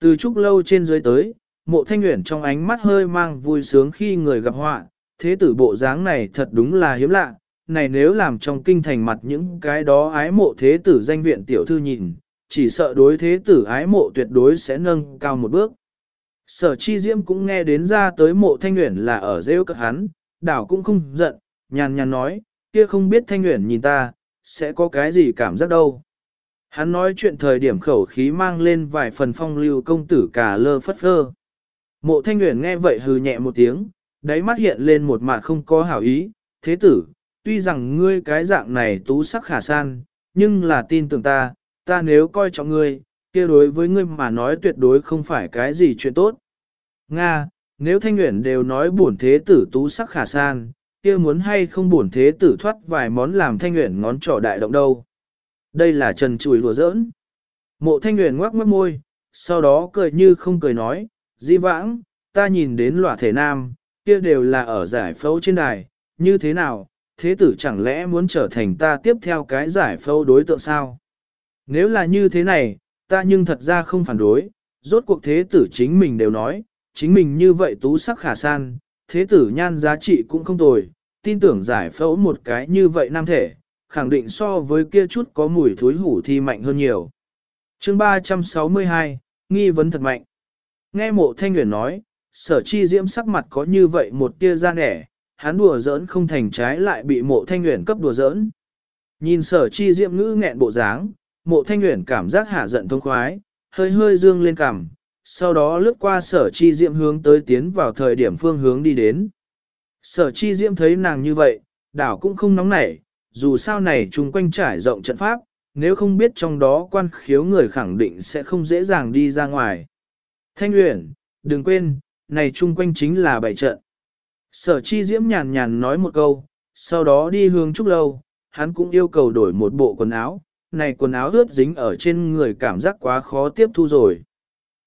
Từ trúc lâu trên dưới tới, mộ thanh nguyện trong ánh mắt hơi mang vui sướng khi người gặp họa, thế tử bộ dáng này thật đúng là hiếm lạ, này nếu làm trong kinh thành mặt những cái đó ái mộ thế tử danh viện tiểu thư nhìn, chỉ sợ đối thế tử ái mộ tuyệt đối sẽ nâng cao một bước. Sở chi diễm cũng nghe đến ra tới mộ thanh nguyện là ở rêu cất hắn, đảo cũng không giận, nhàn nhàn nói, kia không biết thanh nguyện nhìn ta, sẽ có cái gì cảm giác đâu. Hắn nói chuyện thời điểm khẩu khí mang lên vài phần phong lưu công tử cả lơ phất phơ. Mộ thanh nguyện nghe vậy hừ nhẹ một tiếng, đáy mắt hiện lên một mặt không có hảo ý, thế tử, tuy rằng ngươi cái dạng này tú sắc khả san, nhưng là tin tưởng ta, ta nếu coi trọng ngươi, kia đối với ngươi mà nói tuyệt đối không phải cái gì chuyện tốt. Nga, nếu thanh nguyện đều nói bổn thế tử tú sắc khả san, kia muốn hay không bổn thế tử thoát vài món làm thanh nguyện ngón trỏ đại động đâu. Đây là trần chùi lùa giỡn. Mộ thanh nguyện ngoác mất môi, sau đó cười như không cười nói, di vãng, ta nhìn đến lỏa thể nam, kia đều là ở giải phẫu trên đài, như thế nào, thế tử chẳng lẽ muốn trở thành ta tiếp theo cái giải phẫu đối tượng sao? Nếu là như thế này, ta nhưng thật ra không phản đối, rốt cuộc thế tử chính mình đều nói, chính mình như vậy tú sắc khả san, thế tử nhan giá trị cũng không tồi, tin tưởng giải phẫu một cái như vậy nam thể, khẳng định so với kia chút có mùi thối hủ thi mạnh hơn nhiều. chương 362, nghi vấn thật mạnh. Nghe mộ thanh nguyện nói, sở chi diễm sắc mặt có như vậy một tia ra nẻ, hắn đùa giỡn không thành trái lại bị mộ thanh nguyện cấp đùa giỡn. Nhìn sở chi diễm ngữ nghẹn bộ dáng, mộ thanh nguyện cảm giác hạ giận thông khoái, hơi hơi dương lên cằm, sau đó lướt qua sở chi diễm hướng tới tiến vào thời điểm phương hướng đi đến. Sở chi diễm thấy nàng như vậy, đảo cũng không nóng nảy, dù sao này chung quanh trải rộng trận pháp, nếu không biết trong đó quan khiếu người khẳng định sẽ không dễ dàng đi ra ngoài. Thanh Uyển, đừng quên, này chung quanh chính là bảy trận. Sở chi diễm nhàn nhàn nói một câu, sau đó đi hướng trúc lâu, hắn cũng yêu cầu đổi một bộ quần áo, này quần áo ướt dính ở trên người cảm giác quá khó tiếp thu rồi.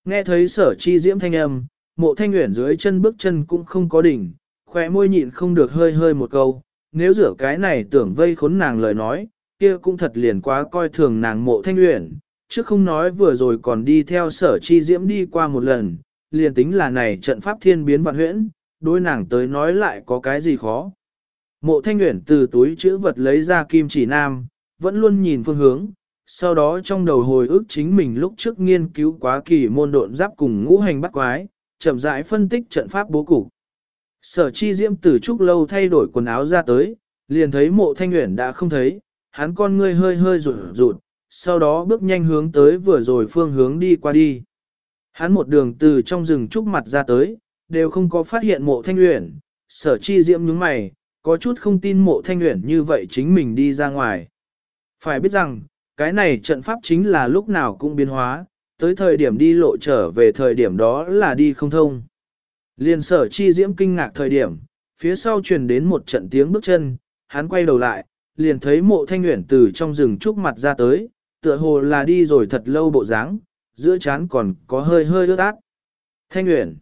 Nghe thấy sở chi diễm thanh âm, mộ thanh nguyện dưới chân bước chân cũng không có đỉnh, khỏe môi nhịn không được hơi hơi một câu, nếu rửa cái này tưởng vây khốn nàng lời nói, kia cũng thật liền quá coi thường nàng mộ thanh luyện chứ không nói vừa rồi còn đi theo sở chi diễm đi qua một lần, liền tính là này trận pháp thiên biến vạn huyễn, đối nàng tới nói lại có cái gì khó. Mộ thanh luyện từ túi chữ vật lấy ra kim chỉ nam, vẫn luôn nhìn phương hướng, sau đó trong đầu hồi ức chính mình lúc trước nghiên cứu quá kỳ môn độn giáp cùng ngũ hành bắt quái, chậm rãi phân tích trận pháp bố cục. Sở chi diễm từ trúc lâu thay đổi quần áo ra tới, liền thấy mộ thanh nguyện đã không thấy, hắn con ngươi hơi hơi rụt rụt, sau đó bước nhanh hướng tới vừa rồi phương hướng đi qua đi. Hắn một đường từ trong rừng trúc mặt ra tới, đều không có phát hiện mộ thanh nguyện, sở chi diễm nhướng mày, có chút không tin mộ thanh nguyện như vậy chính mình đi ra ngoài. Phải biết rằng, cái này trận pháp chính là lúc nào cũng biến hóa, tới thời điểm đi lộ trở về thời điểm đó là đi không thông. Liên sở chi diễm kinh ngạc thời điểm, phía sau truyền đến một trận tiếng bước chân, hắn quay đầu lại, liền thấy mộ thanh nguyện từ trong rừng trúc mặt ra tới, tựa hồ là đi rồi thật lâu bộ dáng, giữa chán còn có hơi hơi ướt át. Thanh nguyện.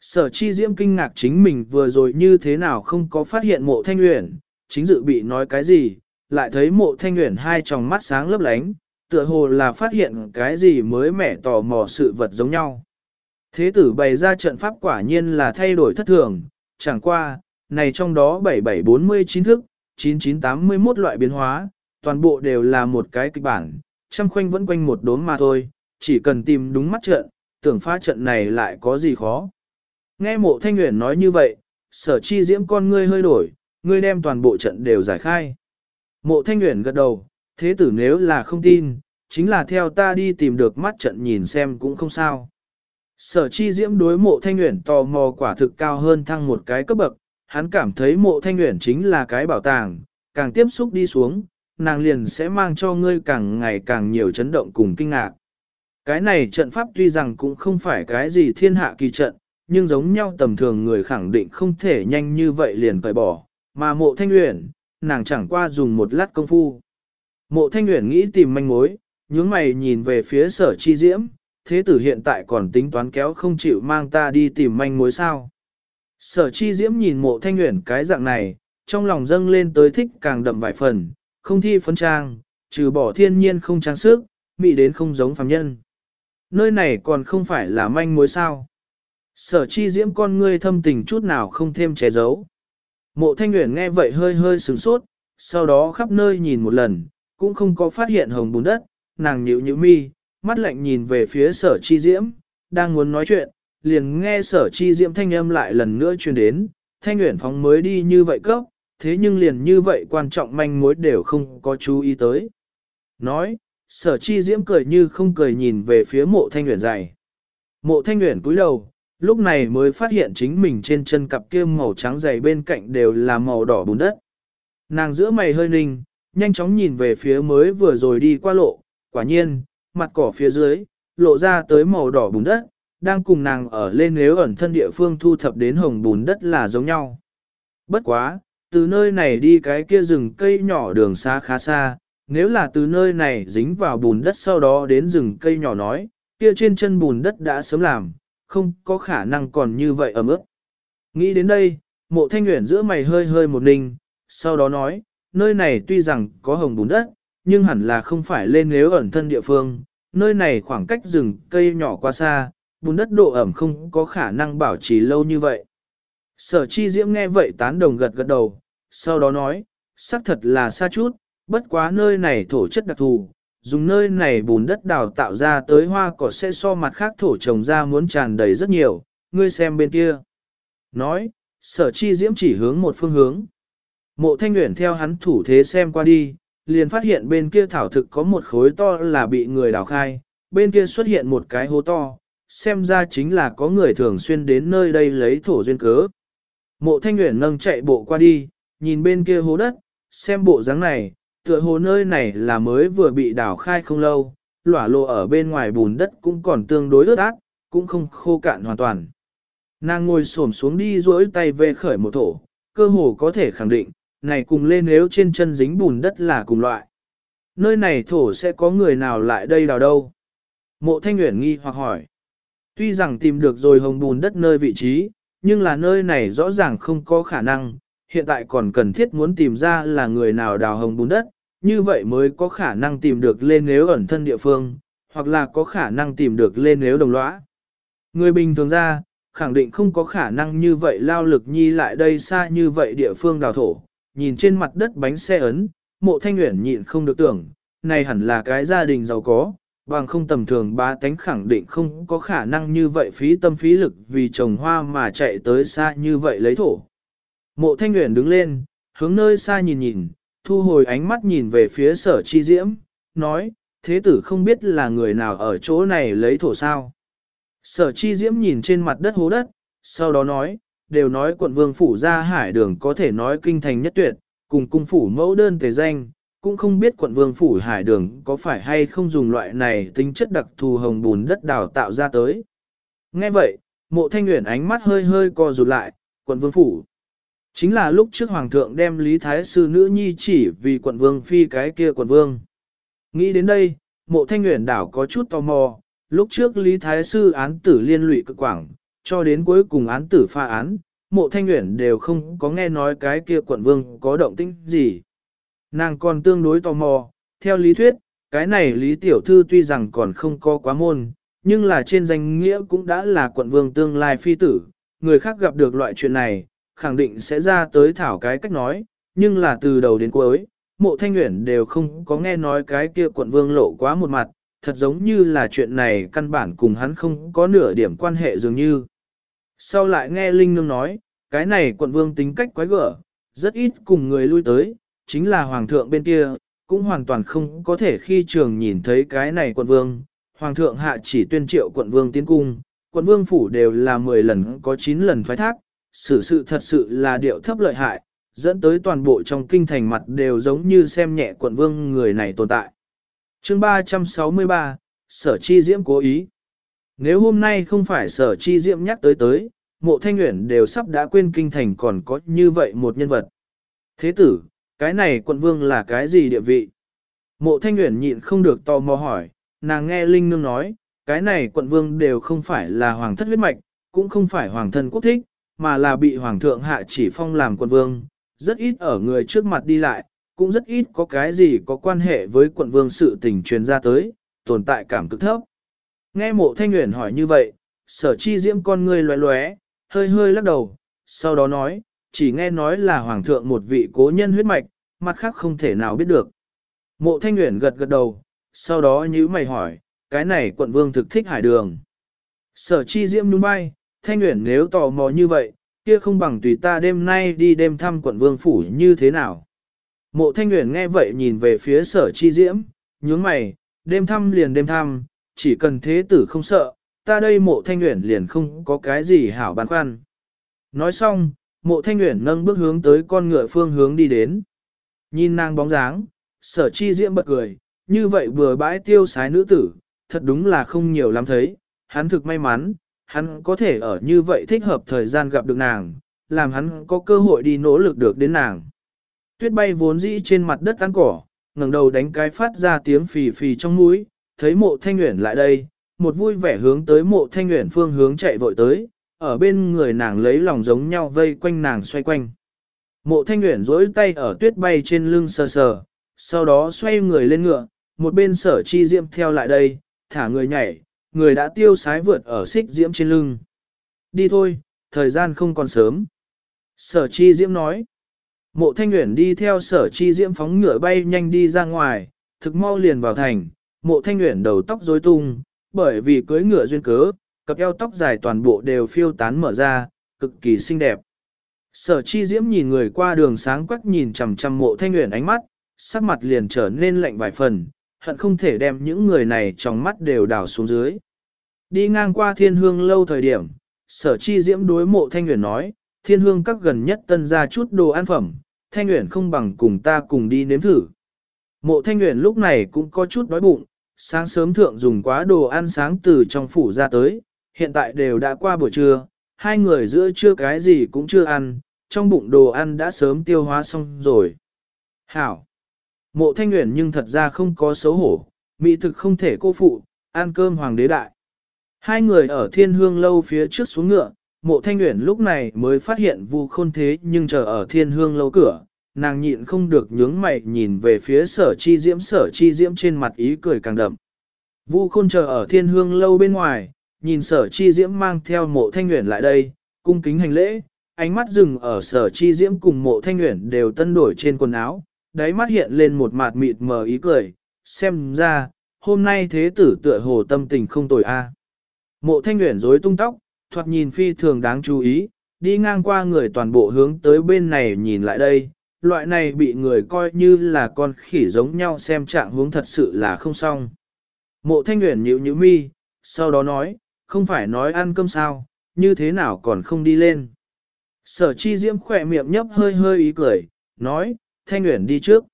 Sở chi diễm kinh ngạc chính mình vừa rồi như thế nào không có phát hiện mộ thanh nguyện, chính dự bị nói cái gì, lại thấy mộ thanh nguyện hai tròng mắt sáng lấp lánh, tựa hồ là phát hiện cái gì mới mẻ tò mò sự vật giống nhau. Thế tử bày ra trận pháp quả nhiên là thay đổi thất thường, chẳng qua, này trong đó 7749 thức, 9981 loại biến hóa, toàn bộ đều là một cái kịch bản, trăm khoanh vẫn quanh một đốm mà thôi, chỉ cần tìm đúng mắt trận, tưởng phá trận này lại có gì khó. Nghe mộ thanh nguyện nói như vậy, sở chi diễm con ngươi hơi đổi, ngươi đem toàn bộ trận đều giải khai. Mộ thanh nguyện gật đầu, thế tử nếu là không tin, chính là theo ta đi tìm được mắt trận nhìn xem cũng không sao. Sở chi diễm đối mộ thanh nguyện tò mò quả thực cao hơn thăng một cái cấp bậc, hắn cảm thấy mộ thanh nguyện chính là cái bảo tàng, càng tiếp xúc đi xuống, nàng liền sẽ mang cho ngươi càng ngày càng nhiều chấn động cùng kinh ngạc. Cái này trận pháp tuy rằng cũng không phải cái gì thiên hạ kỳ trận, nhưng giống nhau tầm thường người khẳng định không thể nhanh như vậy liền phải bỏ, mà mộ thanh nguyện, nàng chẳng qua dùng một lát công phu. Mộ thanh nguyện nghĩ tìm manh mối, nhướng mày nhìn về phía sở chi diễm, thế tử hiện tại còn tính toán kéo không chịu mang ta đi tìm manh mối sao. Sở chi diễm nhìn mộ thanh nguyện cái dạng này, trong lòng dâng lên tới thích càng đậm vài phần, không thi phấn trang, trừ bỏ thiên nhiên không trang sức, mị đến không giống phàm nhân. Nơi này còn không phải là manh mối sao. Sở chi diễm con ngươi thâm tình chút nào không thêm che giấu. Mộ thanh nguyện nghe vậy hơi hơi sửng sốt, sau đó khắp nơi nhìn một lần, cũng không có phát hiện hồng bùn đất, nàng nhịu nhịu mi, mắt lạnh nhìn về phía sở chi diễm, đang muốn nói chuyện, liền nghe sở chi diễm thanh âm lại lần nữa truyền đến, thanh nguyện phóng mới đi như vậy cấp, thế nhưng liền như vậy quan trọng manh mối đều không có chú ý tới. Nói, sở chi diễm cười như không cười nhìn về phía mộ thanh nguyện dày. Mộ thanh nguyện cúi đầu, lúc này mới phát hiện chính mình trên chân cặp kia màu trắng dày bên cạnh đều là màu đỏ bùn đất. Nàng giữa mày hơi ninh, nhanh chóng nhìn về phía mới vừa rồi đi qua lộ, quả nhiên, mặt cỏ phía dưới, lộ ra tới màu đỏ bùn đất, đang cùng nàng ở lên nếu ẩn thân địa phương thu thập đến hồng bùn đất là giống nhau. Bất quá, từ nơi này đi cái kia rừng cây nhỏ đường xa khá xa, nếu là từ nơi này dính vào bùn đất sau đó đến rừng cây nhỏ nói, kia trên chân bùn đất đã sớm làm, không có khả năng còn như vậy ở mức. Nghĩ đến đây, mộ thanh nguyện giữa mày hơi hơi một ninh, sau đó nói, nơi này tuy rằng có hồng bùn đất, nhưng hẳn là không phải lên nếu ẩn thân địa phương, nơi này khoảng cách rừng cây nhỏ quá xa, bùn đất độ ẩm không có khả năng bảo trì lâu như vậy. Sở chi diễm nghe vậy tán đồng gật gật đầu, sau đó nói, xác thật là xa chút, bất quá nơi này thổ chất đặc thù, dùng nơi này bùn đất đào tạo ra tới hoa cỏ sẽ so mặt khác thổ trồng ra muốn tràn đầy rất nhiều, ngươi xem bên kia. Nói, sở chi diễm chỉ hướng một phương hướng. Mộ thanh nguyện theo hắn thủ thế xem qua đi, liền phát hiện bên kia thảo thực có một khối to là bị người đào khai, bên kia xuất hiện một cái hố to, xem ra chính là có người thường xuyên đến nơi đây lấy thổ duyên cớ. Mộ thanh nguyện nâng chạy bộ qua đi, nhìn bên kia hố đất, xem bộ dáng này, tựa hồ nơi này là mới vừa bị đào khai không lâu, lỏa lộ ở bên ngoài bùn đất cũng còn tương đối ướt át, cũng không khô cạn hoàn toàn. Nàng ngồi xổm xuống đi duỗi tay về khởi một thổ, cơ hồ có thể khẳng định, này cùng lên nếu trên chân dính bùn đất là cùng loại. Nơi này thổ sẽ có người nào lại đây đào đâu? Mộ thanh nguyện nghi hoặc hỏi. Tuy rằng tìm được rồi hồng bùn đất nơi vị trí, nhưng là nơi này rõ ràng không có khả năng, hiện tại còn cần thiết muốn tìm ra là người nào đào hồng bùn đất, như vậy mới có khả năng tìm được lên nếu ẩn thân địa phương, hoặc là có khả năng tìm được lên nếu đồng lõa. Người bình thường ra, khẳng định không có khả năng như vậy lao lực nhi lại đây xa như vậy địa phương đào thổ, nhìn trên mặt đất bánh xe ấn, mộ thanh nguyện nhịn không được tưởng, này hẳn là cái gia đình giàu có, bằng không tầm thường ba tánh khẳng định không có khả năng như vậy phí tâm phí lực vì trồng hoa mà chạy tới xa như vậy lấy thổ. Mộ thanh nguyện đứng lên, hướng nơi xa nhìn nhìn, thu hồi ánh mắt nhìn về phía sở chi diễm, nói, thế tử không biết là người nào ở chỗ này lấy thổ sao. Sở chi diễm nhìn trên mặt đất hố đất, sau đó nói, đều nói quận vương phủ ra hải đường có thể nói kinh thành nhất tuyệt, cùng cung phủ mẫu đơn tề danh, cũng không biết quận vương phủ hải đường có phải hay không dùng loại này tính chất đặc thù hồng bùn đất đào tạo ra tới. Nghe vậy, mộ thanh nguyện ánh mắt hơi hơi co rụt lại, quận vương phủ. Chính là lúc trước hoàng thượng đem Lý Thái Sư nữ nhi chỉ vì quận vương phi cái kia quận vương. Nghĩ đến đây, mộ thanh nguyện đảo có chút tò mò, lúc trước Lý Thái Sư án tử liên lụy cực quảng, cho đến cuối cùng án tử pha án, mộ thanh nguyện đều không có nghe nói cái kia quận vương có động tĩnh gì. Nàng còn tương đối tò mò, theo lý thuyết, cái này Lý Tiểu Thư tuy rằng còn không có quá môn, nhưng là trên danh nghĩa cũng đã là quận vương tương lai phi tử, người khác gặp được loại chuyện này, khẳng định sẽ ra tới thảo cái cách nói, nhưng là từ đầu đến cuối, mộ thanh nguyện đều không có nghe nói cái kia quận vương lộ quá một mặt, thật giống như là chuyện này căn bản cùng hắn không có nửa điểm quan hệ dường như. Sau lại nghe Linh Nương nói, cái này quận vương tính cách quái gở, rất ít cùng người lui tới, chính là hoàng thượng bên kia, cũng hoàn toàn không có thể khi trường nhìn thấy cái này quận vương. Hoàng thượng hạ chỉ tuyên triệu quận vương tiến cung, quận vương phủ đều là 10 lần có 9 lần thoái thác, sự sự thật sự là điệu thấp lợi hại, dẫn tới toàn bộ trong kinh thành mặt đều giống như xem nhẹ quận vương người này tồn tại. chương 363, Sở Chi Diễm cố ý. Nếu hôm nay không phải Sở Chi Diễm nhắc tới tới, mộ thanh nguyện đều sắp đã quên kinh thành còn có như vậy một nhân vật. Thế tử, cái này quận vương là cái gì địa vị? Mộ thanh nguyện nhịn không được tò mò hỏi, nàng nghe Linh Nương nói, cái này quận vương đều không phải là hoàng thất huyết mạch, cũng không phải hoàng thân quốc thích, mà là bị hoàng thượng hạ chỉ phong làm quận vương, rất ít ở người trước mặt đi lại, cũng rất ít có cái gì có quan hệ với quận vương sự tình truyền ra tới, tồn tại cảm cực thấp. Nghe mộ thanh nguyện hỏi như vậy, sở chi diễm con ngươi loé loé, hơi hơi lắc đầu, sau đó nói, chỉ nghe nói là hoàng thượng một vị cố nhân huyết mạch, mặt khác không thể nào biết được. Mộ thanh nguyện gật gật đầu, sau đó nhíu mày hỏi, cái này quận vương thực thích hải đường. Sở chi diễm nhún bay, thanh nguyện nếu tò mò như vậy, kia không bằng tùy ta đêm nay đi đêm thăm quận vương phủ như thế nào. Mộ thanh nguyện nghe vậy nhìn về phía sở chi diễm, nhướng mày, đêm thăm liền đêm thăm, chỉ cần thế tử không sợ, ta đây mộ thanh nguyện liền không có cái gì hảo băn khoăn. Nói xong, mộ thanh nguyện nâng bước hướng tới con ngựa phương hướng đi đến. Nhìn nàng bóng dáng, sở chi diễm bật cười, như vậy vừa bãi tiêu sái nữ tử, thật đúng là không nhiều lắm thấy, hắn thực may mắn, hắn có thể ở như vậy thích hợp thời gian gặp được nàng, làm hắn có cơ hội đi nỗ lực được đến nàng. Tuyết bay vốn dĩ trên mặt đất ăn cỏ, ngẩng đầu đánh cái phát ra tiếng phì phì trong mũi, thấy mộ thanh nguyện lại đây, một vui vẻ hướng tới mộ thanh nguyện phương hướng chạy vội tới, ở bên người nàng lấy lòng giống nhau vây quanh nàng xoay quanh. Mộ thanh nguyện rỗi tay ở tuyết bay trên lưng sờ sờ, sau đó xoay người lên ngựa, một bên sở chi diễm theo lại đây, thả người nhảy, người đã tiêu sái vượt ở xích diễm trên lưng. Đi thôi, thời gian không còn sớm. Sở chi diễm nói. Mộ thanh nguyện đi theo sở chi diễm phóng ngựa bay nhanh đi ra ngoài, thực mau liền vào thành, mộ thanh nguyện đầu tóc rối tung, bởi vì cưới ngựa duyên cớ, cặp eo tóc dài toàn bộ đều phiêu tán mở ra, cực kỳ xinh đẹp. Sở chi diễm nhìn người qua đường sáng quắc nhìn chằm chằm mộ thanh nguyện ánh mắt, sắc mặt liền trở nên lạnh vài phần, hận không thể đem những người này trong mắt đều đảo xuống dưới. Đi ngang qua thiên hương lâu thời điểm, sở chi diễm đối mộ thanh nguyện nói, thiên hương các gần nhất tân ra chút đồ ăn phẩm, thanh nguyện không bằng cùng ta cùng đi nếm thử. Mộ thanh nguyện lúc này cũng có chút đói bụng, sáng sớm thượng dùng quá đồ ăn sáng từ trong phủ ra tới, hiện tại đều đã qua buổi trưa, hai người giữa trưa cái gì cũng chưa ăn, trong bụng đồ ăn đã sớm tiêu hóa xong rồi. Hảo! Mộ thanh nguyện nhưng thật ra không có xấu hổ, mỹ thực không thể cô phụ, ăn cơm hoàng đế đại. Hai người ở thiên hương lâu phía trước xuống ngựa, mộ thanh nguyện lúc này mới phát hiện vu khôn thế nhưng chờ ở thiên hương lâu cửa, nàng nhịn không được nhướng mày nhìn về phía sở chi diễm sở chi diễm trên mặt ý cười càng đậm. Vu khôn chờ ở thiên hương lâu bên ngoài, nhìn sở chi diễm mang theo mộ thanh nguyện lại đây, cung kính hành lễ, ánh mắt dừng ở sở chi diễm cùng mộ thanh nguyện đều tân đổi trên quần áo, đáy mắt hiện lên một mặt mịt mờ ý cười, xem ra, hôm nay thế tử tựa hồ tâm tình không tồi a. Mộ thanh nguyện rối tung tóc, thoạt nhìn phi thường đáng chú ý, đi ngang qua người toàn bộ hướng tới bên này nhìn lại đây, loại này bị người coi như là con khỉ giống nhau xem trạng hướng thật sự là không xong. Mộ thanh nguyện nhíu nhíu mi, sau đó nói, không phải nói ăn cơm sao, như thế nào còn không đi lên. Sở chi diễm khỏe miệng nhấp hơi hơi ý cười, nói, thanh nguyện đi trước.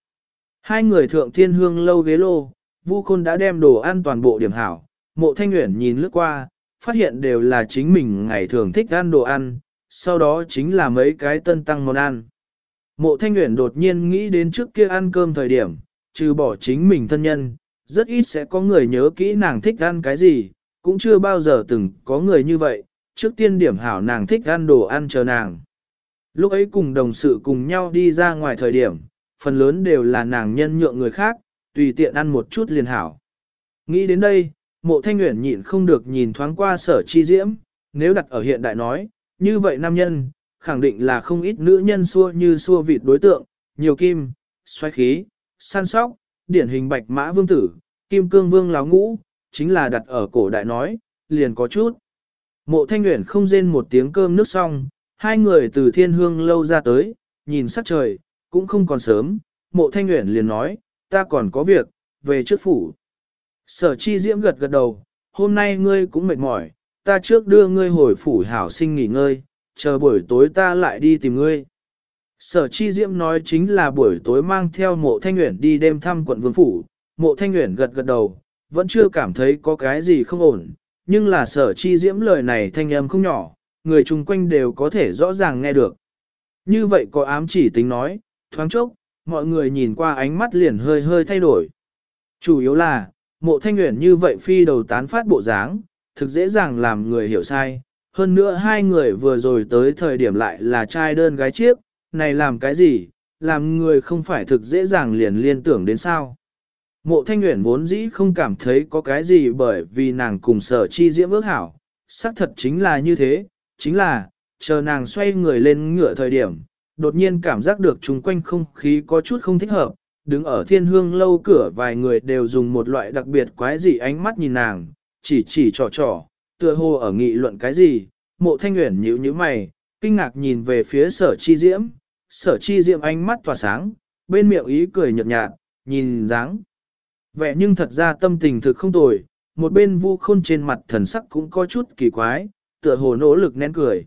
Hai người thượng thiên hương lâu ghế lô, vu khôn đã đem đồ ăn toàn bộ điểm hảo, mộ thanh nguyện nhìn lướt qua, phát hiện đều là chính mình ngày thường thích ăn đồ ăn, sau đó chính là mấy cái tân tăng món ăn. Mộ thanh Uyển đột nhiên nghĩ đến trước kia ăn cơm thời điểm, trừ bỏ chính mình thân nhân, rất ít sẽ có người nhớ kỹ nàng thích ăn cái gì, cũng chưa bao giờ từng có người như vậy, trước tiên điểm hảo nàng thích ăn đồ ăn chờ nàng. Lúc ấy cùng đồng sự cùng nhau đi ra ngoài thời điểm, phần lớn đều là nàng nhân nhượng người khác, tùy tiện ăn một chút liền hảo. Nghĩ đến đây, mộ thanh nguyện nhịn không được nhìn thoáng qua sở chi diễm, nếu đặt ở hiện đại nói, như vậy nam nhân, khẳng định là không ít nữ nhân xua như xua vịt đối tượng, nhiều kim, xoay khí, săn sóc, điển hình bạch mã vương tử, kim cương vương láo ngũ, chính là đặt ở cổ đại nói, liền có chút. Mộ thanh nguyện không rên một tiếng cơm nước xong, hai người từ thiên hương lâu ra tới, nhìn sắc trời, cũng không còn sớm, mộ thanh nguyện liền nói, ta còn có việc, về trước phủ. Sở chi diễm gật gật đầu, hôm nay ngươi cũng mệt mỏi, ta trước đưa ngươi hồi phủ hảo sinh nghỉ ngơi, chờ buổi tối ta lại đi tìm ngươi. Sở chi diễm nói chính là buổi tối mang theo mộ thanh nguyện đi đêm thăm quận vương phủ, mộ thanh nguyện gật gật đầu, vẫn chưa cảm thấy có cái gì không ổn, nhưng là sở chi diễm lời này thanh âm không nhỏ, người chung quanh đều có thể rõ ràng nghe được. Như vậy có ám chỉ tính nói, thoáng chốc, mọi người nhìn qua ánh mắt liền hơi hơi thay đổi. Chủ yếu là, mộ thanh nguyện như vậy phi đầu tán phát bộ dáng, thực dễ dàng làm người hiểu sai. Hơn nữa hai người vừa rồi tới thời điểm lại là trai đơn gái chiếc, này làm cái gì, làm người không phải thực dễ dàng liền liên tưởng đến sao. Mộ thanh nguyện vốn dĩ không cảm thấy có cái gì bởi vì nàng cùng sở chi diễm ước hảo, xác thật chính là như thế, chính là, chờ nàng xoay người lên ngựa thời điểm, đột nhiên cảm giác được chung quanh không khí có chút không thích hợp, đứng ở thiên hương lâu cửa vài người đều dùng một loại đặc biệt quái dị ánh mắt nhìn nàng, chỉ chỉ trò trò, tựa hồ ở nghị luận cái gì, mộ thanh nguyện nhíu nhíu mày, kinh ngạc nhìn về phía sở chi diễm, sở chi diễm ánh mắt tỏa sáng, bên miệng ý cười nhợt nhạt, nhìn dáng. Vẻ nhưng thật ra tâm tình thực không tồi, một bên vu khôn trên mặt thần sắc cũng có chút kỳ quái, tựa hồ nỗ lực nén cười.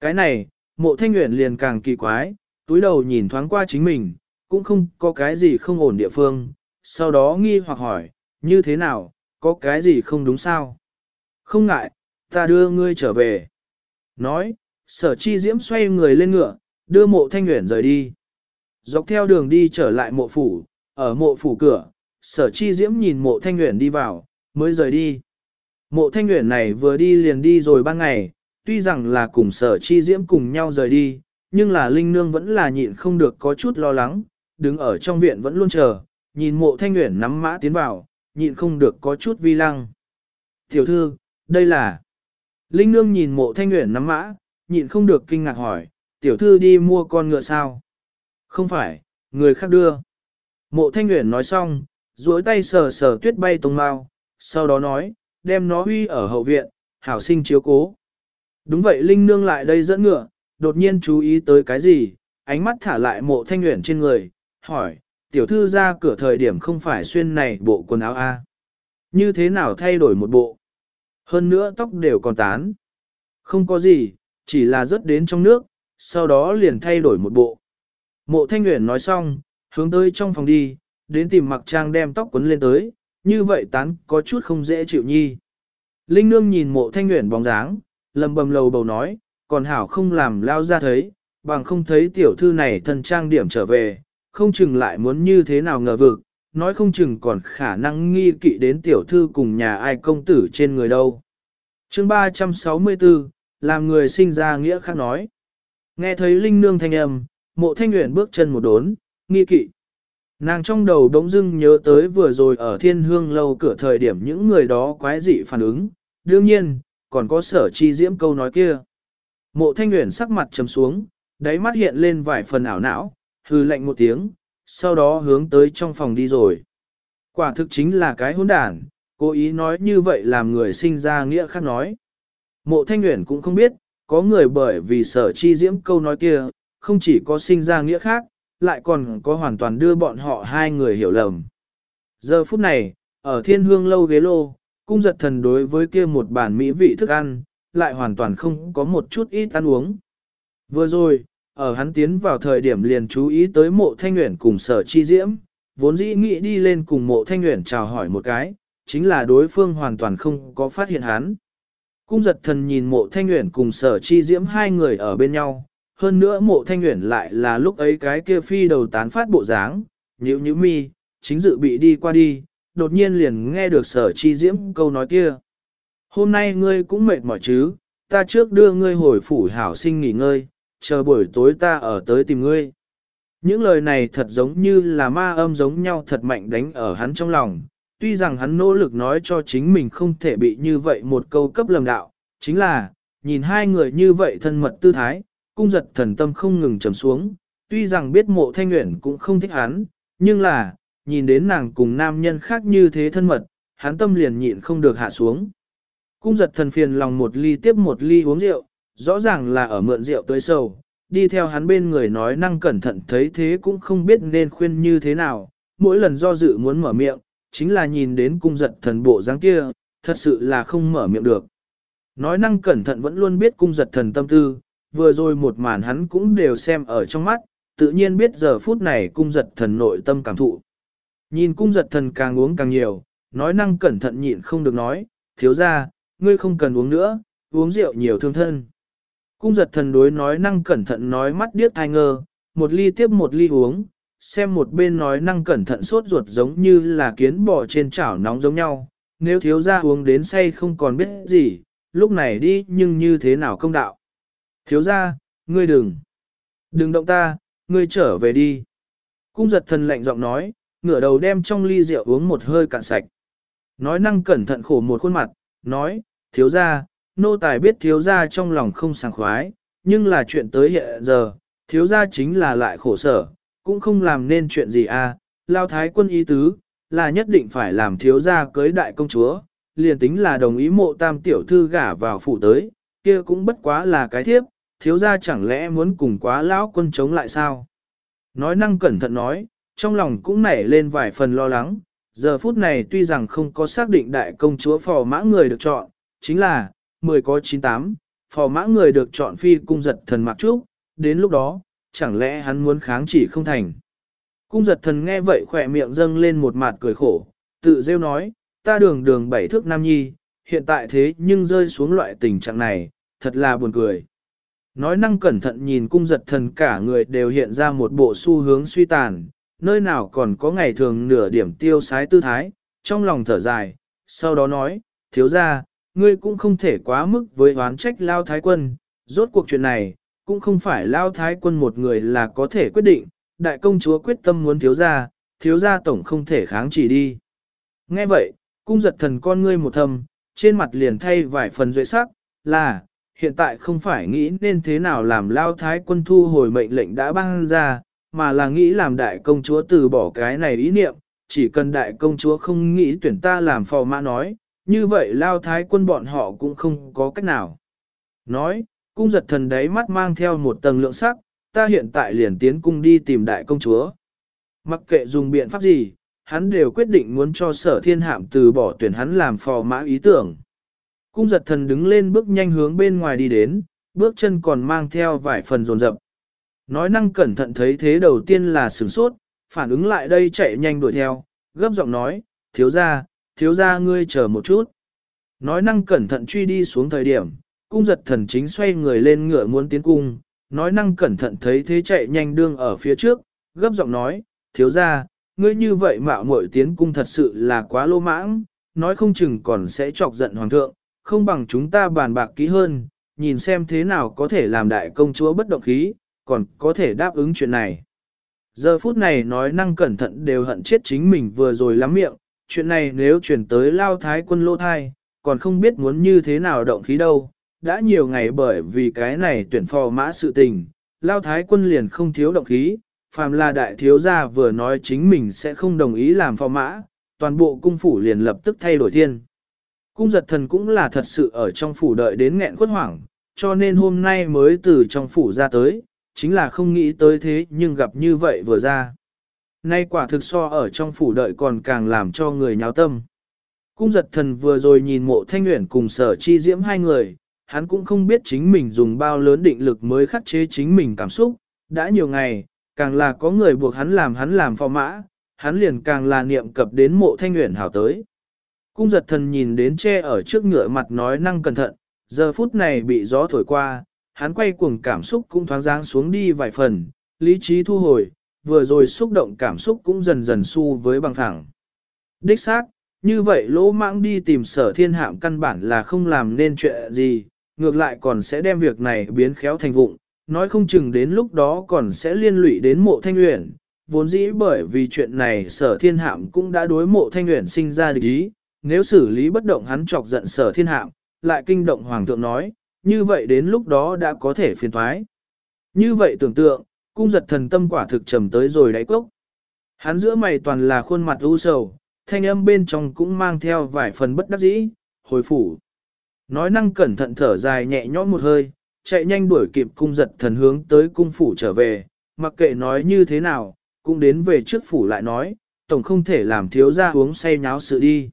Cái này, mộ thanh nguyện liền càng kỳ quái, túi đầu nhìn thoáng qua chính mình, cũng không có cái gì không ổn địa phương, sau đó nghi hoặc hỏi, như thế nào, có cái gì không đúng sao? Không ngại, ta đưa ngươi trở về. Nói, sở chi diễm xoay người lên ngựa, đưa mộ thanh nguyện rời đi. Dọc theo đường đi trở lại mộ phủ, ở mộ phủ cửa, sở chi diễm nhìn mộ thanh nguyện đi vào, mới rời đi. Mộ thanh nguyện này vừa đi liền đi rồi ban ngày, tuy rằng là cùng sở chi diễm cùng nhau rời đi, nhưng là Linh Nương vẫn là nhịn không được có chút lo lắng, đứng ở trong viện vẫn luôn chờ, nhìn mộ thanh nguyện nắm mã tiến vào, nhịn không được có chút vi lăng. Tiểu thư, đây là... Linh Nương nhìn mộ thanh nguyện nắm mã, nhịn không được kinh ngạc hỏi, tiểu thư đi mua con ngựa sao? Không phải, người khác đưa. Mộ thanh nguyện nói xong, duỗi tay sờ sờ tuyết bay tông mau, sau đó nói, đem nó huy ở hậu viện, hảo sinh chiếu cố. Đúng vậy Linh Nương lại đây dẫn ngựa, đột nhiên chú ý tới cái gì, ánh mắt thả lại mộ thanh nguyện trên người, hỏi, tiểu thư ra cửa thời điểm không phải xuyên này bộ quần áo A. Như thế nào thay đổi một bộ? Hơn nữa tóc đều còn tán. Không có gì, chỉ là rớt đến trong nước, sau đó liền thay đổi một bộ. Mộ thanh Nguyễn nói xong, hướng tới trong phòng đi, đến tìm mặc trang đem tóc quấn lên tới, như vậy tán có chút không dễ chịu nhi. Linh nương nhìn mộ thanh Nguyễn bóng dáng, lầm bầm lầu bầu nói, còn hảo không làm lao ra thấy, bằng không thấy tiểu thư này thần trang điểm trở về, không chừng lại muốn như thế nào ngờ vực, nói không chừng còn khả năng nghi kỵ đến tiểu thư cùng nhà ai công tử trên người đâu. chương 364, làm người sinh ra nghĩa khác nói. Nghe thấy Linh Nương thanh âm, mộ thanh nguyện bước chân một đốn, nghi kỵ. Nàng trong đầu đống dưng nhớ tới vừa rồi ở thiên hương lâu cửa thời điểm những người đó quái dị phản ứng, đương nhiên, còn có sở chi diễm câu nói kia. Mộ thanh nguyện sắc mặt trầm xuống, đáy mắt hiện lên vài phần ảo não, hư lạnh một tiếng, sau đó hướng tới trong phòng đi rồi. Quả thực chính là cái hỗn đản, cố ý nói như vậy làm người sinh ra nghĩa khác nói. Mộ thanh Uyển cũng không biết, có người bởi vì sở chi diễm câu nói kia, không chỉ có sinh ra nghĩa khác, lại còn có hoàn toàn đưa bọn họ hai người hiểu lầm. Giờ phút này, ở thiên hương lâu ghế lô, cung giật thần đối với kia một bản mỹ vị thức ăn, lại hoàn toàn không có một chút ít ăn uống. Vừa rồi, ở hắn tiến vào thời điểm liền chú ý tới mộ thanh nguyện cùng sở chi diễm, vốn dĩ nghĩ đi lên cùng mộ thanh nguyện chào hỏi một cái, chính là đối phương hoàn toàn không có phát hiện hắn. Cung giật thần nhìn mộ thanh nguyện cùng sở chi diễm hai người ở bên nhau, hơn nữa mộ thanh nguyện lại là lúc ấy cái kia phi đầu tán phát bộ dáng, nhữ nhữ mi, chính dự bị đi qua đi, đột nhiên liền nghe được sở chi diễm câu nói kia. Hôm nay ngươi cũng mệt mỏi chứ, ta trước đưa ngươi hồi phủ hảo sinh nghỉ ngơi, chờ buổi tối ta ở tới tìm ngươi. Những lời này thật giống như là ma âm giống nhau thật mạnh đánh ở hắn trong lòng, tuy rằng hắn nỗ lực nói cho chính mình không thể bị như vậy một câu cấp lầm đạo, chính là, nhìn hai người như vậy thân mật tư thái, cung giật thần tâm không ngừng trầm xuống, tuy rằng biết mộ thanh nguyện cũng không thích hắn, nhưng là, nhìn đến nàng cùng nam nhân khác như thế thân mật, hắn tâm liền nhịn không được hạ xuống. Cung giật thần phiền lòng một ly tiếp một ly uống rượu, rõ ràng là ở mượn rượu tới sầu, đi theo hắn bên người nói năng cẩn thận thấy thế cũng không biết nên khuyên như thế nào, mỗi lần do dự muốn mở miệng, chính là nhìn đến cung giật thần bộ dáng kia, thật sự là không mở miệng được. Nói năng cẩn thận vẫn luôn biết cung giật thần tâm tư, vừa rồi một màn hắn cũng đều xem ở trong mắt, tự nhiên biết giờ phút này cung giật thần nội tâm cảm thụ. Nhìn cung giật thần càng uống càng nhiều, nói năng cẩn thận nhịn không được nói, thiếu ra, ngươi không cần uống nữa, uống rượu nhiều thương thân. Cung giật thần đối nói năng cẩn thận nói mắt điếc thai ngơ, một ly tiếp một ly uống, xem một bên nói năng cẩn thận sốt ruột giống như là kiến bò trên chảo nóng giống nhau, nếu thiếu ra uống đến say không còn biết gì, lúc này đi nhưng như thế nào công đạo. Thiếu ra, ngươi đừng, đừng động ta, ngươi trở về đi. Cung giật thần lạnh giọng nói, ngửa đầu đem trong ly rượu uống một hơi cạn sạch. Nói năng cẩn thận khổ một khuôn mặt, nói, thiếu gia, nô tài biết thiếu gia trong lòng không sảng khoái, nhưng là chuyện tới hiện giờ, thiếu gia chính là lại khổ sở, cũng không làm nên chuyện gì à, lao thái quân ý tứ, là nhất định phải làm thiếu gia cưới đại công chúa, liền tính là đồng ý mộ tam tiểu thư gả vào phủ tới, kia cũng bất quá là cái thiếp, thiếu gia chẳng lẽ muốn cùng quá lão quân chống lại sao? Nói năng cẩn thận nói, trong lòng cũng nảy lên vài phần lo lắng, giờ phút này tuy rằng không có xác định đại công chúa phò mã người được chọn, chính là, 10 có 98, phò mã người được chọn phi cung giật thần mặc trúc, đến lúc đó, chẳng lẽ hắn muốn kháng chỉ không thành. Cung giật thần nghe vậy khỏe miệng dâng lên một mặt cười khổ, tự rêu nói, ta đường đường bảy thước nam nhi, hiện tại thế nhưng rơi xuống loại tình trạng này, thật là buồn cười. Nói năng cẩn thận nhìn cung giật thần cả người đều hiện ra một bộ xu hướng suy tàn, nơi nào còn có ngày thường nửa điểm tiêu sái tư thái, trong lòng thở dài, sau đó nói, thiếu ra, ngươi cũng không thể quá mức với oán trách lao thái quân, rốt cuộc chuyện này, cũng không phải lao thái quân một người là có thể quyết định, đại công chúa quyết tâm muốn thiếu ra, thiếu ra tổng không thể kháng chỉ đi. Nghe vậy, cung giật thần con ngươi một thầm, trên mặt liền thay vài phần duệ sắc, là, hiện tại không phải nghĩ nên thế nào làm lao thái quân thu hồi mệnh lệnh đã ban ra, mà là nghĩ làm đại công chúa từ bỏ cái này ý niệm, chỉ cần đại công chúa không nghĩ tuyển ta làm phò mã nói, như vậy lao thái quân bọn họ cũng không có cách nào. Nói, cung giật thần đấy mắt mang theo một tầng lượng sắc, ta hiện tại liền tiến cung đi tìm đại công chúa. Mặc kệ dùng biện pháp gì, hắn đều quyết định muốn cho sở thiên hạm từ bỏ tuyển hắn làm phò mã ý tưởng. Cung giật thần đứng lên bước nhanh hướng bên ngoài đi đến, bước chân còn mang theo vài phần rồn rập. Nói năng cẩn thận thấy thế đầu tiên là sửng sốt, phản ứng lại đây chạy nhanh đuổi theo, gấp giọng nói, thiếu ra, thiếu ra ngươi chờ một chút. Nói năng cẩn thận truy đi xuống thời điểm, cung giật thần chính xoay người lên ngựa muốn tiến cung, nói năng cẩn thận thấy thế chạy nhanh đương ở phía trước, gấp giọng nói, thiếu ra, ngươi như vậy mạo muội tiến cung thật sự là quá lô mãng, nói không chừng còn sẽ chọc giận hoàng thượng, không bằng chúng ta bàn bạc kỹ hơn, nhìn xem thế nào có thể làm đại công chúa bất động khí, còn có thể đáp ứng chuyện này. Giờ phút này nói năng cẩn thận đều hận chết chính mình vừa rồi lắm miệng, chuyện này nếu chuyển tới lao thái quân lô thai, còn không biết muốn như thế nào động khí đâu, đã nhiều ngày bởi vì cái này tuyển phò mã sự tình, lao thái quân liền không thiếu động khí, phàm là đại thiếu gia vừa nói chính mình sẽ không đồng ý làm phò mã, toàn bộ cung phủ liền lập tức thay đổi thiên. Cung giật thần cũng là thật sự ở trong phủ đợi đến nghẹn khuất hoảng, cho nên hôm nay mới từ trong phủ ra tới, chính là không nghĩ tới thế nhưng gặp như vậy vừa ra. Nay quả thực so ở trong phủ đợi còn càng làm cho người nháo tâm. Cung giật thần vừa rồi nhìn mộ thanh nguyện cùng sở chi diễm hai người, hắn cũng không biết chính mình dùng bao lớn định lực mới khắc chế chính mình cảm xúc, đã nhiều ngày, càng là có người buộc hắn làm hắn làm phò mã, hắn liền càng là niệm cập đến mộ thanh nguyện hảo tới. Cung giật thần nhìn đến che ở trước ngựa mặt nói năng cẩn thận, giờ phút này bị gió thổi qua, hắn quay cuồng cảm xúc cũng thoáng giáng xuống đi vài phần, lý trí thu hồi, vừa rồi xúc động cảm xúc cũng dần dần su với bằng thẳng. Đích xác, như vậy lỗ mãng đi tìm sở thiên hạm căn bản là không làm nên chuyện gì, ngược lại còn sẽ đem việc này biến khéo thành vụng, nói không chừng đến lúc đó còn sẽ liên lụy đến mộ thanh luyện. Vốn dĩ bởi vì chuyện này sở thiên hạm cũng đã đối mộ thanh luyện sinh ra địch ý, nếu xử lý bất động hắn chọc giận sở thiên hạm, lại kinh động hoàng thượng nói, như vậy đến lúc đó đã có thể phiền thoái. Như vậy tưởng tượng, cung giật thần tâm quả thực trầm tới rồi đáy cốc. Hắn giữa mày toàn là khuôn mặt u sầu, thanh âm bên trong cũng mang theo vài phần bất đắc dĩ, hồi phủ. Nói năng cẩn thận thở dài nhẹ nhõm một hơi, chạy nhanh đuổi kịp cung giật thần hướng tới cung phủ trở về, mặc kệ nói như thế nào, cũng đến về trước phủ lại nói, tổng không thể làm thiếu gia uống say nháo sự đi.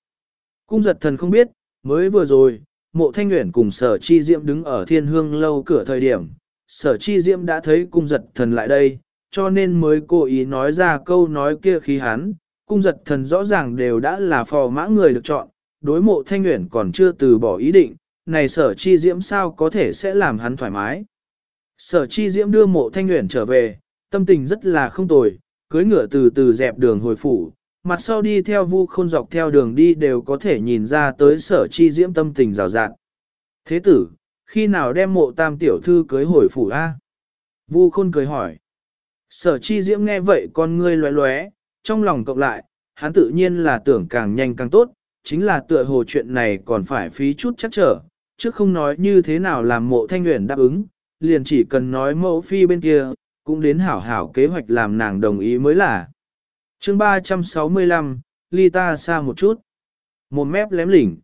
Cung giật thần không biết, mới vừa rồi, mộ thanh nguyện cùng sở chi diệm đứng ở thiên hương lâu cửa thời điểm, sở chi diễm đã thấy cung giật thần lại đây, cho nên mới cố ý nói ra câu nói kia khi hắn, cung giật thần rõ ràng đều đã là phò mã người được chọn, đối mộ thanh nguyện còn chưa từ bỏ ý định, này sở chi diễm sao có thể sẽ làm hắn thoải mái. Sở chi diễm đưa mộ thanh nguyện trở về, tâm tình rất là không tồi, cưới ngựa từ từ dẹp đường hồi phủ, mặt sau đi theo vu khôn dọc theo đường đi đều có thể nhìn ra tới sở chi diễm tâm tình rào rạt. Thế tử, khi nào đem mộ tam tiểu thư cưới hồi phủ A? Vu khôn cười hỏi. Sở chi diễm nghe vậy con ngươi loé loé, trong lòng cộng lại, hắn tự nhiên là tưởng càng nhanh càng tốt, chính là tựa hồ chuyện này còn phải phí chút chắc trở, chứ không nói như thế nào làm mộ thanh nguyện đáp ứng, liền chỉ cần nói mẫu phi bên kia, cũng đến hảo hảo kế hoạch làm nàng đồng ý mới là. chương 365, ly ta xa một chút. Một mép lém lỉnh.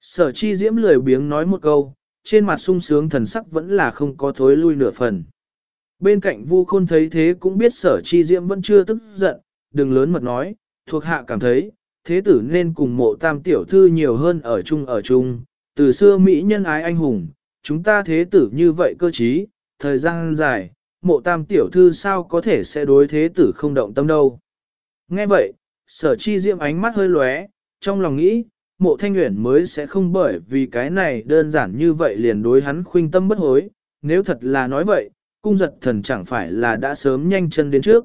Sở chi diễm lười biếng nói một câu, trên mặt sung sướng thần sắc vẫn là không có thối lui nửa phần. Bên cạnh vu khôn thấy thế cũng biết sở chi diễm vẫn chưa tức giận, đừng lớn mật nói, thuộc hạ cảm thấy, thế tử nên cùng mộ tam tiểu thư nhiều hơn ở chung ở chung, từ xưa Mỹ nhân ái anh hùng, chúng ta thế tử như vậy cơ chí, thời gian dài, mộ tam tiểu thư sao có thể sẽ đối thế tử không động tâm đâu. Nghe vậy, sở chi diễm ánh mắt hơi lóe, trong lòng nghĩ, mộ thanh nguyện mới sẽ không bởi vì cái này đơn giản như vậy liền đối hắn khuynh tâm bất hối, nếu thật là nói vậy, cung giật thần chẳng phải là đã sớm nhanh chân đến trước.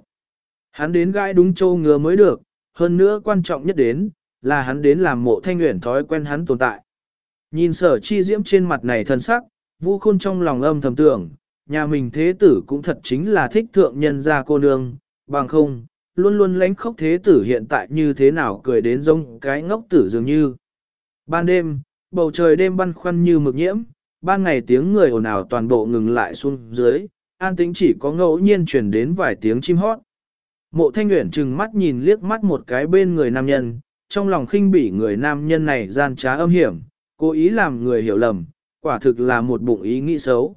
Hắn đến gai đúng châu ngứa mới được, hơn nữa quan trọng nhất đến, là hắn đến làm mộ thanh nguyện thói quen hắn tồn tại. Nhìn sở chi diễm trên mặt này thân sắc, vu khôn trong lòng âm thầm tưởng, nhà mình thế tử cũng thật chính là thích thượng nhân gia cô nương, bằng không, luôn luôn lánh khóc thế tử hiện tại như thế nào cười đến giống cái ngốc tử dường như. Ban đêm, bầu trời đêm băn khoăn như mực nhiễm, ban ngày tiếng người ồn ào toàn bộ ngừng lại xuống dưới, an tĩnh chỉ có ngẫu nhiên truyền đến vài tiếng chim hót. Mộ thanh nguyện trừng mắt nhìn liếc mắt một cái bên người nam nhân, trong lòng khinh bỉ người nam nhân này gian trá âm hiểm, cố ý làm người hiểu lầm, quả thực là một bụng ý nghĩ xấu.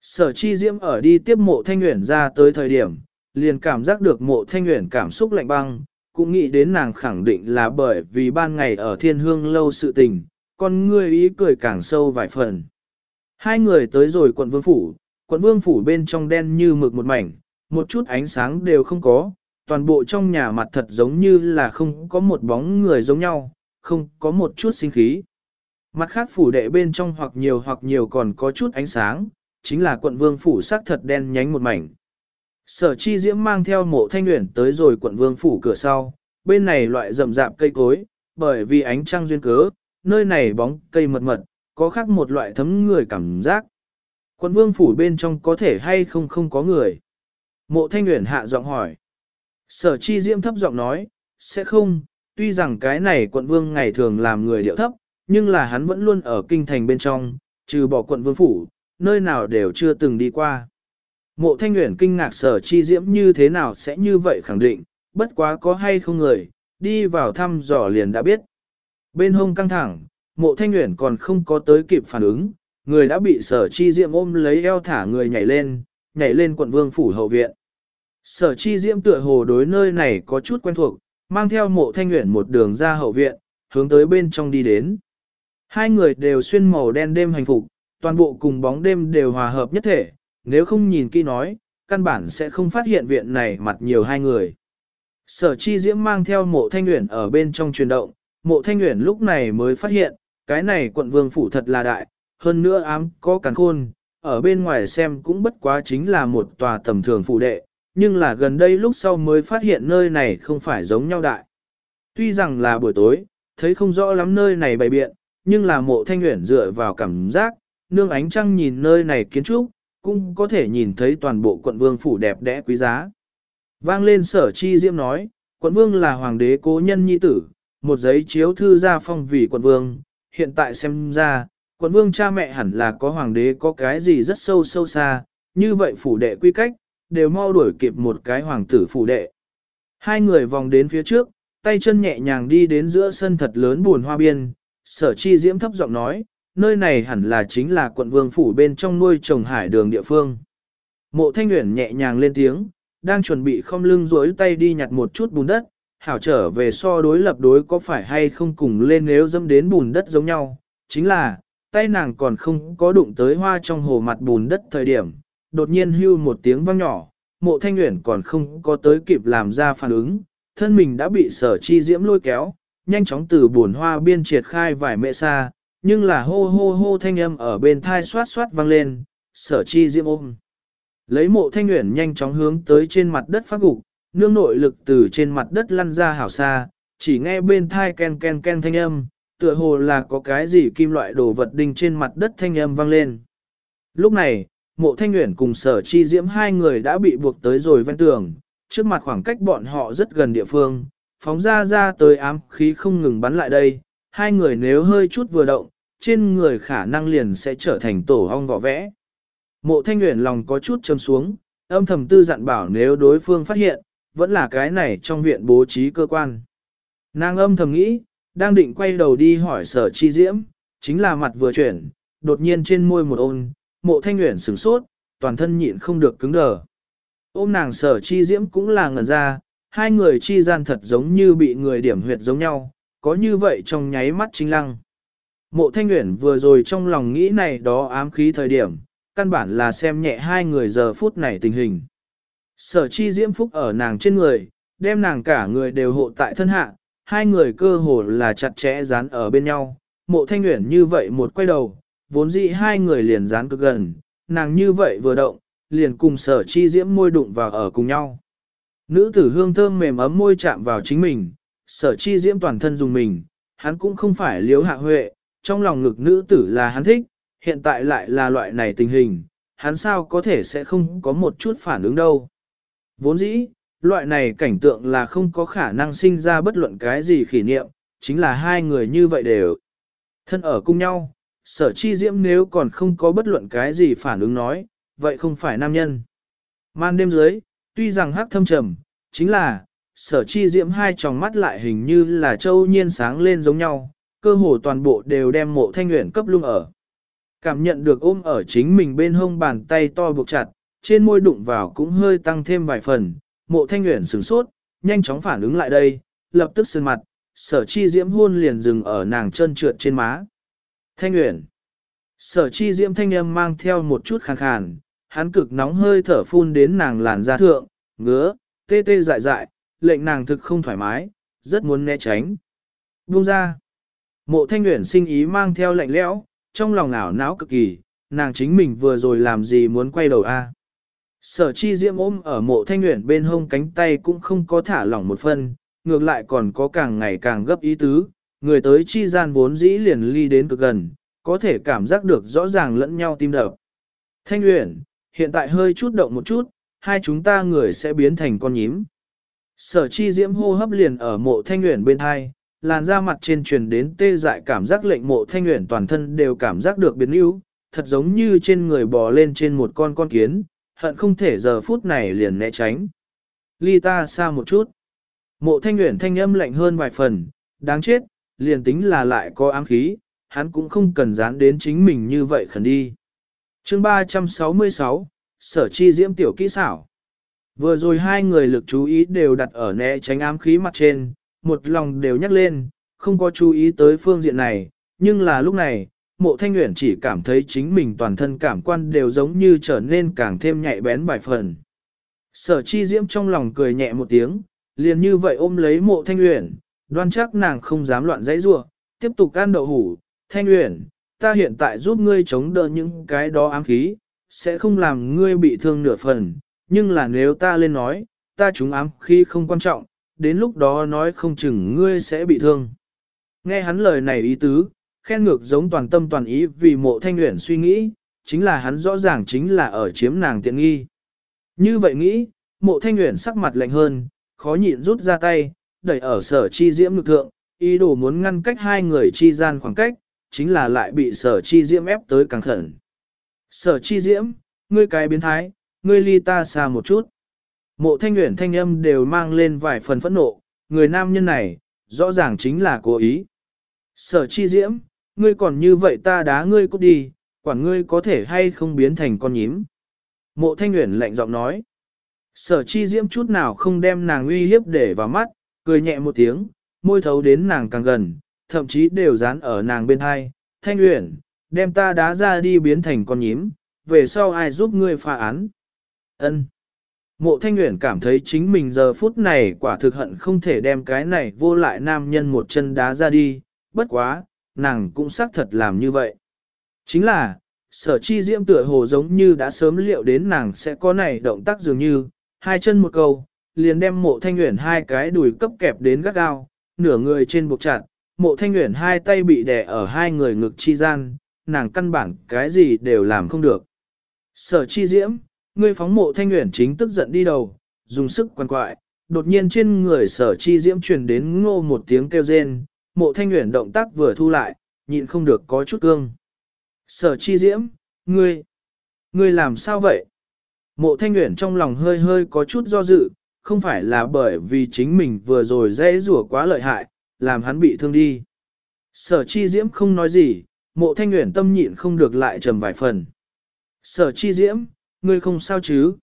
Sở chi diễm ở đi tiếp mộ thanh nguyện ra tới thời điểm, liền cảm giác được mộ thanh nguyện cảm xúc lạnh băng, cũng nghĩ đến nàng khẳng định là bởi vì ban ngày ở thiên hương lâu sự tình, con ngươi ý cười càng sâu vài phần. Hai người tới rồi quận vương phủ, quận vương phủ bên trong đen như mực một mảnh, một chút ánh sáng đều không có, toàn bộ trong nhà mặt thật giống như là không có một bóng người giống nhau, không có một chút sinh khí. Mặt khác phủ đệ bên trong hoặc nhiều hoặc nhiều còn có chút ánh sáng, chính là quận vương phủ sắc thật đen nhánh một mảnh. Sở chi diễm mang theo mộ thanh nguyện tới rồi quận vương phủ cửa sau, bên này loại rậm rạp cây cối, bởi vì ánh trăng duyên cớ, nơi này bóng cây mật mật, có khác một loại thấm người cảm giác. Quận vương phủ bên trong có thể hay không không có người. Mộ thanh nguyện hạ giọng hỏi. Sở chi diễm thấp giọng nói, sẽ không, tuy rằng cái này quận vương ngày thường làm người điệu thấp, nhưng là hắn vẫn luôn ở kinh thành bên trong, trừ bỏ quận vương phủ, nơi nào đều chưa từng đi qua. Mộ thanh Uyển kinh ngạc sở chi diễm như thế nào sẽ như vậy khẳng định, bất quá có hay không người, đi vào thăm dò liền đã biết. Bên hông căng thẳng, mộ thanh Uyển còn không có tới kịp phản ứng, người đã bị sở chi diễm ôm lấy eo thả người nhảy lên, nhảy lên quận vương phủ hậu viện. Sở chi diễm tựa hồ đối nơi này có chút quen thuộc, mang theo mộ thanh Uyển một đường ra hậu viện, hướng tới bên trong đi đến. Hai người đều xuyên màu đen đêm hành phục, toàn bộ cùng bóng đêm đều hòa hợp nhất thể, nếu không nhìn kỹ nói, căn bản sẽ không phát hiện viện này mặt nhiều hai người. Sở chi diễm mang theo mộ thanh nguyện ở bên trong truyền động, mộ thanh nguyện lúc này mới phát hiện, cái này quận vương phủ thật là đại, hơn nữa ám có càn khôn, ở bên ngoài xem cũng bất quá chính là một tòa tầm thường phủ đệ, nhưng là gần đây lúc sau mới phát hiện nơi này không phải giống nhau đại. Tuy rằng là buổi tối, thấy không rõ lắm nơi này bày biện, nhưng là mộ thanh nguyện dựa vào cảm giác, nương ánh trăng nhìn nơi này kiến trúc, cũng có thể nhìn thấy toàn bộ quận vương phủ đẹp đẽ quý giá. Vang lên sở chi diễm nói, quận vương là hoàng đế cố nhân nhi tử, một giấy chiếu thư ra phong vì quận vương, hiện tại xem ra, quận vương cha mẹ hẳn là có hoàng đế có cái gì rất sâu sâu xa, như vậy phủ đệ quy cách, đều mau đuổi kịp một cái hoàng tử phủ đệ. Hai người vòng đến phía trước, tay chân nhẹ nhàng đi đến giữa sân thật lớn buồn hoa biên, sở chi diễm thấp giọng nói, nơi này hẳn là chính là quận vương phủ bên trong nuôi trồng hải đường địa phương. Mộ thanh nguyện nhẹ nhàng lên tiếng, đang chuẩn bị không lưng rối tay đi nhặt một chút bùn đất, hảo trở về so đối lập đối có phải hay không cùng lên nếu dâm đến bùn đất giống nhau, chính là, tay nàng còn không có đụng tới hoa trong hồ mặt bùn đất thời điểm, đột nhiên hưu một tiếng vang nhỏ, mộ thanh nguyện còn không có tới kịp làm ra phản ứng, thân mình đã bị sở chi diễm lôi kéo, nhanh chóng từ bùn hoa biên triệt khai vài mẹ xa, nhưng là hô hô hô thanh âm ở bên thai xoát xoát vang lên, sở chi diễm ôm. Lấy mộ thanh nguyện nhanh chóng hướng tới trên mặt đất phát gục, nương nội lực từ trên mặt đất lăn ra hảo xa, chỉ nghe bên thai ken ken ken thanh âm, tựa hồ là có cái gì kim loại đồ vật đinh trên mặt đất thanh âm vang lên. Lúc này, mộ thanh nguyện cùng sở chi diễm hai người đã bị buộc tới rồi ven tường, trước mặt khoảng cách bọn họ rất gần địa phương, phóng ra ra tới ám khí không ngừng bắn lại đây, hai người nếu hơi chút vừa động, trên người khả năng liền sẽ trở thành tổ ong vỏ vẽ. Mộ thanh nguyện lòng có chút châm xuống, âm thầm tư dặn bảo nếu đối phương phát hiện, vẫn là cái này trong viện bố trí cơ quan. Nàng âm thầm nghĩ, đang định quay đầu đi hỏi sở chi diễm, chính là mặt vừa chuyển, đột nhiên trên môi một ôn, mộ thanh nguyện sửng sốt, toàn thân nhịn không được cứng đờ. Ôm nàng sở chi diễm cũng là ngẩn ra, hai người chi gian thật giống như bị người điểm huyệt giống nhau, có như vậy trong nháy mắt chính lăng. Mộ thanh nguyện vừa rồi trong lòng nghĩ này đó ám khí thời điểm, căn bản là xem nhẹ hai người giờ phút này tình hình. Sở chi diễm phúc ở nàng trên người, đem nàng cả người đều hộ tại thân hạ, hai người cơ hồ là chặt chẽ dán ở bên nhau. Mộ thanh nguyện như vậy một quay đầu, vốn dĩ hai người liền dán cực gần, nàng như vậy vừa động, liền cùng sở chi diễm môi đụng vào ở cùng nhau. Nữ tử hương thơm mềm ấm môi chạm vào chính mình, sở chi diễm toàn thân dùng mình, hắn cũng không phải liếu hạ huệ, trong lòng ngực nữ tử là hắn thích, hiện tại lại là loại này tình hình, hắn sao có thể sẽ không có một chút phản ứng đâu. Vốn dĩ, loại này cảnh tượng là không có khả năng sinh ra bất luận cái gì kỷ niệm, chính là hai người như vậy đều. Thân ở cùng nhau, sở chi diễm nếu còn không có bất luận cái gì phản ứng nói, vậy không phải nam nhân. Man đêm dưới, tuy rằng hắc thâm trầm, chính là, sở chi diễm hai tròng mắt lại hình như là châu nhiên sáng lên giống nhau, cơ hồ toàn bộ đều đem mộ thanh nguyện cấp lung ở. Cảm nhận được ôm ở chính mình bên hông bàn tay to buộc chặt, trên môi đụng vào cũng hơi tăng thêm vài phần, mộ thanh nguyện sửng sốt, nhanh chóng phản ứng lại đây, lập tức sơn mặt, sở chi diễm hôn liền dừng ở nàng chân trượt trên má. Thanh nguyện, sở chi diễm thanh âm mang theo một chút khàn khàn, hắn cực nóng hơi thở phun đến nàng làn da thượng, ngứa, tê tê dại dại, lệnh nàng thực không thoải mái, rất muốn né tránh. Buông ra. Mộ thanh nguyện sinh ý mang theo lạnh lẽo, trong lòng ảo não cực kỳ, nàng chính mình vừa rồi làm gì muốn quay đầu a? Sở chi diễm ôm ở mộ thanh nguyện bên hông cánh tay cũng không có thả lỏng một phân, ngược lại còn có càng ngày càng gấp ý tứ, người tới chi gian vốn dĩ liền ly đến cực gần, có thể cảm giác được rõ ràng lẫn nhau tim đập. Thanh nguyện, hiện tại hơi chút động một chút, hai chúng ta người sẽ biến thành con nhím. Sở chi diễm hô hấp liền ở mộ thanh nguyện bên hai, làn da mặt trên truyền đến tê dại cảm giác lệnh mộ thanh nguyện toàn thân đều cảm giác được biến yếu, thật giống như trên người bò lên trên một con con kiến, hận không thể giờ phút này liền né tránh. Ly ta xa một chút. Mộ thanh nguyện thanh âm lạnh hơn vài phần, đáng chết, liền tính là lại có ám khí, hắn cũng không cần dán đến chính mình như vậy khẩn đi. chương 366, Sở Chi Diễm Tiểu Kỹ Xảo Vừa rồi hai người lực chú ý đều đặt ở né tránh ám khí mặt trên, một lòng đều nhắc lên, không có chú ý tới phương diện này, nhưng là lúc này, mộ thanh nguyện chỉ cảm thấy chính mình toàn thân cảm quan đều giống như trở nên càng thêm nhạy bén vài phần. Sở chi diễm trong lòng cười nhẹ một tiếng, liền như vậy ôm lấy mộ thanh nguyện, đoan chắc nàng không dám loạn dãy rua, tiếp tục ăn đậu hủ, thanh nguyện, ta hiện tại giúp ngươi chống đỡ những cái đó ám khí, sẽ không làm ngươi bị thương nửa phần, nhưng là nếu ta lên nói, ta chúng ám khí không quan trọng, đến lúc đó nói không chừng ngươi sẽ bị thương. Nghe hắn lời này ý tứ, khen ngược giống toàn tâm toàn ý vì mộ thanh nguyện suy nghĩ, chính là hắn rõ ràng chính là ở chiếm nàng tiện nghi. Như vậy nghĩ, mộ thanh nguyện sắc mặt lạnh hơn, khó nhịn rút ra tay, đẩy ở sở chi diễm lực thượng, ý đồ muốn ngăn cách hai người chi gian khoảng cách, chính là lại bị sở chi diễm ép tới càng khẩn. Sở chi diễm, ngươi cái biến thái, ngươi ly ta xa một chút. Mộ thanh nguyện thanh âm đều mang lên vài phần phẫn nộ, người nam nhân này, rõ ràng chính là cố ý. Sở chi diễm, ngươi còn như vậy ta đá ngươi cút đi, quản ngươi có thể hay không biến thành con nhím. Mộ thanh nguyện lạnh giọng nói. Sở chi diễm chút nào không đem nàng uy hiếp để vào mắt, cười nhẹ một tiếng, môi thấu đến nàng càng gần, thậm chí đều dán ở nàng bên hai. Thanh nguyện, đem ta đá ra đi biến thành con nhím, về sau ai giúp ngươi phá án. Ân. Mộ thanh Uyển cảm thấy chính mình giờ phút này quả thực hận không thể đem cái này vô lại nam nhân một chân đá ra đi, bất quá, nàng cũng xác thật làm như vậy. Chính là, sở chi diễm tựa hồ giống như đã sớm liệu đến nàng sẽ có này động tác dường như, hai chân một câu, liền đem mộ thanh nguyện hai cái đùi cấp kẹp đến gắt gao, nửa người trên buộc chặt, mộ thanh nguyện hai tay bị đè ở hai người ngực chi gian, nàng căn bản cái gì đều làm không được. Sở chi diễm, ngươi phóng mộ thanh nguyện chính tức giận đi đầu, dùng sức quan quại, đột nhiên trên người sở chi diễm truyền đến ngô một tiếng kêu rên, mộ thanh nguyện động tác vừa thu lại, nhịn không được có chút cương. Sở chi diễm, ngươi, ngươi làm sao vậy? Mộ thanh nguyện trong lòng hơi hơi có chút do dự, không phải là bởi vì chính mình vừa rồi dễ rủa quá lợi hại, làm hắn bị thương đi. Sở chi diễm không nói gì, mộ thanh nguyện tâm nhịn không được lại trầm vài phần. Sở chi diễm, ngươi không sao chứ?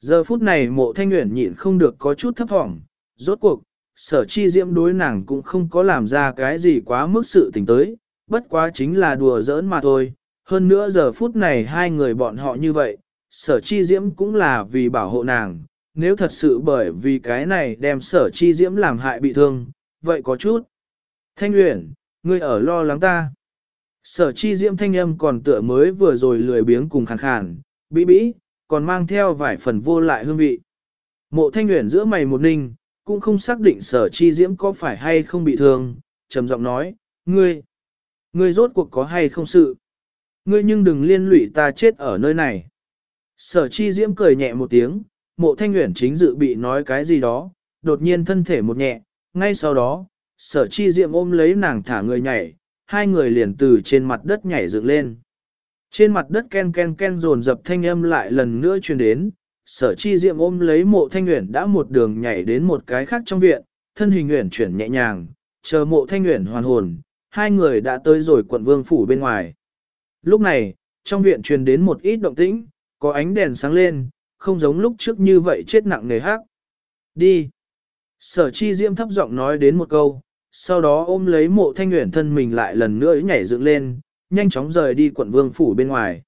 Giờ phút này mộ thanh nguyện nhịn không được có chút thấp thỏm, rốt cuộc, sở chi diễm đối nàng cũng không có làm ra cái gì quá mức sự tình tới, bất quá chính là đùa giỡn mà thôi. Hơn nữa giờ phút này hai người bọn họ như vậy, sở chi diễm cũng là vì bảo hộ nàng, nếu thật sự bởi vì cái này đem sở chi diễm làm hại bị thương, vậy có chút. Thanh Uyển, ngươi ở lo lắng ta. Sở chi diễm thanh âm còn tựa mới vừa rồi lười biếng cùng khàn khàn, bĩ bĩ, còn mang theo vài phần vô lại hương vị. Mộ thanh nguyện giữa mày một ninh, cũng không xác định sở chi diễm có phải hay không bị thương, trầm giọng nói, ngươi, ngươi rốt cuộc có hay không sự. Ngươi nhưng đừng liên lụy ta chết ở nơi này. Sở chi diễm cười nhẹ một tiếng, mộ thanh nguyện chính dự bị nói cái gì đó, đột nhiên thân thể một nhẹ, ngay sau đó, sở chi diễm ôm lấy nàng thả người nhảy, hai người liền từ trên mặt đất nhảy dựng lên. Trên mặt đất ken ken ken rồn dập thanh âm lại lần nữa truyền đến, sở chi diệm ôm lấy mộ thanh nguyện đã một đường nhảy đến một cái khác trong viện, thân hình nguyện chuyển nhẹ nhàng, chờ mộ thanh nguyện hoàn hồn, hai người đã tới rồi quận vương phủ bên ngoài. Lúc này, trong viện truyền đến một ít động tĩnh, có ánh đèn sáng lên, không giống lúc trước như vậy chết nặng nề hát. Đi! Sở chi diệm thấp giọng nói đến một câu, sau đó ôm lấy mộ thanh nguyện thân mình lại lần nữa nhảy dựng lên, nhanh chóng rời đi quận vương phủ bên ngoài.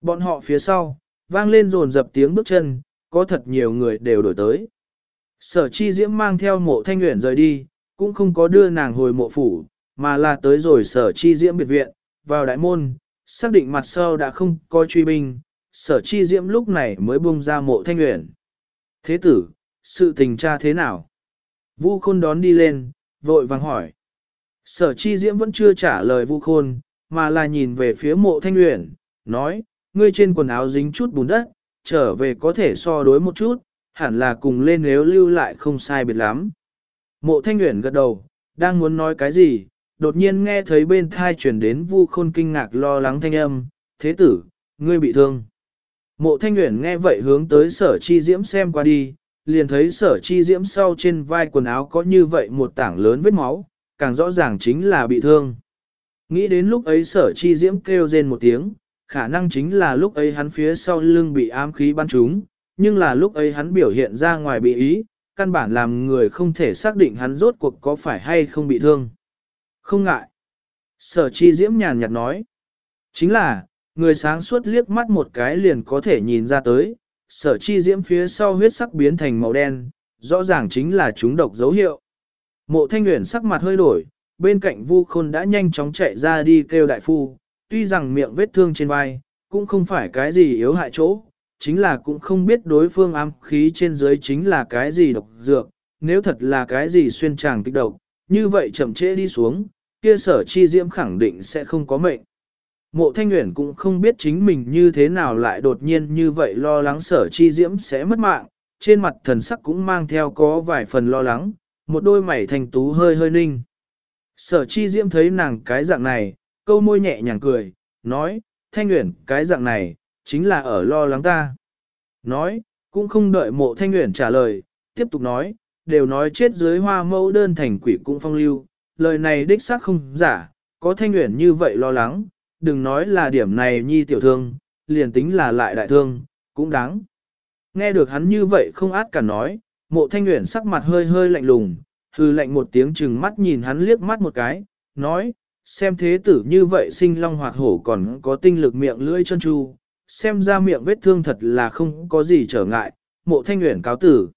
Bọn họ phía sau, vang lên rồn dập tiếng bước chân, có thật nhiều người đều đổi tới. Sở chi diễm mang theo mộ thanh nguyện rời đi, cũng không có đưa nàng hồi mộ phủ, mà là tới rồi sở chi diễm biệt viện, vào đại môn, xác định mặt sau đã không có truy binh, sở chi diễm lúc này mới buông ra mộ thanh nguyện. Thế tử, sự tình tra thế nào? Vu khôn đón đi lên, vội vàng hỏi. Sở chi diễm vẫn chưa trả lời vu khôn, mà là nhìn về phía mộ thanh nguyện, nói, ngươi trên quần áo dính chút bùn đất, trở về có thể so đối một chút, hẳn là cùng lên nếu lưu lại không sai biệt lắm. Mộ thanh nguyện gật đầu, đang muốn nói cái gì, đột nhiên nghe thấy bên thai chuyển đến vu khôn kinh ngạc lo lắng thanh âm, thế tử, ngươi bị thương. Mộ thanh nguyện nghe vậy hướng tới sở chi diễm xem qua đi, liền thấy sở chi diễm sau trên vai quần áo có như vậy một tảng lớn vết máu, càng rõ ràng chính là bị thương. Nghĩ đến lúc ấy sở chi diễm kêu rên một tiếng, khả năng chính là lúc ấy hắn phía sau lưng bị ám khí bắn trúng, nhưng là lúc ấy hắn biểu hiện ra ngoài bị ý, căn bản làm người không thể xác định hắn rốt cuộc có phải hay không bị thương. Không ngại. Sở chi diễm nhàn nhạt nói. Chính là, người sáng suốt liếc mắt một cái liền có thể nhìn ra tới, sở chi diễm phía sau huyết sắc biến thành màu đen, rõ ràng chính là chúng độc dấu hiệu. Mộ thanh nguyện sắc mặt hơi đổi, bên cạnh vu khôn đã nhanh chóng chạy ra đi kêu đại phu, tuy rằng miệng vết thương trên vai, cũng không phải cái gì yếu hại chỗ, chính là cũng không biết đối phương ám khí trên dưới chính là cái gì độc dược, nếu thật là cái gì xuyên tràng kích độc, như vậy chậm trễ đi xuống, kia sở chi diễm khẳng định sẽ không có mệnh. Mộ thanh Uyển cũng không biết chính mình như thế nào lại đột nhiên như vậy lo lắng sở chi diễm sẽ mất mạng, trên mặt thần sắc cũng mang theo có vài phần lo lắng, một đôi mảy thành tú hơi hơi ninh. Sở chi diễm thấy nàng cái dạng này, câu môi nhẹ nhàng cười, nói, thanh nguyện cái dạng này, chính là ở lo lắng ta. Nói, cũng không đợi mộ thanh nguyện trả lời, tiếp tục nói, đều nói chết dưới hoa mẫu đơn thành quỷ cũng phong lưu, lời này đích xác không giả, có thanh nguyện như vậy lo lắng, đừng nói là điểm này nhi tiểu thương, liền tính là lại đại thương, cũng đáng. Nghe được hắn như vậy không át cả nói, mộ thanh nguyện sắc mặt hơi hơi lạnh lùng, hư lạnh một tiếng chừng mắt nhìn hắn liếc mắt một cái, nói, xem thế tử như vậy sinh long hoạt hổ còn có tinh lực miệng lưỡi chân chu, xem ra miệng vết thương thật là không có gì trở ngại, mộ thanh nguyện cáo tử.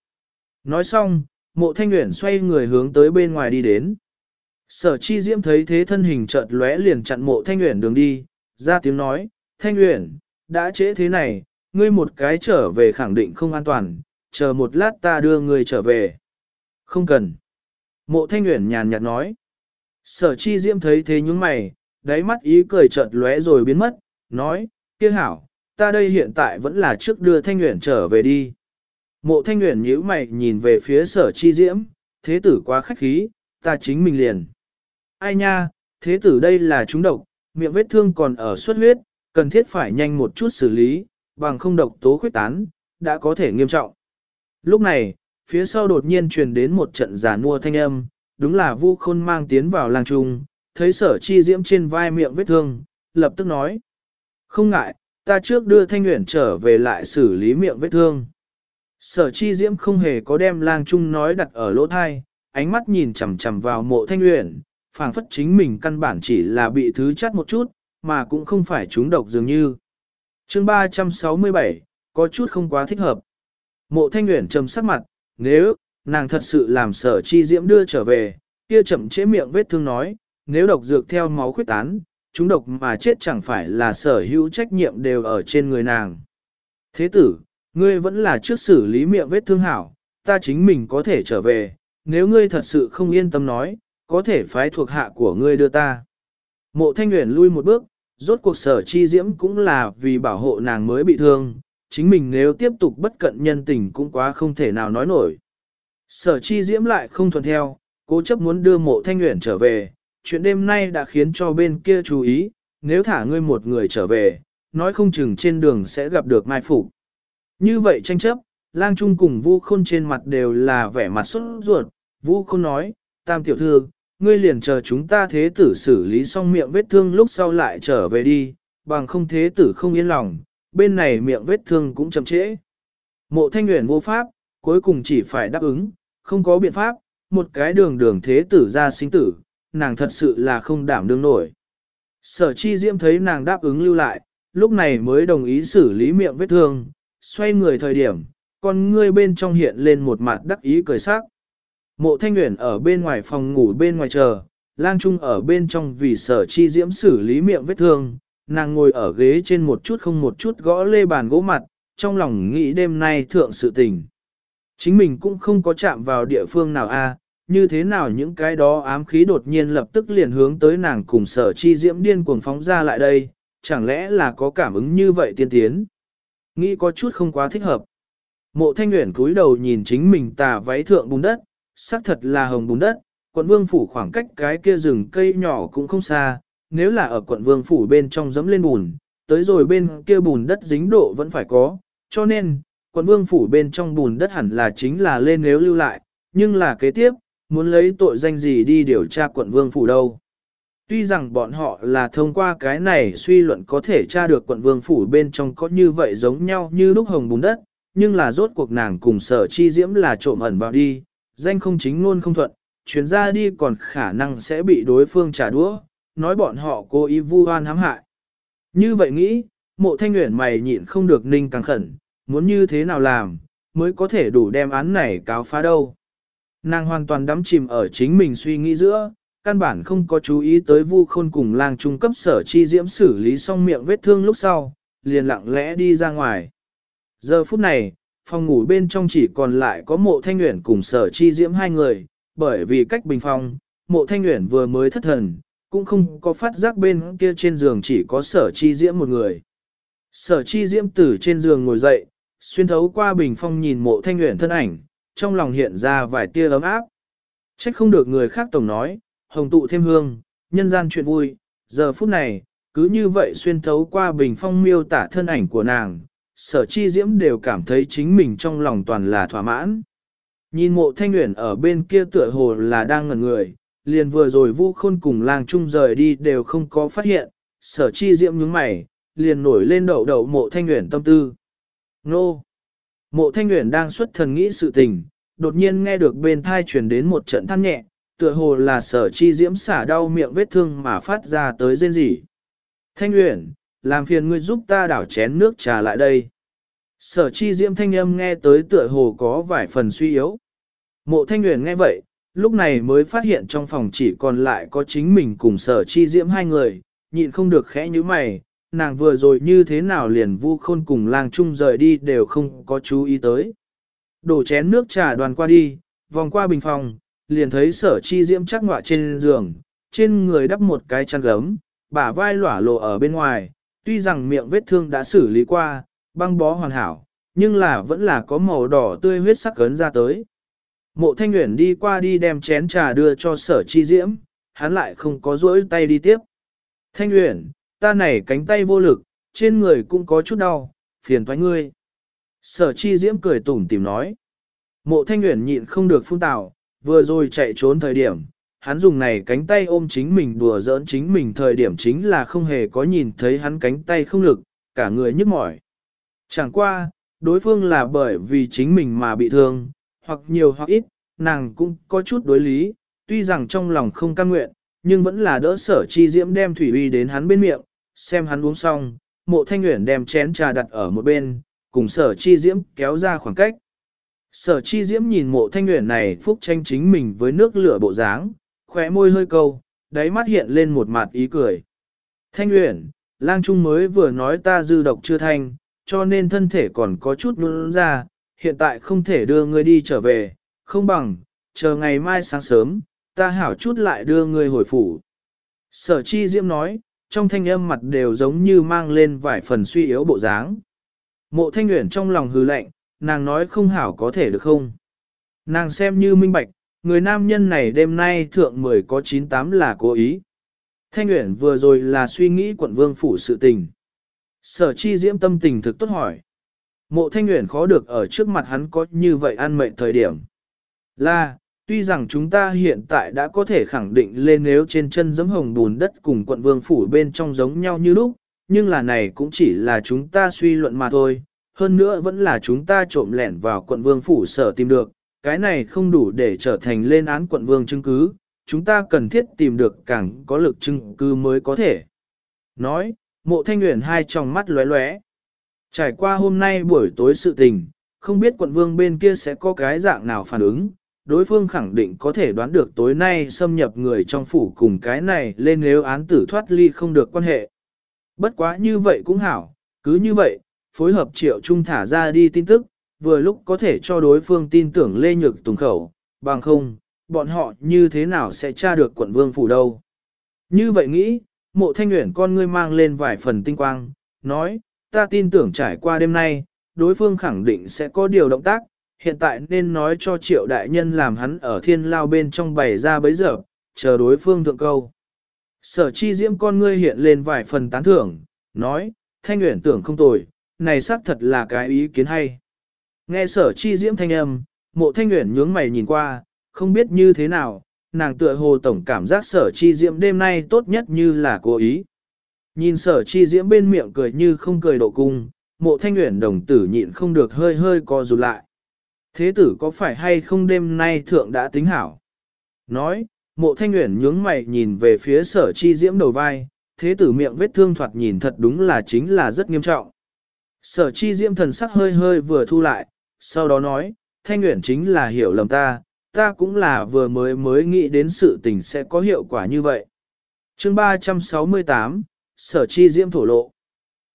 Nói xong, mộ thanh nguyện xoay người hướng tới bên ngoài đi đến. Sở chi diễm thấy thế thân hình chợt lóe liền chặn mộ thanh nguyện đường đi, ra tiếng nói, thanh nguyện, đã trễ thế này, ngươi một cái trở về khẳng định không an toàn, chờ một lát ta đưa ngươi trở về. Không cần. Mộ thanh Uyển nhàn nhạt nói. Sở chi diễm thấy thế những mày, đáy mắt ý cười chợt lóe rồi biến mất, nói, kia hảo, ta đây hiện tại vẫn là trước đưa thanh Uyển trở về đi. Mộ thanh Uyển nhíu mày nhìn về phía sở chi diễm, thế tử quá khách khí, ta chính mình liền. Ai nha, thế tử đây là trúng độc, miệng vết thương còn ở xuất huyết, cần thiết phải nhanh một chút xử lý, bằng không độc tố khuyết tán, đã có thể nghiêm trọng. Lúc này, phía sau đột nhiên truyền đến một trận giả nua thanh âm, đúng là vu khôn mang tiến vào làng trung, thấy sở chi diễm trên vai miệng vết thương, lập tức nói. Không ngại, ta trước đưa thanh nguyện trở về lại xử lý miệng vết thương. Sở chi diễm không hề có đem lang trung nói đặt ở lỗ thai, ánh mắt nhìn chằm chằm vào mộ thanh nguyện, phảng phất chính mình căn bản chỉ là bị thứ chắt một chút, mà cũng không phải trúng độc dường như. chương 367, có chút không quá thích hợp. Mộ thanh nguyện trầm sắc mặt, nếu, nàng thật sự làm sở chi diễm đưa trở về, kia chậm chế miệng vết thương nói, nếu độc dược theo máu khuyết tán, chúng độc mà chết chẳng phải là sở hữu trách nhiệm đều ở trên người nàng. Thế tử, ngươi vẫn là trước xử lý miệng vết thương hảo, ta chính mình có thể trở về, nếu ngươi thật sự không yên tâm nói, có thể phái thuộc hạ của ngươi đưa ta. Mộ thanh nguyện lui một bước, rốt cuộc sở chi diễm cũng là vì bảo hộ nàng mới bị thương, chính mình nếu tiếp tục bất cận nhân tình cũng quá không thể nào nói nổi. Sở chi diễm lại không thuận theo, cố chấp muốn đưa mộ thanh nguyện trở về, chuyện đêm nay đã khiến cho bên kia chú ý, nếu thả ngươi một người trở về, nói không chừng trên đường sẽ gặp được mai phục. Như vậy tranh chấp, lang trung cùng vu khôn trên mặt đều là vẻ mặt xuất ruột, vu khôn nói, tam tiểu thư, ngươi liền chờ chúng ta thế tử xử lý xong miệng vết thương lúc sau lại trở về đi, bằng không thế tử không yên lòng, bên này miệng vết thương cũng chậm trễ. Mộ thanh nguyện vô pháp, cuối cùng chỉ phải đáp ứng, không có biện pháp, một cái đường đường thế tử ra sinh tử, nàng thật sự là không đảm đương nổi. Sở chi diễm thấy nàng đáp ứng lưu lại, lúc này mới đồng ý xử lý miệng vết thương, xoay người thời điểm, con ngươi bên trong hiện lên một mặt đắc ý cười sắc. Mộ thanh nguyện ở bên ngoài phòng ngủ bên ngoài chờ, lang trung ở bên trong vì sở chi diễm xử lý miệng vết thương, nàng ngồi ở ghế trên một chút không một chút gõ lê bàn gỗ mặt, trong lòng nghĩ đêm nay thượng sự tình. Chính mình cũng không có chạm vào địa phương nào a, như thế nào những cái đó ám khí đột nhiên lập tức liền hướng tới nàng cùng sở chi diễm điên cuồng phóng ra lại đây, chẳng lẽ là có cảm ứng như vậy tiên tiến. Nghĩ có chút không quá thích hợp. Mộ thanh nguyện cúi đầu nhìn chính mình tà váy thượng bùn đất, xác thật là hồng bùn đất, quận vương phủ khoảng cách cái kia rừng cây nhỏ cũng không xa, nếu là ở quận vương phủ bên trong dẫm lên bùn, tới rồi bên kia bùn đất dính độ vẫn phải có, cho nên, quận vương phủ bên trong bùn đất hẳn là chính là lên nếu lưu lại, nhưng là kế tiếp, muốn lấy tội danh gì đi điều tra quận vương phủ đâu. Tuy rằng bọn họ là thông qua cái này suy luận có thể tra được quận vương phủ bên trong có như vậy giống nhau như lúc hồng bùn đất, nhưng là rốt cuộc nàng cùng sở chi diễm là trộm ẩn vào đi, danh không chính luôn không thuận, chuyến ra đi còn khả năng sẽ bị đối phương trả đũa, nói bọn họ cố ý vu oan hãm hại. Như vậy nghĩ, mộ thanh nguyện mày nhịn không được ninh càng khẩn, muốn như thế nào làm, mới có thể đủ đem án này cáo phá đâu. Nàng hoàn toàn đắm chìm ở chính mình suy nghĩ giữa, căn bản không có chú ý tới vu khôn cùng lang trung cấp sở chi diễm xử lý xong miệng vết thương lúc sau, liền lặng lẽ đi ra ngoài. Giờ phút này, phòng ngủ bên trong chỉ còn lại có mộ thanh nguyện cùng sở chi diễm hai người, bởi vì cách bình phong, mộ thanh nguyện vừa mới thất thần, cũng không có phát giác bên kia trên giường chỉ có sở chi diễm một người. Sở chi diễm từ trên giường ngồi dậy, xuyên thấu qua bình phong nhìn mộ thanh nguyện thân ảnh, trong lòng hiện ra vài tia ấm áp. Trách không được người khác tổng nói, hồng tụ thêm hương, nhân gian chuyện vui, giờ phút này, cứ như vậy xuyên thấu qua bình phong miêu tả thân ảnh của nàng, sở chi diễm đều cảm thấy chính mình trong lòng toàn là thỏa mãn. Nhìn mộ thanh nguyện ở bên kia tựa hồ là đang ngẩn người, liền vừa rồi vu khôn cùng lang trung rời đi đều không có phát hiện, sở chi diễm nhướng mày, liền nổi lên đậu đậu mộ thanh nguyện tâm tư. Nô! Mộ thanh nguyện đang xuất thần nghĩ sự tình, đột nhiên nghe được bên thai truyền đến một trận than nhẹ, tựa hồ là sở chi diễm xả đau miệng vết thương mà phát ra tới rên rỉ. Thanh nguyện, làm phiền ngươi giúp ta đảo chén nước trà lại đây. Sở chi diễm thanh âm nghe tới tựa hồ có vài phần suy yếu. Mộ thanh nguyện nghe vậy, lúc này mới phát hiện trong phòng chỉ còn lại có chính mình cùng sở chi diễm hai người, nhịn không được khẽ như mày, nàng vừa rồi như thế nào liền vu khôn cùng lang chung rời đi đều không có chú ý tới. Đổ chén nước trà đoàn qua đi, vòng qua bình phòng, liền thấy sở chi diễm chắc ngọa trên giường, trên người đắp một cái chăn gấm, bả vai lỏa lộ ở bên ngoài, tuy rằng miệng vết thương đã xử lý qua, băng bó hoàn hảo, nhưng là vẫn là có màu đỏ tươi huyết sắc cấn ra tới. Mộ thanh Uyển đi qua đi đem chén trà đưa cho sở chi diễm, hắn lại không có rỗi tay đi tiếp. Thanh Uyển, ta này cánh tay vô lực, trên người cũng có chút đau, phiền thoái ngươi. Sở chi diễm cười tủm tìm nói. Mộ thanh Uyển nhịn không được phun tào, vừa rồi chạy trốn thời điểm, hắn dùng này cánh tay ôm chính mình đùa giỡn chính mình thời điểm chính là không hề có nhìn thấy hắn cánh tay không lực, cả người nhức mỏi. Chẳng qua, đối phương là bởi vì chính mình mà bị thương, hoặc nhiều hoặc ít, nàng cũng có chút đối lý, tuy rằng trong lòng không cam nguyện, nhưng vẫn là đỡ sở chi diễm đem thủy uy đến hắn bên miệng, xem hắn uống xong, mộ thanh nguyện đem chén trà đặt ở một bên, cùng sở chi diễm kéo ra khoảng cách. Sở chi diễm nhìn mộ thanh nguyện này phúc tranh chính mình với nước lửa bộ dáng, khóe môi hơi câu, đáy mắt hiện lên một mặt ý cười. Thanh nguyện, lang trung mới vừa nói ta dư độc chưa thanh, cho nên thân thể còn có chút nôn ra, hiện tại không thể đưa ngươi đi trở về, không bằng, chờ ngày mai sáng sớm, ta hảo chút lại đưa ngươi hồi phủ. Sở chi diễm nói, trong thanh âm mặt đều giống như mang lên vài phần suy yếu bộ dáng. Mộ thanh nguyện trong lòng hư lạnh, nàng nói không hảo có thể được không. Nàng xem như minh bạch, người nam nhân này đêm nay thượng 10 có 98 là cố ý. Thanh Uyển vừa rồi là suy nghĩ quận vương phủ sự tình. Sở chi diễm tâm tình thực tốt hỏi. Mộ thanh nguyện khó được ở trước mặt hắn có như vậy ăn mệnh thời điểm. Là, tuy rằng chúng ta hiện tại đã có thể khẳng định lên nếu trên chân giống hồng bùn đất cùng quận vương phủ bên trong giống nhau như lúc, nhưng là này cũng chỉ là chúng ta suy luận mà thôi, hơn nữa vẫn là chúng ta trộm lẻn vào quận vương phủ sở tìm được, cái này không đủ để trở thành lên án quận vương chứng cứ, chúng ta cần thiết tìm được càng có lực chứng cứ mới có thể. Nói, mộ thanh nguyện hai tròng mắt lóe lóe. Trải qua hôm nay buổi tối sự tình, không biết quận vương bên kia sẽ có cái dạng nào phản ứng, đối phương khẳng định có thể đoán được tối nay xâm nhập người trong phủ cùng cái này lên nếu án tử thoát ly không được quan hệ. Bất quá như vậy cũng hảo, cứ như vậy, phối hợp triệu trung thả ra đi tin tức, vừa lúc có thể cho đối phương tin tưởng Lê Nhược Tùng khẩu, bằng không, bọn họ như thế nào sẽ tra được quận vương phủ đâu. Như vậy nghĩ, mộ thanh nguyện con ngươi mang lên vài phần tinh quang, nói, ta tin tưởng trải qua đêm nay, đối phương khẳng định sẽ có điều động tác, hiện tại nên nói cho triệu đại nhân làm hắn ở thiên lao bên trong bày ra bấy giờ, chờ đối phương thượng câu. Sở chi diễm con ngươi hiện lên vài phần tán thưởng, nói, thanh nguyện tưởng không tồi, này xác thật là cái ý kiến hay. Nghe sở chi diễm thanh âm, mộ thanh nguyện nhướng mày nhìn qua, không biết như thế nào, nàng tựa hồ tổng cảm giác sở chi diễm đêm nay tốt nhất như là cố ý. Nhìn sở chi diễm bên miệng cười như không cười độ cung, mộ thanh nguyện đồng tử nhịn không được hơi hơi co rụt lại. Thế tử có phải hay không đêm nay thượng đã tính hảo? Nói, mộ thanh nguyện nhướng mày nhìn về phía sở chi diễm đầu vai, thế tử miệng vết thương thoạt nhìn thật đúng là chính là rất nghiêm trọng. Sở chi diễm thần sắc hơi hơi vừa thu lại, sau đó nói, thanh nguyện chính là hiểu lầm ta, ta cũng là vừa mới mới nghĩ đến sự tình sẽ có hiệu quả như vậy. chương 368, Sở chi diễm thổ lộ.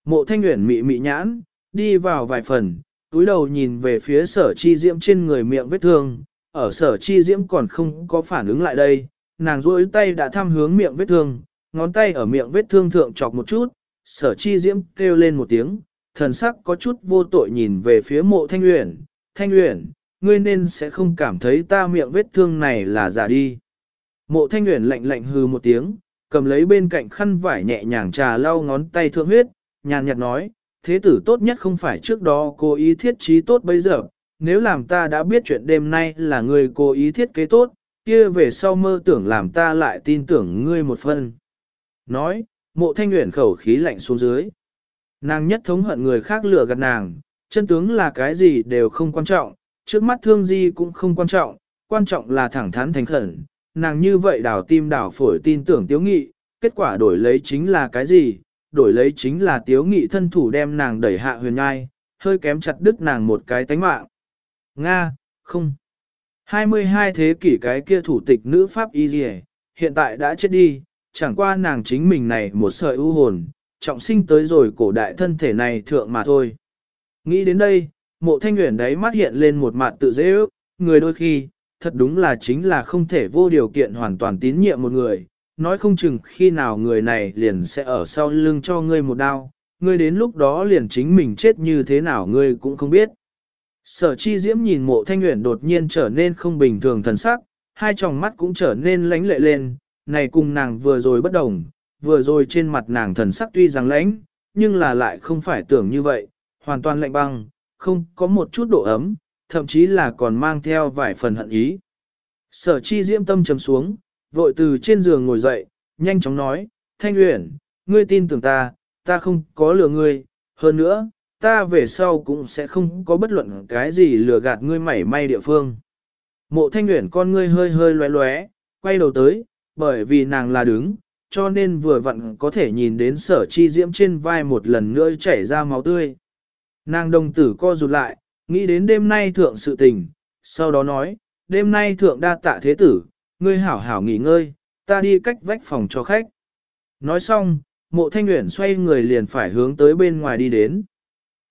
Mộ thanh nguyện mị mị nhãn, đi vào vài phần, túi đầu nhìn về phía sở chi diễm trên người miệng vết thương, ở sở chi diễm còn không có phản ứng lại đây, nàng duỗi tay đã thăm hướng miệng vết thương, ngón tay ở miệng vết thương thượng chọc một chút, sở chi diễm kêu lên một tiếng, thần sắc có chút vô tội nhìn về phía mộ thanh uyển, thanh uyển, ngươi nên sẽ không cảm thấy ta miệng vết thương này là giả đi. Mộ thanh uyển lạnh lạnh hư một tiếng, cầm lấy bên cạnh khăn vải nhẹ nhàng trà lau ngón tay thượng huyết, nhàn nhạt nói, thế tử tốt nhất không phải trước đó cố ý thiết trí tốt bây giờ, nếu làm ta đã biết chuyện đêm nay là người cố ý thiết kế tốt, kia về sau mơ tưởng làm ta lại tin tưởng ngươi một phần. Nói, mộ thanh nguyện khẩu khí lạnh xuống dưới. Nàng nhất thống hận người khác lừa gạt nàng, chân tướng là cái gì đều không quan trọng, trước mắt thương gì cũng không quan trọng, quan trọng là thẳng thắn thành khẩn. Nàng như vậy đảo tim đảo phổi tin tưởng tiếu nghị, kết quả đổi lấy chính là cái gì, đổi lấy chính là tiếu nghị thân thủ đem nàng đẩy hạ huyền ngai, hơi kém chặt đứt nàng một cái tánh mạng. Nga, không. 22 thế kỷ cái kia thủ tịch nữ Pháp Y Dì hiện tại đã chết đi, chẳng qua nàng chính mình này một sợi ưu hồn, trọng sinh tới rồi cổ đại thân thể này thượng mà thôi. Nghĩ đến đây, mộ thanh nguyện đấy mắt hiện lên một mặt tự dễ ước, người đôi khi, thật đúng là chính là không thể vô điều kiện hoàn toàn tín nhiệm một người, nói không chừng khi nào người này liền sẽ ở sau lưng cho ngươi một đao, ngươi đến lúc đó liền chính mình chết như thế nào ngươi cũng không biết. Sở chi diễm nhìn mộ thanh nguyện đột nhiên trở nên không bình thường thần sắc, hai tròng mắt cũng trở nên lánh lệ lên, này cùng nàng vừa rồi bất đồng, vừa rồi trên mặt nàng thần sắc tuy rằng lãnh, nhưng là lại không phải tưởng như vậy, hoàn toàn lạnh băng, không có một chút độ ấm, thậm chí là còn mang theo vài phần hận ý. Sở chi diễm tâm trầm xuống, vội từ trên giường ngồi dậy, nhanh chóng nói, Thanh Uyển, ngươi tin tưởng ta, ta không có lừa ngươi, hơn nữa, ta về sau cũng sẽ không có bất luận cái gì lừa gạt ngươi mảy may địa phương. Mộ Thanh Uyển con ngươi hơi hơi loé loé, quay đầu tới, bởi vì nàng là đứng, cho nên vừa vặn có thể nhìn đến sở chi diễm trên vai một lần nữa chảy ra máu tươi. Nàng đồng tử co rụt lại, nghĩ đến đêm nay thượng sự tình, sau đó nói, đêm nay thượng đa tạ thế tử, ngươi hảo hảo nghỉ ngơi, ta đi cách vách phòng cho khách. Nói xong, mộ thanh nguyện xoay người liền phải hướng tới bên ngoài đi đến.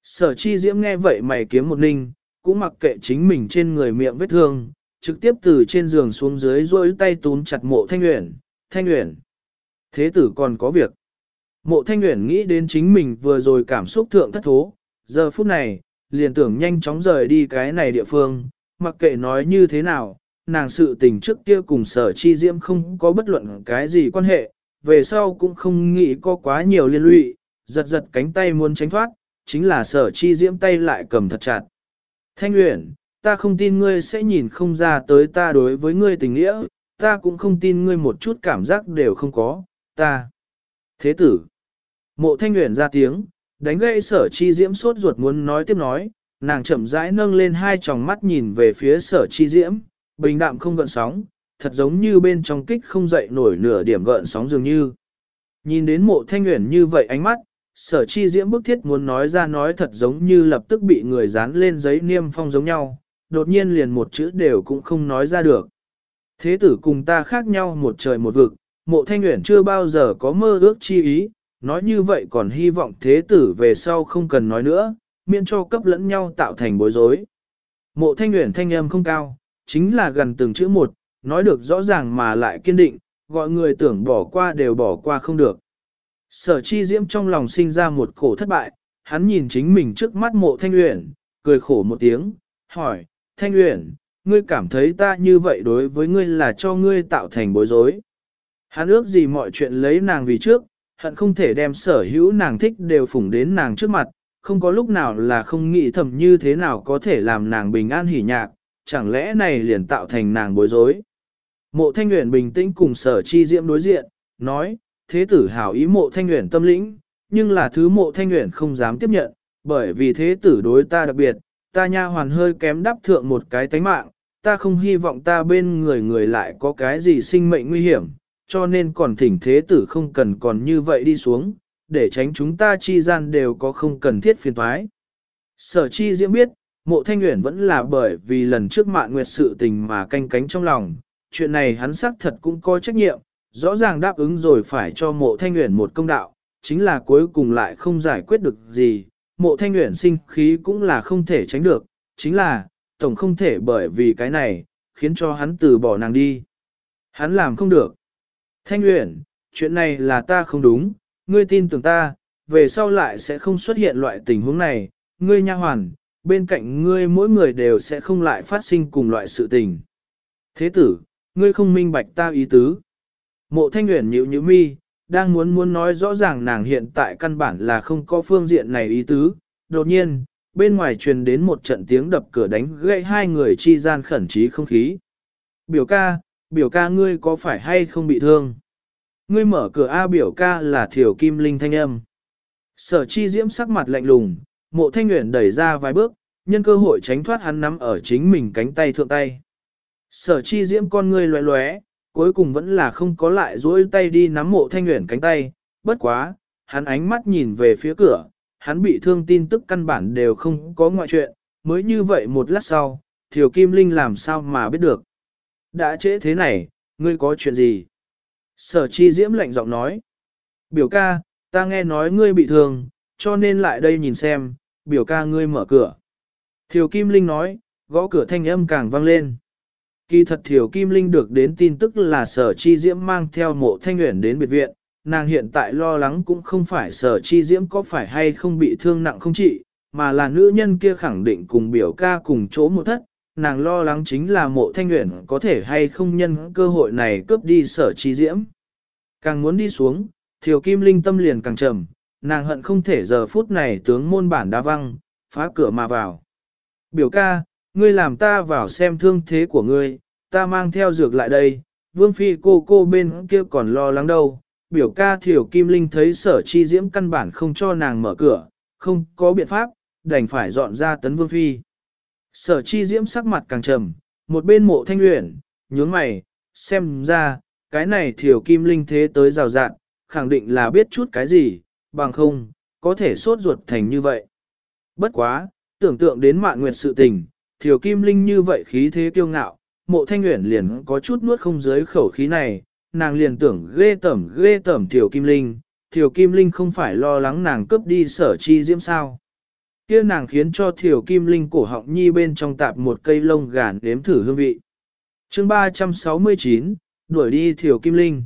Sở chi diễm nghe vậy mày kiếm một ninh, cũng mặc kệ chính mình trên người miệng vết thương, trực tiếp từ trên giường xuống dưới rôi tay túm chặt mộ thanh nguyện, thanh nguyện. Thế tử còn có việc. Mộ thanh nguyện nghĩ đến chính mình vừa rồi cảm xúc thượng thất thố, giờ phút này, liền tưởng nhanh chóng rời đi cái này địa phương, mặc kệ nói như thế nào, nàng sự tình trước kia cùng sở chi diễm không có bất luận cái gì quan hệ, về sau cũng không nghĩ có quá nhiều liên lụy, giật giật cánh tay muốn tránh thoát, chính là sở chi diễm tay lại cầm thật chặt. Thanh Uyển, ta không tin ngươi sẽ nhìn không ra tới ta đối với ngươi tình nghĩa, ta cũng không tin ngươi một chút cảm giác đều không có, ta. Thế tử. Mộ Thanh Uyển ra tiếng, đánh gãy sở chi diễm sốt ruột muốn nói tiếp nói, nàng chậm rãi nâng lên hai tròng mắt nhìn về phía sở chi diễm, bình đạm không gợn sóng, thật giống như bên trong kích không dậy nổi nửa điểm gợn sóng dường như. Nhìn đến mộ thanh nguyện như vậy ánh mắt, sở chi diễm bức thiết muốn nói ra nói thật giống như lập tức bị người dán lên giấy niêm phong giống nhau, đột nhiên liền một chữ đều cũng không nói ra được. Thế tử cùng ta khác nhau một trời một vực, mộ thanh nguyện chưa bao giờ có mơ ước chi ý, nói như vậy còn hy vọng thế tử về sau không cần nói nữa, miễn cho cấp lẫn nhau tạo thành bối rối. Mộ thanh nguyện thanh âm không cao, chính là gần từng chữ một, nói được rõ ràng mà lại kiên định, gọi người tưởng bỏ qua đều bỏ qua không được. Sở chi diễm trong lòng sinh ra một khổ thất bại, hắn nhìn chính mình trước mắt mộ thanh uyển, cười khổ một tiếng, hỏi, thanh uyển, ngươi cảm thấy ta như vậy đối với ngươi là cho ngươi tạo thành bối rối. Hắn ước gì mọi chuyện lấy nàng vì trước, hận không thể đem sở hữu nàng thích đều phủng đến nàng trước mặt, không có lúc nào là không nghĩ thầm như thế nào có thể làm nàng bình an hỉ nhạc, chẳng lẽ này liền tạo thành nàng bối rối. Mộ thanh Nguyễn bình tĩnh cùng sở chi diễm đối diện, nói, thế tử hảo ý mộ thanh Nguyễn tâm lĩnh, nhưng là thứ mộ thanh Nguyễn không dám tiếp nhận, bởi vì thế tử đối ta đặc biệt, ta nha hoàn hơi kém đắp thượng một cái tánh mạng, ta không hy vọng ta bên người người lại có cái gì sinh mệnh nguy hiểm, cho nên còn thỉnh thế tử không cần còn như vậy đi xuống, để tránh chúng ta chi gian đều có không cần thiết phiền thoái. Sở chi diễm biết, mộ thanh nguyện vẫn là bởi vì lần trước mạng nguyệt sự tình mà canh cánh trong lòng, chuyện này hắn xác thật cũng có trách nhiệm, rõ ràng đáp ứng rồi phải cho mộ thanh nguyện một công đạo, chính là cuối cùng lại không giải quyết được gì, mộ thanh nguyện sinh khí cũng là không thể tránh được, chính là, tổng không thể bởi vì cái này, khiến cho hắn từ bỏ nàng đi. Hắn làm không được. Thanh Uyển, chuyện này là ta không đúng, ngươi tin tưởng ta, về sau lại sẽ không xuất hiện loại tình huống này, ngươi nha hoàn, bên cạnh ngươi mỗi người đều sẽ không lại phát sinh cùng loại sự tình. Thế tử, ngươi không minh bạch ta ý tứ. Mộ thanh Uyển nhịu nhịu mi, đang muốn muốn nói rõ ràng nàng hiện tại căn bản là không có phương diện này ý tứ. Đột nhiên, bên ngoài truyền đến một trận tiếng đập cửa đánh gãy hai người chi gian khẩn trí không khí. Biểu ca, biểu ca ngươi có phải hay không bị thương? Ngươi mở cửa A biểu ca là thiểu kim linh thanh âm. Sở chi diễm sắc mặt lạnh lùng, mộ thanh nguyện đẩy ra vài bước, nhân cơ hội tránh thoát hắn nắm ở chính mình cánh tay thượng tay. Sở chi diễm con ngươi loé loé, cuối cùng vẫn là không có lại duỗi tay đi nắm mộ thanh nguyện cánh tay, bất quá, hắn ánh mắt nhìn về phía cửa, hắn bị thương tin tức căn bản đều không có ngoại chuyện, mới như vậy một lát sau, Thiều Kim Linh làm sao mà biết được. Đã trễ thế này, ngươi có chuyện gì? Sở chi diễm lạnh giọng nói. Biểu ca, ta nghe nói ngươi bị thương, cho nên lại đây nhìn xem, biểu ca ngươi mở cửa. Thiều Kim Linh nói, gõ cửa thanh âm càng vang lên. Kỳ thật Thiều Kim Linh được đến tin tức là sở chi diễm mang theo mộ thanh nguyện đến biệt viện, nàng hiện tại lo lắng cũng không phải sở chi diễm có phải hay không bị thương nặng không trị, mà là nữ nhân kia khẳng định cùng biểu ca cùng chỗ một thất, nàng lo lắng chính là mộ thanh nguyện có thể hay không nhân cơ hội này cướp đi sở trí diễm. Càng muốn đi xuống, thiều kim linh tâm liền càng trầm, nàng hận không thể giờ phút này tướng môn bản đa văng, phá cửa mà vào. Biểu ca, ngươi làm ta vào xem thương thế của ngươi, ta mang theo dược lại đây, vương phi cô cô bên kia còn lo lắng đâu. Biểu ca thiểu kim linh thấy sở chi diễm căn bản không cho nàng mở cửa, không có biện pháp, đành phải dọn ra tấn vương phi. Sở chi diễm sắc mặt càng trầm, một bên mộ thanh luyện, nhướng mày, xem ra, cái này thiểu kim linh thế tới rào rạn, khẳng định là biết chút cái gì, bằng không, có thể sốt ruột thành như vậy. Bất quá, tưởng tượng đến mạng nguyệt sự tình, thiểu kim linh như vậy khí thế kiêu ngạo, mộ thanh luyện liền có chút nuốt không dưới khẩu khí này, nàng liền tưởng ghê tẩm ghê tẩm thiểu kim linh, thiểu kim linh không phải lo lắng nàng cướp đi sở chi diễm sao kia nàng khiến cho thiểu kim linh cổ họng nhi bên trong tạp một cây lông gàn nếm thử hương vị. chương 369, đuổi đi thiểu kim linh.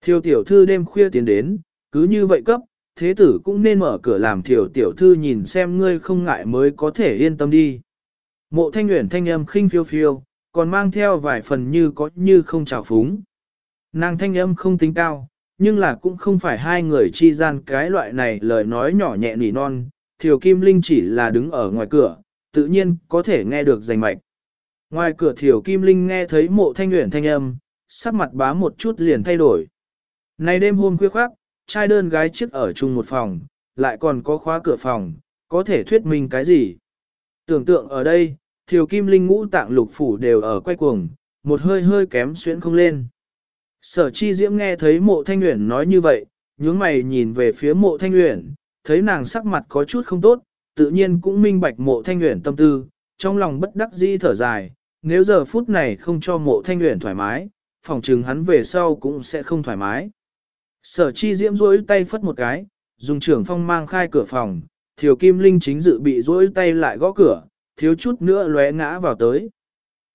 Thiểu tiểu thư đêm khuya tiến đến, cứ như vậy cấp, thế tử cũng nên mở cửa làm thiểu tiểu thư nhìn xem ngươi không ngại mới có thể yên tâm đi. Mộ thanh nguyện thanh âm khinh phiêu phiêu, còn mang theo vài phần như có như không trào phúng. Nàng thanh âm không tính cao, nhưng là cũng không phải hai người chi gian cái loại này lời nói nhỏ nhẹ nỉ non, Thiều Kim Linh chỉ là đứng ở ngoài cửa, tự nhiên có thể nghe được rành mạch. Ngoài cửa Thiều Kim Linh nghe thấy mộ thanh nguyện thanh âm, sắc mặt bá một chút liền thay đổi. Này đêm hôm khuya khoác, trai đơn gái chiếc ở chung một phòng, lại còn có khóa cửa phòng, có thể thuyết minh cái gì? Tưởng tượng ở đây, thiều kim linh ngũ tạng lục phủ đều ở quay cuồng, một hơi hơi kém xuyễn không lên. Sở chi diễm nghe thấy mộ thanh nguyện nói như vậy, nhướng mày nhìn về phía mộ thanh nguyện, thấy nàng sắc mặt có chút không tốt, tự nhiên cũng minh bạch mộ thanh nguyện tâm tư, trong lòng bất đắc dĩ thở dài, nếu giờ phút này không cho mộ thanh nguyện thoải mái, phòng trừng hắn về sau cũng sẽ không thoải mái. Sở chi diễm rỗi tay phất một cái, dùng trưởng phong mang khai cửa phòng, thiều kim linh chính dự bị rỗi tay lại gõ cửa, thiếu chút nữa lóe ngã vào tới.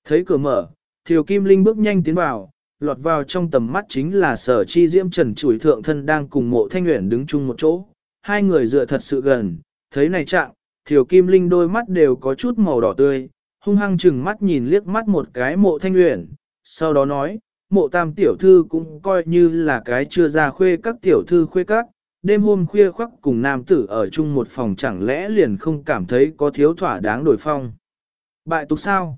Thấy cửa mở, Thiều Kim Linh bước nhanh tiến vào, lọt vào trong tầm mắt chính là sở chi diễm trần chủi thượng thân đang cùng mộ thanh nguyện đứng chung một chỗ. Hai người dựa thật sự gần, thấy này trạng, Thiều Kim Linh đôi mắt đều có chút màu đỏ tươi, hung hăng chừng mắt nhìn liếc mắt một cái mộ thanh luyện, sau đó nói, mộ tam tiểu thư cũng coi như là cái chưa ra khuê các tiểu thư khuê các, đêm hôm khuya khoắc cùng nam tử ở chung một phòng chẳng lẽ liền không cảm thấy có thiếu thỏa đáng đổi phong. Bại tục sao?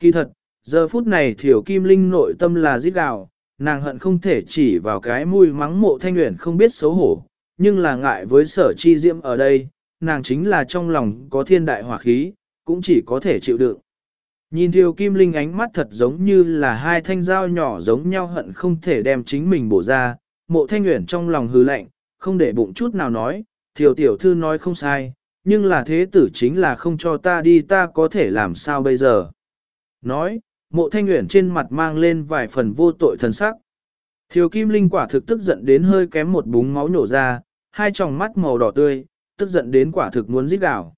Kỳ thật, giờ phút này thiểu kim linh nội tâm là giết gào, nàng hận không thể chỉ vào cái mùi mắng mộ thanh luyện không biết xấu hổ, nhưng là ngại với sở chi diễm ở đây, nàng chính là trong lòng có thiên đại hỏa khí, cũng chỉ có thể chịu đựng. Nhìn thiều kim linh ánh mắt thật giống như là hai thanh dao nhỏ giống nhau hận không thể đem chính mình bổ ra, mộ thanh nguyện trong lòng hư lạnh, không để bụng chút nào nói, Thiều tiểu thư nói không sai, nhưng là thế tử chính là không cho ta đi ta có thể làm sao bây giờ. Nói, mộ thanh nguyện trên mặt mang lên vài phần vô tội thần sắc. Thiều kim linh quả thực tức giận đến hơi kém một búng máu nổ ra, hai tròng mắt màu đỏ tươi, tức giận đến quả thực muốn giết đảo.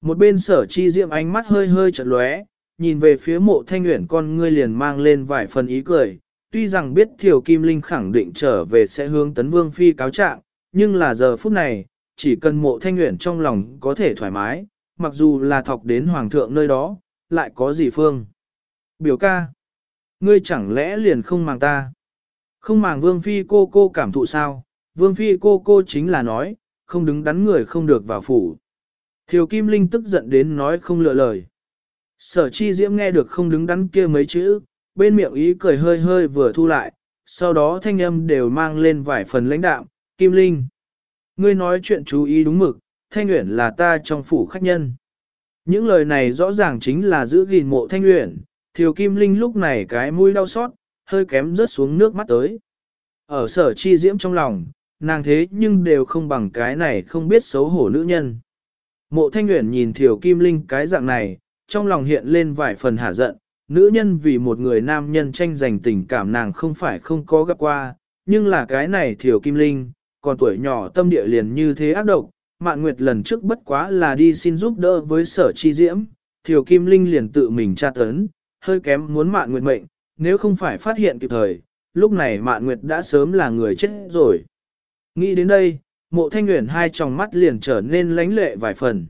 Một bên sở chi diệm ánh mắt hơi hơi chật lóe, nhìn về phía mộ thanh nguyện con ngươi liền mang lên vài phần ý cười, tuy rằng biết Thiều Kim Linh khẳng định trở về sẽ hướng tấn vương phi cáo trạng, nhưng là giờ phút này, chỉ cần mộ thanh nguyện trong lòng có thể thoải mái, mặc dù là thọc đến hoàng thượng nơi đó, lại có gì phương. Biểu ca, ngươi chẳng lẽ liền không màng ta? Không màng vương phi cô cô cảm thụ sao? Vương phi cô cô chính là nói, không đứng đắn người không được vào phủ. Thiều Kim Linh tức giận đến nói không lựa lời. Sở chi diễm nghe được không đứng đắn kia mấy chữ, bên miệng ý cười hơi hơi vừa thu lại, sau đó thanh âm đều mang lên vài phần lãnh đạm, Kim Linh. Ngươi nói chuyện chú ý đúng mực, Thanh Uyển là ta trong phủ khách nhân. Những lời này rõ ràng chính là giữ gìn mộ Thanh Uyển, Thiều Kim Linh lúc này cái mũi đau xót, hơi kém rớt xuống nước mắt tới. Ở sở chi diễm trong lòng, nàng thế nhưng đều không bằng cái này không biết xấu hổ nữ nhân. Mộ Thanh Uyển nhìn thiểu Kim Linh cái dạng này, trong lòng hiện lên vài phần hả giận, nữ nhân vì một người nam nhân tranh giành tình cảm nàng không phải không có gặp qua, nhưng là cái này thiểu Kim Linh, còn tuổi nhỏ tâm địa liền như thế ác độc, Mạn Nguyệt lần trước bất quá là đi xin giúp đỡ với sở chi diễm, thiểu Kim Linh liền tự mình tra tấn, hơi kém muốn Mạn Nguyệt mệnh, nếu không phải phát hiện kịp thời, lúc này mạn nguyệt đã sớm là người chết rồi. Nghĩ đến đây, mộ thanh nguyện hai tròng mắt liền trở nên lánh lệ vài phần.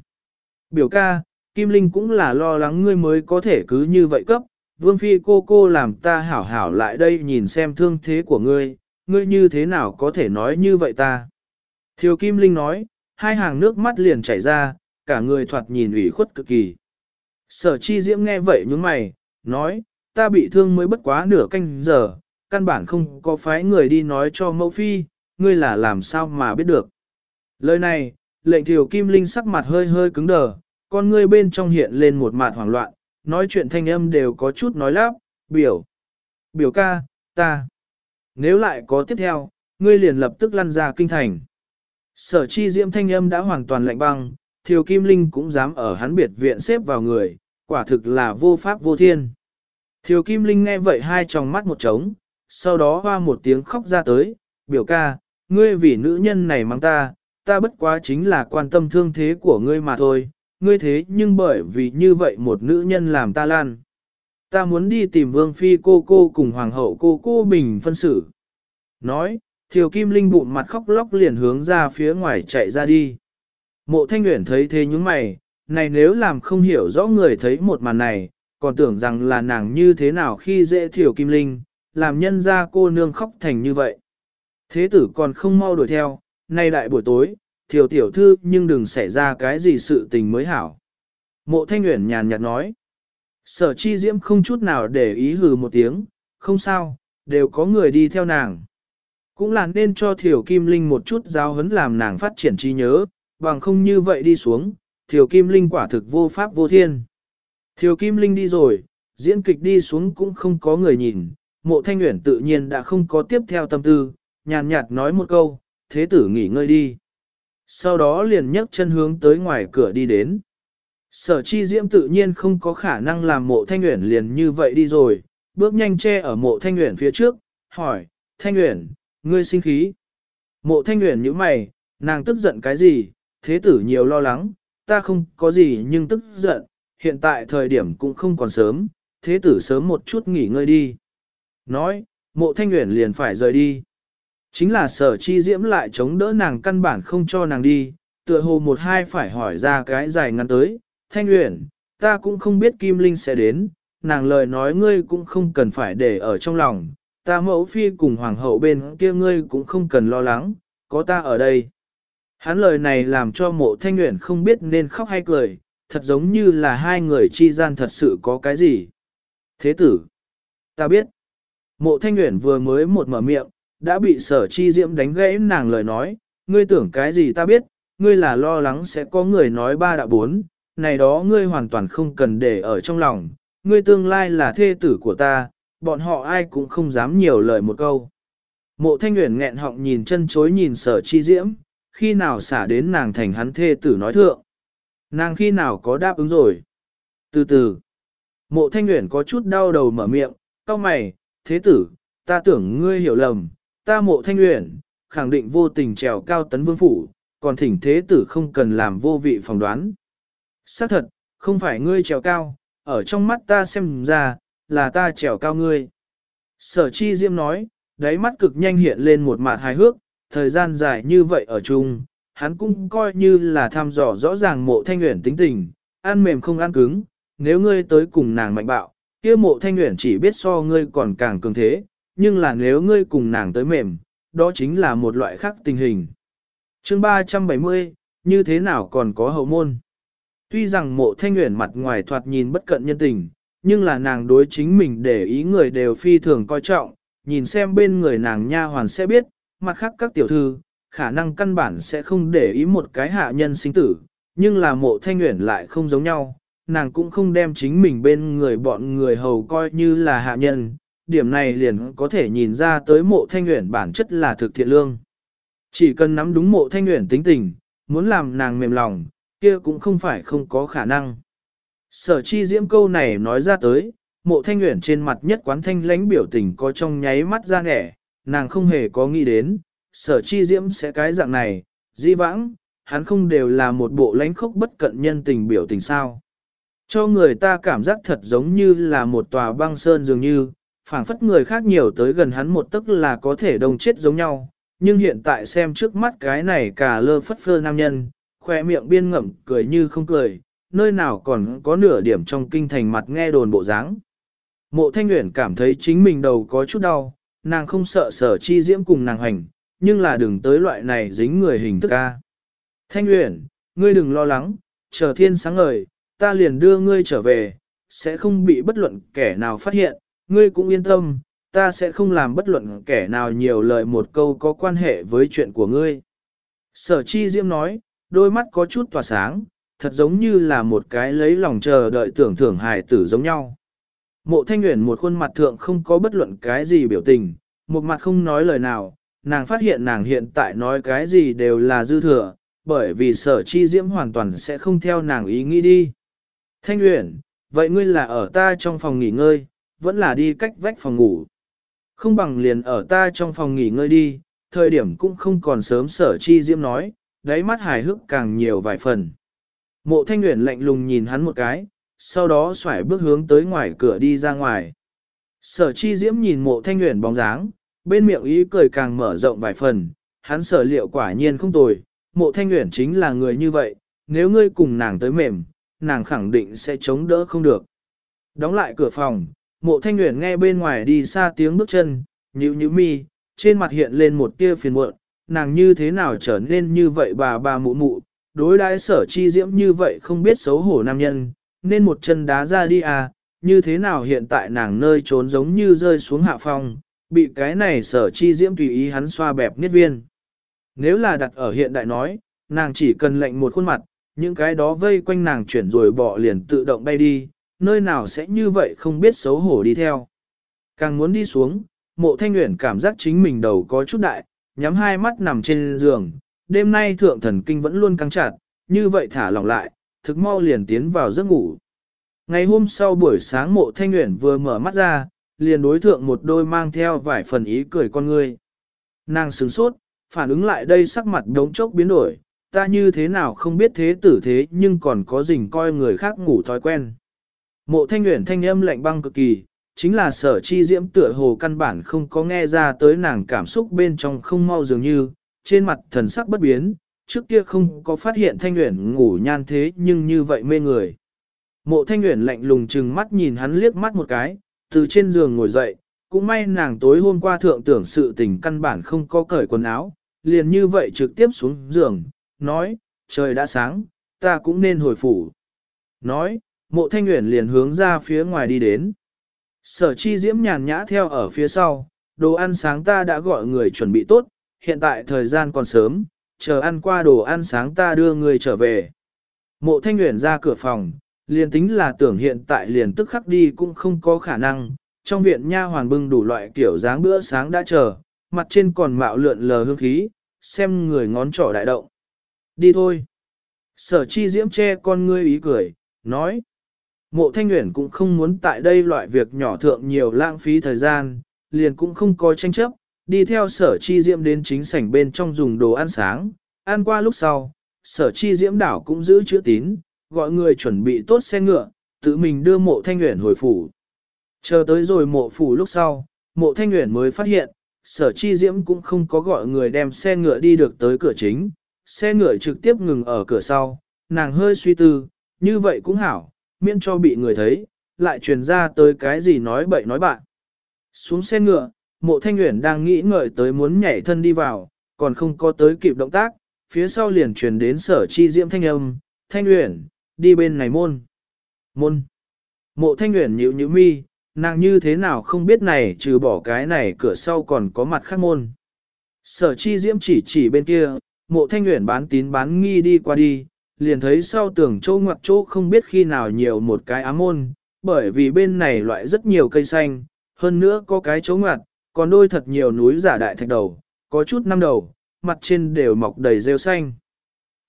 Biểu ca, Kim Linh cũng là lo lắng ngươi mới có thể cứ như vậy cấp, Vương Phi cô cô làm ta hảo hảo lại đây nhìn xem thương thế của ngươi, ngươi như thế nào có thể nói như vậy ta. Thiều Kim Linh nói, hai hàng nước mắt liền chảy ra, cả người thoạt nhìn ủy khuất cực kỳ. Sở chi diễm nghe vậy nhướng mày, nói, ta bị thương mới bất quá nửa canh giờ, căn bản không có phái người đi nói cho mẫu phi, ngươi là làm sao mà biết được. Lời này, lệnh thiểu kim linh sắc mặt hơi hơi cứng đờ, con ngươi bên trong hiện lên một mạt hoảng loạn, nói chuyện thanh âm đều có chút nói lắp, biểu, biểu ca, ta. Nếu lại có tiếp theo, ngươi liền lập tức lăn ra kinh thành. Sở chi diễm thanh âm đã hoàn toàn lạnh băng, thiều kim linh cũng dám ở hắn biệt viện xếp vào người, quả thực là vô pháp vô thiên. Thiều kim linh nghe vậy hai tròng mắt một trống, sau đó hoa một tiếng khóc ra tới, biểu ca, ngươi vì nữ nhân này mang ta, ta bất quá chính là quan tâm thương thế của ngươi mà thôi, ngươi thế nhưng bởi vì như vậy một nữ nhân làm ta lan. Ta muốn đi tìm vương phi cô cô cùng hoàng hậu cô cô bình phân xử. Nói, thiều kim linh bụng mặt khóc lóc liền hướng ra phía ngoài chạy ra đi. Mộ thanh Uyển thấy thế những mày, này nếu làm không hiểu rõ người thấy một màn này, còn tưởng rằng là nàng như thế nào khi dễ thiểu kim linh, làm nhân ra cô nương khóc thành như vậy. Thế tử còn không mau đuổi theo, nay đại buổi tối, thiểu tiểu thư nhưng đừng xảy ra cái gì sự tình mới hảo. Mộ thanh nguyện nhàn nhạt nói. Sở chi diễm không chút nào để ý hừ một tiếng, không sao, đều có người đi theo nàng. Cũng là nên cho thiểu kim linh một chút giáo hấn làm nàng phát triển trí nhớ, bằng không như vậy đi xuống, thiểu kim linh quả thực vô pháp vô thiên. Thiều Kim Linh đi rồi, diễn kịch đi xuống cũng không có người nhìn, mộ thanh nguyện tự nhiên đã không có tiếp theo tâm tư, nhàn nhạt nói một câu, thế tử nghỉ ngơi đi. Sau đó liền nhấc chân hướng tới ngoài cửa đi đến. Sở chi diễm tự nhiên không có khả năng làm mộ thanh nguyện liền như vậy đi rồi, bước nhanh che ở mộ thanh nguyện phía trước, hỏi, thanh nguyện, ngươi sinh khí. Mộ thanh nguyện như mày, nàng tức giận cái gì, thế tử nhiều lo lắng, ta không có gì nhưng tức giận, hiện tại thời điểm cũng không còn sớm, thế tử sớm một chút nghỉ ngơi đi. Nói, mộ thanh nguyện liền phải rời đi. Chính là sở chi diễm lại chống đỡ nàng căn bản không cho nàng đi, tựa hồ một hai phải hỏi ra cái dài ngắn tới. Thanh nguyện, ta cũng không biết Kim Linh sẽ đến, nàng lời nói ngươi cũng không cần phải để ở trong lòng, ta mẫu phi cùng hoàng hậu bên kia ngươi cũng không cần lo lắng, có ta ở đây. Hắn lời này làm cho mộ thanh nguyện không biết nên khóc hay cười, thật giống như là hai người chi gian thật sự có cái gì. Thế tử, ta biết, mộ thanh nguyện vừa mới một mở miệng, đã bị sở chi diễm đánh gãy nàng lời nói, ngươi tưởng cái gì ta biết, ngươi là lo lắng sẽ có người nói ba đạo bốn, này đó ngươi hoàn toàn không cần để ở trong lòng, ngươi tương lai là thê tử của ta, bọn họ ai cũng không dám nhiều lời một câu. Mộ thanh nguyện nghẹn họng nhìn chân chối nhìn sở chi diễm, khi nào xả đến nàng thành hắn thê tử nói thượng. Nàng khi nào có đáp ứng rồi? Từ từ, mộ thanh nguyện có chút đau đầu mở miệng, cao mày, thế tử, ta tưởng ngươi hiểu lầm, ta mộ thanh nguyện, khẳng định vô tình trèo cao tấn vương phủ, còn thỉnh thế tử không cần làm vô vị phỏng đoán. Xác thật, không phải ngươi trèo cao, ở trong mắt ta xem ra, là ta trèo cao ngươi. Sở chi diêm nói, đáy mắt cực nhanh hiện lên một mặt hài hước, thời gian dài như vậy ở chung, hắn cũng coi như là thăm dò rõ ràng mộ thanh nguyện tính tình, ăn mềm không ăn cứng, nếu ngươi tới cùng nàng mạnh bạo, kia mộ thanh nguyện chỉ biết so ngươi còn càng cường thế, nhưng là nếu ngươi cùng nàng tới mềm, đó chính là một loại khác tình hình. chương 370, như thế nào còn có hậu môn? Tuy rằng mộ thanh nguyện mặt ngoài thoạt nhìn bất cận nhân tình, nhưng là nàng đối chính mình để ý người đều phi thường coi trọng, nhìn xem bên người nàng nha hoàn sẽ biết, mặt khác các tiểu thư, khả năng căn bản sẽ không để ý một cái hạ nhân sinh tử, nhưng là mộ thanh nguyện lại không giống nhau, nàng cũng không đem chính mình bên người bọn người hầu coi như là hạ nhân, điểm này liền có thể nhìn ra tới mộ thanh nguyện bản chất là thực thiện lương. Chỉ cần nắm đúng mộ thanh nguyện tính tình, muốn làm nàng mềm lòng, kia cũng không phải không có khả năng. Sở chi diễm câu này nói ra tới, mộ thanh nguyện trên mặt nhất quán thanh lãnh biểu tình có trong nháy mắt ra nẻ, nàng không hề có nghĩ đến, sở chi diễm sẽ cái dạng này, di vãng, hắn không đều là một bộ lãnh khốc bất cận nhân tình biểu tình sao. Cho người ta cảm giác thật giống như là một tòa băng sơn dường như, phảng phất người khác nhiều tới gần hắn một tức là có thể đồng chết giống nhau, nhưng hiện tại xem trước mắt cái này cả lơ phất phơ nam nhân, khoe miệng biên ngậm cười như không cười, nơi nào còn có nửa điểm trong kinh thành mặt nghe đồn bộ dáng. Mộ thanh Uyển cảm thấy chính mình đầu có chút đau, nàng không sợ sở chi diễm cùng nàng hành, nhưng là đừng tới loại này dính người hình thức a Thanh uyển ngươi đừng lo lắng, chờ thiên sáng ngời, ta liền đưa ngươi trở về, sẽ không bị bất luận kẻ nào phát hiện, ngươi cũng yên tâm, ta sẽ không làm bất luận kẻ nào nhiều lời một câu có quan hệ với chuyện của ngươi. Sở chi diễm nói, đôi mắt có chút tỏa sáng, thật giống như là một cái lấy lòng chờ đợi tưởng thưởng hài tử giống nhau. Mộ thanh nguyện một khuôn mặt thượng không có bất luận cái gì biểu tình, một mặt không nói lời nào, nàng phát hiện nàng hiện tại nói cái gì đều là dư thừa, bởi vì sở chi diễm hoàn toàn sẽ không theo nàng ý nghĩ đi. Thanh Uyển, vậy ngươi là ở ta trong phòng nghỉ ngơi, vẫn là đi cách vách phòng ngủ. Không bằng liền ở ta trong phòng nghỉ ngơi đi, thời điểm cũng không còn sớm sở chi diễm nói, đáy mắt hài hước càng nhiều vài phần. Mộ thanh Uyển lạnh lùng nhìn hắn một cái, sau đó xoải bước hướng tới ngoài cửa đi ra ngoài. Sở chi diễm nhìn mộ thanh Uyển bóng dáng, bên miệng ý cười càng mở rộng vài phần, hắn sở liệu quả nhiên không tồi, mộ thanh nguyện chính là người như vậy, nếu ngươi cùng nàng tới mềm, nàng khẳng định sẽ chống đỡ không được. Đóng lại cửa phòng, mộ thanh nguyện nghe bên ngoài đi xa tiếng bước chân, nhíu nhíu mi, trên mặt hiện lên một tia phiền muộn, nàng như thế nào trở nên như vậy bà bà mụ mụ, đối đãi sở chi diễm như vậy không biết xấu hổ nam nhân, nên một chân đá ra đi à, như thế nào hiện tại nàng nơi trốn giống như rơi xuống hạ phong, bị cái này sở chi diễm tùy ý hắn xoa bẹp niết viên. Nếu là đặt ở hiện đại nói, nàng chỉ cần lệnh một khuôn mặt, những cái đó vây quanh nàng chuyển rồi bỏ liền tự động bay đi, nơi nào sẽ như vậy không biết xấu hổ đi theo. Càng muốn đi xuống, mộ thanh nguyện cảm giác chính mình đầu có chút đại, nhắm hai mắt nằm trên giường, đêm nay thượng thần kinh vẫn luôn căng chặt, như vậy thả lỏng lại, thực mau liền tiến vào giấc ngủ. Ngày hôm sau buổi sáng mộ thanh nguyện vừa mở mắt ra, liền đối thượng một đôi mang theo vài phần ý cười con ngươi. Nàng sướng sốt, phản ứng lại đây sắc mặt đống chốc biến đổi, ta như thế nào không biết thế tử thế nhưng còn có dình coi người khác ngủ thói quen. Mộ thanh nguyện thanh âm lạnh băng cực kỳ, chính là sở chi diễm tựa hồ căn bản không có nghe ra tới nàng cảm xúc bên trong không mau dường như, trên mặt thần sắc bất biến, trước kia không có phát hiện thanh nguyện ngủ nhan thế nhưng như vậy mê người. Mộ thanh nguyện lạnh lùng chừng mắt nhìn hắn liếc mắt một cái, từ trên giường ngồi dậy, cũng may nàng tối hôm qua thượng tưởng sự tình căn bản không có cởi quần áo, liền như vậy trực tiếp xuống giường, nói, trời đã sáng, ta cũng nên hồi phủ. Nói, mộ thanh nguyện liền hướng ra phía ngoài đi đến. Sở chi diễm nhàn nhã theo ở phía sau, đồ ăn sáng ta đã gọi người chuẩn bị tốt, hiện tại thời gian còn sớm, chờ ăn qua đồ ăn sáng ta đưa người trở về. Mộ thanh nguyện ra cửa phòng, liền tính là tưởng hiện tại liền tức khắc đi cũng không có khả năng, trong viện nha hoàn bưng đủ loại kiểu dáng bữa sáng đã chờ, mặt trên còn mạo lượn lờ hương khí, xem người ngón trỏ đại động. Đi thôi. Sở chi diễm che con ngươi ý cười, nói. Mộ thanh nguyện cũng không muốn tại đây loại việc nhỏ thượng nhiều lãng phí thời gian, liền cũng không có tranh chấp, đi theo sở chi diễm đến chính sảnh bên trong dùng đồ ăn sáng, ăn qua lúc sau, sở chi diễm đảo cũng giữ chữ tín, gọi người chuẩn bị tốt xe ngựa, tự mình đưa mộ thanh nguyện hồi phủ. Chờ tới rồi mộ phủ lúc sau, mộ thanh nguyện mới phát hiện, sở chi diễm cũng không có gọi người đem xe ngựa đi được tới cửa chính, xe ngựa trực tiếp ngừng ở cửa sau, nàng hơi suy tư, như vậy cũng hảo, miễn cho bị người thấy, lại truyền ra tới cái gì nói bậy nói bạn. Xuống xe ngựa, mộ thanh nguyện đang nghĩ ngợi tới muốn nhảy thân đi vào, còn không có tới kịp động tác, phía sau liền truyền đến sở chi diễm thanh âm, thanh nguyện, đi bên này môn. Môn. Mộ thanh nguyện nhịu nhịu mi, nàng như thế nào không biết này trừ bỏ cái này cửa sau còn có mặt khác môn. Sở chi diễm chỉ chỉ bên kia, mộ thanh nguyện bán tín bán nghi đi qua đi, liền thấy sau tưởng chỗ ngoặc chỗ không biết khi nào nhiều một cái ám môn, bởi vì bên này loại rất nhiều cây xanh, hơn nữa có cái chỗ ngoặt, còn đôi thật nhiều núi giả đại thạch đầu, có chút năm đầu, mặt trên đều mọc đầy rêu xanh.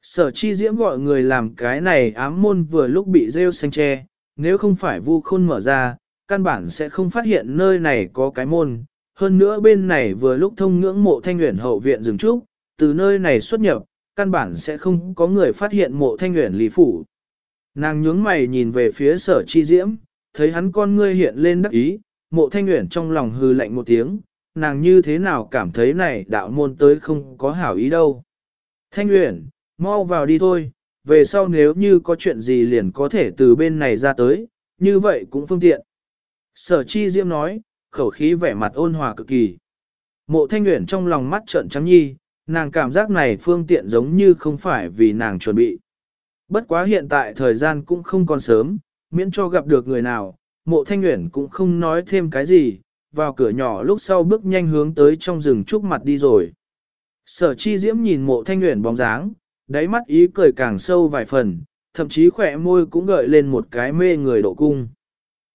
Sở chi diễm gọi người làm cái này ám môn vừa lúc bị rêu xanh che, nếu không phải vu khôn mở ra, căn bản sẽ không phát hiện nơi này có cái môn. Hơn nữa bên này vừa lúc thông ngưỡng mộ thanh nguyện hậu viện rừng trúc, từ nơi này xuất nhập, căn bản sẽ không có người phát hiện mộ thanh nguyện lý phủ. Nàng nhướng mày nhìn về phía sở chi diễm, thấy hắn con ngươi hiện lên đắc ý, mộ thanh nguyện trong lòng hư lạnh một tiếng, nàng như thế nào cảm thấy này đạo môn tới không có hảo ý đâu. Thanh nguyện, mau vào đi thôi, về sau nếu như có chuyện gì liền có thể từ bên này ra tới, như vậy cũng phương tiện. Sở chi diễm nói, khẩu khí vẻ mặt ôn hòa cực kỳ. Mộ thanh nguyện trong lòng mắt trợn trắng nhi, nàng cảm giác này phương tiện giống như không phải vì nàng chuẩn bị. Bất quá hiện tại thời gian cũng không còn sớm, miễn cho gặp được người nào, mộ thanh nguyện cũng không nói thêm cái gì, vào cửa nhỏ lúc sau bước nhanh hướng tới trong rừng trúc mặt đi rồi. Sở chi diễm nhìn mộ thanh nguyện bóng dáng, đáy mắt ý cười càng sâu vài phần, thậm chí khỏe môi cũng gợi lên một cái mê người độ cung.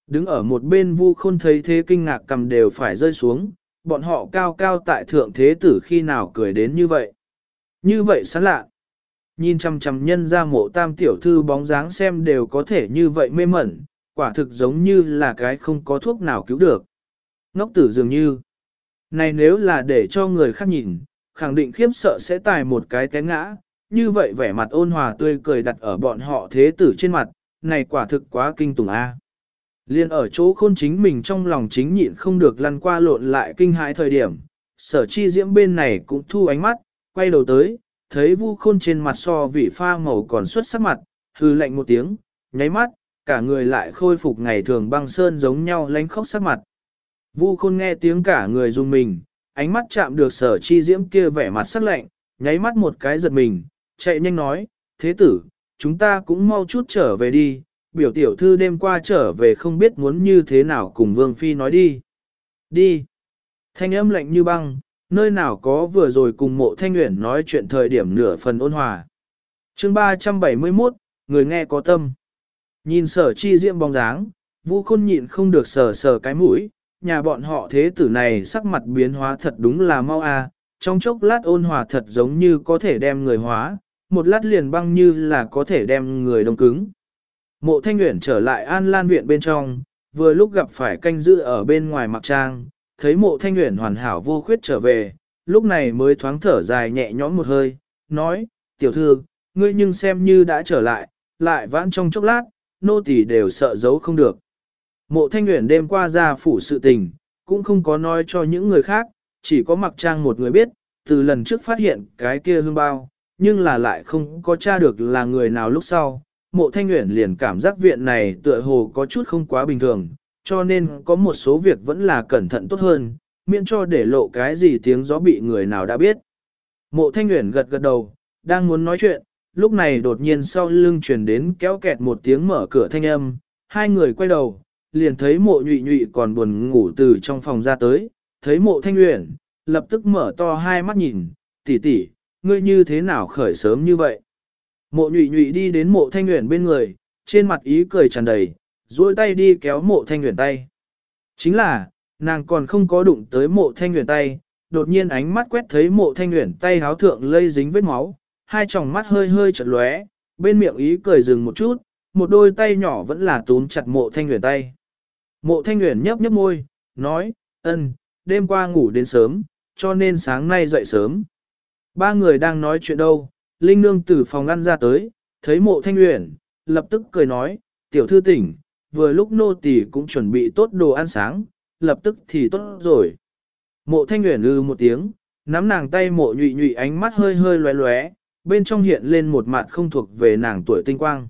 Đứng ở một bên vu khôn thấy thế kinh ngạc cầm đều phải rơi xuống, bọn họ cao cao tại thượng thế tử khi nào cười đến như vậy. Như vậy sẵn lạ. Nhìn chăm chăm nhân ra mộ tam tiểu thư bóng dáng xem đều có thể như vậy mê mẩn, quả thực giống như là cái không có thuốc nào cứu được. Ngốc tử dường như, này nếu là để cho người khác nhìn, khẳng định khiếp sợ sẽ tài một cái té ngã, như vậy vẻ mặt ôn hòa tươi cười đặt ở bọn họ thế tử trên mặt, này quả thực quá kinh tủng a. Liên ở chỗ khôn chính mình trong lòng chính nhịn không được lăn qua lộn lại kinh hãi thời điểm, sở chi diễm bên này cũng thu ánh mắt, quay đầu tới, thấy vu khôn trên mặt so vị pha màu còn xuất sắc mặt, hư lạnh một tiếng, nháy mắt, cả người lại khôi phục ngày thường băng sơn giống nhau lánh khóc sắc mặt. Vu khôn nghe tiếng cả người dùng mình, ánh mắt chạm được sở chi diễm kia vẻ mặt sắc lạnh, nháy mắt một cái giật mình, chạy nhanh nói, thế tử, chúng ta cũng mau chút trở về đi, biểu tiểu thư đêm qua trở về không biết muốn như thế nào cùng Vương Phi nói đi. Đi. Thanh âm lạnh như băng, nơi nào có vừa rồi cùng mộ thanh nguyện nói chuyện thời điểm nửa phần ôn hòa. chương 371, người nghe có tâm. Nhìn sở chi diệm bóng dáng, vu khôn nhịn không được sờ sờ cái mũi, nhà bọn họ thế tử này sắc mặt biến hóa thật đúng là mau a trong chốc lát ôn hòa thật giống như có thể đem người hóa, một lát liền băng như là có thể đem người đông cứng. Mộ thanh nguyện trở lại an lan viện bên trong, vừa lúc gặp phải canh giữ ở bên ngoài mặc trang, thấy mộ thanh nguyện hoàn hảo vô khuyết trở về, lúc này mới thoáng thở dài nhẹ nhõm một hơi, nói, tiểu thư, ngươi nhưng xem như đã trở lại, lại vãn trong chốc lát, nô tỳ đều sợ giấu không được. Mộ thanh nguyện đêm qua ra phủ sự tình, cũng không có nói cho những người khác, chỉ có mặc trang một người biết, từ lần trước phát hiện cái kia hương bao, nhưng là lại không có tra được là người nào lúc sau, mộ thanh Uyển liền cảm giác viện này tựa hồ có chút không quá bình thường, cho nên có một số việc vẫn là cẩn thận tốt hơn, miễn cho để lộ cái gì tiếng gió bị người nào đã biết. Mộ thanh Uyển gật gật đầu, đang muốn nói chuyện, lúc này đột nhiên sau lưng truyền đến kéo kẹt một tiếng mở cửa thanh âm, hai người quay đầu, liền thấy mộ nhụy nhụy còn buồn ngủ từ trong phòng ra tới, thấy mộ thanh Uyển, lập tức mở to hai mắt nhìn, tỷ tỷ, ngươi như thế nào khởi sớm như vậy? Mộ nhụy nhụy đi đến mộ thanh nguyện bên người, trên mặt ý cười tràn đầy, duỗi tay đi kéo mộ thanh nguyện tay. Chính là, nàng còn không có đụng tới mộ thanh nguyện tay, đột nhiên ánh mắt quét thấy mộ thanh nguyện tay háo thượng lây dính vết máu, hai tròng mắt hơi hơi chật lóe, bên miệng ý cười dừng một chút, một đôi tay nhỏ vẫn là túm chặt mộ thanh nguyện tay. Mộ thanh nguyện nhấp nhấp môi, nói, ân, đêm qua ngủ đến sớm, cho nên sáng nay dậy sớm. Ba người đang nói chuyện đâu, Linh Nương từ phòng ngăn ra tới, thấy mộ thanh uyển, lập tức cười nói, tiểu thư tỉnh, vừa lúc nô tỳ cũng chuẩn bị tốt đồ ăn sáng, lập tức thì tốt rồi. Mộ thanh uyển ư một tiếng, nắm nàng tay mộ nhụy nhụy ánh mắt hơi hơi lóe lóe, bên trong hiện lên một mặt không thuộc về nàng tuổi tinh quang.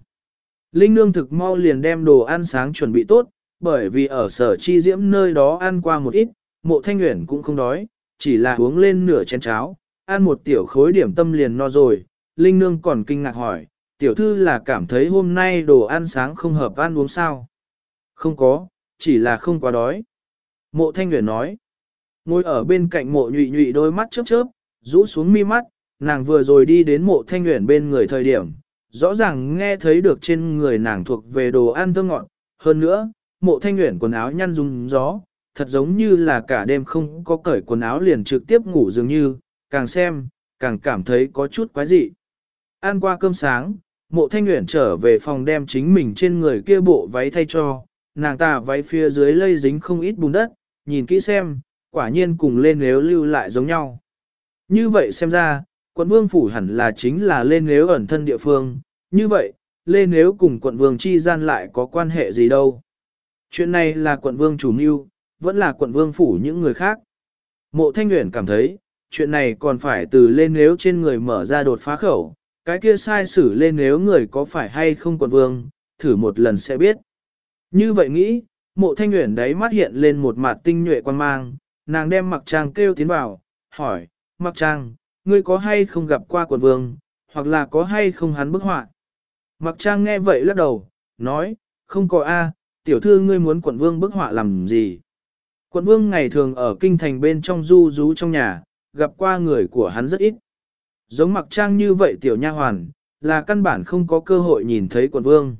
Linh Nương thực mau liền đem đồ ăn sáng chuẩn bị tốt, bởi vì ở sở chi diễm nơi đó ăn qua một ít, mộ thanh uyển cũng không đói, chỉ là uống lên nửa chén cháo, ăn một tiểu khối điểm tâm liền no rồi, Linh Nương còn kinh ngạc hỏi, tiểu thư là cảm thấy hôm nay đồ ăn sáng không hợp ăn uống sao? Không có, chỉ là không quá đói. Mộ Thanh Nguyễn nói, ngồi ở bên cạnh mộ nhụy nhụy đôi mắt chớp chớp, rũ xuống mi mắt, nàng vừa rồi đi đến mộ Thanh Nguyễn bên người thời điểm, rõ ràng nghe thấy được trên người nàng thuộc về đồ ăn thơm ngọt. Hơn nữa, mộ Thanh Nguyễn quần áo nhăn rung gió, thật giống như là cả đêm không có cởi quần áo liền trực tiếp ngủ dường như, càng xem, càng cảm thấy có chút quái dị. Ăn qua cơm sáng, mộ thanh nguyện trở về phòng đem chính mình trên người kia bộ váy thay cho, nàng ta váy phía dưới lây dính không ít bùn đất, nhìn kỹ xem, quả nhiên cùng lên nếu lưu lại giống nhau. Như vậy xem ra, quận vương phủ hẳn là chính là lên nếu ẩn thân địa phương, như vậy, lên nếu cùng quận vương chi gian lại có quan hệ gì đâu. Chuyện này là quận vương chủ mưu, vẫn là quận vương phủ những người khác. Mộ Thanh Nguyễn cảm thấy, chuyện này còn phải từ lên nếu trên người mở ra đột phá khẩu, cái kia sai xử lên nếu người có phải hay không quận vương, thử một lần sẽ biết. Như vậy nghĩ, mộ thanh nguyện đấy mắt hiện lên một mặt tinh nhuệ quan mang, nàng đem mặc trang kêu tiến vào, hỏi, mặc trang, ngươi có hay không gặp qua quận vương, hoặc là có hay không hắn bức họa. Mặc trang nghe vậy lắc đầu, nói, không có a, tiểu thư ngươi muốn quận vương bức họa làm gì. Quận vương ngày thường ở kinh thành bên trong du rú trong nhà, gặp qua người của hắn rất ít. Giống mặc trang như vậy tiểu nha hoàn, là căn bản không có cơ hội nhìn thấy quận vương.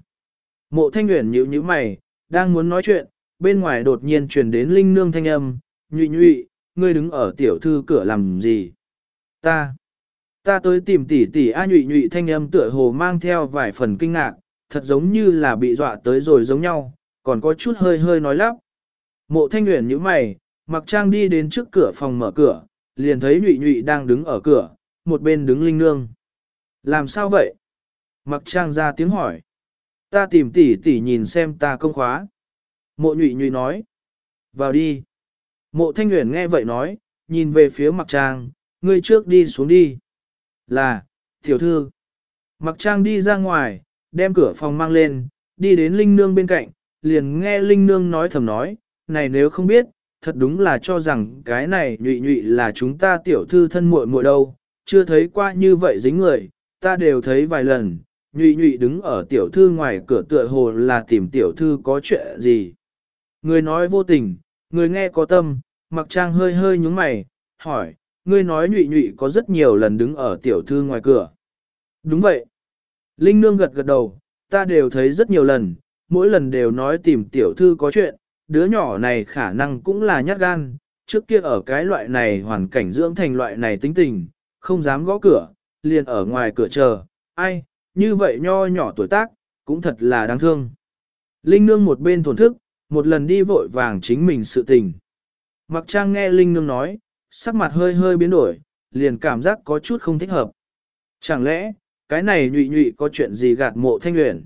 Mộ thanh nguyện nhíu nhíu mày, đang muốn nói chuyện, bên ngoài đột nhiên truyền đến linh nương thanh âm, nhụy nhụy, ngươi đứng ở tiểu thư cửa làm gì? Ta, ta tới tìm tỷ tỷ A nhụy nhụy thanh âm tựa hồ mang theo vài phần kinh ngạc, thật giống như là bị dọa tới rồi giống nhau, còn có chút hơi hơi nói lắp. Mộ thanh nguyện như mày, mặc trang đi đến trước cửa phòng mở cửa, liền thấy nhụy nhụy đang đứng ở cửa, một bên đứng linh nương. Làm sao vậy? Mặc trang ra tiếng hỏi. Ta tìm tỷ tỷ nhìn xem ta công khóa. Mộ nhụy nhụy nói. Vào đi. Mộ thanh nguyện nghe vậy nói, nhìn về phía mặc trang, ngươi trước đi xuống đi. Là, tiểu thư. Mặc trang đi ra ngoài, đem cửa phòng mang lên, đi đến Linh Nương bên cạnh, liền nghe Linh Nương nói thầm nói, này nếu không biết, thật đúng là cho rằng cái này nhụy nhụy là chúng ta tiểu thư thân muội muội đâu, chưa thấy qua như vậy dính người, ta đều thấy vài lần, nhụy nhụy đứng ở tiểu thư ngoài cửa tựa hồ là tìm tiểu thư có chuyện gì. Người nói vô tình, người nghe có tâm, mặc trang hơi hơi nhúng mày, hỏi, ngươi nói nhụy nhụy có rất nhiều lần đứng ở tiểu thư ngoài cửa. Đúng vậy. Linh nương gật gật đầu, ta đều thấy rất nhiều lần, mỗi lần đều nói tìm tiểu thư có chuyện, đứa nhỏ này khả năng cũng là nhát gan, trước kia ở cái loại này hoàn cảnh dưỡng thành loại này tính tình, không dám gõ cửa, liền ở ngoài cửa chờ, ai, như vậy nho nhỏ tuổi tác, cũng thật là đáng thương. Linh nương một bên thổn thức, một lần đi vội vàng chính mình sự tình. Mặc trang nghe Linh nương nói, sắc mặt hơi hơi biến đổi, liền cảm giác có chút không thích hợp. Chẳng lẽ, cái này nhụy nhụy có chuyện gì gạt mộ thanh luyện?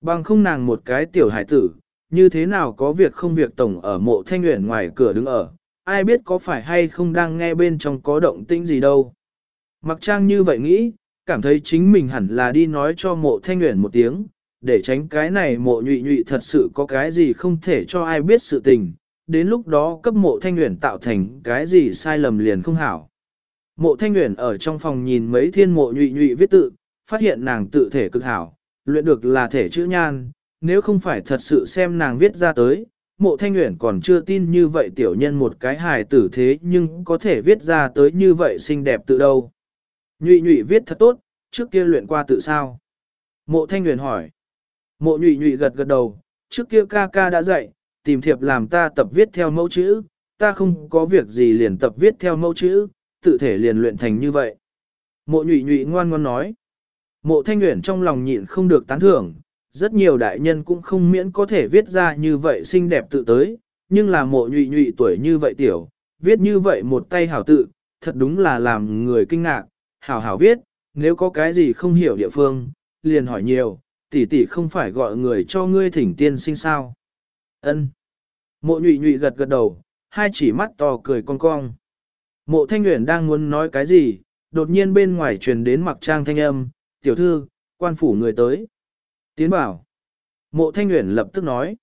Bằng không nàng một cái tiểu hải tử, như thế nào có việc không việc tổng ở mộ thanh luyện ngoài cửa đứng ở, ai biết có phải hay không đang nghe bên trong có động tĩnh gì đâu. Mặc trang như vậy nghĩ, cảm thấy chính mình hẳn là đi nói cho mộ thanh nguyện một tiếng, để tránh cái này mộ nhụy nhụy thật sự có cái gì không thể cho ai biết sự tình, đến lúc đó cấp mộ thanh nguyện tạo thành cái gì sai lầm liền không hảo. Mộ thanh nguyện ở trong phòng nhìn mấy thiên mộ nhụy nhụy viết tự, phát hiện nàng tự thể cực hảo, luyện được là thể chữ nhan, nếu không phải thật sự xem nàng viết ra tới, mộ thanh nguyện còn chưa tin như vậy tiểu nhân một cái hài tử thế nhưng có thể viết ra tới như vậy xinh đẹp tự đâu. Nhụy nhụy viết thật tốt, trước kia luyện qua tự sao? Mộ thanh nguyện hỏi. Mộ nhụy nhụy gật gật đầu, trước kia ca ca đã dạy, tìm thiệp làm ta tập viết theo mẫu chữ, ta không có việc gì liền tập viết theo mẫu chữ, tự thể liền luyện thành như vậy. Mộ nhụy nhụy ngoan ngoan nói. Mộ thanh nguyện trong lòng nhịn không được tán thưởng, rất nhiều đại nhân cũng không miễn có thể viết ra như vậy xinh đẹp tự tới, nhưng là mộ nhụy nhụy tuổi như vậy tiểu, viết như vậy một tay hảo tự, thật đúng là làm người kinh ngạc, hảo hảo viết, nếu có cái gì không hiểu địa phương, liền hỏi nhiều, tỷ tỷ không phải gọi người cho ngươi thỉnh tiên sinh sao. Ân. Mộ nhụy nhụy gật gật đầu, hai chỉ mắt to cười cong cong. Mộ thanh nguyện đang muốn nói cái gì, đột nhiên bên ngoài truyền đến mặc trang thanh âm, tiểu thư, quan phủ người tới. Tiến bảo. Mộ thanh nguyện lập tức nói.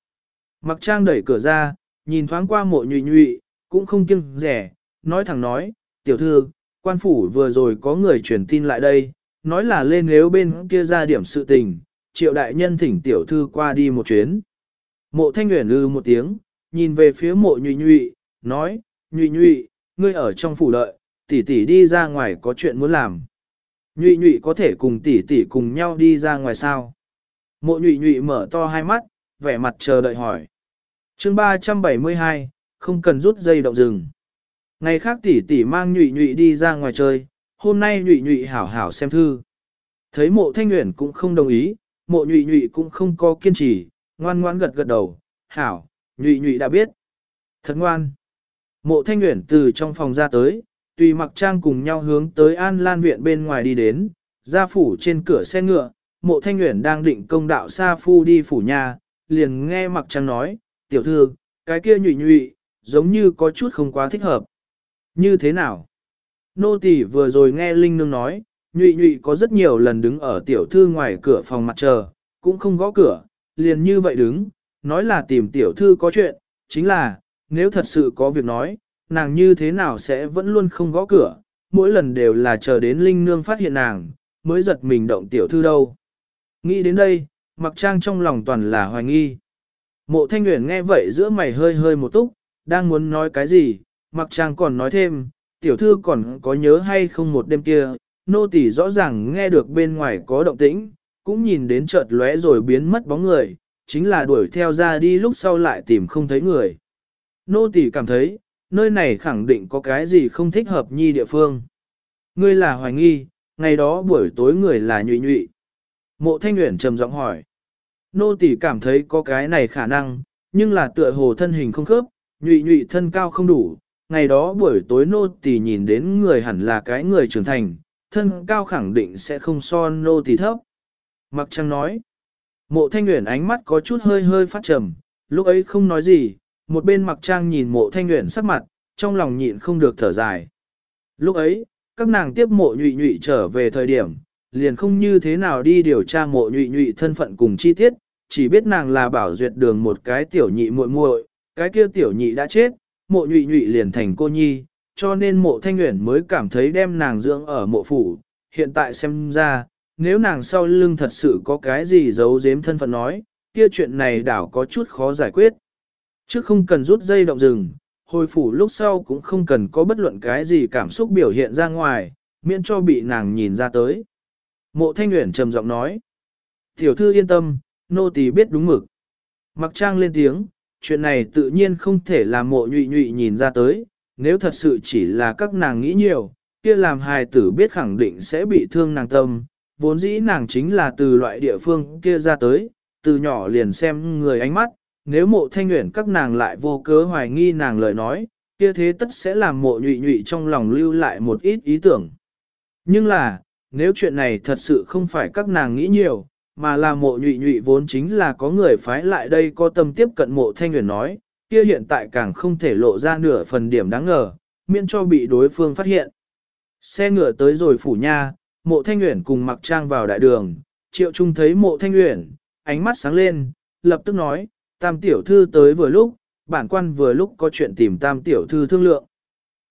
Mặc trang đẩy cửa ra, nhìn thoáng qua mộ nhụy nhụy, cũng không kiêng rẻ, nói thẳng nói, tiểu thư, quan phủ vừa rồi có người truyền tin lại đây, nói là lên nếu bên kia ra điểm sự tình, triệu đại nhân thỉnh tiểu thư qua đi một chuyến. Mộ thanh nguyện lư một tiếng, nhìn về phía mộ nhụy nhụy, nói, nhụy nhụy, ngươi ở trong phủ đợi, tỷ tỷ đi ra ngoài có chuyện muốn làm. Nhụy nhụy có thể cùng tỷ tỷ cùng nhau đi ra ngoài sao? Mộ nhụy nhụy mở to hai mắt, vẻ mặt chờ đợi hỏi. chương 372, không cần rút dây động rừng. Ngày khác tỷ tỷ mang nhụy nhụy đi ra ngoài chơi, hôm nay nhụy nhụy hảo hảo xem thư. Thấy mộ thanh nguyện cũng không đồng ý, mộ nhụy nhụy cũng không có kiên trì, ngoan ngoan gật gật đầu, hảo, nhụy nhụy đã biết. Thật ngoan. Mộ thanh nguyện từ trong phòng ra tới, tùy mặc trang cùng nhau hướng tới An Lan Viện bên ngoài đi đến, ra phủ trên cửa xe ngựa, mộ thanh nguyện đang định công đạo Sa Phu đi phủ nhà, liền nghe mặc trang nói, tiểu thư, cái kia nhụy nhụy, giống như có chút không quá thích hợp. Như thế nào? Nô tỳ vừa rồi nghe Linh Nương nói, nhụy nhụy có rất nhiều lần đứng ở tiểu thư ngoài cửa phòng mặt chờ, cũng không gõ cửa, liền như vậy đứng, nói là tìm tiểu thư có chuyện, chính là, nếu thật sự có việc nói, nàng như thế nào sẽ vẫn luôn không gõ cửa, mỗi lần đều là chờ đến Linh Nương phát hiện nàng, mới giật mình động tiểu thư đâu. Nghĩ đến đây, mặc trang trong lòng toàn là hoài nghi. Mộ thanh nguyện nghe vậy giữa mày hơi hơi một túc, đang muốn nói cái gì, mặc trang còn nói thêm, tiểu thư còn có nhớ hay không một đêm kia, nô tỳ rõ ràng nghe được bên ngoài có động tĩnh, cũng nhìn đến chợt lóe rồi biến mất bóng người, chính là đuổi theo ra đi lúc sau lại tìm không thấy người. Nô tỳ cảm thấy, nơi này khẳng định có cái gì không thích hợp nhi địa phương. Ngươi là hoài nghi, ngày đó buổi tối người là nhụy nhụy. Mộ thanh nguyện trầm giọng hỏi. Nô tỳ cảm thấy có cái này khả năng, nhưng là tựa hồ thân hình không khớp, nhụy nhụy thân cao không đủ. Ngày đó buổi tối nô tỳ nhìn đến người hẳn là cái người trưởng thành, thân cao khẳng định sẽ không so nô tỳ thấp. Mặc trăng nói. Mộ thanh nguyện ánh mắt có chút hơi hơi phát trầm, lúc ấy không nói gì, một bên mặc trang nhìn mộ thanh nguyện sắc mặt, trong lòng nhịn không được thở dài. Lúc ấy, các nàng tiếp mộ nhụy nhụy trở về thời điểm, liền không như thế nào đi điều tra mộ nhụy nhụy thân phận cùng chi tiết, chỉ biết nàng là bảo duyệt đường một cái tiểu nhị muội muội, cái kia tiểu nhị đã chết, mộ nhụy nhụy liền thành cô nhi, cho nên mộ thanh nguyện mới cảm thấy đem nàng dưỡng ở mộ phủ. Hiện tại xem ra, nếu nàng sau lưng thật sự có cái gì giấu giếm thân phận nói, kia chuyện này đảo có chút khó giải quyết. Trước không cần rút dây động rừng, hồi phủ lúc sau cũng không cần có bất luận cái gì cảm xúc biểu hiện ra ngoài, miễn cho bị nàng nhìn ra tới. Mộ thanh Uyển trầm giọng nói. Tiểu thư yên tâm, nô tỳ biết đúng mực. Mặc trang lên tiếng, chuyện này tự nhiên không thể làm mộ nhụy nhụy nhìn ra tới, nếu thật sự chỉ là các nàng nghĩ nhiều, kia làm hài tử biết khẳng định sẽ bị thương nàng tâm, vốn dĩ nàng chính là từ loại địa phương kia ra tới, từ nhỏ liền xem người ánh mắt, nếu mộ thanh nguyện các nàng lại vô cớ hoài nghi nàng lời nói, kia thế tất sẽ làm mộ nhụy nhụy trong lòng lưu lại một ít ý tưởng. Nhưng là, nếu chuyện này thật sự không phải các nàng nghĩ nhiều, mà là mộ nhụy nhụy vốn chính là có người phái lại đây có tâm tiếp cận mộ thanh nguyện nói, kia hiện tại càng không thể lộ ra nửa phần điểm đáng ngờ, miễn cho bị đối phương phát hiện. Xe ngựa tới rồi phủ nha, mộ thanh nguyện cùng mặc trang vào đại đường, triệu trung thấy mộ thanh nguyện, ánh mắt sáng lên, lập tức nói, tam tiểu thư tới vừa lúc, bản quan vừa lúc có chuyện tìm tam tiểu thư thương lượng.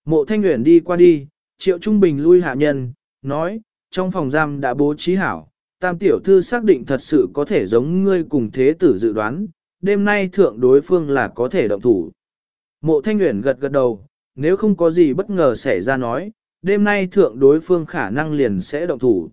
Mộ thanh nguyện đi qua đi, triệu trung bình lui hạ nhân, nói, trong phòng giam đã bố trí hảo, tam tiểu thư xác định thật sự có thể giống ngươi cùng thế tử dự đoán, đêm nay thượng đối phương là có thể động thủ. Mộ thanh nguyện gật gật đầu, nếu không có gì bất ngờ xảy ra nói, đêm nay thượng đối phương khả năng liền sẽ động thủ.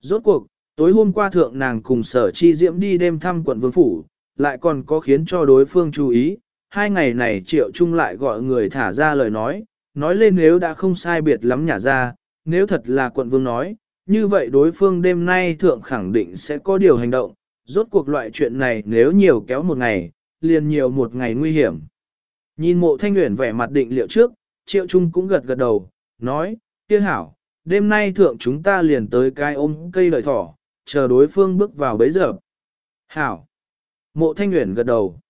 Rốt cuộc, tối hôm qua thượng nàng cùng sở chi diễm đi đêm thăm quận vương phủ, lại còn có khiến cho đối phương chú ý, hai ngày này triệu trung lại gọi người thả ra lời nói, nói lên nếu đã không sai biệt lắm nhả ra, nếu thật là quận vương nói, như vậy đối phương đêm nay thượng khẳng định sẽ có điều hành động, rốt cuộc loại chuyện này nếu nhiều kéo một ngày, liền nhiều một ngày nguy hiểm. Nhìn mộ thanh nguyện vẻ mặt định liệu trước, triệu trung cũng gật gật đầu, nói, kia hảo, đêm nay thượng chúng ta liền tới cái ôm cây lợi thỏ, chờ đối phương bước vào bấy giờ. Hảo, mộ thanh nguyện gật đầu.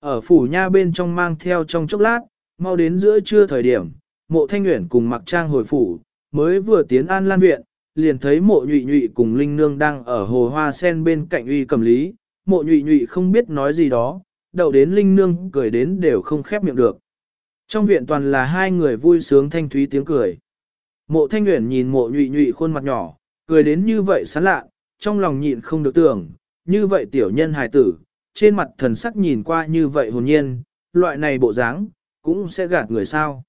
Ở phủ nha bên trong mang theo trong chốc lát, mau đến giữa trưa thời điểm, mộ thanh nguyện cùng mặc trang hồi phủ, mới vừa tiến an lan viện, liền thấy mộ nhụy nhụy cùng Linh Nương đang ở hồ hoa sen bên cạnh uy cầm lý, mộ nhụy nhụy không biết nói gì đó, đầu đến Linh Nương cười đến đều không khép miệng được. Trong viện toàn là hai người vui sướng thanh thúy tiếng cười. Mộ thanh nguyện nhìn mộ nhụy nhụy khuôn mặt nhỏ, cười đến như vậy sán lạ, trong lòng nhịn không được tưởng, như vậy tiểu nhân hài tử, trên mặt thần sắc nhìn qua như vậy hồn nhiên, loại này bộ dáng cũng sẽ gạt người sao.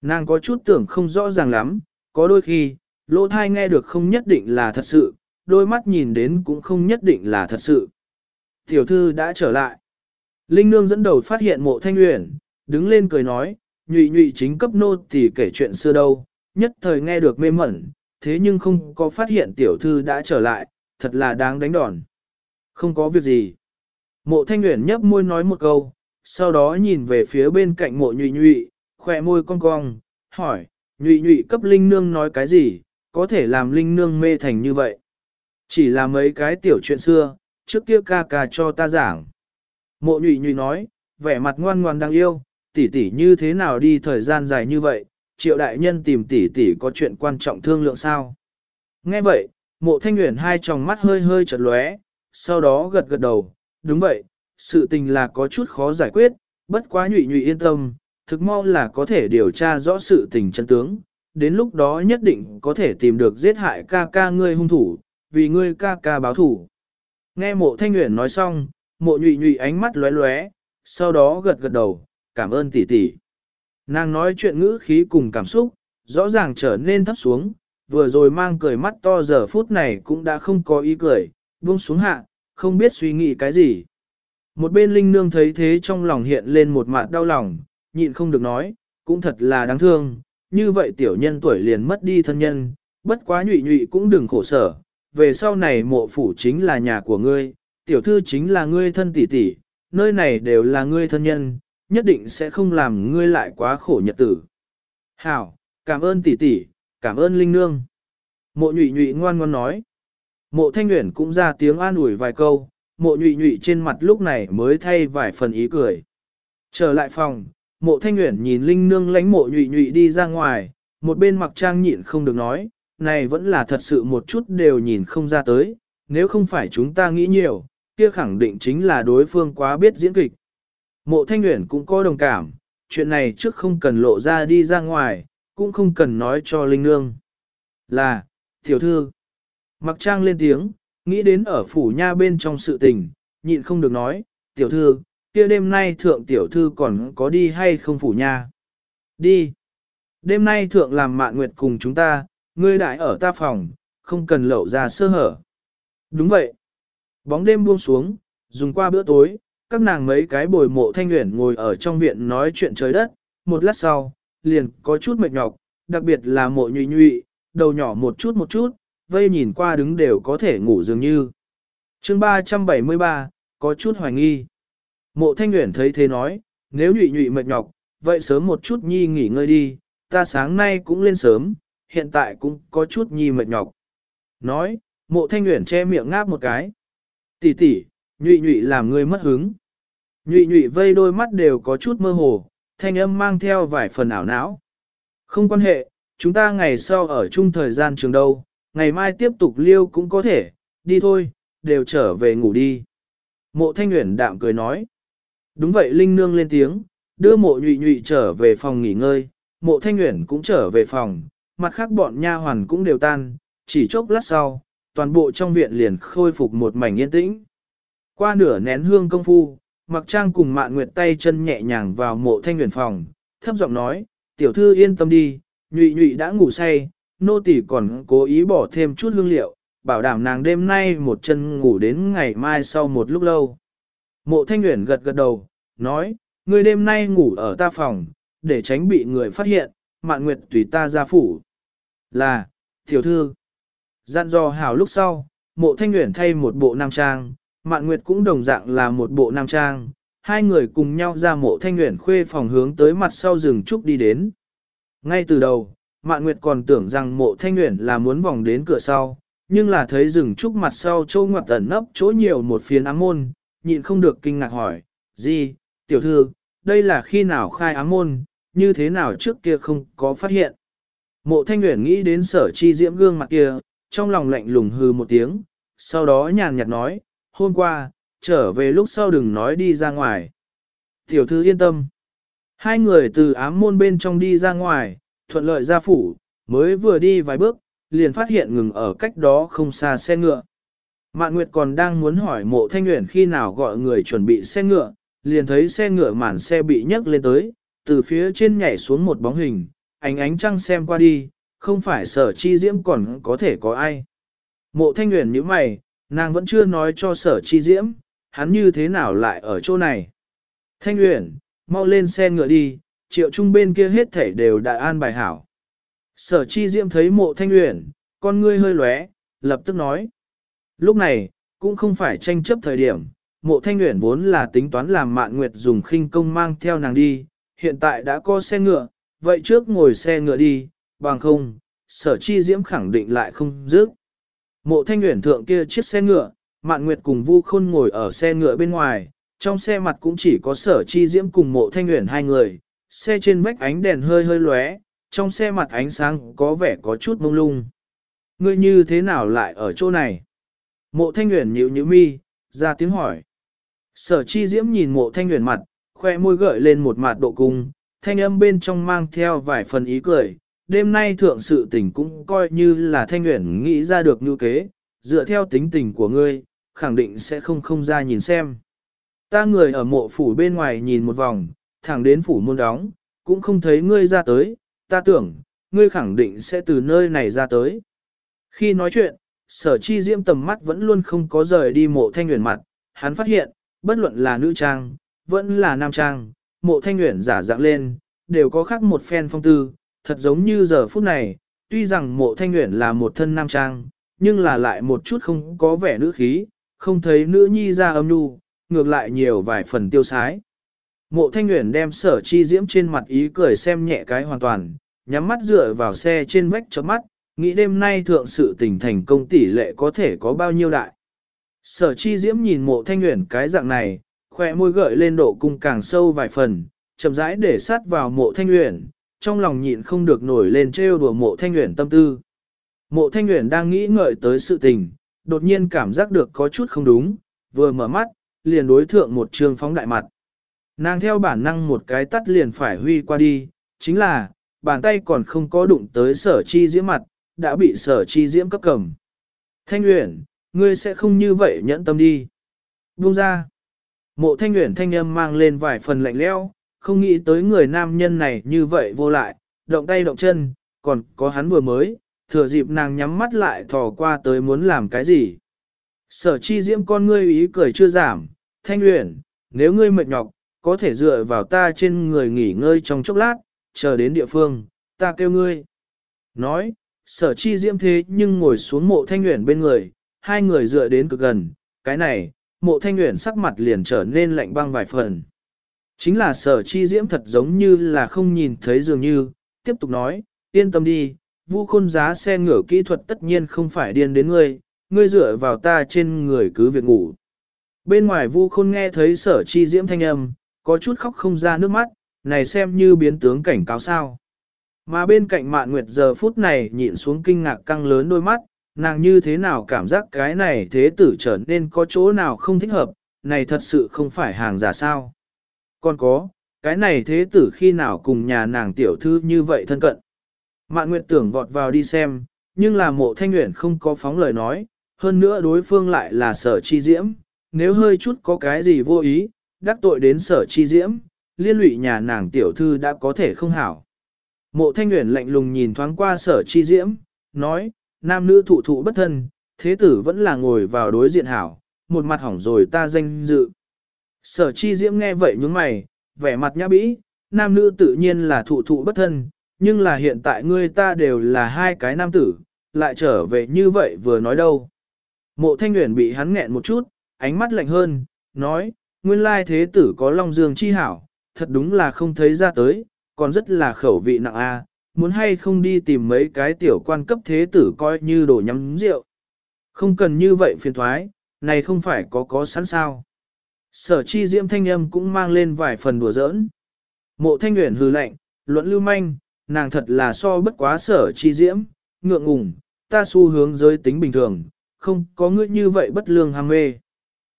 Nàng có chút tưởng không rõ ràng lắm, có đôi khi, lỗ thai nghe được không nhất định là thật sự, đôi mắt nhìn đến cũng không nhất định là thật sự. Tiểu thư đã trở lại. Linh Nương dẫn đầu phát hiện mộ thanh uyển, đứng lên cười nói, nhụy nhụy chính cấp nô thì kể chuyện xưa đâu, nhất thời nghe được mê mẩn, thế nhưng không có phát hiện tiểu thư đã trở lại, thật là đáng đánh đòn. Không có việc gì. Mộ thanh uyển nhấp môi nói một câu, sau đó nhìn về phía bên cạnh mộ nhụy nhụy, khỏe môi cong cong, hỏi, nhụy nhụy cấp linh nương nói cái gì, có thể làm linh nương mê thành như vậy. Chỉ là mấy cái tiểu chuyện xưa, trước kia ca ca cho ta giảng. Mộ nhụy nhụy nói, vẻ mặt ngoan ngoan đang yêu, tỷ tỷ như thế nào đi thời gian dài như vậy, triệu đại nhân tìm tỷ tỷ có chuyện quan trọng thương lượng sao. Nghe vậy, mộ thanh nguyện hai tròng mắt hơi hơi chật lóe, sau đó gật gật đầu, đúng vậy, sự tình là có chút khó giải quyết, bất quá nhụy nhụy yên tâm, thực mau là có thể điều tra rõ sự tình chân tướng, đến lúc đó nhất định có thể tìm được giết hại ca ca ngươi hung thủ, vì ngươi ca ca báo thủ. Nghe mộ thanh nguyện nói xong, mộ nhụy nhụy ánh mắt lóe lóe, sau đó gật gật đầu, cảm ơn tỷ tỷ. Nàng nói chuyện ngữ khí cùng cảm xúc, rõ ràng trở nên thấp xuống, vừa rồi mang cười mắt to giờ phút này cũng đã không có ý cười, buông xuống hạ, không biết suy nghĩ cái gì. Một bên linh nương thấy thế trong lòng hiện lên một mặt đau lòng, nhịn không được nói, cũng thật là đáng thương, như vậy tiểu nhân tuổi liền mất đi thân nhân, bất quá nhụy nhụy cũng đừng khổ sở, về sau này mộ phủ chính là nhà của ngươi, tiểu thư chính là ngươi thân tỷ tỷ, nơi này đều là ngươi thân nhân, nhất định sẽ không làm ngươi lại quá khổ nhật tử. Hảo, cảm ơn tỷ tỷ, cảm ơn linh nương. Mộ nhụy nhụy ngoan ngoan nói. Mộ thanh nguyện cũng ra tiếng an ủi vài câu, mộ nhụy nhụy trên mặt lúc này mới thay vài phần ý cười. Trở lại phòng, mộ thanh nguyện nhìn linh nương lánh mộ nhụy nhụy đi ra ngoài, một bên mặc trang nhịn không được nói, này vẫn là thật sự một chút đều nhìn không ra tới, nếu không phải chúng ta nghĩ nhiều, kia khẳng định chính là đối phương quá biết diễn kịch. Mộ thanh nguyện cũng có đồng cảm, chuyện này trước không cần lộ ra đi ra ngoài, cũng không cần nói cho linh nương. Là, tiểu thư, mặc trang lên tiếng, nghĩ đến ở phủ nha bên trong sự tình, nhịn không được nói, tiểu thư, kia đêm nay thượng tiểu thư còn có đi hay không phủ nha? Đi. Đêm nay thượng làm mạn nguyệt cùng chúng ta, ngươi đại ở ta phòng, không cần lậu ra sơ hở. Đúng vậy. Bóng đêm buông xuống, dùng qua bữa tối, các nàng mấy cái bồi mộ thanh nguyện ngồi ở trong viện nói chuyện trời đất, một lát sau, liền có chút mệt nhọc, đặc biệt là mộ nhụy nhụy, đầu nhỏ một chút một chút, vây nhìn qua đứng đều có thể ngủ dường như. chương 373, có chút hoài nghi. Mộ thanh Uyển thấy thế nói, nếu nhụy nhụy mệt nhọc, vậy sớm một chút nhi nghỉ ngơi đi, ta sáng nay cũng lên sớm, hiện tại cũng có chút nhi mệt nhọc. Nói, mộ thanh Uyển che miệng ngáp một cái. Tỷ tỷ, nhụy nhụy làm ngươi mất hứng. Nhụy nhụy vây đôi mắt đều có chút mơ hồ, thanh âm mang theo vài phần ảo não. Không quan hệ, chúng ta ngày sau ở chung thời gian trường đâu, ngày mai tiếp tục liêu cũng có thể, đi thôi, đều trở về ngủ đi. Mộ thanh Uyển đạm cười nói. Đúng vậy Linh Nương lên tiếng, đưa mộ nhụy nhụy trở về phòng nghỉ ngơi, mộ thanh nguyện cũng trở về phòng, mặt khác bọn nha hoàn cũng đều tan, chỉ chốc lát sau, toàn bộ trong viện liền khôi phục một mảnh yên tĩnh. Qua nửa nén hương công phu, mặc trang cùng mạn nguyệt tay chân nhẹ nhàng vào mộ thanh nguyện phòng, thấp giọng nói, tiểu thư yên tâm đi, nhụy nhụy đã ngủ say, nô tỳ còn cố ý bỏ thêm chút hương liệu, bảo đảm nàng đêm nay một chân ngủ đến ngày mai sau một lúc lâu. Mộ thanh nguyện gật gật đầu, nói, người đêm nay ngủ ở ta phòng, để tránh bị người phát hiện, mạn nguyệt tùy ta ra phủ. Là, tiểu thư. Dặn dò hảo lúc sau, mộ thanh nguyện thay một bộ nam trang, mạn nguyệt cũng đồng dạng là một bộ nam trang, hai người cùng nhau ra mộ thanh nguyện khuê phòng hướng tới mặt sau rừng trúc đi đến. Ngay từ đầu, mạn nguyệt còn tưởng rằng mộ thanh nguyện là muốn vòng đến cửa sau, nhưng là thấy rừng trúc mặt sau châu ngoặt ẩn nấp chỗ nhiều một phiến ám môn, nhịn không được kinh ngạc hỏi, gì, tiểu thư, đây là khi nào khai ám môn, như thế nào trước kia không có phát hiện. Mộ thanh nguyện nghĩ đến sở chi diễm gương mặt kia, trong lòng lạnh lùng hư một tiếng, sau đó nhàn nhạt nói, hôm qua, trở về lúc sau đừng nói đi ra ngoài. Tiểu thư yên tâm. Hai người từ ám môn bên trong đi ra ngoài, thuận lợi ra phủ, mới vừa đi vài bước, liền phát hiện ngừng ở cách đó không xa xe ngựa. Mạn Nguyệt còn đang muốn hỏi mộ thanh nguyện khi nào gọi người chuẩn bị xe ngựa, liền thấy xe ngựa màn xe bị nhấc lên tới, từ phía trên nhảy xuống một bóng hình, ánh ánh trăng xem qua đi, không phải sở chi diễm còn có thể có ai. Mộ thanh nguyện như mày, nàng vẫn chưa nói cho sở chi diễm, hắn như thế nào lại ở chỗ này. Thanh nguyện, mau lên xe ngựa đi, triệu trung bên kia hết thảy đều đại an bài hảo. Sở chi diễm thấy mộ thanh nguyện, con ngươi hơi lóe, lập tức nói. Lúc này, cũng không phải tranh chấp thời điểm, mộ thanh nguyện vốn là tính toán làm mạn nguyệt dùng khinh công mang theo nàng đi, hiện tại đã có xe ngựa, vậy trước ngồi xe ngựa đi, bằng không, sở chi diễm khẳng định lại không dứt. Mộ thanh nguyện thượng kia chiếc xe ngựa, mạn nguyệt cùng vu khôn ngồi ở xe ngựa bên ngoài, trong xe mặt cũng chỉ có sở chi diễm cùng mộ thanh nguyện hai người, xe trên vách ánh đèn hơi hơi lóe, trong xe mặt ánh sáng có vẻ có chút mông lung. Ngươi như thế nào lại ở chỗ này? Mộ thanh nguyện nhíu nhíu mi, ra tiếng hỏi. Sở chi diễm nhìn mộ thanh nguyện mặt, khoe môi gợi lên một mặt độ cung, thanh âm bên trong mang theo vài phần ý cười. Đêm nay thượng sự tình cũng coi như là thanh nguyện nghĩ ra được như kế, dựa theo tính tình của ngươi, khẳng định sẽ không không ra nhìn xem. Ta người ở mộ phủ bên ngoài nhìn một vòng, thẳng đến phủ môn đóng, cũng không thấy ngươi ra tới, ta tưởng, ngươi khẳng định sẽ từ nơi này ra tới. Khi nói chuyện, sở chi diễm tầm mắt vẫn luôn không có rời đi mộ thanh nguyện mặt, hắn phát hiện, bất luận là nữ trang, vẫn là nam trang, mộ thanh nguyện giả dạng lên, đều có khác một phen phong tư, thật giống như giờ phút này, tuy rằng mộ thanh nguyện là một thân nam trang, nhưng là lại một chút không có vẻ nữ khí, không thấy nữ nhi ra âm nu, ngược lại nhiều vài phần tiêu sái. Mộ thanh nguyện đem sở chi diễm trên mặt ý cười xem nhẹ cái hoàn toàn, nhắm mắt dựa vào xe trên vách chấm mắt, nghĩ đêm nay thượng sự tình thành công tỷ lệ có thể có bao nhiêu đại. Sở chi diễm nhìn mộ thanh nguyện cái dạng này, khoe môi gợi lên độ cung càng sâu vài phần, chậm rãi để sát vào mộ thanh nguyện, trong lòng nhịn không được nổi lên trêu đùa mộ thanh nguyện tâm tư. Mộ thanh nguyện đang nghĩ ngợi tới sự tình, đột nhiên cảm giác được có chút không đúng, vừa mở mắt, liền đối thượng một trường phóng đại mặt. Nàng theo bản năng một cái tắt liền phải huy qua đi, chính là, bàn tay còn không có đụng tới sở chi diễm mặt, đã bị sở chi diễm cấp cầm. Thanh Uyển, ngươi sẽ không như vậy nhẫn tâm đi. Buông ra. Mộ Thanh nguyện thanh âm mang lên vài phần lạnh lẽo, không nghĩ tới người nam nhân này như vậy vô lại, động tay động chân, còn có hắn vừa mới, thừa dịp nàng nhắm mắt lại thò qua tới muốn làm cái gì. Sở chi diễm con ngươi ý cười chưa giảm, Thanh nguyện, nếu ngươi mệt nhọc, có thể dựa vào ta trên người nghỉ ngơi trong chốc lát, chờ đến địa phương, ta kêu ngươi. Nói, sở chi diễm thế nhưng ngồi xuống mộ thanh nguyện bên người, hai người dựa đến cực gần, cái này, mộ thanh nguyện sắc mặt liền trở nên lạnh băng vài phần. Chính là sở chi diễm thật giống như là không nhìn thấy dường như, tiếp tục nói, yên tâm đi, vu khôn giá xe ngửa kỹ thuật tất nhiên không phải điên đến ngươi, ngươi dựa vào ta trên người cứ việc ngủ. Bên ngoài vu khôn nghe thấy sở chi diễm thanh âm, có chút khóc không ra nước mắt, này xem như biến tướng cảnh cáo sao. Mà bên cạnh mạn nguyệt giờ phút này nhịn xuống kinh ngạc căng lớn đôi mắt, nàng như thế nào cảm giác cái này thế tử trở nên có chỗ nào không thích hợp, này thật sự không phải hàng giả sao. Còn có, cái này thế tử khi nào cùng nhà nàng tiểu thư như vậy thân cận. Mạn nguyệt tưởng vọt vào đi xem, nhưng là mộ thanh nguyện không có phóng lời nói, hơn nữa đối phương lại là sở chi diễm, nếu hơi chút có cái gì vô ý, đắc tội đến sở chi diễm, liên lụy nhà nàng tiểu thư đã có thể không hảo. Mộ thanh nguyện lạnh lùng nhìn thoáng qua sở chi diễm, nói, nam nữ thụ thụ bất thân, thế tử vẫn là ngồi vào đối diện hảo, một mặt hỏng rồi ta danh dự. Sở chi diễm nghe vậy nhướng mày, vẻ mặt nhã bĩ, nam nữ tự nhiên là thụ thụ bất thân, nhưng là hiện tại ngươi ta đều là hai cái nam tử, lại trở về như vậy vừa nói đâu. Mộ thanh nguyện bị hắn nghẹn một chút, ánh mắt lạnh hơn, nói, nguyên lai thế tử có long dương chi hảo, thật đúng là không thấy ra tới, còn rất là khẩu vị nặng a muốn hay không đi tìm mấy cái tiểu quan cấp thế tử coi như đồ nhắm rượu. Không cần như vậy phiền thoái, này không phải có có sẵn sao. Sở chi diễm thanh âm cũng mang lên vài phần đùa giỡn. Mộ thanh nguyện hư lạnh, luận lưu manh, nàng thật là so bất quá sở chi diễm, ngượng ngùng, ta xu hướng giới tính bình thường, không có ngươi như vậy bất lương ham mê.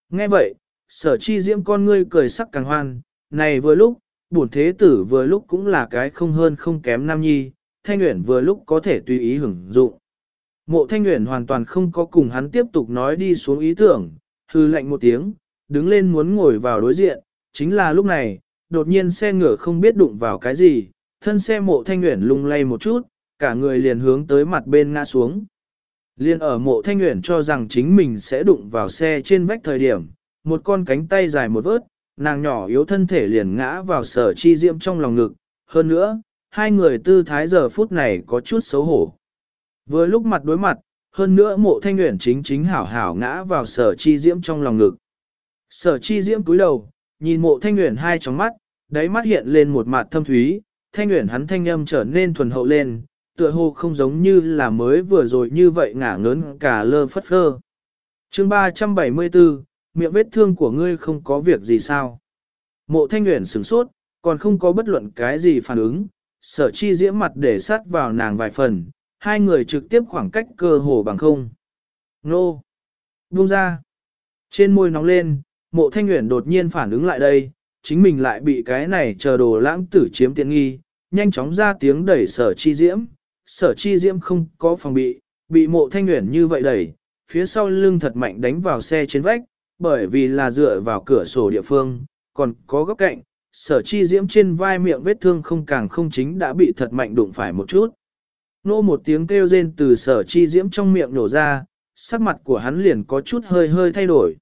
Nghe vậy, sở chi diễm con ngươi cười sắc càng hoan, này vừa lúc, bổn thế tử vừa lúc cũng là cái không hơn không kém nam nhi, thanh nguyện vừa lúc có thể tùy ý hưởng dụng. Mộ thanh nguyện hoàn toàn không có cùng hắn tiếp tục nói đi xuống ý tưởng, hư lạnh một tiếng, đứng lên muốn ngồi vào đối diện, chính là lúc này, đột nhiên xe ngựa không biết đụng vào cái gì, thân xe mộ thanh nguyện lung lay một chút, cả người liền hướng tới mặt bên ngã xuống. Liên ở mộ thanh nguyện cho rằng chính mình sẽ đụng vào xe trên vách thời điểm, một con cánh tay dài một vớt, nàng nhỏ yếu thân thể liền ngã vào sở chi diễm trong lòng ngực. Hơn nữa, hai người tư thái giờ phút này có chút xấu hổ. Vừa lúc mặt đối mặt, hơn nữa mộ thanh nguyện chính chính hảo hảo ngã vào sở chi diễm trong lòng ngực. Sở chi diễm cúi đầu, nhìn mộ thanh nguyện hai tròng mắt, đáy mắt hiện lên một mặt thâm thúy, thanh nguyện hắn thanh âm trở nên thuần hậu lên, tựa hồ không giống như là mới vừa rồi như vậy ngả ngớn cả lơ phất phơ. chương 374, miệng vết thương của ngươi không có việc gì sao? Mộ thanh nguyện sửng sốt, còn không có bất luận cái gì phản ứng, sở chi diễm mặt để sát vào nàng vài phần, hai người trực tiếp khoảng cách cơ hồ bằng không. Nô! Buông ra! Trên môi nóng lên, mộ thanh nguyện đột nhiên phản ứng lại đây, chính mình lại bị cái này chờ đồ lãng tử chiếm tiện nghi, nhanh chóng ra tiếng đẩy sở chi diễm. Sở chi diễm không có phòng bị, bị mộ thanh nguyện như vậy đẩy, phía sau lưng thật mạnh đánh vào xe trên vách, bởi vì là dựa vào cửa sổ địa phương, còn có góc cạnh, sở chi diễm trên vai miệng vết thương không càng không chính đã bị thật mạnh đụng phải một chút. Nô một tiếng kêu rên từ sở chi diễm trong miệng nổ ra, sắc mặt của hắn liền có chút hơi hơi thay đổi.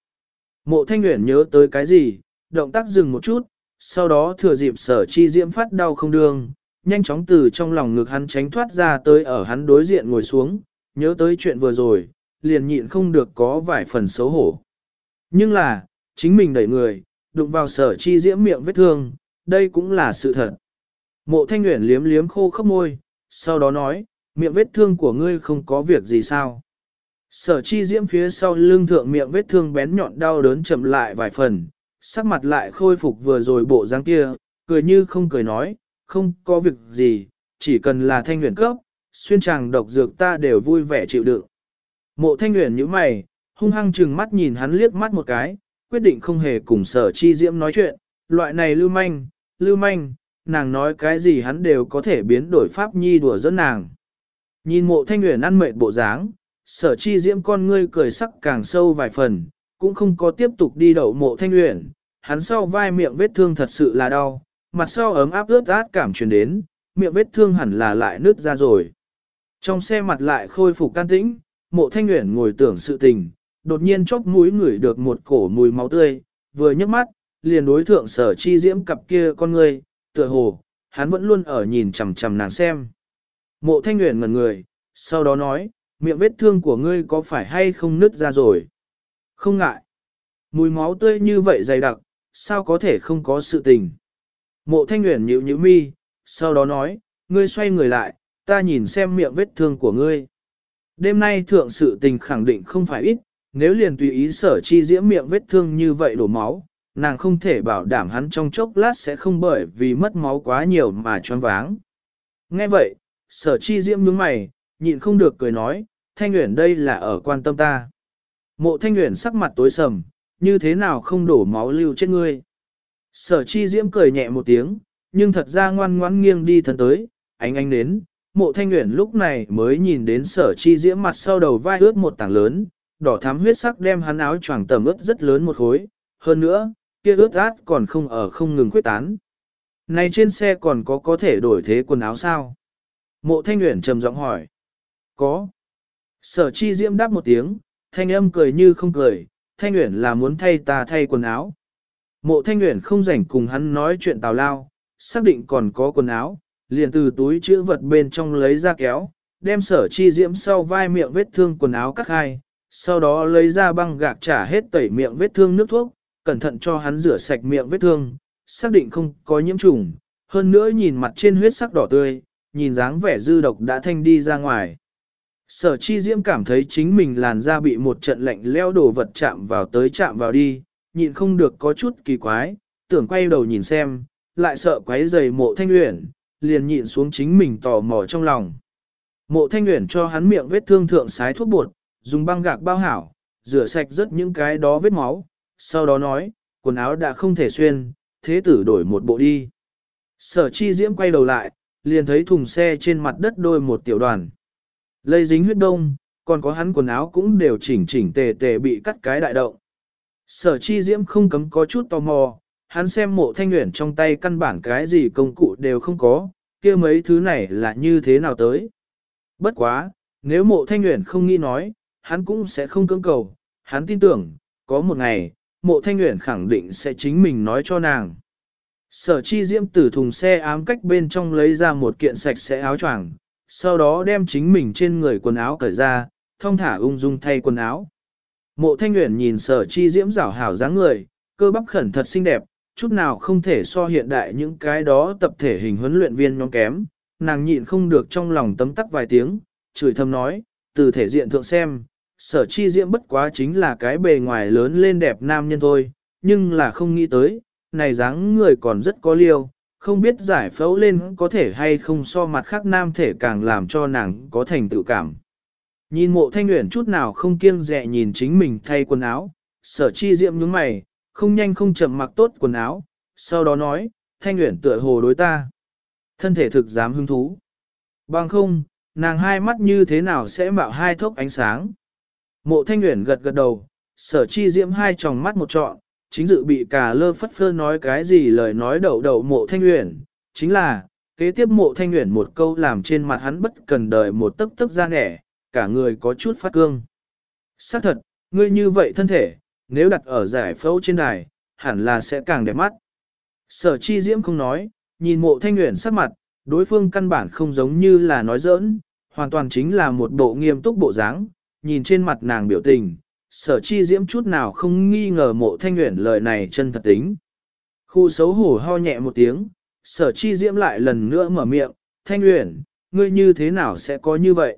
Mộ thanh nguyện nhớ tới cái gì, động tác dừng một chút, sau đó thừa dịp sở chi diễm phát đau không đương, nhanh chóng từ trong lòng ngực hắn tránh thoát ra tới ở hắn đối diện ngồi xuống, nhớ tới chuyện vừa rồi, liền nhịn không được có vài phần xấu hổ. Nhưng là, chính mình đẩy người, đụng vào sở chi diễm miệng vết thương, đây cũng là sự thật. Mộ thanh nguyện liếm liếm khô khốc môi, sau đó nói, miệng vết thương của ngươi không có việc gì sao. Sở chi diễm phía sau lưng thượng miệng vết thương bén nhọn đau đớn chậm lại vài phần, sắc mặt lại khôi phục vừa rồi bộ dáng kia, cười như không cười nói, không có việc gì, chỉ cần là thanh nguyện cấp, xuyên tràng độc dược ta đều vui vẻ chịu đựng. Mộ thanh nguyện như mày, hung hăng chừng mắt nhìn hắn liếc mắt một cái, quyết định không hề cùng sở chi diễm nói chuyện, loại này lưu manh, lưu manh, nàng nói cái gì hắn đều có thể biến đổi pháp nhi đùa dẫn nàng. Nhìn mộ thanh nguyện ăn mệt bộ dáng, sở chi diễm con ngươi cười sắc càng sâu vài phần, cũng không có tiếp tục đi đậu mộ thanh nguyện, hắn sau vai miệng vết thương thật sự là đau, mặt sau ấm áp ướt át cảm truyền đến, miệng vết thương hẳn là lại nứt ra rồi. Trong xe mặt lại khôi phục can tĩnh, mộ thanh nguyện ngồi tưởng sự tình, đột nhiên chóp mũi ngửi được một cổ mùi máu tươi, vừa nhấc mắt, liền đối thượng sở chi diễm cặp kia con người, tựa hồ, hắn vẫn luôn ở nhìn chằm chằm nàng xem. Mộ thanh nguyện ngẩn người, sau đó nói, miệng vết thương của ngươi có phải hay không nứt ra rồi? Không ngại. Mùi máu tươi như vậy dày đặc, sao có thể không có sự tình? Mộ thanh nguyện nhíu nhíu mi, sau đó nói, ngươi xoay người lại, ta nhìn xem miệng vết thương của ngươi. Đêm nay thượng sự tình khẳng định không phải ít, nếu liền tùy ý sở chi diễm miệng vết thương như vậy đổ máu, nàng không thể bảo đảm hắn trong chốc lát sẽ không bởi vì mất máu quá nhiều mà choáng váng. Nghe vậy, sở chi diễm nhướng mày, nhịn không được cười nói, thanh nguyện đây là ở quan tâm ta. Mộ thanh nguyện sắc mặt tối sầm, như thế nào không đổ máu lưu chết ngươi. Sở chi diễm cười nhẹ một tiếng, nhưng thật ra ngoan ngoãn nghiêng đi thân tới, ánh ánh đến, mộ thanh nguyện lúc này mới nhìn đến sở chi diễm mặt sau đầu vai ướt một tảng lớn, đỏ thắm huyết sắc đem hắn áo choàng tầm ướt rất lớn một khối, hơn nữa, kia ướt át còn không ở không ngừng khuyết tán. Này trên xe còn có có thể đổi thế quần áo sao? Mộ thanh nguyện trầm giọng hỏi. Có. Sở chi diễm đáp một tiếng, thanh âm cười như không cười, thanh nguyện là muốn thay ta thay quần áo. Mộ thanh nguyện không rảnh cùng hắn nói chuyện tào lao, xác định còn có quần áo, liền từ túi chữ vật bên trong lấy ra kéo, đem sở chi diễm sau vai miệng vết thương quần áo cắt hai, sau đó lấy ra băng gạc trả hết tẩy miệng vết thương nước thuốc, cẩn thận cho hắn rửa sạch miệng vết thương, xác định không có nhiễm trùng, hơn nữa nhìn mặt trên huyết sắc đỏ tươi, nhìn dáng vẻ dư độc đã thanh đi ra ngoài. Sở chi diễm cảm thấy chính mình làn da bị một trận lạnh leo đổ vật chạm vào tới chạm vào đi, nhịn không được có chút kỳ quái, tưởng quay đầu nhìn xem, lại sợ quấy giày mộ thanh uyển, liền nhịn xuống chính mình tò mò trong lòng. Mộ thanh uyển cho hắn miệng vết thương thượng sái thuốc bột, dùng băng gạc bao hảo, rửa sạch rất những cái đó vết máu, sau đó nói, quần áo đã không thể xuyên, thế tử đổi một bộ đi. Sở chi diễm quay đầu lại, liền thấy thùng xe trên mặt đất đôi một tiểu đoàn. Lây dính huyết đông, còn có hắn quần áo cũng đều chỉnh chỉnh tề tề bị cắt cái đại động. Sở chi diễm không cấm có chút tò mò, hắn xem mộ thanh nguyện trong tay căn bản cái gì công cụ đều không có, kia mấy thứ này là như thế nào tới. Bất quá, nếu mộ thanh nguyện không nghĩ nói, hắn cũng sẽ không cưỡng cầu, hắn tin tưởng, có một ngày, mộ thanh nguyện khẳng định sẽ chính mình nói cho nàng. Sở chi diễm từ thùng xe ám cách bên trong lấy ra một kiện sạch sẽ áo choàng, sau đó đem chính mình trên người quần áo cởi ra, thông thả ung dung thay quần áo. Mộ thanh nguyện nhìn sở chi diễm rảo hảo dáng người, cơ bắp khẩn thật xinh đẹp, chút nào không thể so hiện đại những cái đó tập thể hình huấn luyện viên nhóm kém, nàng nhịn không được trong lòng tấm tắc vài tiếng, chửi thầm nói, từ thể diện thượng xem, sở chi diễm bất quá chính là cái bề ngoài lớn lên đẹp nam nhân thôi, nhưng là không nghĩ tới, này dáng người còn rất có liêu, không biết giải phẫu lên có thể hay không so mặt khác nam thể càng làm cho nàng có thành tự cảm. Nhìn mộ thanh nguyện chút nào không kiêng dè nhìn chính mình thay quần áo, sở chi diệm nhướng mày, không nhanh không chậm mặc tốt quần áo, sau đó nói, thanh nguyện tựa hồ đối ta. Thân thể thực dám hứng thú. Bằng không, nàng hai mắt như thế nào sẽ mạo hai thốc ánh sáng. Mộ thanh nguyện gật gật đầu, sở chi diễm hai tròng mắt một trọn, chính dự bị cả lơ phất phơ nói cái gì lời nói đầu đầu mộ thanh nguyện, chính là, kế tiếp mộ thanh nguyện một câu làm trên mặt hắn bất cần đời một tấc tấc ra nẻ, cả người có chút phát cương. Xác thật, ngươi như vậy thân thể, nếu đặt ở giải phẫu trên đài, hẳn là sẽ càng đẹp mắt. Sở chi diễm không nói, nhìn mộ thanh nguyện sắc mặt, đối phương căn bản không giống như là nói giỡn, hoàn toàn chính là một bộ nghiêm túc bộ dáng, nhìn trên mặt nàng biểu tình, sở chi diễm chút nào không nghi ngờ mộ thanh nguyện lời này chân thật tính. Khu xấu hổ ho nhẹ một tiếng, sở chi diễm lại lần nữa mở miệng, thanh nguyện, ngươi như thế nào sẽ có như vậy?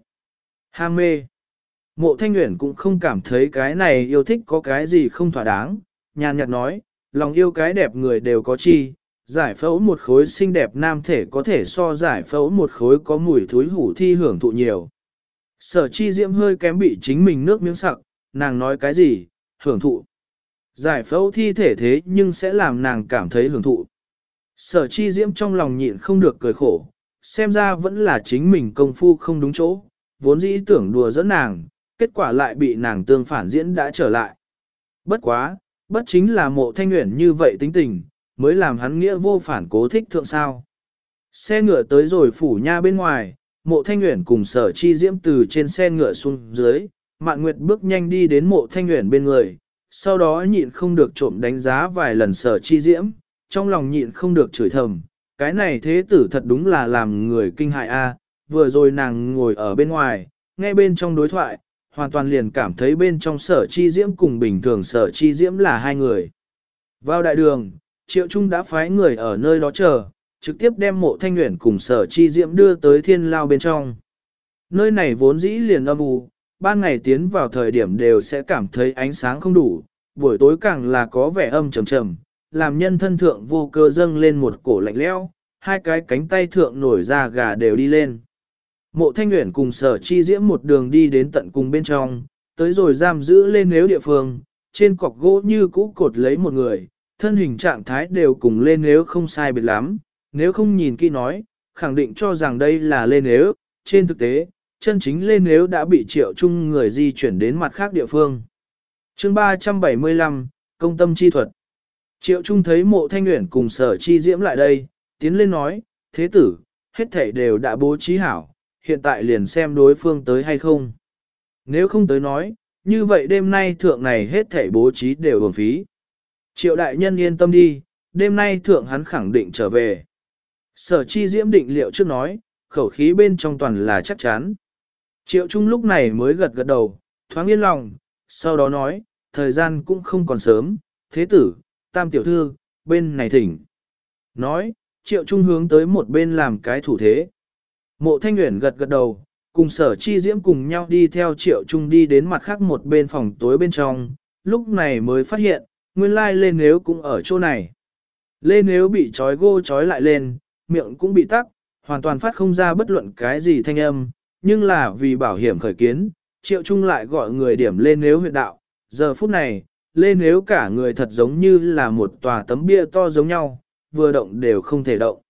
Ham mê. Mộ thanh nguyện cũng không cảm thấy cái này yêu thích có cái gì không thỏa đáng, nhàn nhạt nói, lòng yêu cái đẹp người đều có chi, giải phẫu một khối xinh đẹp nam thể có thể so giải phẫu một khối có mùi thối hủ thi hưởng thụ nhiều. Sở chi diễm hơi kém bị chính mình nước miếng sặc, nàng nói cái gì, hưởng thụ. Giải phẫu thi thể thế nhưng sẽ làm nàng cảm thấy hưởng thụ. Sở chi diễm trong lòng nhịn không được cười khổ, xem ra vẫn là chính mình công phu không đúng chỗ, vốn dĩ tưởng đùa dẫn nàng, kết quả lại bị nàng tương phản diễn đã trở lại. Bất quá, bất chính là mộ thanh nguyện như vậy tính tình, mới làm hắn nghĩa vô phản cố thích thượng sao. Xe ngựa tới rồi phủ nha bên ngoài, mộ thanh nguyện cùng sở chi diễm từ trên xe ngựa xuống dưới, mạn nguyệt bước nhanh đi đến mộ thanh nguyện bên người, sau đó nhịn không được trộm đánh giá vài lần sở chi diễm, trong lòng nhịn không được chửi thầm, cái này thế tử thật đúng là làm người kinh hại a. vừa rồi nàng ngồi ở bên ngoài, nghe bên trong đối thoại, hoàn toàn liền cảm thấy bên trong sở chi diễm cùng bình thường sở chi diễm là hai người. Vào đại đường, Triệu Trung đã phái người ở nơi đó chờ, trực tiếp đem mộ thanh nguyện cùng sở chi diễm đưa tới thiên lao bên trong. Nơi này vốn dĩ liền âm u, ban ngày tiến vào thời điểm đều sẽ cảm thấy ánh sáng không đủ, buổi tối càng là có vẻ âm trầm trầm, làm nhân thân thượng vô cơ dâng lên một cổ lạnh lẽo, hai cái cánh tay thượng nổi ra gà đều đi lên. Mộ thanh nguyện cùng sở chi diễm một đường đi đến tận cùng bên trong, tới rồi giam giữ lên nếu địa phương, trên cọc gỗ như cũ cột lấy một người, thân hình trạng thái đều cùng lên nếu không sai biệt lắm, nếu không nhìn kỹ nói, khẳng định cho rằng đây là lên nếu, trên thực tế, chân chính lên nếu đã bị triệu chung người di chuyển đến mặt khác địa phương. chương 375, Công tâm chi thuật. Triệu Trung thấy mộ thanh nguyện cùng sở chi diễm lại đây, tiến lên nói, thế tử, hết thảy đều đã bố trí hảo, hiện tại liền xem đối phương tới hay không. Nếu không tới nói, như vậy đêm nay thượng này hết thảy bố trí đều uổng phí. Triệu đại nhân yên tâm đi, đêm nay thượng hắn khẳng định trở về. Sở chi diễm định liệu trước nói, khẩu khí bên trong toàn là chắc chắn. Triệu Trung lúc này mới gật gật đầu, thoáng yên lòng, sau đó nói, thời gian cũng không còn sớm, thế tử, tam tiểu thư, bên này thỉnh. Nói, Triệu Trung hướng tới một bên làm cái thủ thế. Mộ Thanh Nguyễn gật gật đầu, cùng sở chi diễm cùng nhau đi theo Triệu Trung đi đến mặt khác một bên phòng tối bên trong, lúc này mới phát hiện, nguyên lai lên nếu cũng ở chỗ này. Lê nếu bị trói gô trói lại lên, miệng cũng bị tắc, hoàn toàn phát không ra bất luận cái gì thanh âm, nhưng là vì bảo hiểm khởi kiến, triệu trung lại gọi người điểm lên nếu huyệt đạo. Giờ phút này, lên nếu cả người thật giống như là một tòa tấm bia to giống nhau, vừa động đều không thể động.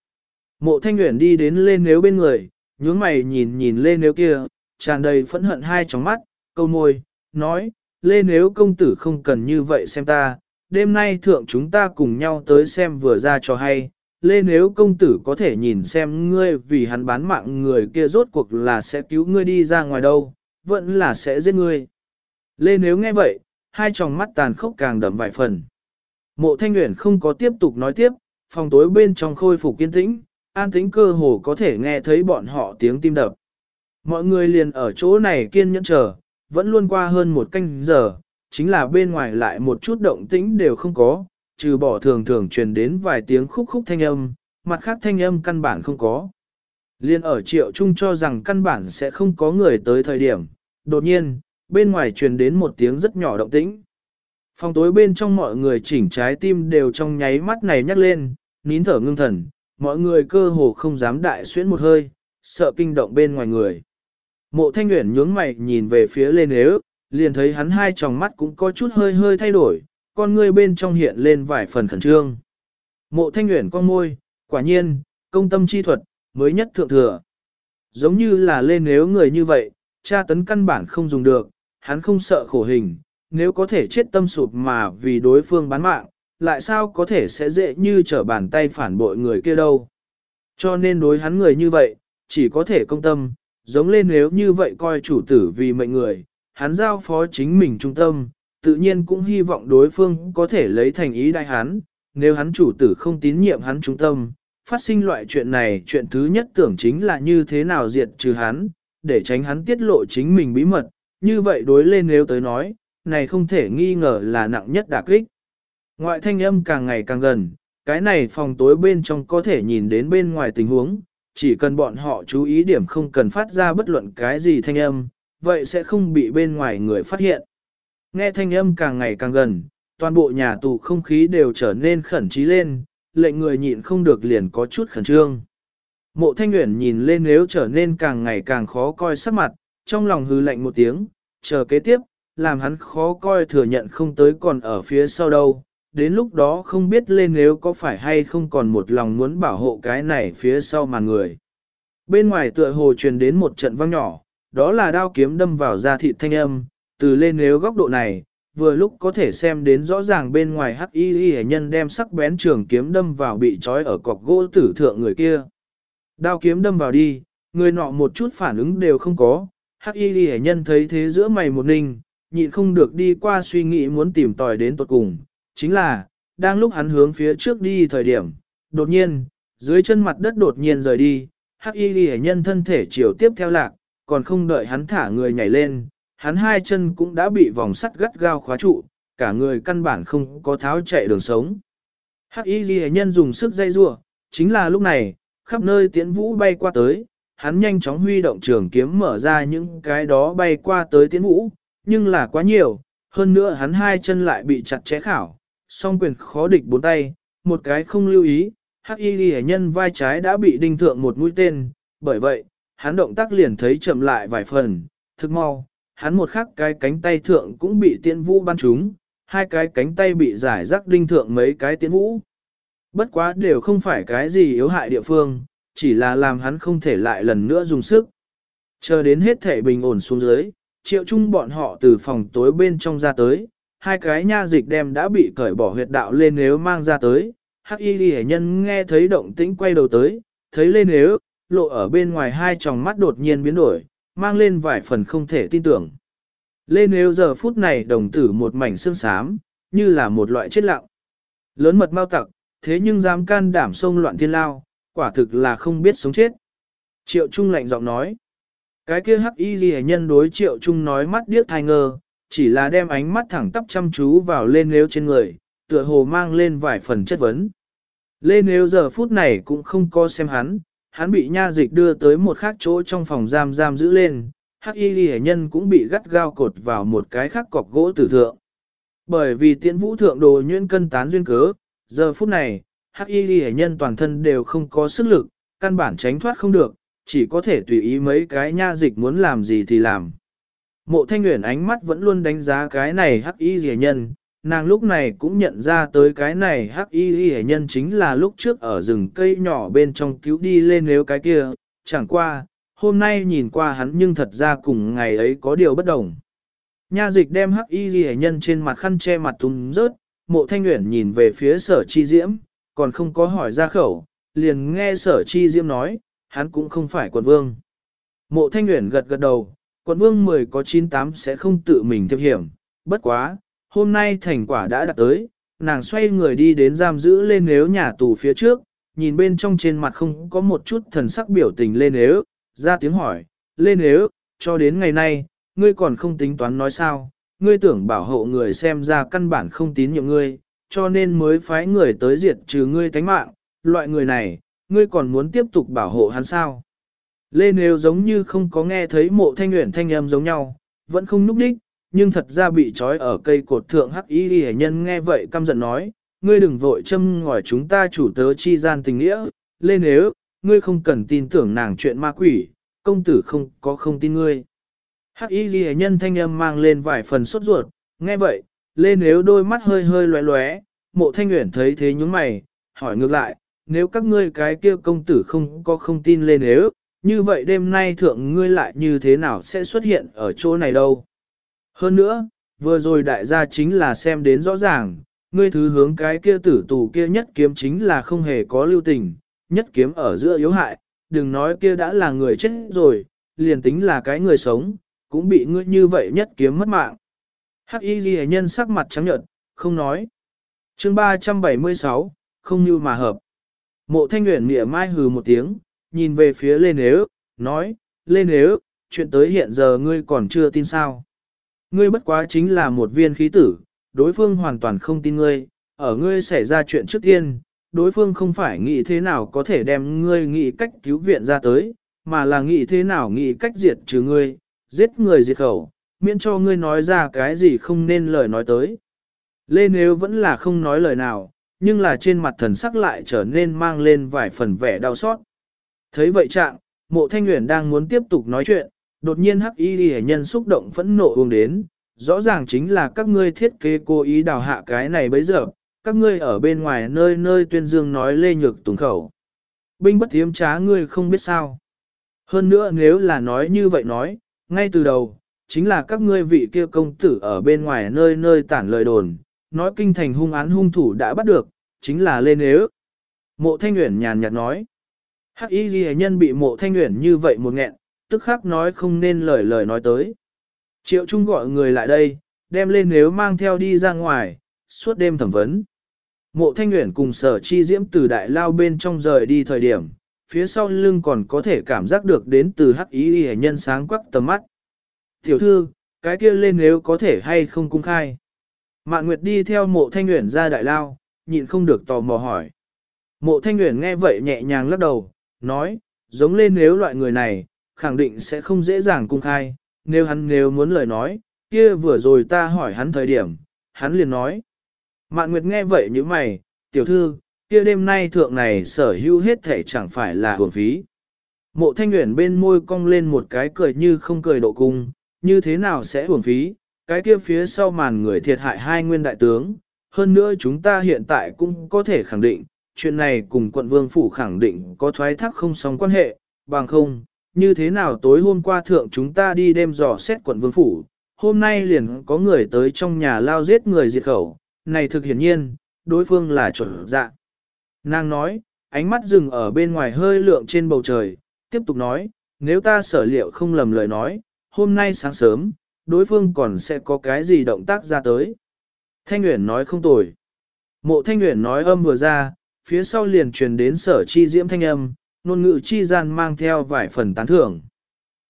Mộ thanh nguyện đi đến lên nếu bên người, nhướng mày nhìn nhìn lên nếu kia, tràn đầy phẫn hận hai tróng mắt, câu môi, nói, lên nếu công tử không cần như vậy xem ta, đêm nay thượng chúng ta cùng nhau tới xem vừa ra cho hay, lê nếu công tử có thể nhìn xem ngươi vì hắn bán mạng người kia rốt cuộc là sẽ cứu ngươi đi ra ngoài đâu, vẫn là sẽ giết ngươi. Lê nếu nghe vậy, hai tròng mắt tàn khốc càng đậm vài phần. Mộ thanh nguyện không có tiếp tục nói tiếp, phòng tối bên trong khôi phục kiên tĩnh, an tĩnh cơ hồ có thể nghe thấy bọn họ tiếng tim đập. Mọi người liền ở chỗ này kiên nhẫn chờ, vẫn luôn qua hơn một canh giờ, chính là bên ngoài lại một chút động tĩnh đều không có, trừ bỏ thường thường truyền đến vài tiếng khúc khúc thanh âm, mặt khác thanh âm căn bản không có. Liên ở triệu trung cho rằng căn bản sẽ không có người tới thời điểm, đột nhiên, bên ngoài truyền đến một tiếng rất nhỏ động tĩnh. Phòng tối bên trong mọi người chỉnh trái tim đều trong nháy mắt này nhắc lên, nín thở ngưng thần, mọi người cơ hồ không dám đại xuyến một hơi, sợ kinh động bên ngoài người. Mộ thanh nguyện nhướng mày nhìn về phía lên nếu, liền thấy hắn hai tròng mắt cũng có chút hơi hơi thay đổi, con ngươi bên trong hiện lên vài phần khẩn trương. Mộ thanh nguyện con môi, quả nhiên, công tâm chi thuật, mới nhất thượng thừa. Giống như là lên nếu người như vậy, tra tấn căn bản không dùng được, hắn không sợ khổ hình, nếu có thể chết tâm sụp mà vì đối phương bán mạng, lại sao có thể sẽ dễ như trở bàn tay phản bội người kia đâu. Cho nên đối hắn người như vậy, chỉ có thể công tâm, giống lên nếu như vậy coi chủ tử vì mệnh người, hắn giao phó chính mình trung tâm, tự nhiên cũng hy vọng đối phương có thể lấy thành ý đại hắn, nếu hắn chủ tử không tín nhiệm hắn trung tâm, phát sinh loại chuyện này chuyện thứ nhất tưởng chính là như thế nào diệt trừ hắn, để tránh hắn tiết lộ chính mình bí mật, như vậy đối lên nếu tới nói, này không thể nghi ngờ là nặng nhất đả kích. Ngoại thanh âm càng ngày càng gần, cái này phòng tối bên trong có thể nhìn đến bên ngoài tình huống, chỉ cần bọn họ chú ý điểm không cần phát ra bất luận cái gì thanh âm, vậy sẽ không bị bên ngoài người phát hiện. Nghe thanh âm càng ngày càng gần, toàn bộ nhà tù không khí đều trở nên khẩn trí lên, lệnh người nhịn không được liền có chút khẩn trương. Mộ thanh nguyện nhìn lên nếu trở nên càng ngày càng khó coi sắc mặt, trong lòng hư lạnh một tiếng, chờ kế tiếp, làm hắn khó coi thừa nhận không tới còn ở phía sau đâu. Đến lúc đó không biết lên nếu có phải hay không còn một lòng muốn bảo hộ cái này phía sau mà người. Bên ngoài tựa hồ truyền đến một trận vang nhỏ, đó là đao kiếm đâm vào da thịt thanh âm, từ lên nếu góc độ này, vừa lúc có thể xem đến rõ ràng bên ngoài hắc y y nhân đem sắc bén trường kiếm đâm vào bị trói ở cọc gỗ tử thượng người kia. Đao kiếm đâm vào đi, người nọ một chút phản ứng đều không có, hắc y y nhân thấy thế giữa mày một ninh, nhịn không được đi qua suy nghĩ muốn tìm tòi đến tột cùng, chính là, đang lúc hắn hướng phía trước đi thời điểm, đột nhiên, dưới chân mặt đất đột nhiên rời đi, hắc y y nhân thân thể chiều tiếp theo lạc, còn không đợi hắn thả người nhảy lên, hắn hai chân cũng đã bị vòng sắt gắt gao khóa trụ, cả người căn bản không có tháo chạy đường sống. Hắc y ghi nhân dùng sức dây rua, chính là lúc này, khắp nơi tiễn vũ bay qua tới, hắn nhanh chóng huy động trường kiếm mở ra những cái đó bay qua tới tiễn vũ, nhưng là quá nhiều, hơn nữa hắn hai chân lại bị chặt chẽ khảo, song quyền khó địch bốn tay, một cái không lưu ý, hắc y ghi nhân vai trái đã bị đinh thượng một mũi tên, bởi vậy, hắn động tác liền thấy chậm lại vài phần, thực mau, hắn một khắc cái cánh tay thượng cũng bị tiễn vũ ban trúng, hai cái cánh tay bị giải rắc đinh thượng mấy cái tiễn vũ. Bất quá đều không phải cái gì yếu hại địa phương, chỉ là làm hắn không thể lại lần nữa dùng sức. Chờ đến hết thể bình ổn xuống dưới, triệu chung bọn họ từ phòng tối bên trong ra tới, hai cái nha dịch đem đã bị cởi bỏ huyệt đạo lên nếu mang ra tới, hắc y ghi nhân nghe thấy động tĩnh quay đầu tới, thấy lên nếu, lộ ở bên ngoài hai tròng mắt đột nhiên biến đổi, mang lên vài phần không thể tin tưởng. Lên nếu giờ phút này đồng tử một mảnh xương xám, như là một loại chết lặng. Lớn mật mau tặc, thế nhưng dám can đảm sông loạn thiên lao, quả thực là không biết sống chết. Triệu Trung lạnh giọng nói. Cái kia hắc y ghi nhân đối Triệu Trung nói mắt điếc thai ngơ, chỉ là đem ánh mắt thẳng tắp chăm chú vào lên nếu trên người, tựa hồ mang lên vài phần chất vấn. Lên nếu giờ phút này cũng không có xem hắn, hắn bị nha dịch đưa tới một khác chỗ trong phòng giam giam giữ lên, hắc y ghi nhân cũng bị gắt gao cột vào một cái khác cọc gỗ tử thượng. Bởi vì tiễn vũ thượng đồ nhuyễn cân tán duyên cớ, giờ phút này, hắc y ghi nhân toàn thân đều không có sức lực, căn bản tránh thoát không được, chỉ có thể tùy ý mấy cái nha dịch muốn làm gì thì làm. Mộ thanh nguyện ánh mắt vẫn luôn đánh giá cái này hắc y ghi nhân, nàng lúc này cũng nhận ra tới cái này hắc y ghi nhân chính là lúc trước ở rừng cây nhỏ bên trong cứu đi lên nếu cái kia, chẳng qua, hôm nay nhìn qua hắn nhưng thật ra cùng ngày ấy có điều bất đồng. Nha dịch đem hắc y ghi nhân trên mặt khăn che mặt tung rớt, mộ thanh nguyện nhìn về phía sở chi diễm, còn không có hỏi ra khẩu, liền nghe sở chi diễm nói, hắn cũng không phải quận vương. Mộ thanh nguyện gật gật đầu, quận vương 10 có 98 sẽ không tự mình thiệp hiểm, bất quá, hôm nay thành quả đã đạt tới, nàng xoay người đi đến giam giữ lên nếu nhà tù phía trước, nhìn bên trong trên mặt không có một chút thần sắc biểu tình lên nếu, ra tiếng hỏi, lên nếu, cho đến ngày nay, ngươi còn không tính toán nói sao, ngươi tưởng bảo hộ người xem ra căn bản không tín nhiệm ngươi, cho nên mới phái người tới diệt trừ ngươi tánh mạng, loại người này, ngươi còn muốn tiếp tục bảo hộ hắn sao. Lê Nếu giống như không có nghe thấy mộ thanh nguyện thanh âm giống nhau, vẫn không núp đích, nhưng thật ra bị trói ở cây cột thượng hắc y ghi nhân nghe vậy căm giận nói, ngươi đừng vội châm ngòi chúng ta chủ tớ chi gian tình nghĩa, lên nếu, ngươi không cần tin tưởng nàng chuyện ma quỷ, công tử không có không tin ngươi. Hắc y ghi nhân thanh âm mang lên vài phần sốt ruột, nghe vậy, lên nếu đôi mắt hơi hơi lóe lóe, mộ thanh nguyện thấy thế nhúng mày, hỏi ngược lại, nếu các ngươi cái kia công tử không có không tin lên nếu, như vậy đêm nay thượng ngươi lại như thế nào sẽ xuất hiện ở chỗ này đâu. Hơn nữa, vừa rồi đại gia chính là xem đến rõ ràng, ngươi thứ hướng cái kia tử tù kia nhất kiếm chính là không hề có lưu tình, nhất kiếm ở giữa yếu hại, đừng nói kia đã là người chết rồi, liền tính là cái người sống, cũng bị ngươi như vậy nhất kiếm mất mạng. Hắc y ghi nhân sắc mặt trắng nhợt, không nói. chương 376, không như mà hợp. Mộ thanh nguyện mỉa mai hừ một tiếng, nhìn về phía Lê Nếu, nói, Lê Nếu, chuyện tới hiện giờ ngươi còn chưa tin sao. Ngươi bất quá chính là một viên khí tử, đối phương hoàn toàn không tin ngươi, ở ngươi xảy ra chuyện trước tiên, đối phương không phải nghĩ thế nào có thể đem ngươi nghĩ cách cứu viện ra tới, mà là nghĩ thế nào nghĩ cách diệt trừ ngươi, giết người diệt khẩu, miễn cho ngươi nói ra cái gì không nên lời nói tới. Lê nếu vẫn là không nói lời nào, nhưng là trên mặt thần sắc lại trở nên mang lên vài phần vẻ đau xót. Thấy vậy trạng, mộ thanh nguyện đang muốn tiếp tục nói chuyện, đột nhiên hắc y hệ nhân xúc động phẫn nộ uống đến, rõ ràng chính là các ngươi thiết kế cố ý đào hạ cái này bấy giờ, các ngươi ở bên ngoài nơi nơi tuyên dương nói lê nhược tùng khẩu. Binh bất thiếm trá ngươi không biết sao. Hơn nữa nếu là nói như vậy nói, ngay từ đầu, chính là các ngươi vị kia công tử ở bên ngoài nơi nơi tản lời đồn, nói kinh thành hung án hung thủ đã bắt được, chính là lên nếu. Mộ thanh Uyển nhàn nhạt nói. Hắc y ghi nhân bị mộ thanh Uyển như vậy một nghẹn, tức khắc nói không nên lời lời nói tới. Triệu Trung gọi người lại đây, đem lên nếu mang theo đi ra ngoài, suốt đêm thẩm vấn. Mộ thanh nguyễn cùng sở chi diễm từ đại lao bên trong rời đi thời điểm, phía sau lưng còn có thể cảm giác được đến từ hắc ý y nhân sáng quắc tầm mắt. Tiểu thư, cái kia lên nếu có thể hay không cung khai. Mạn Nguyệt đi theo mộ thanh nguyễn ra đại lao, nhịn không được tò mò hỏi. Mộ thanh nguyễn nghe vậy nhẹ nhàng lắc đầu, nói, giống lên nếu loại người này, khẳng định sẽ không dễ dàng cung khai, nếu hắn nếu muốn lời nói, kia vừa rồi ta hỏi hắn thời điểm, hắn liền nói. Mạn Nguyệt nghe vậy như mày, tiểu thư, kia đêm nay thượng này sở hữu hết thể chẳng phải là hưởng phí. Mộ thanh nguyện bên môi cong lên một cái cười như không cười độ cung, như thế nào sẽ hưởng phí, cái kia phía sau màn người thiệt hại hai nguyên đại tướng, hơn nữa chúng ta hiện tại cũng có thể khẳng định, chuyện này cùng quận vương phủ khẳng định có thoái thác không song quan hệ, bằng không, như thế nào tối hôm qua thượng chúng ta đi đêm dò xét quận vương phủ, hôm nay liền có người tới trong nhà lao giết người diệt khẩu, này thực hiển nhiên, đối phương là chuẩn dạ. Nàng nói, ánh mắt dừng ở bên ngoài hơi lượng trên bầu trời, tiếp tục nói, nếu ta sở liệu không lầm lời nói, hôm nay sáng sớm, đối phương còn sẽ có cái gì động tác ra tới. Thanh Nguyễn nói không tồi. Mộ Thanh Nguyễn nói âm vừa ra, phía sau liền truyền đến sở chi diễm thanh âm, ngôn ngữ chi gian mang theo vài phần tán thưởng.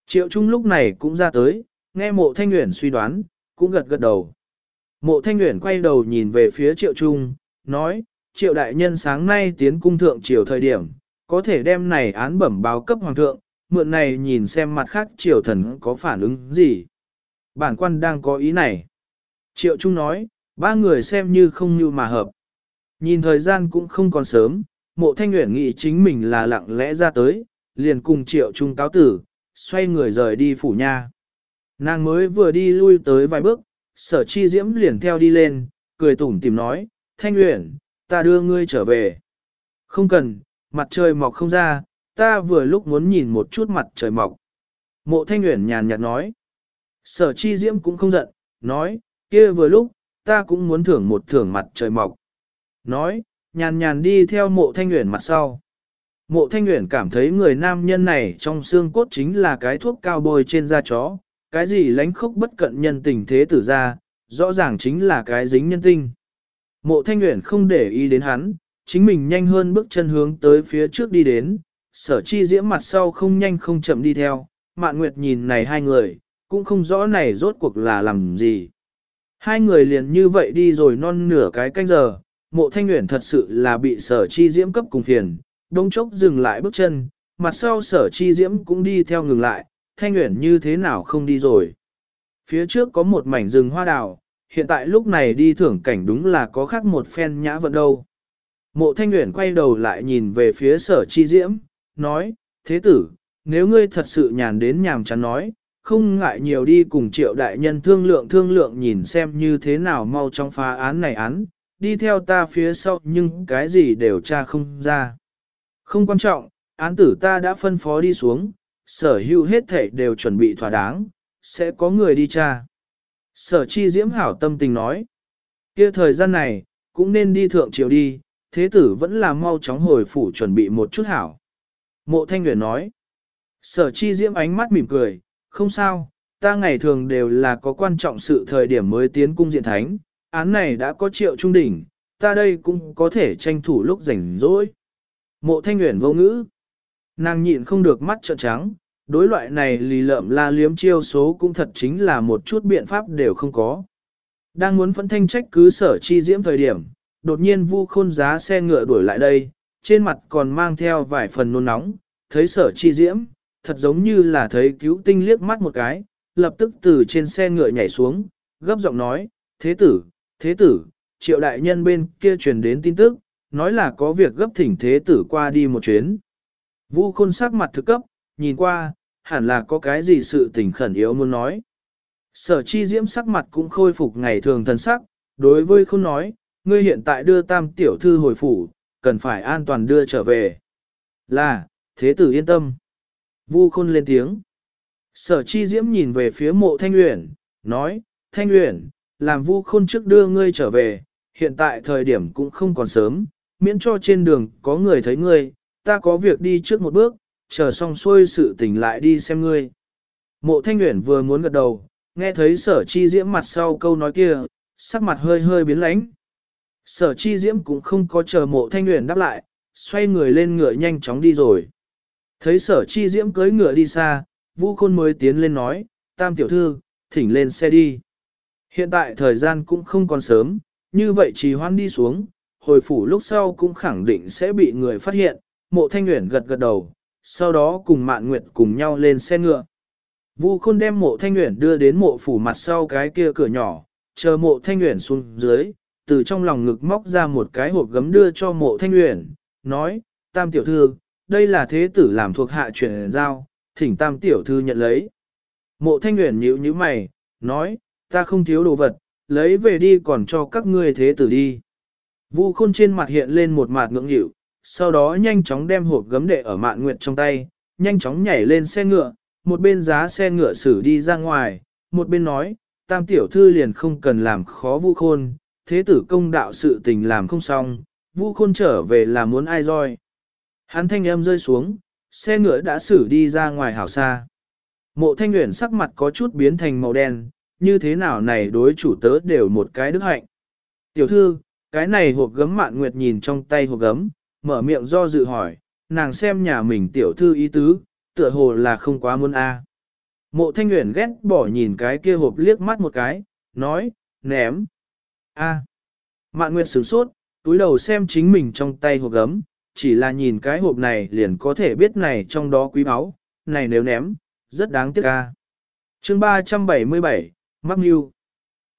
Triệu Trung lúc này cũng ra tới, nghe mộ Thanh nguyện suy đoán, cũng gật gật đầu. Mộ Thanh nguyện quay đầu nhìn về phía Triệu Trung, nói, Triệu Đại Nhân sáng nay tiến cung thượng triều thời điểm, có thể đem này án bẩm báo cấp hoàng thượng, mượn này nhìn xem mặt khác triều thần có phản ứng gì. Bản quan đang có ý này. Triệu Trung nói, ba người xem như không như mà hợp. Nhìn thời gian cũng không còn sớm, mộ thanh nguyện nghĩ chính mình là lặng lẽ ra tới, liền cùng Triệu Trung cáo tử, xoay người rời đi phủ nha. Nàng mới vừa đi lui tới vài bước, sở chi diễm liền theo đi lên, cười tủm tìm nói, thanh nguyện, ta đưa ngươi trở về. Không cần, mặt trời mọc không ra, ta vừa lúc muốn nhìn một chút mặt trời mọc. Mộ thanh nguyện nhàn nhạt nói. Sở chi diễm cũng không giận, nói, kia vừa lúc, ta cũng muốn thưởng một thưởng mặt trời mọc. Nói, nhàn nhàn đi theo mộ thanh nguyện mặt sau. Mộ thanh nguyện cảm thấy người nam nhân này trong xương cốt chính là cái thuốc cao bôi trên da chó, cái gì lánh khốc bất cận nhân tình thế tử ra, rõ ràng chính là cái dính nhân tinh. Mộ thanh nguyện không để ý đến hắn, chính mình nhanh hơn bước chân hướng tới phía trước đi đến, sở chi diễm mặt sau không nhanh không chậm đi theo, mạn nguyệt nhìn này hai người, cũng không rõ này rốt cuộc là làm gì. Hai người liền như vậy đi rồi non nửa cái canh giờ, mộ thanh nguyện thật sự là bị sở chi diễm cấp cùng phiền, đông chốc dừng lại bước chân, mặt sau sở chi diễm cũng đi theo ngừng lại, thanh nguyện như thế nào không đi rồi. Phía trước có một mảnh rừng hoa đào, hiện tại lúc này đi thưởng cảnh đúng là có khác một phen nhã vận đâu. Mộ thanh nguyện quay đầu lại nhìn về phía sở chi diễm, nói, thế tử, nếu ngươi thật sự nhàn đến nhàm chán nói, không ngại nhiều đi cùng triệu đại nhân thương lượng thương lượng nhìn xem như thế nào mau trong phá án này án, đi theo ta phía sau nhưng cái gì đều tra không ra. Không quan trọng, án tử ta đã phân phó đi xuống, sở hữu hết thảy đều chuẩn bị thỏa đáng, sẽ có người đi tra. Sở chi diễm hảo tâm tình nói, kia thời gian này, cũng nên đi thượng triều đi, thế tử vẫn là mau chóng hồi phủ chuẩn bị một chút hảo. Mộ thanh nguyện nói, sở chi diễm ánh mắt mỉm cười, không sao, ta ngày thường đều là có quan trọng sự thời điểm mới tiến cung diện thánh, án này đã có triệu trung đỉnh, ta đây cũng có thể tranh thủ lúc rảnh rỗi. Mộ thanh nguyện vô ngữ, nàng nhịn không được mắt trợn trắng, đối loại này lì lợm la liếm chiêu số cũng thật chính là một chút biện pháp đều không có. Đang muốn phẫn thanh trách cứ sở chi diễm thời điểm, đột nhiên vu khôn giá xe ngựa đuổi lại đây, trên mặt còn mang theo vài phần nôn nóng, thấy sở chi diễm, thật giống như là thấy cứu tinh liếc mắt một cái, lập tức từ trên xe ngựa nhảy xuống, gấp giọng nói, thế tử, thế tử, triệu đại nhân bên kia truyền đến tin tức, nói là có việc gấp thỉnh thế tử qua đi một chuyến. Vu khôn sắc mặt thực cấp, nhìn qua, hẳn là có cái gì sự tình khẩn yếu muốn nói. Sở chi diễm sắc mặt cũng khôi phục ngày thường thần sắc, đối với khôn nói, ngươi hiện tại đưa tam tiểu thư hồi phủ, cần phải an toàn đưa trở về. Là, thế tử yên tâm. Vu khôn lên tiếng. Sở chi diễm nhìn về phía mộ thanh uyển, nói, thanh uyển, làm vu khôn trước đưa ngươi trở về, hiện tại thời điểm cũng không còn sớm, miễn cho trên đường có người thấy ngươi, ta có việc đi trước một bước, chờ xong xuôi sự tình lại đi xem ngươi. Mộ thanh nguyện vừa muốn gật đầu, nghe thấy sở chi diễm mặt sau câu nói kia, sắc mặt hơi hơi biến lãnh. Sở chi diễm cũng không có chờ mộ thanh nguyện đáp lại, xoay người lên ngựa nhanh chóng đi rồi. Thấy sở chi diễm cưới ngựa đi xa, Vu Khôn mới tiến lên nói, tam tiểu thư, thỉnh lên xe đi. Hiện tại thời gian cũng không còn sớm, như vậy trì hoan đi xuống, hồi phủ lúc sau cũng khẳng định sẽ bị người phát hiện, mộ thanh nguyện gật gật đầu, sau đó cùng mạn nguyệt cùng nhau lên xe ngựa. Vu Khôn đem mộ thanh nguyện đưa đến mộ phủ mặt sau cái kia cửa nhỏ, chờ mộ thanh nguyện xuống dưới, từ trong lòng ngực móc ra một cái hộp gấm đưa cho mộ thanh nguyện, nói, tam tiểu thư, đây là thế tử làm thuộc hạ chuyển giao, thỉnh tam tiểu thư nhận lấy. Mộ thanh nguyện nhíu như mày, nói, ta không thiếu đồ vật, lấy về đi còn cho các ngươi thế tử đi. Vu khôn trên mặt hiện lên một mặt ngưỡng hiệu, sau đó nhanh chóng đem hộp gấm đệ ở mạn nguyệt trong tay, nhanh chóng nhảy lên xe ngựa, một bên giá xe ngựa xử đi ra ngoài, một bên nói, tam tiểu thư liền không cần làm khó vu khôn, thế tử công đạo sự tình làm không xong, vu khôn trở về là muốn ai roi. Hắn thanh âm rơi xuống, xe ngựa đã xử đi ra ngoài hảo xa. Mộ thanh nguyện sắc mặt có chút biến thành màu đen, như thế nào này đối chủ tớ đều một cái đức hạnh. Tiểu thư, cái này hộp gấm mạn nguyệt nhìn trong tay hộp gấm, mở miệng do dự hỏi, nàng xem nhà mình tiểu thư ý tứ, tựa hồ là không quá muốn a. Mộ thanh nguyện ghét bỏ nhìn cái kia hộp liếc mắt một cái, nói, ném. a. Mạn nguyệt sửng sốt, túi đầu xem chính mình trong tay hộp gấm, chỉ là nhìn cái hộp này liền có thể biết này trong đó quý báu, này nếu ném, rất đáng tiếc a. Chương 377, Mắc Nhu.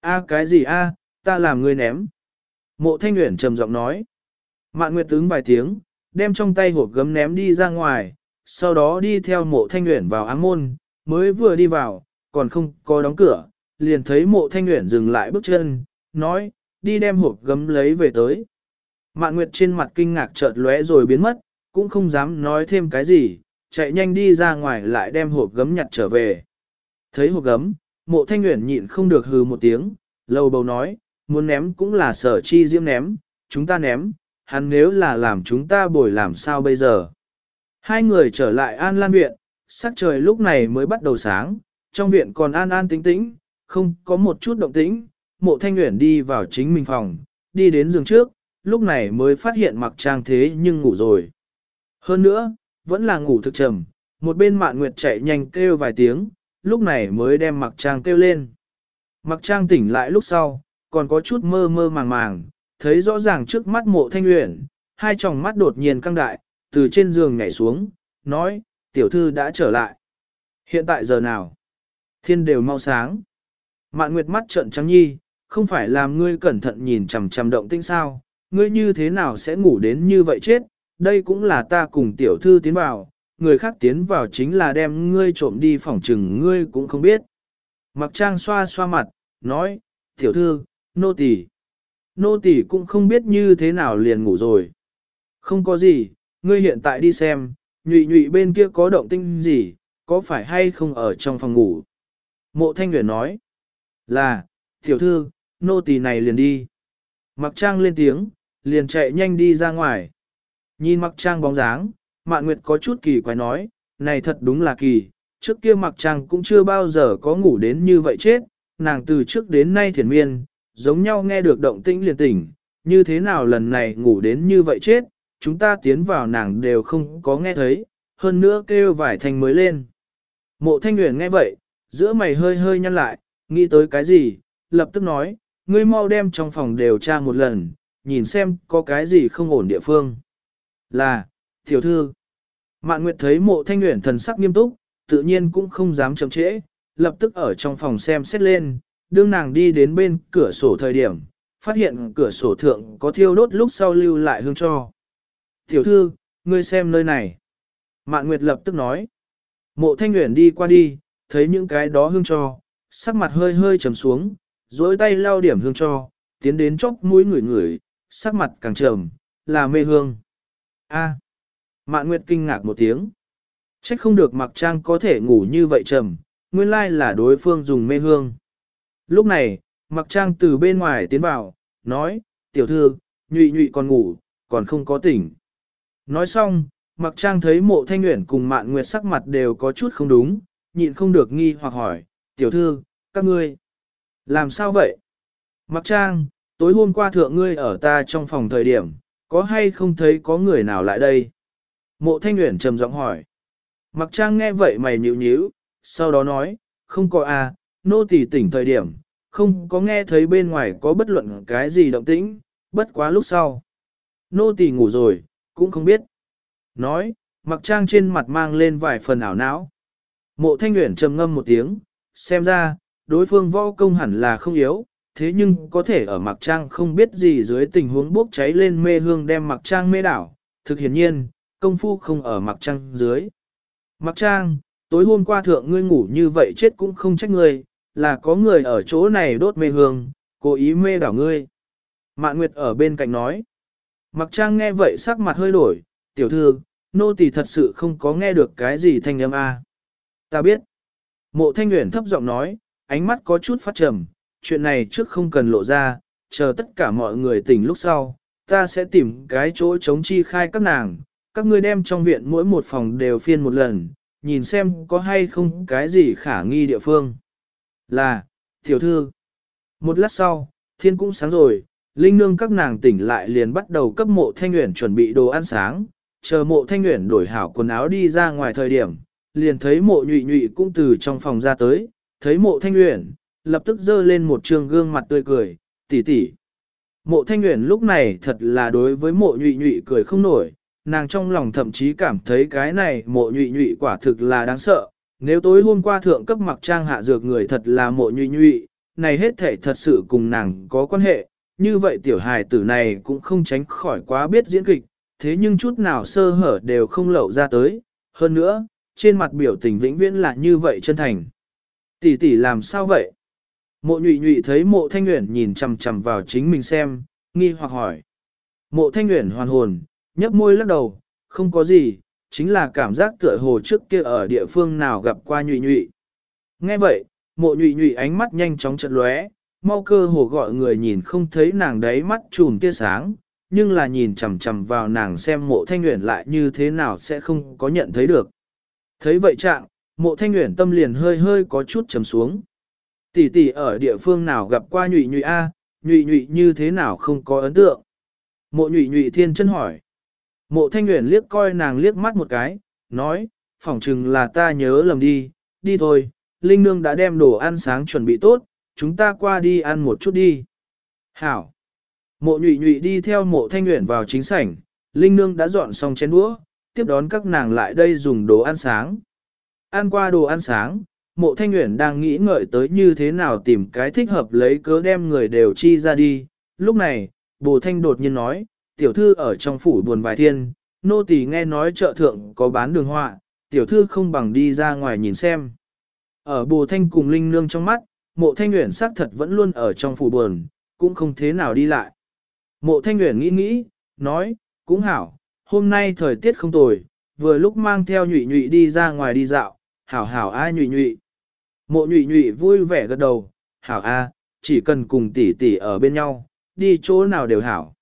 A cái gì a, ta làm ngươi ném. Mộ Thanh Uyển trầm giọng nói. Mạn Nguyệt tướng vài tiếng, đem trong tay hộp gấm ném đi ra ngoài, sau đó đi theo mộ Thanh Uyển vào áng môn, mới vừa đi vào, còn không có đóng cửa, liền thấy mộ Thanh Uyển dừng lại bước chân, nói, đi đem hộp gấm lấy về tới. Mạn Nguyệt trên mặt kinh ngạc chợt lóe rồi biến mất, cũng không dám nói thêm cái gì, chạy nhanh đi ra ngoài lại đem hộp gấm nhặt trở về. Thấy hộp gấm, mộ thanh nguyện nhịn không được hừ một tiếng, lâu bầu nói, muốn ném cũng là sở chi diễm ném, chúng ta ném, hắn nếu là làm chúng ta bồi làm sao bây giờ. Hai người trở lại an lan viện, sắc trời lúc này mới bắt đầu sáng, trong viện còn an an tĩnh tĩnh, không có một chút động tĩnh, mộ thanh nguyện đi vào chính mình phòng, đi đến giường trước, lúc này mới phát hiện mặc trang thế nhưng ngủ rồi. Hơn nữa, vẫn là ngủ thực trầm, một bên mạn nguyệt chạy nhanh kêu vài tiếng, lúc này mới đem mặc trang kêu lên. Mặc trang tỉnh lại lúc sau, còn có chút mơ mơ màng màng, thấy rõ ràng trước mắt mộ thanh luyện, hai tròng mắt đột nhiên căng đại, từ trên giường nhảy xuống, nói, tiểu thư đã trở lại. Hiện tại giờ nào? Thiên đều mau sáng. Mạn Nguyệt mắt trợn trắng nhi, không phải làm ngươi cẩn thận nhìn chằm chằm động tinh sao, ngươi như thế nào sẽ ngủ đến như vậy chết, đây cũng là ta cùng tiểu thư tiến vào, người khác tiến vào chính là đem ngươi trộm đi phỏng trừng ngươi cũng không biết. Mặc trang xoa xoa mặt, nói, tiểu thư, nô tỳ, Nô tỳ cũng không biết như thế nào liền ngủ rồi. Không có gì, ngươi hiện tại đi xem, nhụy nhụy bên kia có động tinh gì, có phải hay không ở trong phòng ngủ. Mộ thanh nguyện nói, là, tiểu thư, nô tỳ này liền đi. Mặc trang lên tiếng, liền chạy nhanh đi ra ngoài. Nhìn mặc trang bóng dáng, mạn nguyệt có chút kỳ quái nói, này thật đúng là kỳ, trước kia mặc trang cũng chưa bao giờ có ngủ đến như vậy chết, nàng từ trước đến nay thiền miên, giống nhau nghe được động tĩnh liền tỉnh, như thế nào lần này ngủ đến như vậy chết, chúng ta tiến vào nàng đều không có nghe thấy, hơn nữa kêu vải thành mới lên. Mộ thanh nguyện nghe vậy, giữa mày hơi hơi nhăn lại, nghĩ tới cái gì, lập tức nói, ngươi mau đem trong phòng đều tra một lần, nhìn xem có cái gì không ổn địa phương. Là, tiểu thư. Mạn Nguyệt thấy mộ thanh nguyện thần sắc nghiêm túc, tự nhiên cũng không dám chậm trễ, lập tức ở trong phòng xem xét lên, đương nàng đi đến bên cửa sổ thời điểm, phát hiện cửa sổ thượng có thiêu đốt lúc sau lưu lại hương cho. Tiểu thư, ngươi xem nơi này. Mạn Nguyệt lập tức nói. Mộ thanh nguyện đi qua đi, thấy những cái đó hương cho, sắc mặt hơi hơi trầm xuống, dối tay lau điểm hương cho, tiến đến chốc mũi người người, sắc mặt càng trầm, là mê hương. A. Mạn Nguyệt kinh ngạc một tiếng. Trách không được mặc trang có thể ngủ như vậy trầm, nguyên lai là đối phương dùng mê hương. Lúc này, mặc trang từ bên ngoài tiến vào, nói, tiểu thư, nhụy nhụy còn ngủ, còn không có tỉnh. Nói xong, mặc trang thấy mộ thanh nguyện cùng mạn nguyệt sắc mặt đều có chút không đúng, nhịn không được nghi hoặc hỏi, tiểu thư, các ngươi, làm sao vậy? Mặc trang, tối hôm qua thượng ngươi ở ta trong phòng thời điểm, có hay không thấy có người nào lại đây? Mộ thanh Uyển trầm giọng hỏi. Mặc trang nghe vậy mày nhíu nhíu, sau đó nói, không có à, nô tỳ tỉnh thời điểm, không có nghe thấy bên ngoài có bất luận cái gì động tĩnh, bất quá lúc sau. Nô tỳ ngủ rồi, cũng không biết. Nói, mặc trang trên mặt mang lên vài phần ảo não. Mộ thanh Uyển trầm ngâm một tiếng, xem ra, đối phương võ công hẳn là không yếu, thế nhưng có thể ở mặc trang không biết gì dưới tình huống bốc cháy lên mê hương đem mặc trang mê đảo, thực hiển nhiên, công phu không ở mặc trang dưới. Mặc trang, tối hôm qua thượng ngươi ngủ như vậy chết cũng không trách ngươi, là có người ở chỗ này đốt mê hương, cố ý mê đảo ngươi. Mạn Nguyệt ở bên cạnh nói. Mặc trang nghe vậy sắc mặt hơi đổi, tiểu thư, nô tỳ thật sự không có nghe được cái gì thanh âm a. Ta biết. Mộ thanh nguyện thấp giọng nói, ánh mắt có chút phát trầm, chuyện này trước không cần lộ ra, chờ tất cả mọi người tỉnh lúc sau, ta sẽ tìm cái chỗ chống chi khai các nàng, các ngươi đem trong viện mỗi một phòng đều phiên một lần, nhìn xem có hay không cái gì khả nghi địa phương. Là, tiểu thư. Một lát sau, thiên cũng sáng rồi, linh nương các nàng tỉnh lại liền bắt đầu cấp mộ thanh nguyện chuẩn bị đồ ăn sáng, chờ mộ thanh nguyện đổi hảo quần áo đi ra ngoài thời điểm, liền thấy mộ nhụy nhụy cũng từ trong phòng ra tới, thấy mộ thanh nguyện, lập tức dơ lên một trường gương mặt tươi cười, tỉ tỉ. Mộ thanh nguyện lúc này thật là đối với mộ nhụy nhụy cười không nổi, nàng trong lòng thậm chí cảm thấy cái này mộ nhụy nhụy quả thực là đáng sợ. Nếu tối hôm qua thượng cấp mặc trang hạ dược người thật là mộ nhụy nhụy, này hết thể thật sự cùng nàng có quan hệ, như vậy tiểu hài tử này cũng không tránh khỏi quá biết diễn kịch, thế nhưng chút nào sơ hở đều không lậu ra tới, hơn nữa, trên mặt biểu tình vĩnh viễn là như vậy chân thành. Tỷ tỷ làm sao vậy? Mộ nhụy nhụy thấy mộ thanh nguyện nhìn chằm chằm vào chính mình xem, nghi hoặc hỏi. Mộ thanh nguyện hoàn hồn, nhấp môi lắc đầu, không có gì, chính là cảm giác tựa hồ trước kia ở địa phương nào gặp qua nhụy nhụy. Nghe vậy, mộ nhụy nhụy ánh mắt nhanh chóng chật lóe, mau cơ hồ gọi người nhìn không thấy nàng đấy mắt trùm tia sáng, nhưng là nhìn chằm chằm vào nàng xem mộ thanh nguyện lại như thế nào sẽ không có nhận thấy được. Thấy vậy trạng, mộ thanh nguyện tâm liền hơi hơi có chút trầm xuống. Tỷ tỷ ở địa phương nào gặp qua nhụy nhụy A, nhụy nhụy như thế nào không có ấn tượng. Mộ nhụy nhụy thiên chân hỏi. Mộ thanh nguyện liếc coi nàng liếc mắt một cái, nói, phỏng chừng là ta nhớ lầm đi, đi thôi, Linh Nương đã đem đồ ăn sáng chuẩn bị tốt, chúng ta qua đi ăn một chút đi. Hảo. Mộ nhụy nhụy đi theo mộ thanh nguyện vào chính sảnh, Linh Nương đã dọn xong chén đũa, tiếp đón các nàng lại đây dùng đồ ăn sáng. Ăn qua đồ ăn sáng, mộ thanh nguyện đang nghĩ ngợi tới như thế nào tìm cái thích hợp lấy cớ đem người đều chi ra đi. Lúc này, bồ thanh đột nhiên nói, tiểu thư ở trong phủ buồn vài thiên, nô tỳ nghe nói chợ thượng có bán đường họa, tiểu thư không bằng đi ra ngoài nhìn xem. Ở bồ thanh cùng linh nương trong mắt, mộ thanh nguyện xác thật vẫn luôn ở trong phủ buồn, cũng không thế nào đi lại. Mộ thanh nguyện nghĩ nghĩ, nói, cũng hảo, hôm nay thời tiết không tồi, vừa lúc mang theo nhụy nhụy đi ra ngoài đi dạo, hảo hảo ai nhụy nhụy. Mộ nhụy nhụy vui vẻ gật đầu, hảo a, chỉ cần cùng tỷ tỷ ở bên nhau, đi chỗ nào đều hảo.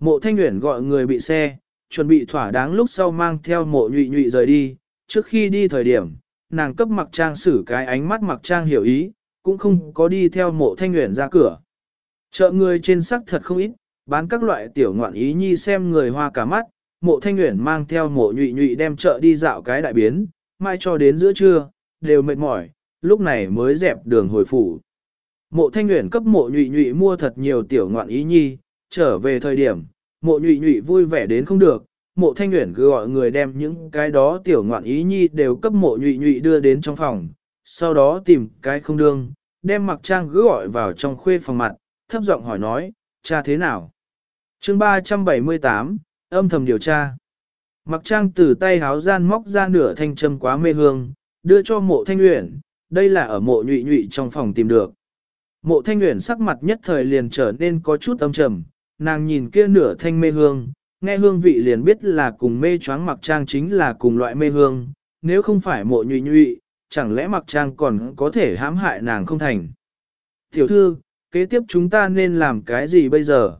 Mộ thanh nguyện gọi người bị xe, chuẩn bị thỏa đáng lúc sau mang theo mộ nhụy nhụy rời đi, trước khi đi thời điểm, nàng cấp mặc trang xử cái ánh mắt mặc trang hiểu ý, cũng không có đi theo mộ thanh nguyện ra cửa. Chợ người trên sắc thật không ít, bán các loại tiểu ngoạn ý nhi xem người hoa cả mắt, mộ thanh nguyện mang theo mộ nhụy nhụy đem chợ đi dạo cái đại biến, mai cho đến giữa trưa, đều mệt mỏi, lúc này mới dẹp đường hồi phủ. Mộ thanh nguyện cấp mộ nhụy nhụy mua thật nhiều tiểu ngoạn ý nhi, trở về thời điểm, mộ nhụy nhụy vui vẻ đến không được, mộ thanh nguyện cứ gọi người đem những cái đó tiểu ngoạn ý nhi đều cấp mộ nhụy nhụy đưa đến trong phòng, sau đó tìm cái không đương, đem mặc trang cứ gọi vào trong khuê phòng mặt, thấp giọng hỏi nói, cha thế nào? chương 378, âm thầm điều tra. Mặc trang từ tay háo gian móc ra nửa thanh châm quá mê hương, đưa cho mộ thanh nguyện, đây là ở mộ nhụy nhụy trong phòng tìm được. Mộ thanh nguyện sắc mặt nhất thời liền trở nên có chút âm trầm, nàng nhìn kia nửa thanh mê hương, nghe hương vị liền biết là cùng mê choáng mặc trang chính là cùng loại mê hương, nếu không phải mộ nhụy nhụy, chẳng lẽ mặc trang còn có thể hãm hại nàng không thành. Tiểu thư, kế tiếp chúng ta nên làm cái gì bây giờ?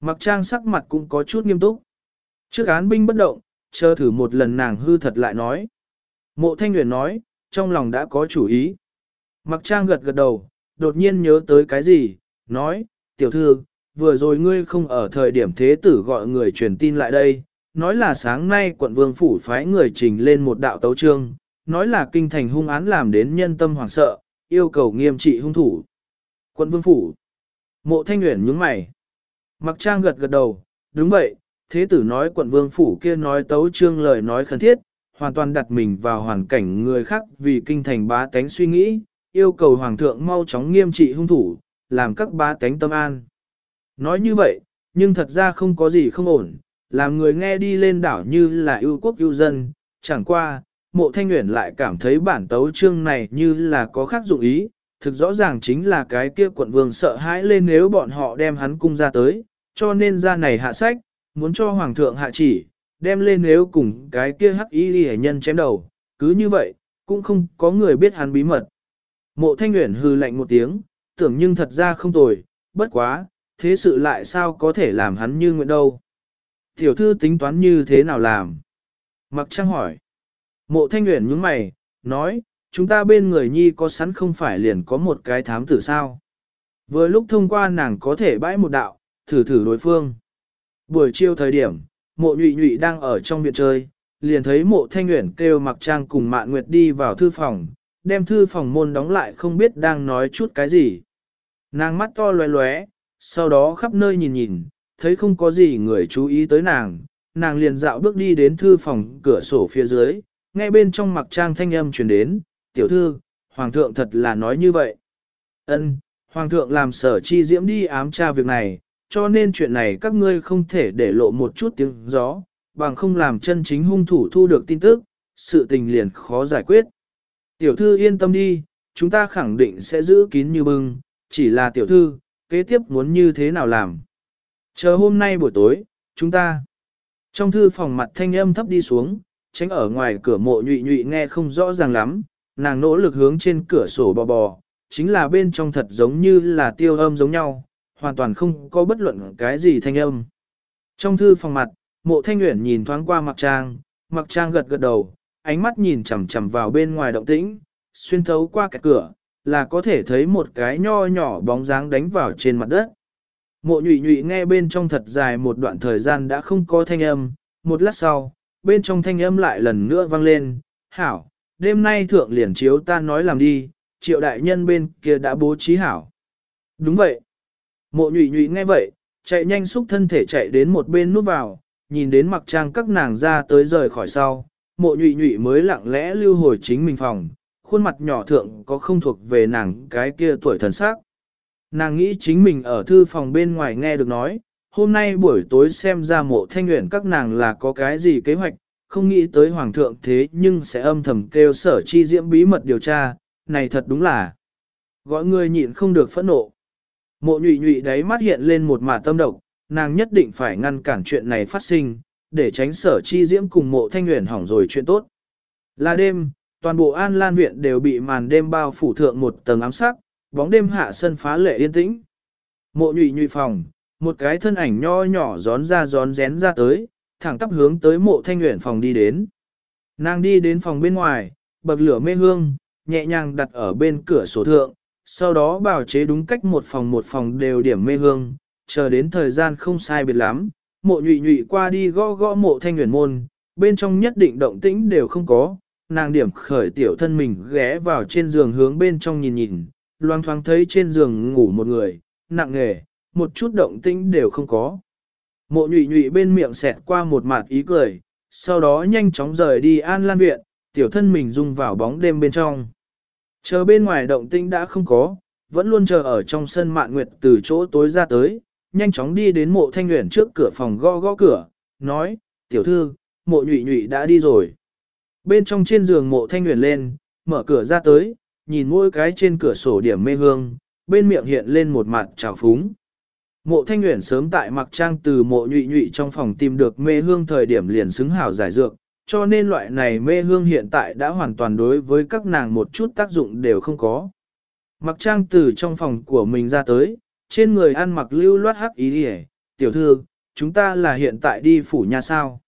Mặc trang sắc mặt cũng có chút nghiêm túc. Trước án binh bất động, chờ thử một lần nàng hư thật lại nói. Mộ thanh nguyện nói, trong lòng đã có chủ ý. Mặc trang gật gật đầu, đột nhiên nhớ tới cái gì, nói, tiểu thư, vừa rồi ngươi không ở thời điểm thế tử gọi người truyền tin lại đây, nói là sáng nay quận vương phủ phái người trình lên một đạo tấu trương, nói là kinh thành hung án làm đến nhân tâm hoảng sợ, yêu cầu nghiêm trị hung thủ. Quận vương phủ. Mộ thanh nguyện nhướng mày. Mặc trang gật gật đầu, đúng vậy, thế tử nói quận vương phủ kia nói tấu trương lời nói khẩn thiết, hoàn toàn đặt mình vào hoàn cảnh người khác vì kinh thành bá tánh suy nghĩ, yêu cầu hoàng thượng mau chóng nghiêm trị hung thủ, làm các bá tánh tâm an. Nói như vậy, nhưng thật ra không có gì không ổn, làm người nghe đi lên đảo như là ưu quốc ưu dân, chẳng qua, mộ thanh nguyện lại cảm thấy bản tấu chương này như là có khác dụng ý, thực rõ ràng chính là cái kia quận vương sợ hãi lên nếu bọn họ đem hắn cung ra tới, cho nên ra này hạ sách, muốn cho hoàng thượng hạ chỉ, đem lên nếu cùng cái kia hắc y hệ nhân chém đầu, cứ như vậy, cũng không có người biết hắn bí mật. Mộ thanh nguyện hư lạnh một tiếng, tưởng nhưng thật ra không tồi, bất quá, thế sự lại sao có thể làm hắn như nguyện đâu. Tiểu thư tính toán như thế nào làm? Mặc trang hỏi. Mộ thanh nguyện nhướng mày, nói, chúng ta bên người nhi có sẵn không phải liền có một cái thám tử sao. Vừa lúc thông qua nàng có thể bãi một đạo, thử thử đối phương. Buổi chiều thời điểm, mộ nhụy nhụy đang ở trong viện chơi, liền thấy mộ thanh nguyện kêu mặc trang cùng mạn nguyệt đi vào thư phòng, đem thư phòng môn đóng lại không biết đang nói chút cái gì. Nàng mắt to loé loé, sau đó khắp nơi nhìn nhìn, thấy không có gì người chú ý tới nàng, nàng liền dạo bước đi đến thư phòng cửa sổ phía dưới, nghe bên trong mặc trang thanh âm truyền đến, tiểu thư, hoàng thượng thật là nói như vậy. Ân, hoàng thượng làm sở chi diễm đi ám tra việc này, cho nên chuyện này các ngươi không thể để lộ một chút tiếng gió, bằng không làm chân chính hung thủ thu được tin tức, sự tình liền khó giải quyết. Tiểu thư yên tâm đi, chúng ta khẳng định sẽ giữ kín như bưng, chỉ là tiểu thư, kế tiếp muốn như thế nào làm. Chờ hôm nay buổi tối, chúng ta. Trong thư phòng mặt thanh âm thấp đi xuống, tránh ở ngoài cửa mộ nhụy nhụy nghe không rõ ràng lắm, nàng nỗ lực hướng trên cửa sổ bò bò, chính là bên trong thật giống như là tiêu âm giống nhau, hoàn toàn không có bất luận cái gì thanh âm. Trong thư phòng mặt, mộ thanh nguyện nhìn thoáng qua mặc trang, mặc trang gật gật đầu, ánh mắt nhìn chằm chằm vào bên ngoài động tĩnh, xuyên thấu qua cái cửa, là có thể thấy một cái nho nhỏ bóng dáng đánh vào trên mặt đất. Mộ nhụy nhụy nghe bên trong thật dài một đoạn thời gian đã không có thanh âm, một lát sau, bên trong thanh âm lại lần nữa vang lên, hảo, đêm nay thượng liền chiếu ta nói làm đi, triệu đại nhân bên kia đã bố trí hảo. Đúng vậy. Mộ nhụy nhụy nghe vậy, chạy nhanh xúc thân thể chạy đến một bên núp vào, nhìn đến mặc trang các nàng ra tới rời khỏi sau, mộ nhụy nhụy mới lặng lẽ lưu hồi chính mình phòng, khuôn mặt nhỏ thượng có không thuộc về nàng cái kia tuổi thần sắc. Nàng nghĩ chính mình ở thư phòng bên ngoài nghe được nói, hôm nay buổi tối xem ra mộ thanh nguyện các nàng là có cái gì kế hoạch, không nghĩ tới hoàng thượng thế nhưng sẽ âm thầm kêu sở chi diễm bí mật điều tra, này thật đúng là gọi người nhịn không được phẫn nộ. Mộ nhụy nhụy đấy mắt hiện lên một mà tâm độc, nàng nhất định phải ngăn cản chuyện này phát sinh, để tránh sở chi diễm cùng mộ thanh nguyện hỏng rồi chuyện tốt. Là đêm, toàn bộ an lan viện đều bị màn đêm bao phủ thượng một tầng ám sắc, bóng đêm hạ sân phá lệ yên tĩnh. Mộ nhụy nhụy phòng, một cái thân ảnh nho nhỏ gión ra gión rén ra tới, thẳng tắp hướng tới mộ thanh nguyện phòng đi đến. Nàng đi đến phòng bên ngoài, bậc lửa mê hương, nhẹ nhàng đặt ở bên cửa sổ thượng, sau đó bảo chế đúng cách một phòng một phòng đều điểm mê hương, chờ đến thời gian không sai biệt lắm, mộ nhụy nhụy qua đi gõ gõ mộ thanh nguyện môn, bên trong nhất định động tĩnh đều không có, nàng điểm khởi tiểu thân mình ghé vào trên giường hướng bên trong nhìn nhìn, loang thoáng thấy trên giường ngủ một người, nặng nghề, một chút động tĩnh đều không có. Mộ nhụy nhụy bên miệng xẹt qua một mạt ý cười, sau đó nhanh chóng rời đi an lan viện, tiểu thân mình rung vào bóng đêm bên trong. Chờ bên ngoài động tĩnh đã không có, vẫn luôn chờ ở trong sân mạn nguyệt từ chỗ tối ra tới, nhanh chóng đi đến mộ thanh nguyện trước cửa phòng gõ gõ cửa, nói, tiểu thư, mộ nhụy nhụy đã đi rồi. Bên trong trên giường mộ thanh nguyện lên, mở cửa ra tới, nhìn mỗi cái trên cửa sổ điểm mê hương, bên miệng hiện lên một mặt trào phúng. Mộ thanh nguyện sớm tại mặc trang từ mộ nhụy nhụy trong phòng tìm được mê hương thời điểm liền xứng hảo giải dược, cho nên loại này mê hương hiện tại đã hoàn toàn đối với các nàng một chút tác dụng đều không có. Mặc trang từ trong phòng của mình ra tới, trên người ăn mặc lưu loát hắc ý hề, tiểu thư, chúng ta là hiện tại đi phủ nhà sao.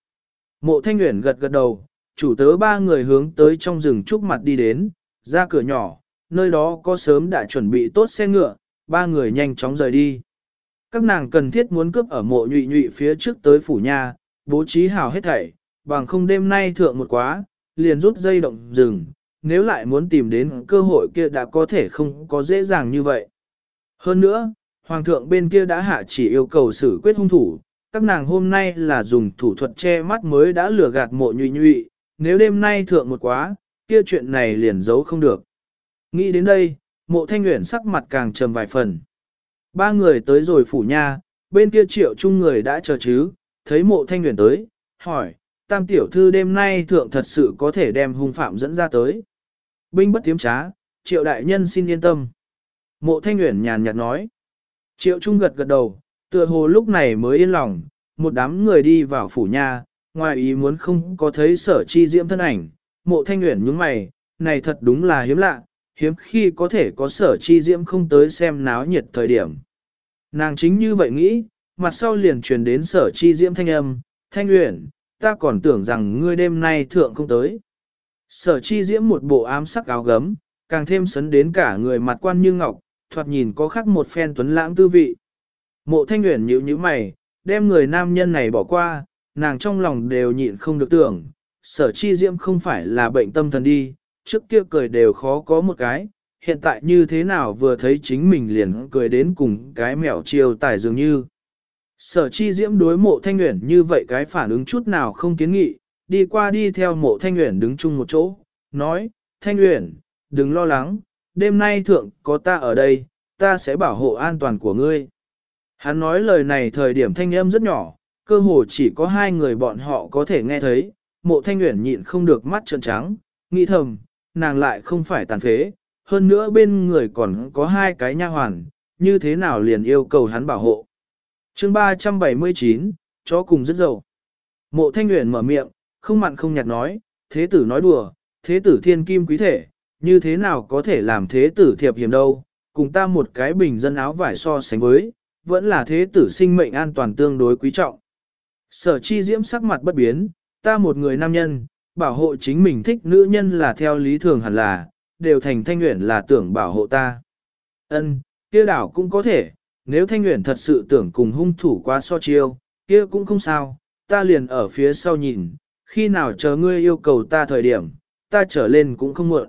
Mộ thanh nguyện gật gật đầu, chủ tớ ba người hướng tới trong rừng trúc mặt đi đến, ra cửa nhỏ, nơi đó có sớm đã chuẩn bị tốt xe ngựa, ba người nhanh chóng rời đi. Các nàng cần thiết muốn cướp ở mộ nhụy nhụy phía trước tới phủ nhà, bố trí hào hết thảy, bằng không đêm nay thượng một quá, liền rút dây động rừng, nếu lại muốn tìm đến cơ hội kia đã có thể không có dễ dàng như vậy. Hơn nữa, Hoàng thượng bên kia đã hạ chỉ yêu cầu xử quyết hung thủ, các nàng hôm nay là dùng thủ thuật che mắt mới đã lừa gạt mộ nhụy nhụy, nếu đêm nay thượng một quá, kia chuyện này liền giấu không được. Nghĩ đến đây, mộ thanh nguyện sắc mặt càng trầm vài phần. Ba người tới rồi phủ nha, bên kia triệu chung người đã chờ chứ, thấy mộ thanh nguyện tới, hỏi, tam tiểu thư đêm nay thượng thật sự có thể đem hung phạm dẫn ra tới. Binh bất tiếm trá, triệu đại nhân xin yên tâm. Mộ thanh nguyện nhàn nhạt nói. Triệu Trung gật gật đầu, tựa hồ lúc này mới yên lòng, một đám người đi vào phủ nha, ngoài ý muốn không có thấy sở chi diễm thân ảnh, mộ thanh nguyện nhướng mày, này thật đúng là hiếm lạ, hiếm khi có thể có sở chi diễm không tới xem náo nhiệt thời điểm. Nàng chính như vậy nghĩ, mặt sau liền truyền đến sở chi diễm thanh âm, thanh nguyện, ta còn tưởng rằng ngươi đêm nay thượng không tới. Sở chi diễm một bộ ám sắc áo gấm, càng thêm sấn đến cả người mặt quan như ngọc, thoạt nhìn có khác một phen tuấn lãng tư vị. Mộ thanh nguyện nhíu nhíu mày, đem người nam nhân này bỏ qua, nàng trong lòng đều nhịn không được tưởng, sở chi diễm không phải là bệnh tâm thần đi, trước kia cười đều khó có một cái, hiện tại như thế nào vừa thấy chính mình liền cười đến cùng cái mẹo chiều tài dường như. Sở chi diễm đối mộ thanh nguyện như vậy cái phản ứng chút nào không kiến nghị, đi qua đi theo mộ thanh nguyện đứng chung một chỗ, nói, thanh nguyện, đừng lo lắng, đêm nay thượng có ta ở đây, ta sẽ bảo hộ an toàn của ngươi. Hắn nói lời này thời điểm thanh âm rất nhỏ, cơ hồ chỉ có hai người bọn họ có thể nghe thấy, mộ thanh nguyện nhịn không được mắt trợn trắng, nghĩ thầm, nàng lại không phải tàn phế, hơn nữa bên người còn có hai cái nha hoàn, như thế nào liền yêu cầu hắn bảo hộ. chương 379, chó cùng rất dầu. Mộ thanh nguyện mở miệng, không mặn không nhạt nói, thế tử nói đùa, thế tử thiên kim quý thể, như thế nào có thể làm thế tử thiệp hiểm đâu, cùng ta một cái bình dân áo vải so sánh với, vẫn là thế tử sinh mệnh an toàn tương đối quý trọng. Sở chi diễm sắc mặt bất biến, ta một người nam nhân, bảo hộ chính mình thích nữ nhân là theo lý thường hẳn là, đều thành thanh nguyện là tưởng bảo hộ ta. Ân, kia đảo cũng có thể, nếu thanh nguyện thật sự tưởng cùng hung thủ qua so chiêu, kia cũng không sao, ta liền ở phía sau nhìn, khi nào chờ ngươi yêu cầu ta thời điểm, ta trở lên cũng không muộn.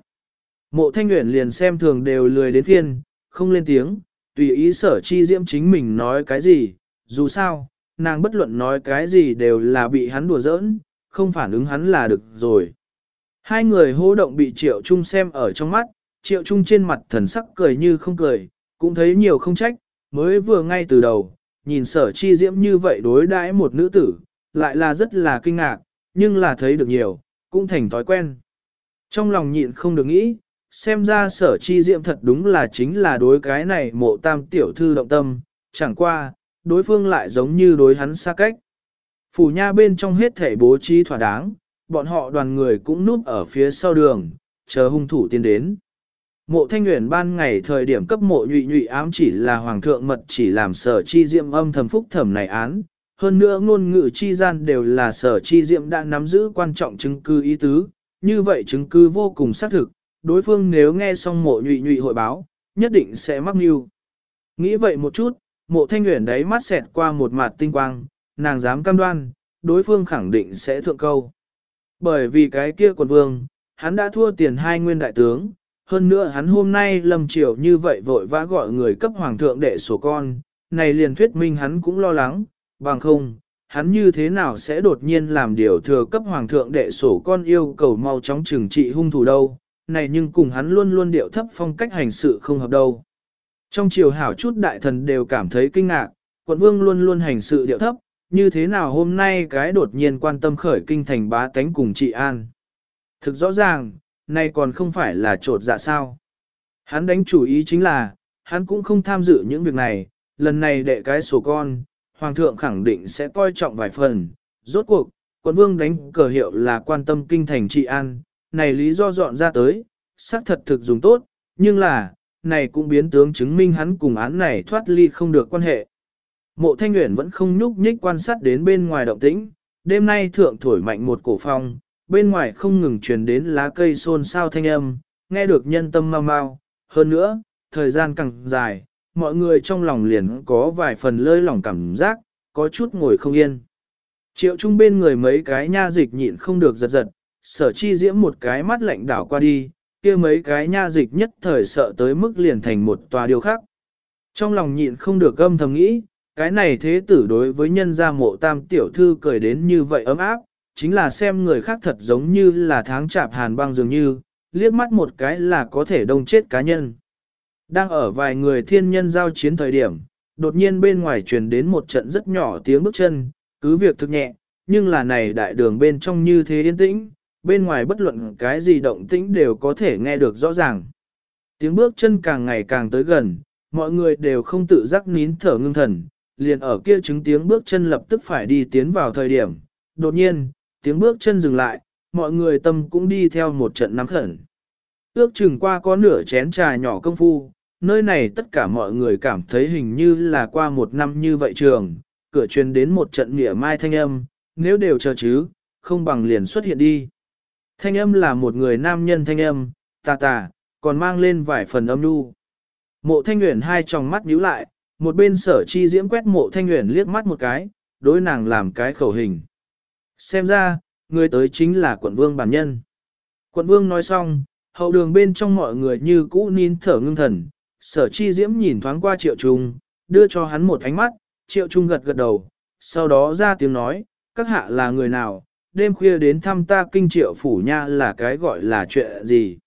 Mộ thanh nguyện liền xem thường đều lười đến thiên, không lên tiếng, tùy ý sở chi diễm chính mình nói cái gì, dù sao, nàng bất luận nói cái gì đều là bị hắn đùa giỡn, không phản ứng hắn là được rồi. Hai người hô động bị triệu trung xem ở trong mắt, triệu trung trên mặt thần sắc cười như không cười, cũng thấy nhiều không trách, mới vừa ngay từ đầu, nhìn sở chi diễm như vậy đối đãi một nữ tử, lại là rất là kinh ngạc, nhưng là thấy được nhiều, cũng thành thói quen. Trong lòng nhịn không được nghĩ, xem ra sở chi diễm thật đúng là chính là đối cái này mộ tam tiểu thư động tâm, chẳng qua, đối phương lại giống như đối hắn xa cách. Phủ nha bên trong hết thể bố trí thỏa đáng, bọn họ đoàn người cũng núp ở phía sau đường, chờ hung thủ tiến đến. Mộ thanh nguyện ban ngày thời điểm cấp mộ nhụy nhụy ám chỉ là hoàng thượng mật chỉ làm sở chi diệm âm thầm phúc thẩm này án. Hơn nữa ngôn ngữ chi gian đều là sở chi diệm đã nắm giữ quan trọng chứng cứ ý tứ, như vậy chứng cứ vô cùng xác thực, đối phương nếu nghe xong mộ nhụy nhụy hội báo, nhất định sẽ mắc mưu. Nghĩ vậy một chút, mộ thanh nguyện đấy mắt xẹt qua một mặt tinh quang, nàng dám cam đoan, đối phương khẳng định sẽ thượng câu. Bởi vì cái kia quần vương, hắn đã thua tiền hai nguyên đại tướng, hơn nữa hắn hôm nay lâm triều như vậy vội vã gọi người cấp hoàng thượng đệ sổ con, này liền thuyết minh hắn cũng lo lắng, bằng không, hắn như thế nào sẽ đột nhiên làm điều thừa cấp hoàng thượng đệ sổ con yêu cầu mau chóng trừng trị hung thủ đâu, này nhưng cùng hắn luôn luôn điệu thấp phong cách hành sự không hợp đâu. Trong triều hảo chút đại thần đều cảm thấy kinh ngạc, quận vương luôn luôn hành sự điệu thấp, như thế nào hôm nay cái đột nhiên quan tâm khởi kinh thành bá tánh cùng trị an. Thực rõ ràng, nay còn không phải là trột dạ sao. Hắn đánh chủ ý chính là, hắn cũng không tham dự những việc này, lần này đệ cái sổ con, hoàng thượng khẳng định sẽ coi trọng vài phần. Rốt cuộc, quận vương đánh cờ hiệu là quan tâm kinh thành trị an, này lý do dọn ra tới, xác thật thực dùng tốt, nhưng là, này cũng biến tướng chứng minh hắn cùng án này thoát ly không được quan hệ. Mộ thanh nguyện vẫn không nhúc nhích quan sát đến bên ngoài động tĩnh, đêm nay thượng thổi mạnh một cổ phong, bên ngoài không ngừng truyền đến lá cây xôn xao thanh âm, nghe được nhân tâm mau mau. Hơn nữa, thời gian càng dài, mọi người trong lòng liền có vài phần lơi lỏng cảm giác, có chút ngồi không yên. Triệu trung bên người mấy cái nha dịch nhịn không được giật giật, sở chi diễm một cái mắt lạnh đảo qua đi, kia mấy cái nha dịch nhất thời sợ tới mức liền thành một tòa điều khác. Trong lòng nhịn không được gâm thầm nghĩ, cái này thế tử đối với nhân gia mộ tam tiểu thư cười đến như vậy ấm áp, chính là xem người khác thật giống như là tháng chạp hàn băng dường như, liếc mắt một cái là có thể đông chết cá nhân. Đang ở vài người thiên nhân giao chiến thời điểm, đột nhiên bên ngoài truyền đến một trận rất nhỏ tiếng bước chân, cứ việc thực nhẹ, nhưng là này đại đường bên trong như thế yên tĩnh, bên ngoài bất luận cái gì động tĩnh đều có thể nghe được rõ ràng. Tiếng bước chân càng ngày càng tới gần, mọi người đều không tự giác nín thở ngưng thần, liền ở kia chứng tiếng bước chân lập tức phải đi tiến vào thời điểm. Đột nhiên, tiếng bước chân dừng lại, mọi người tâm cũng đi theo một trận nắm khẩn. Ước chừng qua có nửa chén trà nhỏ công phu, nơi này tất cả mọi người cảm thấy hình như là qua một năm như vậy trường, cửa truyền đến một trận nghĩa mai thanh âm, nếu đều chờ chứ, không bằng liền xuất hiện đi. Thanh âm là một người nam nhân thanh âm, tà tà, còn mang lên vài phần âm nu. Mộ thanh nguyện hai tròng mắt nhíu lại, một bên sở chi diễm quét mộ thanh nguyện liếc mắt một cái, đối nàng làm cái khẩu hình. Xem ra, người tới chính là quận vương bản nhân. Quận vương nói xong, hậu đường bên trong mọi người như cũ nín thở ngưng thần, sở chi diễm nhìn thoáng qua triệu trung, đưa cho hắn một ánh mắt, triệu trung gật gật đầu, sau đó ra tiếng nói, các hạ là người nào, đêm khuya đến thăm ta kinh triệu phủ nha là cái gọi là chuyện gì.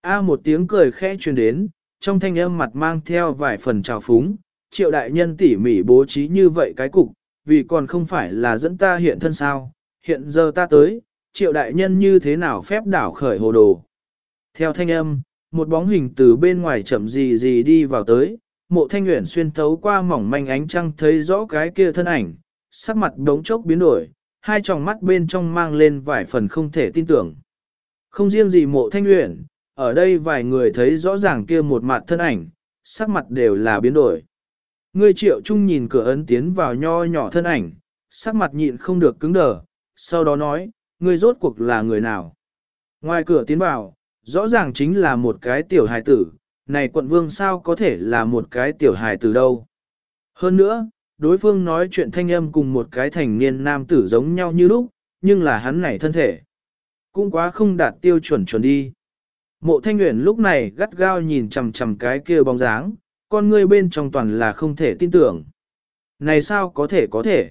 A một tiếng cười khẽ truyền đến, trong thanh âm mặt mang theo vài phần trào phúng, triệu đại nhân tỉ mỉ bố trí như vậy cái cục, vì còn không phải là dẫn ta hiện thân sao, hiện giờ ta tới, triệu đại nhân như thế nào phép đảo khởi hồ đồ. Theo thanh âm, một bóng hình từ bên ngoài chậm gì gì đi vào tới, mộ thanh nguyện xuyên thấu qua mỏng manh ánh trăng thấy rõ cái kia thân ảnh, sắc mặt đống chốc biến đổi, hai tròng mắt bên trong mang lên vài phần không thể tin tưởng. Không riêng gì mộ thanh luyện, ở đây vài người thấy rõ ràng kia một mặt thân ảnh, sắc mặt đều là biến đổi. Ngươi triệu trung nhìn cửa ấn tiến vào nho nhỏ thân ảnh, sắc mặt nhịn không được cứng đờ, sau đó nói, ngươi rốt cuộc là người nào. Ngoài cửa tiến vào, rõ ràng chính là một cái tiểu hài tử, này quận vương sao có thể là một cái tiểu hài tử đâu. Hơn nữa, đối phương nói chuyện thanh âm cùng một cái thành niên nam tử giống nhau như lúc, nhưng là hắn này thân thể. Cũng quá không đạt tiêu chuẩn chuẩn đi. Mộ thanh nguyện lúc này gắt gao nhìn chằm chằm cái kia bóng dáng, con ngươi bên trong toàn là không thể tin tưởng. Này sao có thể có thể?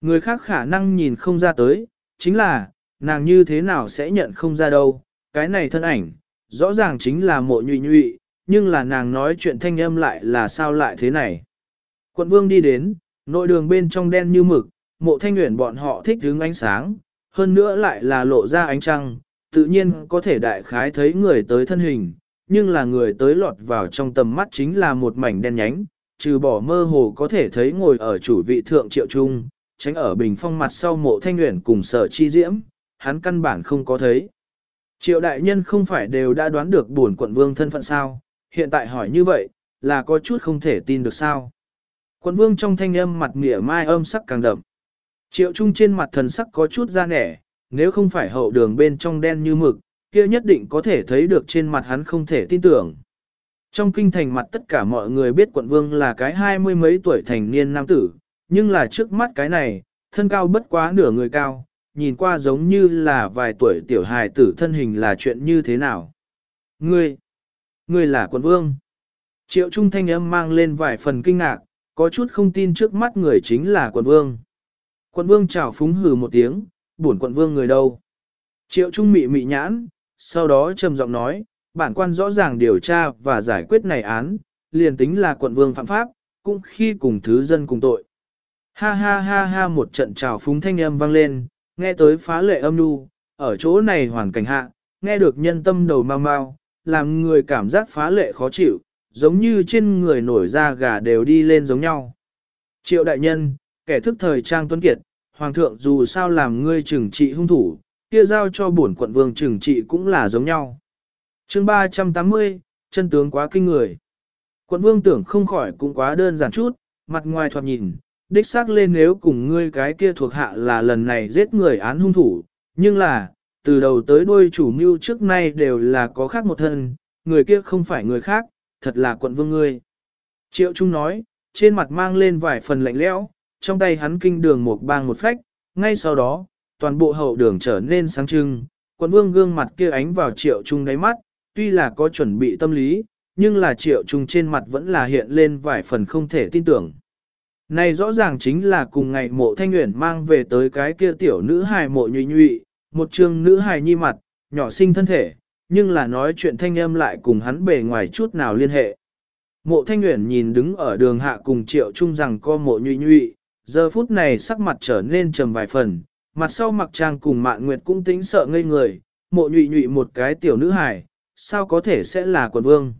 Người khác khả năng nhìn không ra tới, chính là, nàng như thế nào sẽ nhận không ra đâu, cái này thân ảnh, rõ ràng chính là mộ nhụy nhụy, nhưng là nàng nói chuyện thanh âm lại là sao lại thế này. Quận vương đi đến, nội đường bên trong đen như mực, mộ thanh nguyện bọn họ thích hướng ánh sáng, hơn nữa lại là lộ ra ánh trăng, tự nhiên có thể đại khái thấy người tới thân hình, nhưng là người tới lọt vào trong tầm mắt chính là một mảnh đen nhánh, trừ bỏ mơ hồ có thể thấy ngồi ở chủ vị thượng triệu trung, tránh ở bình phong mặt sau mộ thanh nguyện cùng sở chi diễm, hắn căn bản không có thấy. Triệu đại nhân không phải đều đã đoán được buồn quận vương thân phận sao, hiện tại hỏi như vậy, là có chút không thể tin được sao. Quận vương trong thanh âm mặt mỉa mai âm sắc càng đậm. Triệu trung trên mặt thần sắc có chút da nẻ, nếu không phải hậu đường bên trong đen như mực, kia nhất định có thể thấy được trên mặt hắn không thể tin tưởng. Trong kinh thành mặt tất cả mọi người biết quận vương là cái hai mươi mấy tuổi thành niên nam tử, nhưng là trước mắt cái này, thân cao bất quá nửa người cao, nhìn qua giống như là vài tuổi tiểu hài tử thân hình là chuyện như thế nào. Ngươi, ngươi là quận vương. Triệu trung thanh âm mang lên vài phần kinh ngạc, có chút không tin trước mắt người chính là quận vương. Quận vương chào phúng hừ một tiếng, buồn quận vương người đâu. Triệu trung mị mị nhãn, sau đó trầm giọng nói, bản quan rõ ràng điều tra và giải quyết này án, liền tính là quận vương phạm pháp, cũng khi cùng thứ dân cùng tội. Ha ha ha ha một trận trào phúng thanh âm vang lên, nghe tới phá lệ âm nu, ở chỗ này hoàn cảnh hạ, nghe được nhân tâm đầu mau mau, làm người cảm giác phá lệ khó chịu, giống như trên người nổi da gà đều đi lên giống nhau. Triệu đại nhân, kẻ thức thời trang tuấn kiệt, hoàng thượng dù sao làm ngươi trừng trị hung thủ, kia giao cho bổn quận vương trừng trị cũng là giống nhau. chương 380, chân tướng quá kinh người. Quận vương tưởng không khỏi cũng quá đơn giản chút, mặt ngoài thoạt nhìn, đích xác lên nếu cùng ngươi cái kia thuộc hạ là lần này giết người án hung thủ, nhưng là, từ đầu tới đuôi chủ mưu trước nay đều là có khác một thân, người kia không phải người khác, thật là quận vương ngươi. Triệu Trung nói, trên mặt mang lên vài phần lạnh lẽo, trong tay hắn kinh đường một bang một phách, ngay sau đó, toàn bộ hậu đường trở nên sáng trưng, quận vương gương mặt kia ánh vào Triệu Trung đáy mắt, tuy là có chuẩn bị tâm lý, nhưng là Triệu Trung trên mặt vẫn là hiện lên vài phần không thể tin tưởng. Này rõ ràng chính là cùng ngày mộ thanh nguyện mang về tới cái kia tiểu nữ hài mộ nhụy nhụy, một trường nữ hài nhi mặt, nhỏ sinh thân thể, nhưng là nói chuyện thanh âm lại cùng hắn bề ngoài chút nào liên hệ. Mộ thanh nguyện nhìn đứng ở đường hạ cùng triệu trung rằng co mộ nhụy nhụy, giờ phút này sắc mặt trở nên trầm vài phần, mặt sau mặc trang cùng mạn nguyệt cũng tính sợ ngây người, mộ nhụy nhụy một cái tiểu nữ hài, sao có thể sẽ là quần vương.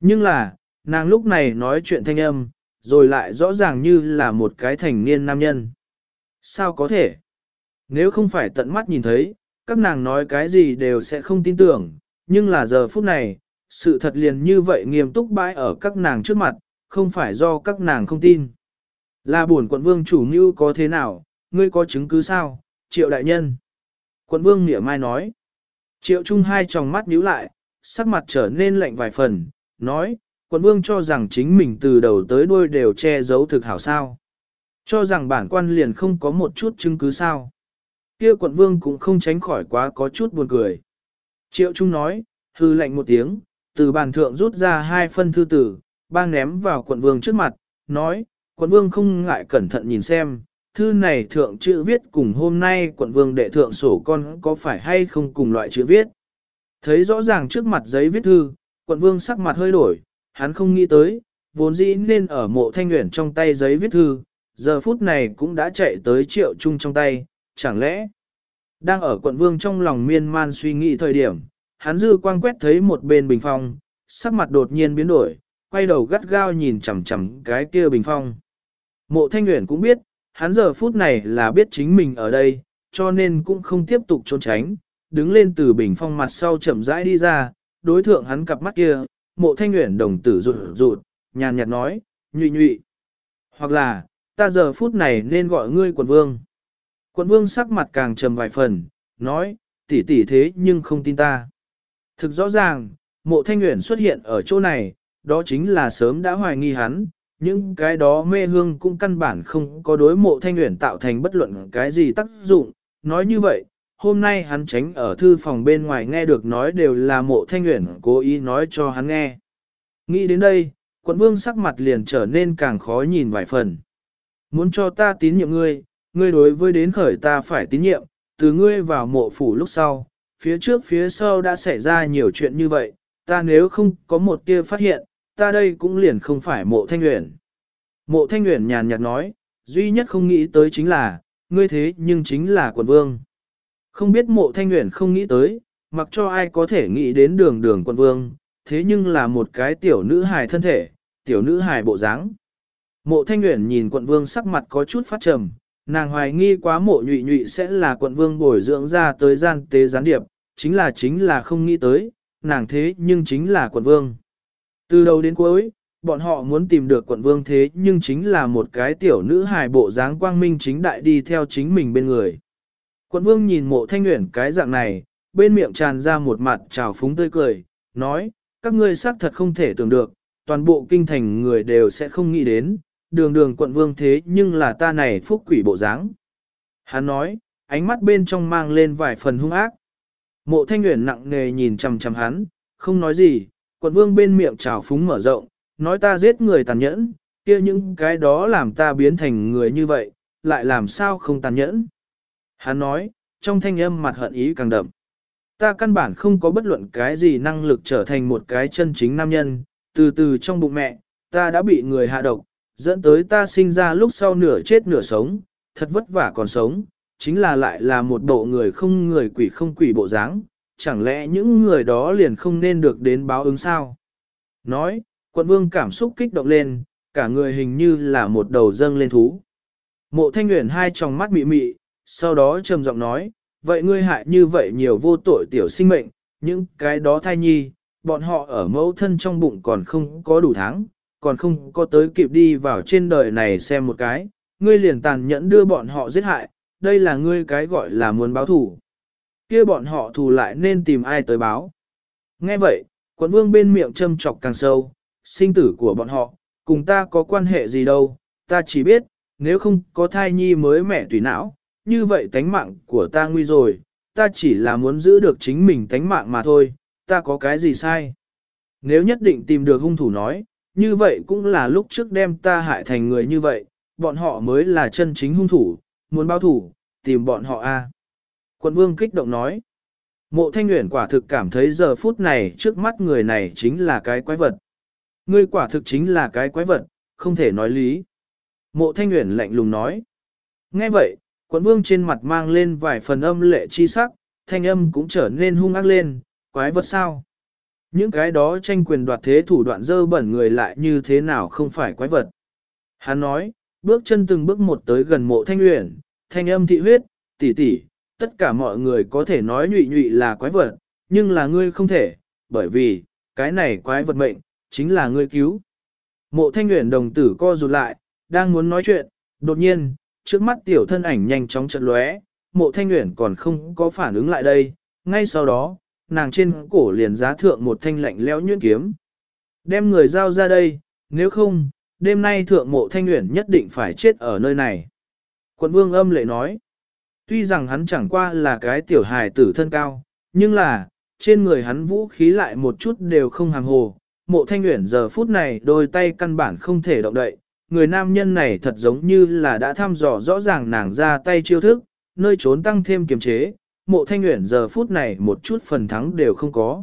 Nhưng là, nàng lúc này nói chuyện thanh âm, rồi lại rõ ràng như là một cái thành niên nam nhân. Sao có thể? Nếu không phải tận mắt nhìn thấy, các nàng nói cái gì đều sẽ không tin tưởng, nhưng là giờ phút này, sự thật liền như vậy nghiêm túc bãi ở các nàng trước mặt, không phải do các nàng không tin. Là buồn quận vương chủ mưu có thế nào, ngươi có chứng cứ sao, triệu đại nhân. Quận vương mỉa mai nói. Triệu trung hai tròng mắt nhíu lại, sắc mặt trở nên lạnh vài phần, nói, quận vương cho rằng chính mình từ đầu tới đuôi đều che giấu thực hảo sao. Cho rằng bản quan liền không có một chút chứng cứ sao. Kia quận vương cũng không tránh khỏi quá có chút buồn cười. Triệu Trung nói, hư lạnh một tiếng, từ bàn thượng rút ra hai phân thư tử, ba ném vào quận vương trước mặt, nói, quận vương không ngại cẩn thận nhìn xem, thư này thượng chữ viết cùng hôm nay quận vương đệ thượng sổ con có phải hay không cùng loại chữ viết. Thấy rõ ràng trước mặt giấy viết thư, quận vương sắc mặt hơi đổi, hắn không nghĩ tới, vốn dĩ nên ở mộ thanh nguyện trong tay giấy viết thư, giờ phút này cũng đã chạy tới triệu trung trong tay, chẳng lẽ, đang ở quận vương trong lòng miên man suy nghĩ thời điểm, hắn dư quang quét thấy một bên bình phong, sắc mặt đột nhiên biến đổi, quay đầu gắt gao nhìn chằm chằm cái kia bình phong. Mộ thanh Uyển cũng biết, hắn giờ phút này là biết chính mình ở đây, cho nên cũng không tiếp tục trốn tránh, đứng lên từ bình phong mặt sau chậm rãi đi ra, đối thượng hắn cặp mắt kia, mộ thanh Uyển đồng tử rụt rụt, nhàn nhạt nói, nhụy nhụy. Hoặc là, ta giờ phút này nên gọi ngươi quận vương. Quận vương sắc mặt càng trầm vài phần, nói, tỷ tỷ thế nhưng không tin ta. Thực rõ ràng, mộ thanh nguyện xuất hiện ở chỗ này, đó chính là sớm đã hoài nghi hắn, những cái đó mê hương cũng căn bản không có đối mộ thanh nguyện tạo thành bất luận cái gì tác dụng. Nói như vậy, hôm nay hắn tránh ở thư phòng bên ngoài nghe được nói đều là mộ thanh nguyện cố ý nói cho hắn nghe. Nghĩ đến đây, quận vương sắc mặt liền trở nên càng khó nhìn vài phần. Muốn cho ta tín nhiệm ngươi, ngươi đối với đến khởi ta phải tín nhiệm, từ ngươi vào mộ phủ lúc sau, phía trước phía sau đã xảy ra nhiều chuyện như vậy, ta nếu không có một tia phát hiện, ta đây cũng liền không phải mộ thanh nguyện. Mộ thanh nguyện nhàn nhạt nói, duy nhất không nghĩ tới chính là, ngươi thế nhưng chính là quận vương. Không biết mộ thanh nguyện không nghĩ tới, mặc cho ai có thể nghĩ đến đường đường quận vương, thế nhưng là một cái tiểu nữ hài thân thể, tiểu nữ hài bộ dáng. Mộ thanh nguyện nhìn quận vương sắc mặt có chút phát trầm, nàng hoài nghi quá mộ nhụy nhụy sẽ là quận vương bồi dưỡng ra tới gian tế gián điệp, chính là chính là không nghĩ tới, nàng thế nhưng chính là quận vương. Từ đầu đến cuối, bọn họ muốn tìm được quận vương thế nhưng chính là một cái tiểu nữ hài bộ dáng quang minh chính đại đi theo chính mình bên người. Quận vương nhìn mộ thanh nguyện cái dạng này, bên miệng tràn ra một mặt trào phúng tươi cười, nói, các ngươi xác thật không thể tưởng được, toàn bộ kinh thành người đều sẽ không nghĩ đến, đường đường quận vương thế nhưng là ta này phúc quỷ bộ dáng. Hắn nói, ánh mắt bên trong mang lên vài phần hung ác. Mộ thanh nguyện nặng nề nhìn chằm chằm hắn, không nói gì, quận vương bên miệng trào phúng mở rộng, nói ta giết người tàn nhẫn, kia những cái đó làm ta biến thành người như vậy, lại làm sao không tàn nhẫn. Hắn nói, trong thanh âm mặt hận ý càng đậm. Ta căn bản không có bất luận cái gì năng lực trở thành một cái chân chính nam nhân, từ từ trong bụng mẹ, ta đã bị người hạ độc, dẫn tới ta sinh ra lúc sau nửa chết nửa sống, thật vất vả còn sống, chính là lại là một bộ người không người quỷ không quỷ bộ dáng, chẳng lẽ những người đó liền không nên được đến báo ứng sao? Nói, quận vương cảm xúc kích động lên, cả người hình như là một đầu dâng lên thú. Mộ thanh nguyện hai tròng mắt mị mị, sau đó trầm giọng nói, vậy ngươi hại như vậy nhiều vô tội tiểu sinh mệnh, những cái đó thai nhi, bọn họ ở mẫu thân trong bụng còn không có đủ tháng, còn không có tới kịp đi vào trên đời này xem một cái, ngươi liền tàn nhẫn đưa bọn họ giết hại, đây là ngươi cái gọi là muốn báo thủ. kia bọn họ thù lại nên tìm ai tới báo. Nghe vậy, quận vương bên miệng châm chọc càng sâu, sinh tử của bọn họ, cùng ta có quan hệ gì đâu, ta chỉ biết, nếu không có thai nhi mới mẹ tùy não, như vậy tánh mạng của ta nguy rồi, ta chỉ là muốn giữ được chính mình tánh mạng mà thôi, ta có cái gì sai. Nếu nhất định tìm được hung thủ nói, như vậy cũng là lúc trước đem ta hại thành người như vậy, bọn họ mới là chân chính hung thủ, muốn báo thủ, tìm bọn họ a. Quận vương kích động nói. Mộ thanh nguyện quả thực cảm thấy giờ phút này trước mắt người này chính là cái quái vật. Ngươi quả thực chính là cái quái vật, không thể nói lý. Mộ thanh nguyện lạnh lùng nói. Nghe vậy, quận vương trên mặt mang lên vài phần âm lệ chi sắc, thanh âm cũng trở nên hung ác lên, quái vật sao? Những cái đó tranh quyền đoạt thế thủ đoạn dơ bẩn người lại như thế nào không phải quái vật. Hắn nói, bước chân từng bước một tới gần mộ thanh uyển, thanh âm thị huyết, tỷ tỷ, tất cả mọi người có thể nói nhụy nhụy là quái vật, nhưng là ngươi không thể, bởi vì, cái này quái vật mệnh, chính là ngươi cứu. Mộ thanh uyển đồng tử co rụt lại, đang muốn nói chuyện, đột nhiên, trước mắt tiểu thân ảnh nhanh chóng chợt lóe, mộ thanh uyển còn không có phản ứng lại đây, ngay sau đó, nàng trên cổ liền giá thượng một thanh lạnh lẽo nhuyễn kiếm. Đem người giao ra đây, nếu không, đêm nay thượng mộ thanh nguyện nhất định phải chết ở nơi này. Quận vương âm lệ nói, tuy rằng hắn chẳng qua là cái tiểu hài tử thân cao, nhưng là, trên người hắn vũ khí lại một chút đều không hàng hồ. Mộ thanh nguyện giờ phút này đôi tay căn bản không thể động đậy, người nam nhân này thật giống như là đã thăm dò rõ ràng nàng ra tay chiêu thức, nơi trốn tăng thêm kiềm chế, mộ thanh nguyện giờ phút này một chút phần thắng đều không có.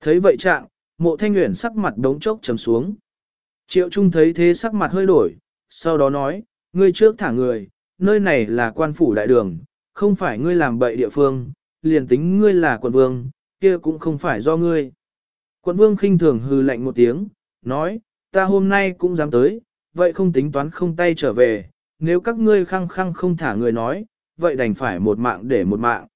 Thấy vậy trạng, mộ thanh nguyện sắc mặt đống chốc chấm xuống. Triệu Trung thấy thế sắc mặt hơi đổi, sau đó nói, ngươi trước thả người, nơi này là quan phủ đại đường, không phải ngươi làm bậy địa phương, liền tính ngươi là quận vương, kia cũng không phải do ngươi. Quận vương khinh thường hư lạnh một tiếng, nói, ta hôm nay cũng dám tới, vậy không tính toán không tay trở về, nếu các ngươi khăng khăng không thả người nói, vậy đành phải một mạng để một mạng.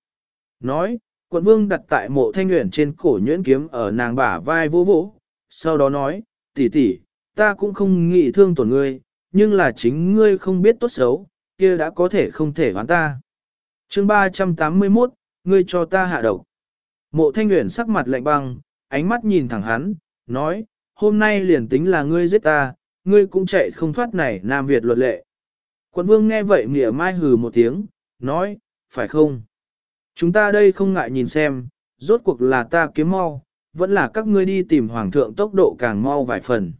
Nói, quận vương đặt tại mộ thanh nguyện trên cổ nhuyễn kiếm ở nàng bả vai vô vỗ, sau đó nói, tỷ tỷ, ta cũng không nghĩ thương tổn ngươi, nhưng là chính ngươi không biết tốt xấu, kia đã có thể không thể hoán ta. chương 381, ngươi cho ta hạ độc. Mộ thanh nguyện sắc mặt lạnh băng, ánh mắt nhìn thẳng hắn, nói, hôm nay liền tính là ngươi giết ta, ngươi cũng chạy không thoát này Nam Việt luật lệ. Quận vương nghe vậy mỉa mai hừ một tiếng, nói, phải không? Chúng ta đây không ngại nhìn xem, rốt cuộc là ta kiếm mau, vẫn là các ngươi đi tìm hoàng thượng tốc độ càng mau vài phần.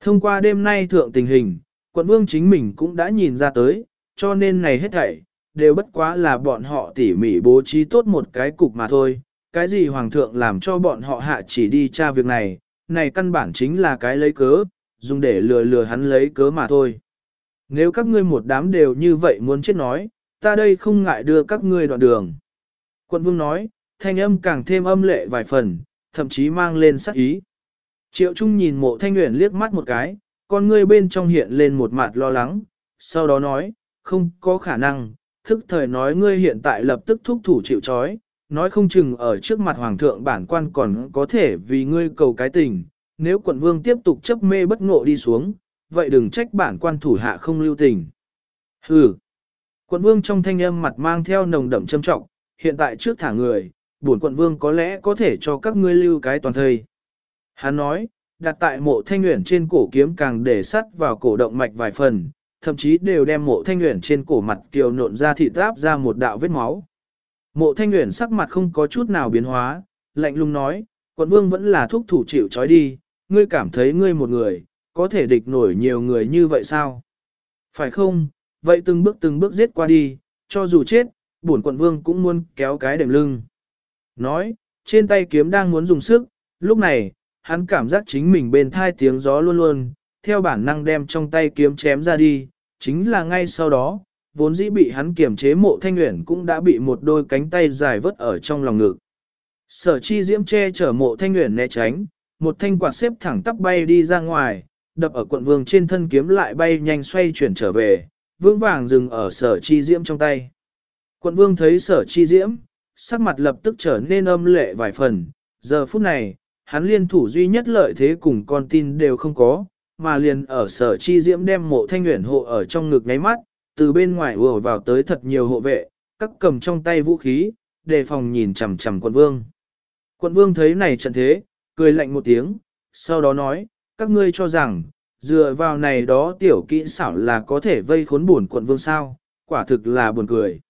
Thông qua đêm nay thượng tình hình, quận vương chính mình cũng đã nhìn ra tới, cho nên này hết thảy, đều bất quá là bọn họ tỉ mỉ bố trí tốt một cái cục mà thôi. Cái gì hoàng thượng làm cho bọn họ hạ chỉ đi tra việc này, này căn bản chính là cái lấy cớ, dùng để lừa lừa hắn lấy cớ mà thôi. Nếu các ngươi một đám đều như vậy muốn chết nói, ta đây không ngại đưa các ngươi đoạn đường. Quận vương nói, thanh âm càng thêm âm lệ vài phần, thậm chí mang lên sắc ý. Triệu Trung nhìn mộ thanh nguyện liếc mắt một cái, con ngươi bên trong hiện lên một mặt lo lắng, sau đó nói, không có khả năng, thức thời nói ngươi hiện tại lập tức thúc thủ chịu trói, nói không chừng ở trước mặt hoàng thượng bản quan còn có thể vì ngươi cầu cái tình, nếu quận vương tiếp tục chấp mê bất ngộ đi xuống, vậy đừng trách bản quan thủ hạ không lưu tình. Hừ. Quận vương trong thanh âm mặt mang theo nồng đậm châm trọng, hiện tại trước thả người, bổn quận vương có lẽ có thể cho các ngươi lưu cái toàn thời. Hắn nói, đặt tại mộ thanh nguyện trên cổ kiếm càng để sắt vào cổ động mạch vài phần, thậm chí đều đem mộ thanh nguyện trên cổ mặt kiều nộn ra thịt áp ra một đạo vết máu. Mộ thanh nguyện sắc mặt không có chút nào biến hóa, lạnh lùng nói, quận vương vẫn là thúc thủ chịu trói đi, ngươi cảm thấy ngươi một người, có thể địch nổi nhiều người như vậy sao? Phải không? Vậy từng bước từng bước giết qua đi, cho dù chết, bổn quận vương cũng muốn kéo cái đệm lưng. Nói, trên tay kiếm đang muốn dùng sức, lúc này, hắn cảm giác chính mình bên thai tiếng gió luôn luôn, theo bản năng đem trong tay kiếm chém ra đi, chính là ngay sau đó, vốn dĩ bị hắn kiềm chế mộ thanh nguyện cũng đã bị một đôi cánh tay dài vớt ở trong lòng ngực. Sở chi diễm che chở mộ thanh nguyện né tránh, một thanh quạt xếp thẳng tắp bay đi ra ngoài, đập ở quận vương trên thân kiếm lại bay nhanh xoay chuyển trở về, vững vàng dừng ở sở chi diễm trong tay. Quận vương thấy sở chi diễm, sắc mặt lập tức trở nên âm lệ vài phần, giờ phút này, hắn liên thủ duy nhất lợi thế cùng con tin đều không có, mà liền ở sở chi diễm đem mộ thanh nguyện hộ ở trong ngực ngáy mắt, từ bên ngoài ùa vào tới thật nhiều hộ vệ, các cầm trong tay vũ khí, đề phòng nhìn chằm chằm quận vương. Quận vương thấy này trận thế, cười lạnh một tiếng, sau đó nói, các ngươi cho rằng, dựa vào này đó tiểu kỹ xảo là có thể vây khốn buồn quận vương sao, quả thực là buồn cười.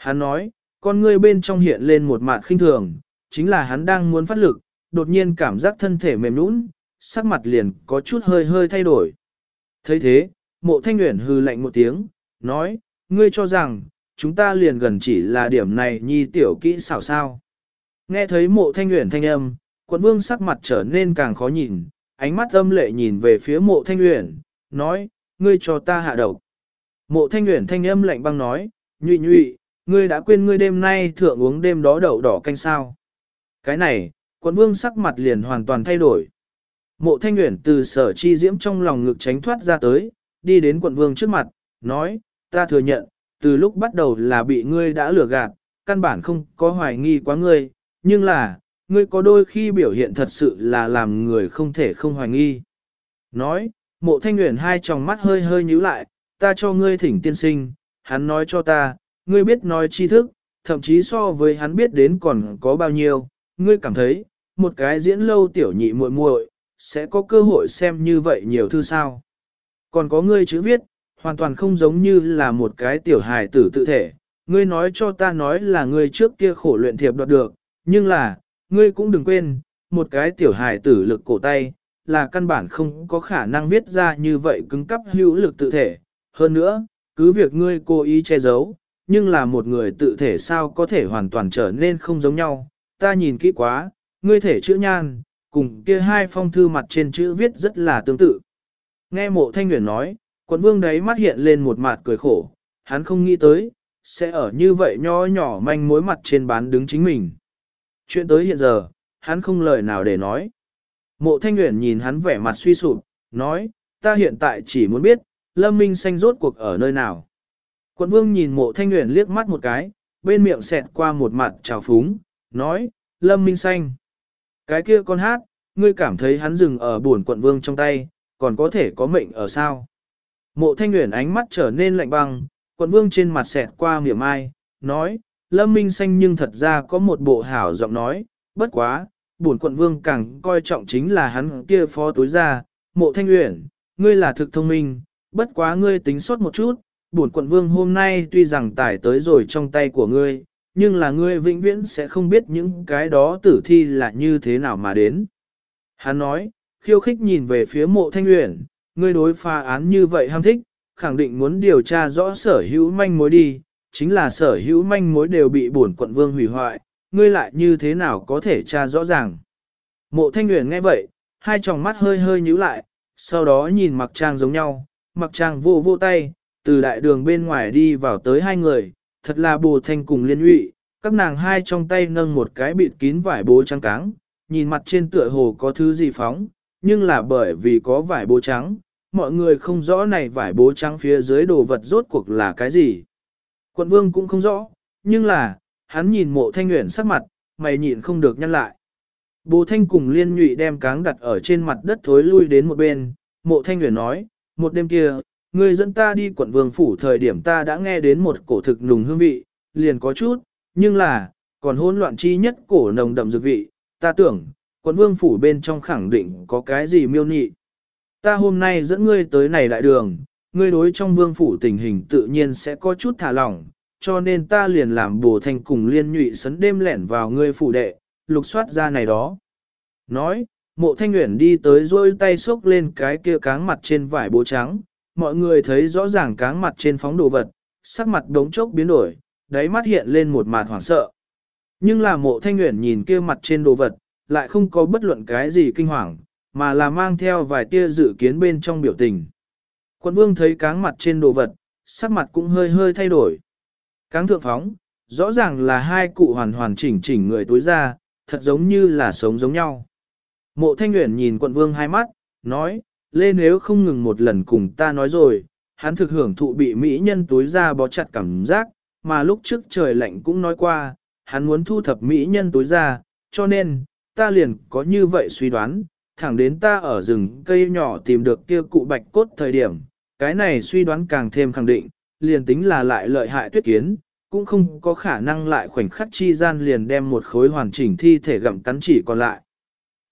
Hắn nói, con ngươi bên trong hiện lên một mạt khinh thường, chính là hắn đang muốn phát lực, đột nhiên cảm giác thân thể mềm nũng, sắc mặt liền có chút hơi hơi thay đổi. thấy thế, mộ thanh nguyện hư lạnh một tiếng, nói, ngươi cho rằng, chúng ta liền gần chỉ là điểm này nhi tiểu kỹ xảo sao. Nghe thấy mộ thanh nguyện thanh âm, quận vương sắc mặt trở nên càng khó nhìn, ánh mắt âm lệ nhìn về phía mộ thanh nguyện, nói, ngươi cho ta hạ độc. Mộ thanh nguyện thanh âm lạnh băng nói, nhụy nhụy, ngươi đã quên ngươi đêm nay thượng uống đêm đó đậu đỏ canh sao. Cái này, quận vương sắc mặt liền hoàn toàn thay đổi. Mộ thanh nguyện từ sở chi diễm trong lòng ngực tránh thoát ra tới, đi đến quận vương trước mặt, nói, ta thừa nhận, từ lúc bắt đầu là bị ngươi đã lừa gạt, căn bản không có hoài nghi quá ngươi, nhưng là, ngươi có đôi khi biểu hiện thật sự là làm người không thể không hoài nghi. Nói, mộ thanh nguyện hai tròng mắt hơi hơi nhíu lại, ta cho ngươi thỉnh tiên sinh, hắn nói cho ta, ngươi biết nói tri thức, thậm chí so với hắn biết đến còn có bao nhiêu, ngươi cảm thấy, một cái diễn lâu tiểu nhị muội muội sẽ có cơ hội xem như vậy nhiều thư sao. Còn có ngươi chữ viết, hoàn toàn không giống như là một cái tiểu hài tử tự thể, ngươi nói cho ta nói là ngươi trước kia khổ luyện thiệp đoạt được, nhưng là, ngươi cũng đừng quên, một cái tiểu hài tử lực cổ tay, là căn bản không có khả năng viết ra như vậy cứng cắp hữu lực tự thể. Hơn nữa, cứ việc ngươi cố ý che giấu, nhưng là một người tự thể sao có thể hoàn toàn trở nên không giống nhau. Ta nhìn kỹ quá, ngươi thể chữ nhan, cùng kia hai phong thư mặt trên chữ viết rất là tương tự. Nghe mộ thanh nguyện nói, quận vương đấy mắt hiện lên một mặt cười khổ, hắn không nghĩ tới, sẽ ở như vậy nho nhỏ manh mối mặt trên bán đứng chính mình. Chuyện tới hiện giờ, hắn không lời nào để nói. Mộ thanh nguyện nhìn hắn vẻ mặt suy sụp, nói, ta hiện tại chỉ muốn biết, lâm minh xanh rốt cuộc ở nơi nào. Quận vương nhìn mộ thanh nguyện liếc mắt một cái, bên miệng xẹt qua một mặt trào phúng, nói, lâm minh xanh. Cái kia con hát, ngươi cảm thấy hắn dừng ở buồn quận vương trong tay, còn có thể có mệnh ở sao? Mộ thanh nguyện ánh mắt trở nên lạnh băng, quận vương trên mặt xẹt qua miệng ai, nói, lâm minh xanh nhưng thật ra có một bộ hảo giọng nói, bất quá, buồn quận vương càng coi trọng chính là hắn kia phó tối ra, mộ thanh nguyện, ngươi là thực thông minh, bất quá ngươi tính sót một chút, buồn quận vương hôm nay tuy rằng tải tới rồi trong tay của ngươi, nhưng là ngươi vĩnh viễn sẽ không biết những cái đó tử thi là như thế nào mà đến. Hắn nói, khiêu khích nhìn về phía mộ thanh luyện, ngươi đối pha án như vậy ham thích, khẳng định muốn điều tra rõ sở hữu manh mối đi, chính là sở hữu manh mối đều bị bổn quận vương hủy hoại, ngươi lại như thế nào có thể tra rõ ràng. Mộ thanh uyển nghe vậy, hai tròng mắt hơi hơi nhíu lại, sau đó nhìn mặc trang giống nhau, mặc trang vô vô tay, từ đại đường bên ngoài đi vào tới hai người, thật là bồ thanh cùng liên nhụy, các nàng hai trong tay nâng một cái bịt kín vải bố trắng cáng, nhìn mặt trên tựa hồ có thứ gì phóng, nhưng là bởi vì có vải bố trắng, mọi người không rõ này vải bố trắng phía dưới đồ vật rốt cuộc là cái gì. Quận vương cũng không rõ, nhưng là, hắn nhìn mộ thanh nguyện sắc mặt, mày nhịn không được nhăn lại. Bồ thanh cùng liên nhụy đem cáng đặt ở trên mặt đất thối lui đến một bên, mộ thanh nguyện nói, một đêm kia, Ngươi dẫn ta đi quận vương phủ thời điểm ta đã nghe đến một cổ thực nùng hương vị, liền có chút, nhưng là, còn hỗn loạn chi nhất cổ nồng đậm dược vị, ta tưởng, quận vương phủ bên trong khẳng định có cái gì miêu nhị. Ta hôm nay dẫn ngươi tới này đại đường, ngươi đối trong vương phủ tình hình tự nhiên sẽ có chút thả lỏng, cho nên ta liền làm bồ thanh cùng liên nhụy sấn đêm lẻn vào ngươi phủ đệ, lục soát ra này đó. Nói, mộ thanh nguyện đi tới rôi tay xốc lên cái kia cáng mặt trên vải bố trắng, mọi người thấy rõ ràng cáng mặt trên phóng đồ vật, sắc mặt đống chốc biến đổi, đáy mắt hiện lên một mạt hoảng sợ. Nhưng là mộ thanh nguyện nhìn kia mặt trên đồ vật, lại không có bất luận cái gì kinh hoàng, mà là mang theo vài tia dự kiến bên trong biểu tình. quân vương thấy cáng mặt trên đồ vật, sắc mặt cũng hơi hơi thay đổi. Cáng thượng phóng, rõ ràng là hai cụ hoàn hoàn chỉnh chỉnh người tối ra, thật giống như là sống giống nhau. Mộ thanh nguyện nhìn quận vương hai mắt, nói, Lê nếu không ngừng một lần cùng ta nói rồi, hắn thực hưởng thụ bị mỹ nhân túi ra bó chặt cảm giác, mà lúc trước trời lạnh cũng nói qua, hắn muốn thu thập mỹ nhân túi ra, cho nên, ta liền có như vậy suy đoán, thẳng đến ta ở rừng cây nhỏ tìm được kia cụ bạch cốt thời điểm, cái này suy đoán càng thêm khẳng định, liền tính là lại lợi hại tuyết kiến, cũng không có khả năng lại khoảnh khắc chi gian liền đem một khối hoàn chỉnh thi thể gặm cắn chỉ còn lại.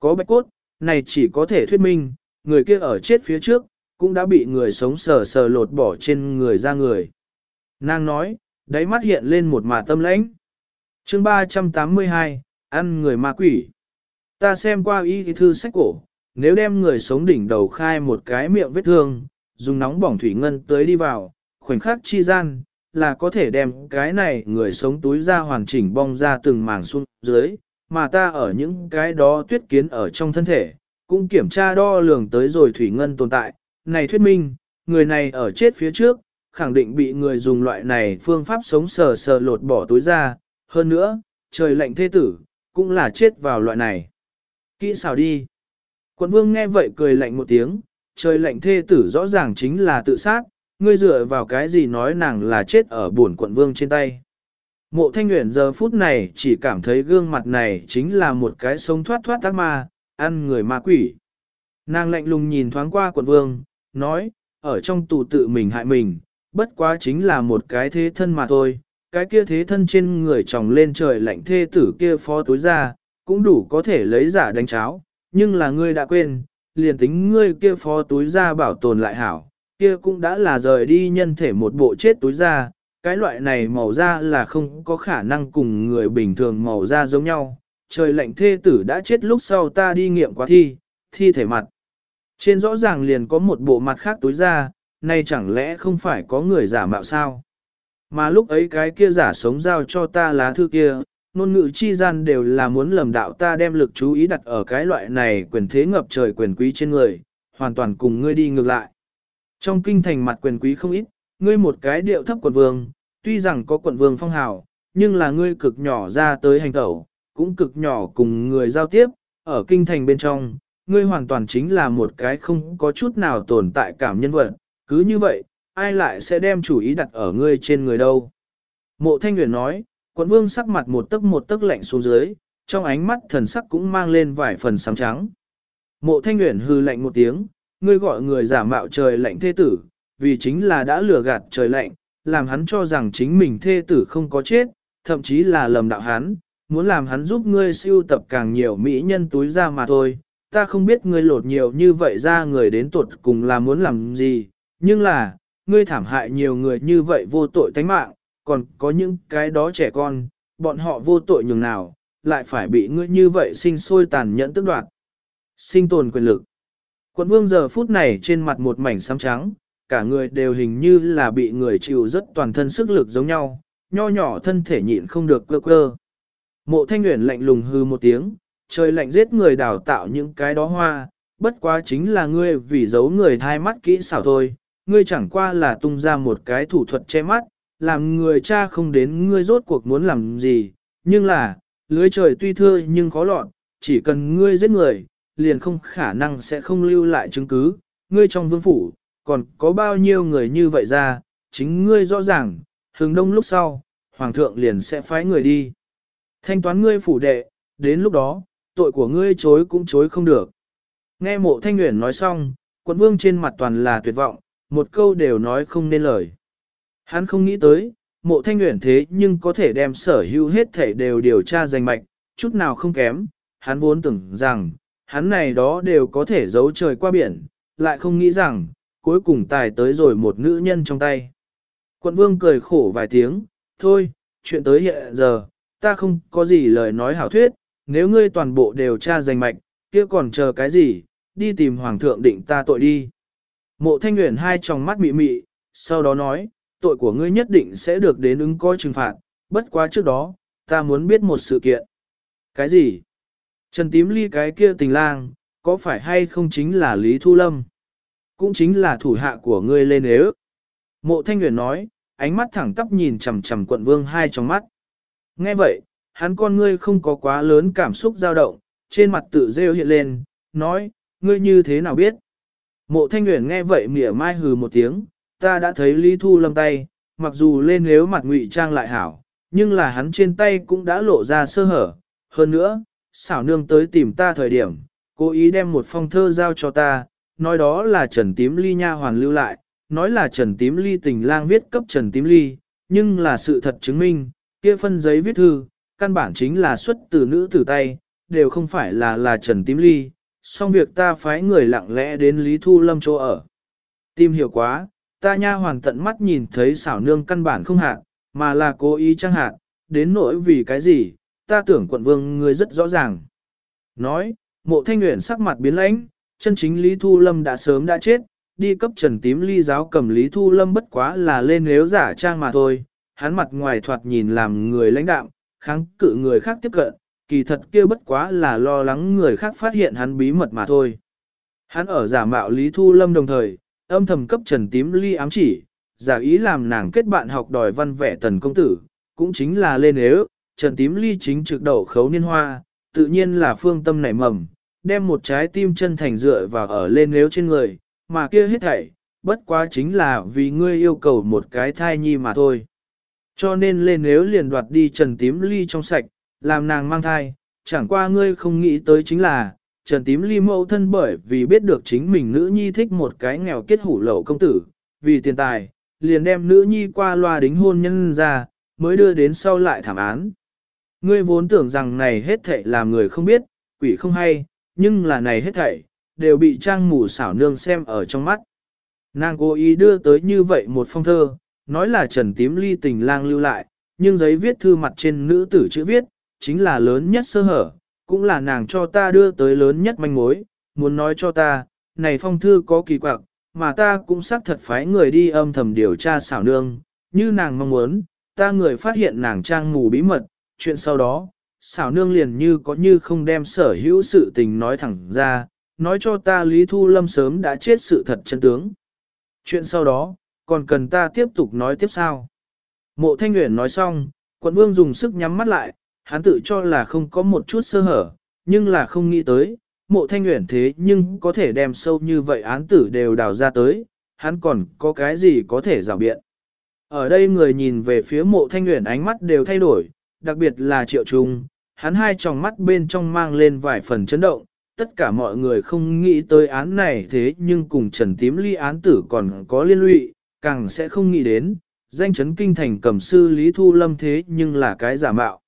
Có bạch cốt, này chỉ có thể thuyết minh, người kia ở chết phía trước, cũng đã bị người sống sờ sờ lột bỏ trên người ra người. Nàng nói, đáy mắt hiện lên một mà tâm lãnh. chương 382, ăn người ma quỷ. Ta xem qua y thư sách cổ, nếu đem người sống đỉnh đầu khai một cái miệng vết thương, dùng nóng bỏng thủy ngân tới đi vào, khoảnh khắc chi gian, là có thể đem cái này người sống túi ra hoàn chỉnh bong ra từng màng xuống dưới, mà ta ở những cái đó tuyết kiến ở trong thân thể, cũng kiểm tra đo lường tới rồi thủy ngân tồn tại. Này thuyết minh, người này ở chết phía trước, khẳng định bị người dùng loại này phương pháp sống sờ sờ lột bỏ túi ra, hơn nữa, trời lạnh thế tử, cũng là chết vào loại này. Kỹ xào đi. Quận vương nghe vậy cười lạnh một tiếng, trời lạnh thê tử rõ ràng chính là tự sát, ngươi dựa vào cái gì nói nàng là chết ở buồn quận vương trên tay. Mộ thanh nguyện giờ phút này chỉ cảm thấy gương mặt này chính là một cái sống thoát thoát ác ma, ăn người ma quỷ. Nàng lạnh lùng nhìn thoáng qua quận vương, nói, ở trong tù tự mình hại mình, bất quá chính là một cái thế thân mà thôi, cái kia thế thân trên người tròng lên trời lạnh thê tử kia phó tối ra, cũng đủ có thể lấy giả đánh cháo, nhưng là ngươi đã quên, liền tính ngươi kia phó túi ra bảo tồn lại hảo, kia cũng đã là rời đi nhân thể một bộ chết túi ra, cái loại này màu da là không có khả năng cùng người bình thường màu da giống nhau. Trời lạnh thê tử đã chết lúc sau ta đi nghiệm quá thi, thi thể mặt. Trên rõ ràng liền có một bộ mặt khác tối ra, nay chẳng lẽ không phải có người giả mạo sao? Mà lúc ấy cái kia giả sống giao cho ta lá thư kia, ngôn ngữ chi gian đều là muốn lầm đạo ta đem lực chú ý đặt ở cái loại này quyền thế ngập trời quyền quý trên người, hoàn toàn cùng ngươi đi ngược lại. Trong kinh thành mặt quyền quý không ít, ngươi một cái điệu thấp quận vương, tuy rằng có quận vương phong hào, nhưng là ngươi cực nhỏ ra tới hành tẩu, cũng cực nhỏ cùng người giao tiếp, ở kinh thành bên trong, ngươi hoàn toàn chính là một cái không có chút nào tồn tại cảm nhân vật, cứ như vậy, ai lại sẽ đem chủ ý đặt ở ngươi trên người đâu. Mộ Thanh Nguyễn nói, quận vương sắc mặt một tấc một tấc lạnh xuống dưới, trong ánh mắt thần sắc cũng mang lên vài phần sáng trắng. Mộ Thanh Nguyễn hư lạnh một tiếng, ngươi gọi người giả mạo trời lạnh thế tử, vì chính là đã lừa gạt trời lạnh, làm hắn cho rằng chính mình thê tử không có chết, thậm chí là lầm đạo hắn, muốn làm hắn giúp ngươi siêu tập càng nhiều mỹ nhân túi ra mà thôi. Ta không biết ngươi lột nhiều như vậy ra người đến tuột cùng là muốn làm gì, nhưng là, ngươi thảm hại nhiều người như vậy vô tội tánh mạng, còn có những cái đó trẻ con, bọn họ vô tội nhường nào, lại phải bị ngươi như vậy sinh sôi tàn nhẫn tức đoạt. Sinh tồn quyền lực. Quận vương giờ phút này trên mặt một mảnh xám trắng, cả người đều hình như là bị người chịu rất toàn thân sức lực giống nhau, nho nhỏ thân thể nhịn không được cơ cơ. Mộ thanh nguyện lạnh lùng hư một tiếng, trời lạnh giết người đào tạo những cái đó hoa, bất quá chính là ngươi vì giấu người thai mắt kỹ xảo thôi, ngươi chẳng qua là tung ra một cái thủ thuật che mắt, làm người cha không đến ngươi rốt cuộc muốn làm gì, nhưng là, lưới trời tuy thưa nhưng khó lọt, chỉ cần ngươi giết người, liền không khả năng sẽ không lưu lại chứng cứ, ngươi trong vương phủ, còn có bao nhiêu người như vậy ra, chính ngươi rõ ràng, hướng đông lúc sau, hoàng thượng liền sẽ phái người đi. Thanh toán ngươi phủ đệ, đến lúc đó, tội của ngươi chối cũng chối không được. Nghe mộ thanh nguyện nói xong, quận vương trên mặt toàn là tuyệt vọng, một câu đều nói không nên lời. Hắn không nghĩ tới, mộ thanh nguyện thế nhưng có thể đem sở hữu hết thể đều điều tra danh mạch, chút nào không kém, hắn vốn tưởng rằng, hắn này đó đều có thể giấu trời qua biển, lại không nghĩ rằng, cuối cùng tài tới rồi một nữ nhân trong tay. Quận vương cười khổ vài tiếng, thôi, chuyện tới hiện giờ, ta không có gì lời nói hảo thuyết, nếu ngươi toàn bộ đều tra danh mạch, kia còn chờ cái gì, đi tìm hoàng thượng định ta tội đi. Mộ thanh nguyện hai tròng mắt mị mị, sau đó nói, tội của ngươi nhất định sẽ được đến ứng coi trừng phạt, bất quá trước đó, ta muốn biết một sự kiện. Cái gì? Trần tím ly cái kia tình lang, có phải hay không chính là Lý Thu Lâm? Cũng chính là thủ hạ của ngươi lên nếu. Mộ thanh nguyện nói, ánh mắt thẳng tắp nhìn chằm chằm quận vương hai trong mắt. Nghe vậy, hắn con ngươi không có quá lớn cảm xúc dao động, trên mặt tự rêu hiện lên, nói, ngươi như thế nào biết? Mộ thanh nguyện nghe vậy mỉa mai hừ một tiếng, ta đã thấy Lý Thu Lâm tay, mặc dù lên nếu mặt ngụy trang lại hảo, nhưng là hắn trên tay cũng đã lộ ra sơ hở. Hơn nữa, xảo nương tới tìm ta thời điểm, cố ý đem một phong thơ giao cho ta, nói đó là Trần Tím Ly nha hoàn lưu lại, nói là Trần Tím Ly tình lang viết cấp Trần Tím Ly, nhưng là sự thật chứng minh, kia phân giấy viết thư, căn bản chính là xuất từ nữ tử tay, đều không phải là là Trần Tím Ly, song việc ta phái người lặng lẽ đến Lý Thu Lâm chỗ ở. Tìm hiểu quá, ta nha hoàn tận mắt nhìn thấy xảo nương căn bản không hạn, mà là cố ý trang hạn, đến nỗi vì cái gì, ta tưởng quận vương người rất rõ ràng. Nói, mộ thanh nguyện sắc mặt biến lãnh, chân chính Lý Thu Lâm đã sớm đã chết, đi cấp trần tím ly giáo cầm Lý Thu Lâm bất quá là lên nếu giả trang mà thôi, hắn mặt ngoài thoạt nhìn làm người lãnh đạm, kháng cự người khác tiếp cận, kỳ thật kia bất quá là lo lắng người khác phát hiện hắn bí mật mà thôi. Hắn ở giả mạo Lý Thu Lâm đồng thời, âm thầm cấp Trần Tím Ly ám chỉ, giả ý làm nàng kết bạn học đòi văn vẻ tần công tử, cũng chính là lên nếu, Trần Tím Ly chính trực đầu khấu niên hoa, tự nhiên là phương tâm nảy mầm, đem một trái tim chân thành dựa vào ở lên nếu trên người, mà kia hết thảy, bất quá chính là vì ngươi yêu cầu một cái thai nhi mà thôi. Cho nên lên nếu liền đoạt đi Trần Tím Ly trong sạch, làm nàng mang thai, chẳng qua ngươi không nghĩ tới chính là, Trần Tím Ly mẫu thân bởi vì biết được chính mình nữ nhi thích một cái nghèo kết hủ lậu công tử, vì tiền tài, liền đem nữ nhi qua loa đính hôn nhân ra, mới đưa đến sau lại thảm án. Ngươi vốn tưởng rằng này hết thảy làm người không biết, quỷ không hay, nhưng là này hết thảy, đều bị trang mù xảo nương xem ở trong mắt. Nàng cố ý đưa tới như vậy một phong thơ, nói là Trần Tím Ly tình lang lưu lại, nhưng giấy viết thư mặt trên nữ tử chữ viết, chính là lớn nhất sơ hở, cũng là nàng cho ta đưa tới lớn nhất manh mối, muốn nói cho ta, này phong thư có kỳ quặc, mà ta cũng xác thật phái người đi âm thầm điều tra xảo nương, như nàng mong muốn, ta người phát hiện nàng trang mù bí mật, chuyện sau đó, xảo nương liền như có như không đem sở hữu sự tình nói thẳng ra, nói cho ta Lý Thu Lâm sớm đã chết sự thật chân tướng. Chuyện sau đó, còn cần ta tiếp tục nói tiếp sao? Mộ Thanh Nguyễn nói xong, quận vương dùng sức nhắm mắt lại, hắn tự cho là không có một chút sơ hở, nhưng là không nghĩ tới, mộ Thanh Nguyễn thế nhưng có thể đem sâu như vậy án tử đều đào ra tới, hắn còn có cái gì có thể rào biện. Ở đây người nhìn về phía mộ Thanh Nguyễn ánh mắt đều thay đổi, đặc biệt là Triệu Trung, hắn hai tròng mắt bên trong mang lên vài phần chấn động, tất cả mọi người không nghĩ tới án này thế nhưng cùng Trần Tím Ly án tử còn có liên lụy, càng sẽ không nghĩ đến, danh chấn kinh thành cầm sư Lý Thu Lâm thế nhưng là cái giả mạo.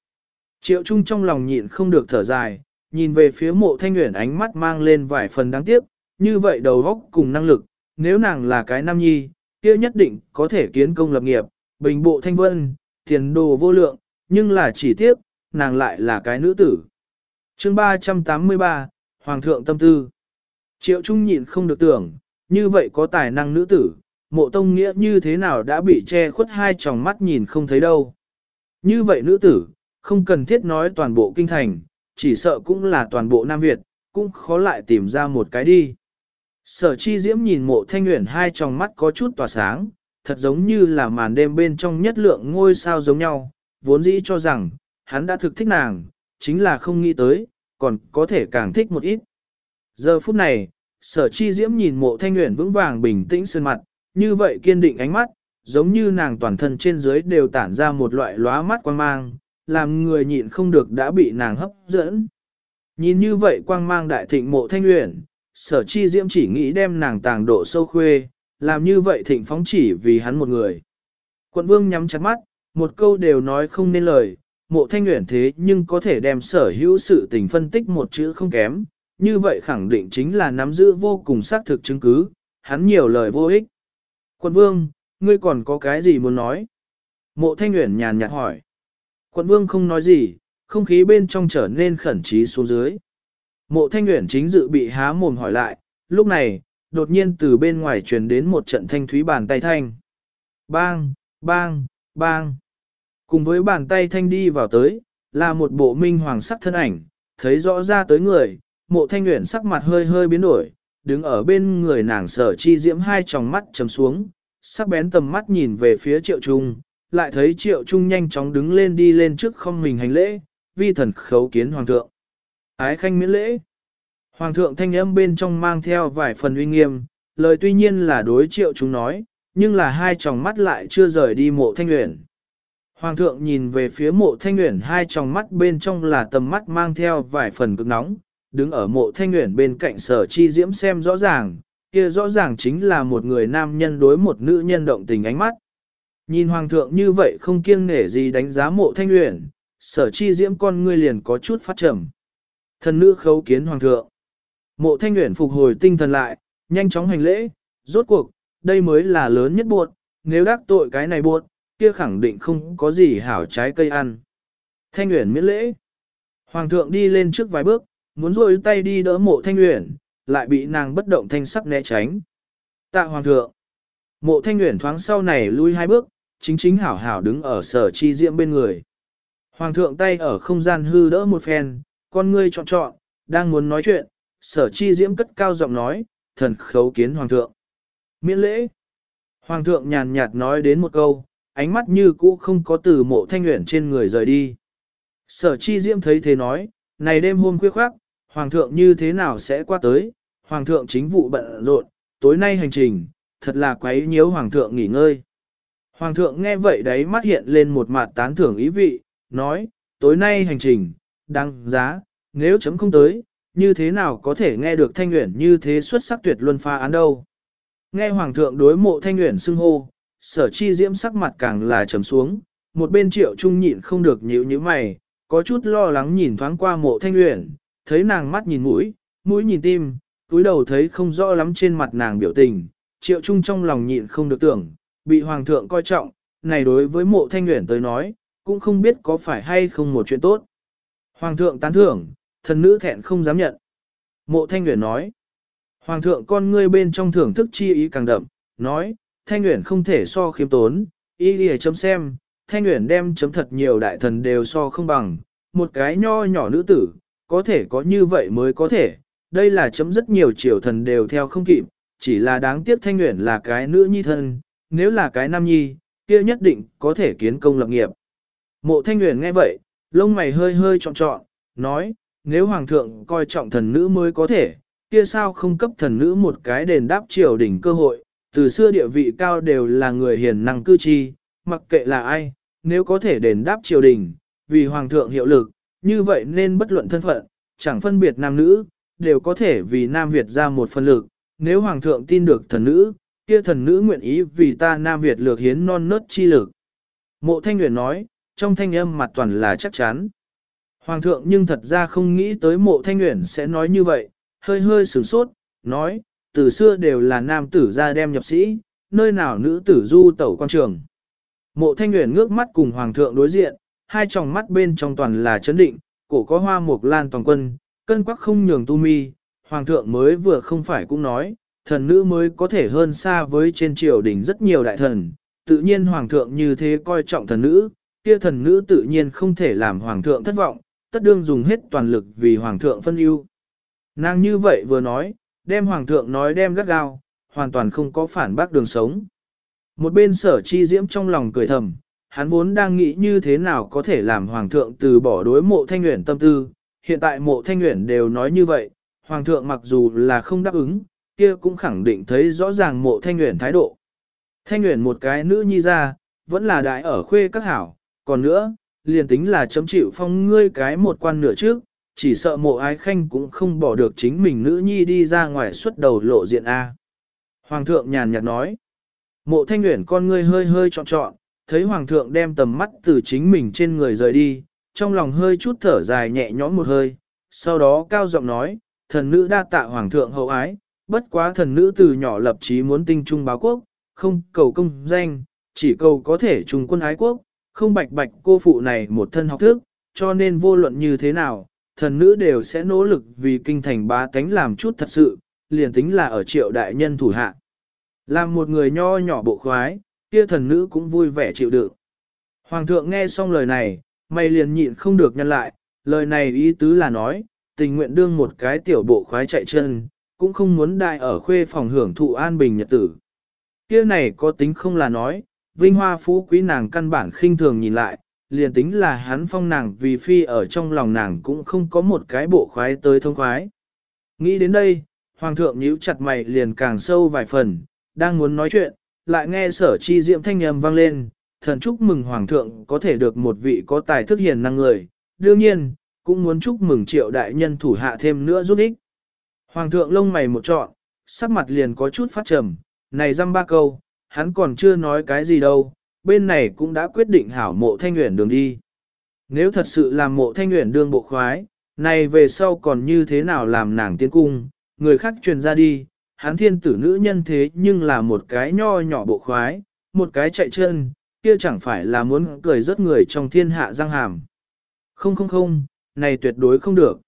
Triệu Trung trong lòng nhịn không được thở dài, nhìn về phía mộ thanh nguyện ánh mắt mang lên vài phần đáng tiếc, như vậy đầu góc cùng năng lực, nếu nàng là cái nam nhi, kia nhất định có thể kiến công lập nghiệp, bình bộ thanh vân, tiền đồ vô lượng, nhưng là chỉ tiếc, nàng lại là cái nữ tử. chương 383, Hoàng thượng tâm tư. Triệu Trung nhịn không được tưởng, như vậy có tài năng nữ tử, mộ tông nghĩa như thế nào đã bị che khuất hai tròng mắt nhìn không thấy đâu. Như vậy nữ tử, không cần thiết nói toàn bộ kinh thành, chỉ sợ cũng là toàn bộ Nam Việt, cũng khó lại tìm ra một cái đi. Sở chi diễm nhìn mộ thanh nguyện hai tròng mắt có chút tỏa sáng, thật giống như là màn đêm bên trong nhất lượng ngôi sao giống nhau, vốn dĩ cho rằng, hắn đã thực thích nàng, chính là không nghĩ tới, còn có thể càng thích một ít. Giờ phút này, sở chi diễm nhìn mộ thanh nguyện vững vàng bình tĩnh sơn mặt, như vậy kiên định ánh mắt, giống như nàng toàn thân trên dưới đều tản ra một loại lóa mắt quang mang, làm người nhịn không được đã bị nàng hấp dẫn. Nhìn như vậy quang mang đại thịnh mộ thanh nguyện, sở chi diễm chỉ nghĩ đem nàng tàng độ sâu khuê, làm như vậy thịnh phóng chỉ vì hắn một người. Quận vương nhắm chặt mắt, một câu đều nói không nên lời, mộ thanh nguyện thế nhưng có thể đem sở hữu sự tình phân tích một chữ không kém, như vậy khẳng định chính là nắm giữ vô cùng xác thực chứng cứ, hắn nhiều lời vô ích. Quận vương, ngươi còn có cái gì muốn nói? Mộ thanh nguyện nhàn nhạt hỏi. Quận vương không nói gì, không khí bên trong trở nên khẩn trí xuống dưới. Mộ thanh nguyện chính dự bị há mồm hỏi lại, lúc này, đột nhiên từ bên ngoài truyền đến một trận thanh thúy bàn tay thanh. Bang, bang, bang. Cùng với bàn tay thanh đi vào tới, là một bộ minh hoàng sắc thân ảnh, thấy rõ ra tới người, mộ thanh nguyện sắc mặt hơi hơi biến đổi, đứng ở bên người nàng sở chi diễm hai tròng mắt chấm xuống, sắc bén tầm mắt nhìn về phía triệu trung, lại thấy triệu trung nhanh chóng đứng lên đi lên trước không mình hành lễ, vi thần khấu kiến hoàng thượng. Ái khanh miễn lễ. Hoàng thượng thanh âm bên trong mang theo vài phần uy nghiêm, lời tuy nhiên là đối triệu chúng nói, nhưng là hai tròng mắt lại chưa rời đi mộ thanh nguyện. Hoàng thượng nhìn về phía mộ thanh nguyện hai tròng mắt bên trong là tầm mắt mang theo vài phần cực nóng, đứng ở mộ thanh nguyện bên cạnh sở chi diễm xem rõ ràng, kia rõ ràng chính là một người nam nhân đối một nữ nhân động tình ánh mắt. Nhìn hoàng thượng như vậy không kiêng nể gì đánh giá mộ thanh nguyện, sở chi diễm con ngươi liền có chút phát trầm. Thần nữ khấu kiến hoàng thượng. Mộ thanh nguyện phục hồi tinh thần lại, nhanh chóng hành lễ, rốt cuộc, đây mới là lớn nhất buộc, nếu đắc tội cái này buộc, kia khẳng định không có gì hảo trái cây ăn. Thanh nguyện miễn lễ. Hoàng thượng đi lên trước vài bước, muốn rôi tay đi đỡ mộ thanh uyển, lại bị nàng bất động thanh sắc né tránh. Tạ hoàng thượng. Mộ thanh uyển thoáng sau này lui hai bước, chính chính hảo hảo đứng ở sở chi diễm bên người. Hoàng thượng tay ở không gian hư đỡ một phen, con ngươi chọn chọn, đang muốn nói chuyện, sở chi diễm cất cao giọng nói, thần khấu kiến hoàng thượng. Miễn lễ. Hoàng thượng nhàn nhạt nói đến một câu, ánh mắt như cũ không có từ mộ thanh nguyện trên người rời đi. Sở chi diễm thấy thế nói, này đêm hôm khuya khoác, hoàng thượng như thế nào sẽ qua tới, hoàng thượng chính vụ bận rộn, tối nay hành trình, thật là quấy nhiễu hoàng thượng nghỉ ngơi. Hoàng thượng nghe vậy đấy mắt hiện lên một mặt tán thưởng ý vị, nói, tối nay hành trình, đăng giá, nếu chấm không tới, như thế nào có thể nghe được thanh nguyện như thế xuất sắc tuyệt luân pha án đâu. Nghe hoàng thượng đối mộ thanh nguyện xưng hô, sở chi diễm sắc mặt càng là trầm xuống, một bên triệu trung nhịn không được nhíu như mày, có chút lo lắng nhìn thoáng qua mộ thanh nguyện, thấy nàng mắt nhìn mũi, mũi nhìn tim, túi đầu thấy không rõ lắm trên mặt nàng biểu tình, triệu trung trong lòng nhịn không được tưởng, bị hoàng thượng coi trọng, này đối với mộ thanh nguyện tới nói, cũng không biết có phải hay không một chuyện tốt. Hoàng thượng tán thưởng, thần nữ thẹn không dám nhận. Mộ thanh nguyện nói, Hoàng thượng con ngươi bên trong thưởng thức chi ý càng đậm, nói, thanh nguyện không thể so khiêm tốn, ý lìa chấm xem, thanh nguyện đem chấm thật nhiều đại thần đều so không bằng, một cái nho nhỏ nữ tử, có thể có như vậy mới có thể, đây là chấm rất nhiều triều thần đều theo không kịp, chỉ là đáng tiếc thanh nguyện là cái nữ nhi thân, nếu là cái nam nhi, kia nhất định có thể kiến công lập nghiệp. Mộ thanh nguyện nghe vậy, lông mày hơi hơi trọn trọn, nói, nếu hoàng thượng coi trọng thần nữ mới có thể, kia sao không cấp thần nữ một cái đền đáp triều đỉnh cơ hội, từ xưa địa vị cao đều là người hiền năng cư chi, mặc kệ là ai, nếu có thể đền đáp triều đình, vì hoàng thượng hiệu lực, như vậy nên bất luận thân phận, chẳng phân biệt nam nữ, đều có thể vì Nam Việt ra một phần lực, nếu hoàng thượng tin được thần nữ, kia thần nữ nguyện ý vì ta Nam Việt lược hiến non nớt chi lực. Mộ Thanh Nguyễn nói, trong thanh âm mặt toàn là chắc chắn. Hoàng thượng nhưng thật ra không nghĩ tới mộ Thanh Nguyễn sẽ nói như vậy, hơi hơi sửng sốt, nói, từ xưa đều là nam tử ra đem nhập sĩ, nơi nào nữ tử du tẩu quan trường. Mộ Thanh Nguyễn ngước mắt cùng Hoàng thượng đối diện, hai tròng mắt bên trong toàn là chấn định, cổ có hoa mục lan toàn quân, cân quắc không nhường tu mi, Hoàng thượng mới vừa không phải cũng nói, thần nữ mới có thể hơn xa với trên triều đình rất nhiều đại thần, tự nhiên hoàng thượng như thế coi trọng thần nữ, kia thần nữ tự nhiên không thể làm hoàng thượng thất vọng, tất đương dùng hết toàn lực vì hoàng thượng phân ưu. Nàng như vậy vừa nói, đem hoàng thượng nói đem gắt gao, hoàn toàn không có phản bác đường sống. Một bên sở chi diễm trong lòng cười thầm, hắn vốn đang nghĩ như thế nào có thể làm hoàng thượng từ bỏ đối mộ thanh nguyện tâm tư, hiện tại mộ thanh nguyện đều nói như vậy, hoàng thượng mặc dù là không đáp ứng, kia cũng khẳng định thấy rõ ràng mộ thanh nguyện thái độ. Thanh nguyện một cái nữ nhi ra, vẫn là đại ở khuê các hảo, còn nữa, liền tính là chấm chịu phong ngươi cái một quan nửa trước, chỉ sợ mộ ái khanh cũng không bỏ được chính mình nữ nhi đi ra ngoài xuất đầu lộ diện A. Hoàng thượng nhàn nhạt nói, mộ thanh nguyện con ngươi hơi hơi trọn trọn, thấy hoàng thượng đem tầm mắt từ chính mình trên người rời đi, trong lòng hơi chút thở dài nhẹ nhõm một hơi, sau đó cao giọng nói, thần nữ đa tạ hoàng thượng hậu ái, bất quá thần nữ từ nhỏ lập chí muốn tinh trung báo quốc, không cầu công danh, chỉ cầu có thể trùng quân ái quốc, không bạch bạch cô phụ này một thân học thức, cho nên vô luận như thế nào, thần nữ đều sẽ nỗ lực vì kinh thành bá tánh làm chút thật sự, liền tính là ở triệu đại nhân thủ hạ. Làm một người nho nhỏ bộ khoái, kia thần nữ cũng vui vẻ chịu đựng. Hoàng thượng nghe xong lời này, mày liền nhịn không được nhân lại, lời này ý tứ là nói, tình nguyện đương một cái tiểu bộ khoái chạy chân, cũng không muốn đại ở khuê phòng hưởng thụ an bình nhật tử. Kia này có tính không là nói, vinh hoa phú quý nàng căn bản khinh thường nhìn lại, liền tính là hắn phong nàng vì phi ở trong lòng nàng cũng không có một cái bộ khoái tới thông khoái. Nghĩ đến đây, hoàng thượng nhíu chặt mày liền càng sâu vài phần, đang muốn nói chuyện, lại nghe sở chi diệm thanh âm vang lên, thần chúc mừng hoàng thượng có thể được một vị có tài thức hiền năng người, đương nhiên, cũng muốn chúc mừng triệu đại nhân thủ hạ thêm nữa giúp ích. Hoàng thượng lông mày một trọn, sắc mặt liền có chút phát trầm, này dăm ba câu, hắn còn chưa nói cái gì đâu, bên này cũng đã quyết định hảo mộ thanh nguyện đường đi. Nếu thật sự làm mộ thanh nguyện đương bộ khoái, này về sau còn như thế nào làm nàng tiến cung, người khác truyền ra đi, hắn thiên tử nữ nhân thế nhưng là một cái nho nhỏ bộ khoái, một cái chạy chân, kia chẳng phải là muốn cười rất người trong thiên hạ răng hàm. Không không không, này tuyệt đối không được.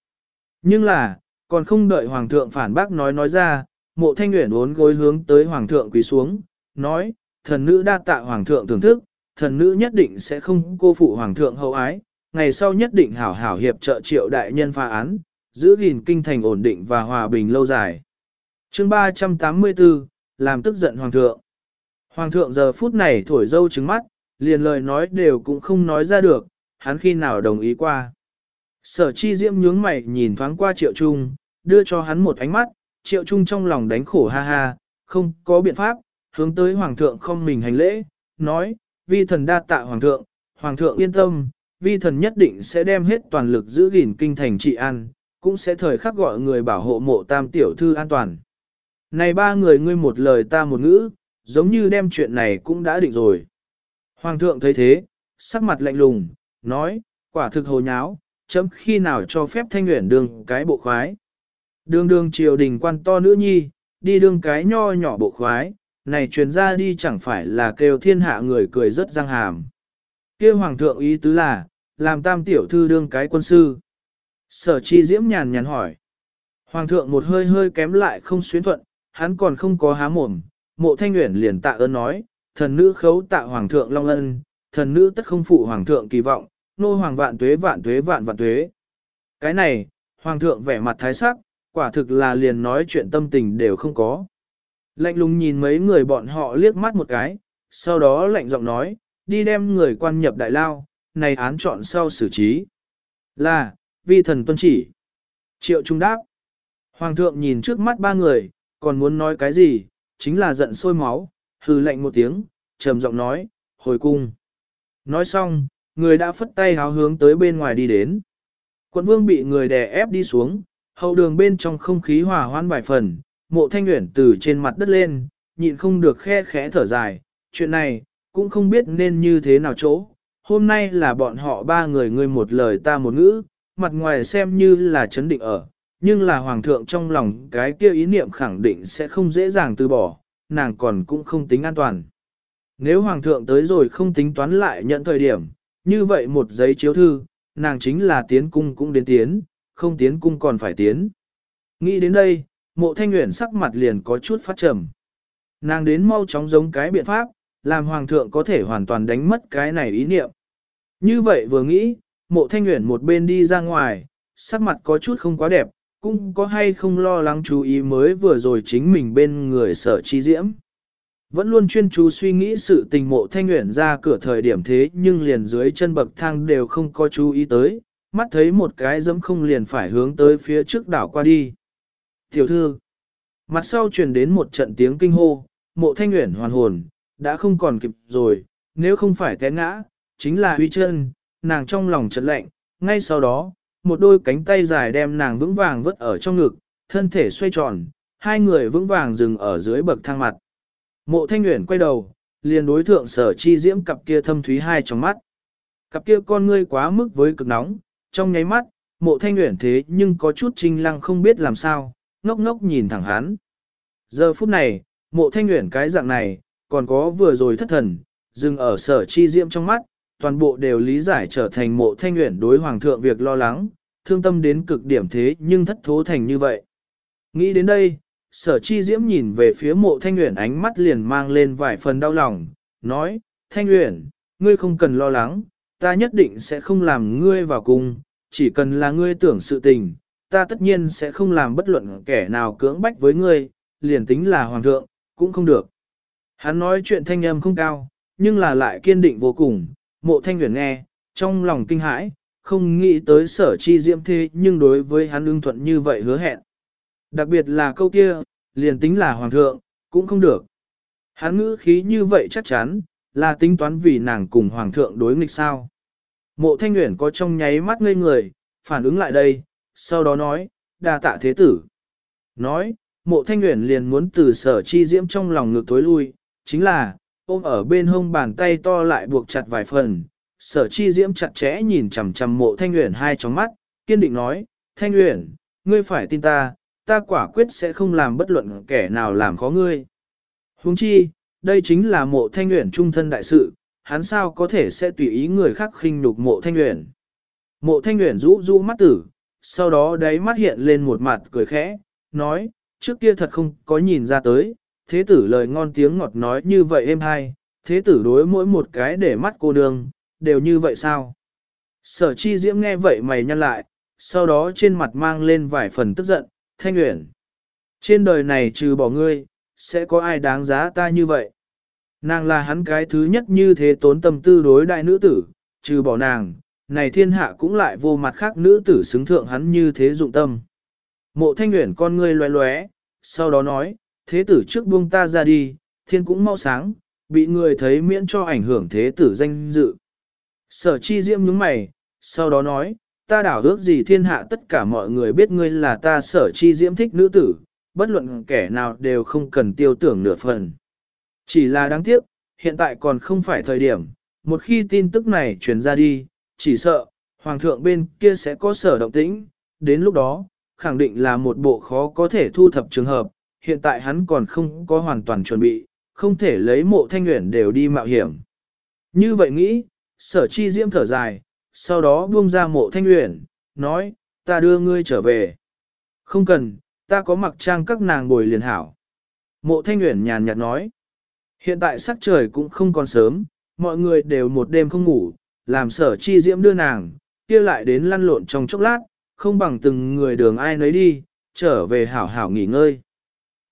Nhưng là, còn không đợi hoàng thượng phản bác nói nói ra, mộ thanh nguyện uốn gối hướng tới hoàng thượng quỳ xuống, nói, thần nữ đa tạ hoàng thượng thưởng thức, thần nữ nhất định sẽ không cô phụ hoàng thượng hậu ái, ngày sau nhất định hảo hảo hiệp trợ triệu đại nhân pha án, giữ gìn kinh thành ổn định và hòa bình lâu dài chương 384, làm tức giận hoàng thượng. Hoàng thượng giờ phút này thổi dâu trứng mắt, liền lời nói đều cũng không nói ra được, hắn khi nào đồng ý qua. Sở chi diễm nhướng mày nhìn thoáng qua triệu trung, đưa cho hắn một ánh mắt, triệu trung trong lòng đánh khổ ha ha, không có biện pháp, hướng tới hoàng thượng không mình hành lễ, nói, vi thần đa tạ hoàng thượng, hoàng thượng yên tâm, vi thần nhất định sẽ đem hết toàn lực giữ gìn kinh thành trị an, cũng sẽ thời khắc gọi người bảo hộ mộ tam tiểu thư an toàn. Này ba người ngươi một lời ta một ngữ, giống như đem chuyện này cũng đã định rồi. Hoàng thượng thấy thế, sắc mặt lạnh lùng, nói, quả thực hồ nháo, chấm khi nào cho phép thanh nguyện đường cái bộ khoái. Đường đường triều đình quan to nữ nhi, đi đường cái nho nhỏ bộ khoái, này truyền ra đi chẳng phải là kêu thiên hạ người cười rất răng hàm. kia hoàng thượng ý tứ là, làm tam tiểu thư đương cái quân sư. Sở chi diễm nhàn nhàn hỏi. Hoàng thượng một hơi hơi kém lại không xuyến thuận, hắn còn không có há mồm, mộ thanh nguyện liền tạ ơn nói, thần nữ khấu tạ hoàng thượng long ân, thần nữ tất không phụ hoàng thượng kỳ vọng, nô hoàng vạn tuế vạn tuế vạn vạn tuế. Cái này, hoàng thượng vẻ mặt thái sắc, quả thực là liền nói chuyện tâm tình đều không có. Lạnh lùng nhìn mấy người bọn họ liếc mắt một cái, sau đó lạnh giọng nói, đi đem người quan nhập đại lao, này án chọn sau xử trí. Là, vi thần tuân chỉ. Triệu trung đáp. Hoàng thượng nhìn trước mắt ba người, còn muốn nói cái gì, chính là giận sôi máu, hừ lạnh một tiếng, trầm giọng nói, hồi cung. Nói xong, người đã phất tay háo hướng tới bên ngoài đi đến. Quận vương bị người đè ép đi xuống, hậu đường bên trong không khí hòa hoãn vài phần, mộ thanh nguyện từ trên mặt đất lên, nhịn không được khe khẽ thở dài, chuyện này, cũng không biết nên như thế nào chỗ. Hôm nay là bọn họ ba người ngươi một lời ta một ngữ, mặt ngoài xem như là chấn định ở, nhưng là hoàng thượng trong lòng cái kia ý niệm khẳng định sẽ không dễ dàng từ bỏ, nàng còn cũng không tính an toàn. Nếu hoàng thượng tới rồi không tính toán lại nhận thời điểm, như vậy một giấy chiếu thư, nàng chính là tiến cung cũng đến tiến, không tiến cung còn phải tiến. Nghĩ đến đây, mộ thanh nguyện sắc mặt liền có chút phát trầm. Nàng đến mau chóng giống cái biện pháp, làm hoàng thượng có thể hoàn toàn đánh mất cái này ý niệm. Như vậy vừa nghĩ, mộ thanh nguyện một bên đi ra ngoài, sắc mặt có chút không quá đẹp, cũng có hay không lo lắng chú ý mới vừa rồi chính mình bên người sở chi diễm. Vẫn luôn chuyên chú suy nghĩ sự tình mộ thanh nguyện ra cửa thời điểm thế nhưng liền dưới chân bậc thang đều không có chú ý tới, mắt thấy một cái dẫm không liền phải hướng tới phía trước đảo qua đi. Tiểu thư, mặt sau truyền đến một trận tiếng kinh hô, mộ thanh nguyện hoàn hồn, đã không còn kịp rồi, nếu không phải té ngã, chính là huy chân, nàng trong lòng chợt lạnh, ngay sau đó, một đôi cánh tay dài đem nàng vững vàng vứt ở trong ngực, thân thể xoay tròn, hai người vững vàng dừng ở dưới bậc thang mặt. Mộ thanh nguyện quay đầu, liền đối thượng sở chi diễm cặp kia thâm thúy hai trong mắt. Cặp kia con ngươi quá mức với cực nóng, trong nháy mắt, mộ thanh nguyện thế nhưng có chút trinh lăng không biết làm sao, ngốc ngốc nhìn thẳng hắn. Giờ phút này, mộ thanh nguyện cái dạng này, còn có vừa rồi thất thần, dừng ở sở chi diễm trong mắt, toàn bộ đều lý giải trở thành mộ thanh nguyện đối hoàng thượng việc lo lắng, thương tâm đến cực điểm thế nhưng thất thố thành như vậy. Nghĩ đến đây, sở chi diễm nhìn về phía mộ thanh nguyện ánh mắt liền mang lên vài phần đau lòng, nói, thanh nguyện, ngươi không cần lo lắng, ta nhất định sẽ không làm ngươi vào cung, chỉ cần là ngươi tưởng sự tình, ta tất nhiên sẽ không làm bất luận kẻ nào cưỡng bách với ngươi, liền tính là hoàng thượng, cũng không được. Hắn nói chuyện thanh âm không cao, nhưng là lại kiên định vô cùng, mộ thanh nguyện nghe, trong lòng kinh hãi, không nghĩ tới sở chi diễm thế nhưng đối với hắn ưng thuận như vậy hứa hẹn. Đặc biệt là câu kia, liền tính là hoàng thượng, cũng không được. Hắn ngữ khí như vậy chắc chắn, là tính toán vì nàng cùng hoàng thượng đối nghịch sao. Mộ thanh nguyện có trong nháy mắt ngây người, phản ứng lại đây, sau đó nói, đa tạ thế tử. Nói, mộ thanh nguyện liền muốn từ sở chi diễm trong lòng ngược tối lui, chính là, ôm ở bên hông bàn tay to lại buộc chặt vài phần, sở chi diễm chặt chẽ nhìn chằm chằm mộ thanh Uyển hai tróng mắt, kiên định nói, thanh Uyển, ngươi phải tin ta, ta quả quyết sẽ không làm bất luận kẻ nào làm khó ngươi. Huống chi, đây chính là mộ thanh Uyển trung thân đại sự, hắn sao có thể sẽ tùy ý người khác khinh nhục mộ thanh Uyển? Mộ thanh Uyển rũ rũ mắt tử, sau đó đáy mắt hiện lên một mặt cười khẽ, nói, trước kia thật không có nhìn ra tới, thế tử lời ngon tiếng ngọt nói như vậy êm hay, thế tử đối mỗi một cái để mắt cô nương, đều như vậy sao? Sở chi diễm nghe vậy mày nhăn lại, sau đó trên mặt mang lên vài phần tức giận, thanh nguyện. Trên đời này trừ bỏ ngươi, sẽ có ai đáng giá ta như vậy? Nàng là hắn cái thứ nhất như thế tốn tâm tư đối đại nữ tử, trừ bỏ nàng, này thiên hạ cũng lại vô mặt khác nữ tử xứng thượng hắn như thế dụng tâm. Mộ thanh nguyện con ngươi loé loé, sau đó nói, thế tử trước buông ta ra đi, thiên cũng mau sáng, bị người thấy miễn cho ảnh hưởng thế tử danh dự. Sở chi diễm nhướng mày, sau đó nói, ta đảo ước gì thiên hạ tất cả mọi người biết ngươi là ta sở chi diễm thích nữ tử, bất luận kẻ nào đều không cần tiêu tưởng nửa phần. Chỉ là đáng tiếc, hiện tại còn không phải thời điểm, một khi tin tức này truyền ra đi, chỉ sợ, hoàng thượng bên kia sẽ có sở động tĩnh, đến lúc đó, khẳng định là một bộ khó có thể thu thập trường hợp, hiện tại hắn còn không có hoàn toàn chuẩn bị, không thể lấy mộ thanh nguyện đều đi mạo hiểm. Như vậy nghĩ, sở chi diễm thở dài, sau đó buông ra mộ thanh nguyện, nói, ta đưa ngươi trở về. Không cần, ta có mặc trang các nàng bồi liền hảo. Mộ thanh nguyện nhàn nhạt nói, hiện tại sắc trời cũng không còn sớm, mọi người đều một đêm không ngủ, làm sở chi diễm đưa nàng, kia lại đến lăn lộn trong chốc lát, không bằng từng người đường ai nấy đi, trở về hảo hảo nghỉ ngơi.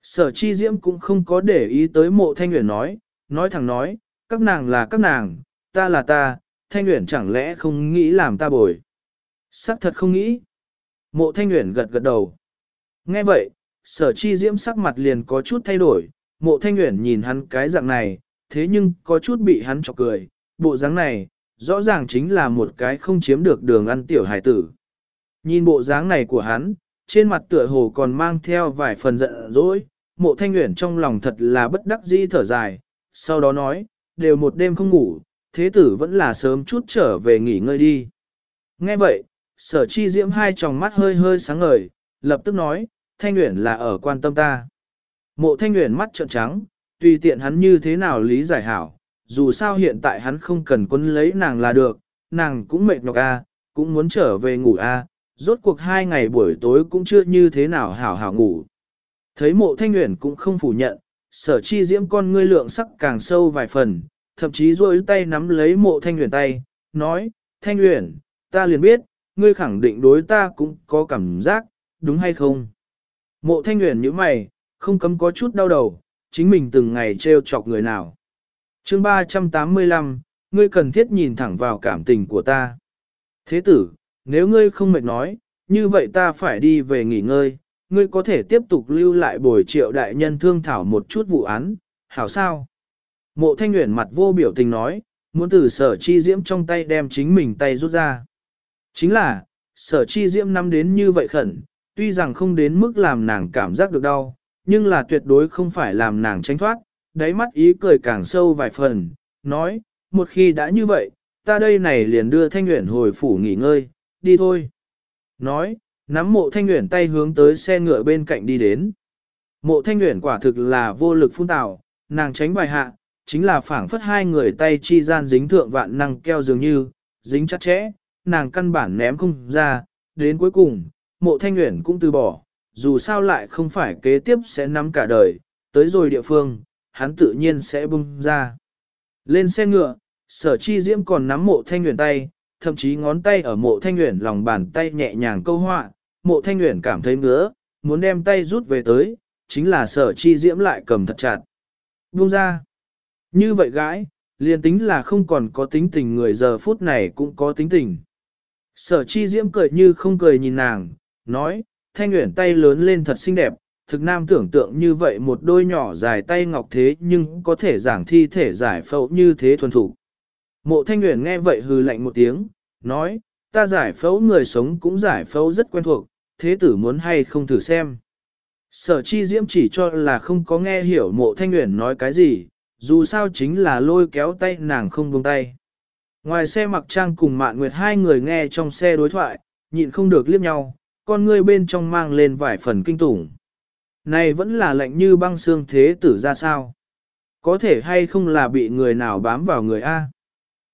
Sở chi diễm cũng không có để ý tới mộ thanh nguyện nói, nói thẳng nói, các nàng là các nàng, ta là ta, thanh nguyện chẳng lẽ không nghĩ làm ta bồi. Sắc thật không nghĩ. Mộ thanh nguyện gật gật đầu. Nghe vậy, sở chi diễm sắc mặt liền có chút thay đổi, mộ thanh nguyện nhìn hắn cái dạng này, thế nhưng có chút bị hắn chọc cười, bộ dáng này, rõ ràng chính là một cái không chiếm được đường ăn tiểu hải tử. Nhìn bộ dáng này của hắn, trên mặt tựa hồ còn mang theo vài phần giận dỗi, mộ thanh nguyện trong lòng thật là bất đắc dĩ thở dài, sau đó nói, đều một đêm không ngủ, thế tử vẫn là sớm chút trở về nghỉ ngơi đi. Nghe vậy, sở chi diễm hai tròng mắt hơi hơi sáng ngời, lập tức nói, thanh nguyện là ở quan tâm ta. Mộ thanh nguyện mắt trợn trắng, tùy tiện hắn như thế nào lý giải hảo, dù sao hiện tại hắn không cần quân lấy nàng là được, nàng cũng mệt nhọc a, cũng muốn trở về ngủ a, rốt cuộc hai ngày buổi tối cũng chưa như thế nào hảo hảo ngủ. Thấy mộ thanh nguyện cũng không phủ nhận, sở chi diễm con ngươi lượng sắc càng sâu vài phần, thậm chí rôi tay nắm lấy mộ thanh nguyện tay, nói, Thanh nguyện, ta liền biết, ngươi khẳng định đối ta cũng có cảm giác, đúng hay không? Mộ Thanh nguyện như mày, không cấm có chút đau đầu, chính mình từng ngày trêu chọc người nào. chương 385, ngươi cần thiết nhìn thẳng vào cảm tình của ta. Thế tử, nếu ngươi không mệt nói, như vậy ta phải đi về nghỉ ngơi, ngươi có thể tiếp tục lưu lại bồi triệu đại nhân thương thảo một chút vụ án, hảo sao? Mộ thanh nguyện mặt vô biểu tình nói, muốn từ sở chi diễm trong tay đem chính mình tay rút ra. Chính là, sở chi diễm nắm đến như vậy khẩn, tuy rằng không đến mức làm nàng cảm giác được đau, nhưng là tuyệt đối không phải làm nàng tránh thoát, đáy mắt ý cười càng sâu vài phần, nói, một khi đã như vậy, ta đây này liền đưa thanh nguyện hồi phủ nghỉ ngơi, đi thôi. Nói, nắm mộ thanh nguyện tay hướng tới xe ngựa bên cạnh đi đến. Mộ thanh nguyện quả thực là vô lực phun tạo, nàng tránh bài hạ, chính là phảng phất hai người tay chi gian dính thượng vạn năng keo dường như, dính chặt chẽ, nàng căn bản ném không ra, đến cuối cùng, mộ thanh nguyện cũng từ bỏ, dù sao lại không phải kế tiếp sẽ nắm cả đời, tới rồi địa phương, hắn tự nhiên sẽ bung ra. Lên xe ngựa, sở chi diễm còn nắm mộ thanh nguyện tay, thậm chí ngón tay ở mộ thanh Uyển lòng bàn tay nhẹ nhàng câu họa, mộ thanh Uyển cảm thấy ngứa, muốn đem tay rút về tới, chính là sở chi diễm lại cầm thật chặt. Buông ra. Như vậy gái, liền tính là không còn có tính tình người giờ phút này cũng có tính tình. Sở chi diễm cười như không cười nhìn nàng, nói, thanh nguyện tay lớn lên thật xinh đẹp, thực nam tưởng tượng như vậy một đôi nhỏ dài tay ngọc thế nhưng có thể giảng thi thể giải phẫu như thế thuần thủ. Mộ thanh Uyển nghe vậy hừ lạnh một tiếng, nói, ta giải phẫu người sống cũng giải phẫu rất quen thuộc, thế tử muốn hay không thử xem. Sở chi diễm chỉ cho là không có nghe hiểu mộ thanh nguyện nói cái gì, dù sao chính là lôi kéo tay nàng không buông tay. Ngoài xe mặc trang cùng mạn nguyệt hai người nghe trong xe đối thoại, nhịn không được liếc nhau, con ngươi bên trong mang lên vài phần kinh tủng. Này vẫn là lạnh như băng xương thế tử ra sao? Có thể hay không là bị người nào bám vào người A?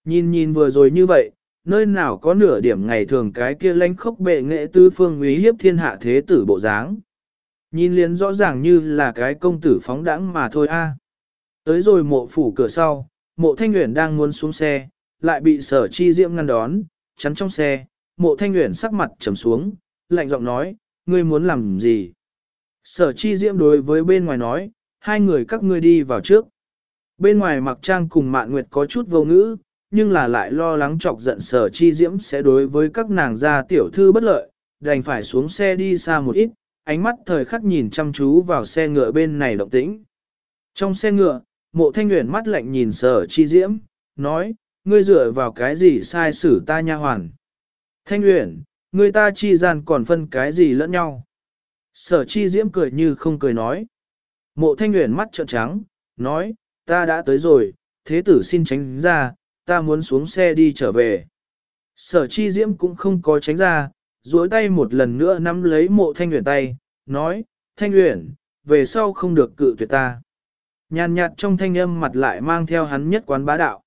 Nhìn nhìn vừa rồi như vậy, nơi nào có nửa điểm ngày thường cái kia lánh khốc bệ nghệ tư phương uy hiếp thiên hạ thế tử bộ dáng. Nhìn liền rõ ràng như là cái công tử phóng đãng mà thôi a. Tới rồi mộ phủ cửa sau, mộ thanh nguyện đang muốn xuống xe, lại bị sở chi diễm ngăn đón, chắn trong xe, mộ thanh nguyện sắc mặt trầm xuống, lạnh giọng nói, ngươi muốn làm gì? Sở chi diễm đối với bên ngoài nói, hai người các ngươi đi vào trước. Bên ngoài mặc trang cùng mạn nguyệt có chút vô ngữ, nhưng là lại lo lắng chọc giận sở chi diễm sẽ đối với các nàng gia tiểu thư bất lợi, đành phải xuống xe đi xa một ít, ánh mắt thời khắc nhìn chăm chú vào xe ngựa bên này động tĩnh. Trong xe ngựa, mộ thanh nguyện mắt lạnh nhìn sở chi diễm, nói, ngươi dựa vào cái gì sai xử ta nha hoàn. Thanh nguyện, ngươi ta chi gian còn phân cái gì lẫn nhau. Sở chi diễm cười như không cười nói. Mộ thanh nguyện mắt trợn trắng, nói, ta đã tới rồi, thế tử xin tránh ra, ta muốn xuống xe đi trở về. Sở chi diễm cũng không có tránh ra, duỗi tay một lần nữa nắm lấy mộ thanh nguyện tay, nói, thanh nguyện, về sau không được cự tuyệt ta. Nhàn nhạt trong thanh âm mặt lại mang theo hắn nhất quán bá đạo.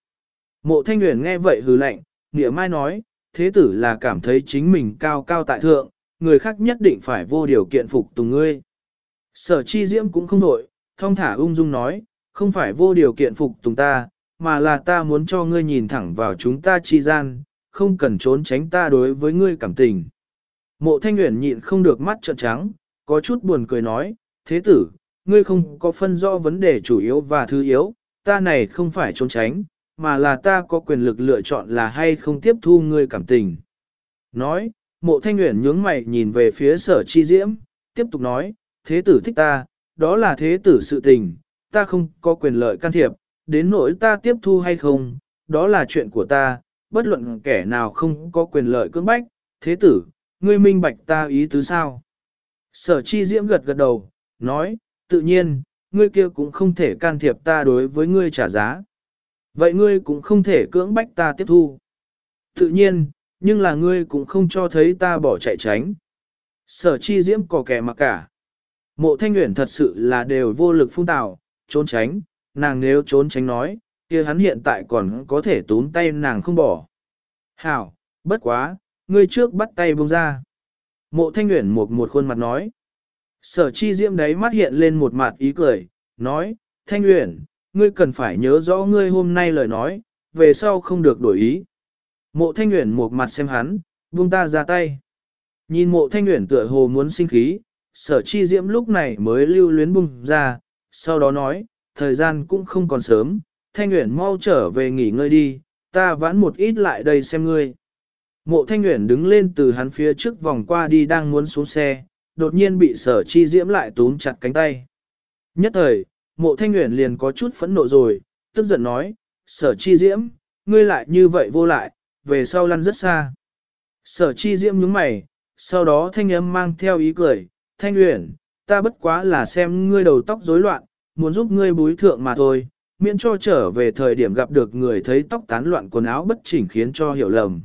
Mộ thanh nguyện nghe vậy hừ lạnh, nghĩa mai nói, thế tử là cảm thấy chính mình cao cao tại thượng, người khác nhất định phải vô điều kiện phục tùng ngươi. Sở chi diễm cũng không đổi, thông thả ung dung nói, không phải vô điều kiện phục tùng ta, mà là ta muốn cho ngươi nhìn thẳng vào chúng ta chi gian, không cần trốn tránh ta đối với ngươi cảm tình. Mộ thanh nguyện nhịn không được mắt trợn trắng, có chút buồn cười nói, thế tử, ngươi không có phân rõ vấn đề chủ yếu và thứ yếu, ta này không phải trốn tránh, mà là ta có quyền lực lựa chọn là hay không tiếp thu ngươi cảm tình. Nói, mộ thanh nguyện nhướng mày nhìn về phía sở chi diễm, tiếp tục nói, thế tử thích ta, đó là thế tử sự tình, ta không có quyền lợi can thiệp, đến nỗi ta tiếp thu hay không, đó là chuyện của ta, bất luận kẻ nào không có quyền lợi cưỡng bách, thế tử, ngươi minh bạch ta ý tứ sao. Sở chi diễm gật gật đầu, nói, tự nhiên, ngươi kia cũng không thể can thiệp ta đối với ngươi trả giá. Vậy ngươi cũng không thể cưỡng bách ta tiếp thu. Tự nhiên, nhưng là ngươi cũng không cho thấy ta bỏ chạy tránh. Sở chi diễm có kẻ mà cả. Mộ thanh nguyện thật sự là đều vô lực phung tạo, trốn tránh, nàng nếu trốn tránh nói, kia hắn hiện tại còn có thể túm tay nàng không bỏ. Hảo, bất quá, ngươi trước bắt tay buông ra. Mộ thanh nguyện một một khuôn mặt nói. Sở chi diễm đấy mắt hiện lên một mặt ý cười, nói, thanh nguyện, ngươi cần phải nhớ rõ ngươi hôm nay lời nói, về sau không được đổi ý. Mộ thanh nguyện một mặt xem hắn, buông ta ra tay. Nhìn mộ thanh nguyện tựa hồ muốn sinh khí, sở chi diễm lúc này mới lưu luyến bung ra, sau đó nói, thời gian cũng không còn sớm, thanh nguyện mau trở về nghỉ ngơi đi, ta vãn một ít lại đây xem ngươi. Mộ thanh nguyện đứng lên từ hắn phía trước vòng qua đi đang muốn xuống xe, đột nhiên bị sở chi diễm lại túm chặt cánh tay. Nhất thời, mộ thanh nguyện liền có chút phẫn nộ rồi, tức giận nói, sở chi diễm, ngươi lại như vậy vô lại, về sau lăn rất xa. Sở chi diễm nhướng mày, sau đó thanh âm mang theo ý cười, thanh nguyện, ta bất quá là xem ngươi đầu tóc rối loạn, muốn giúp ngươi búi thượng mà thôi, miễn cho trở về thời điểm gặp được người thấy tóc tán loạn quần áo bất chỉnh khiến cho hiểu lầm.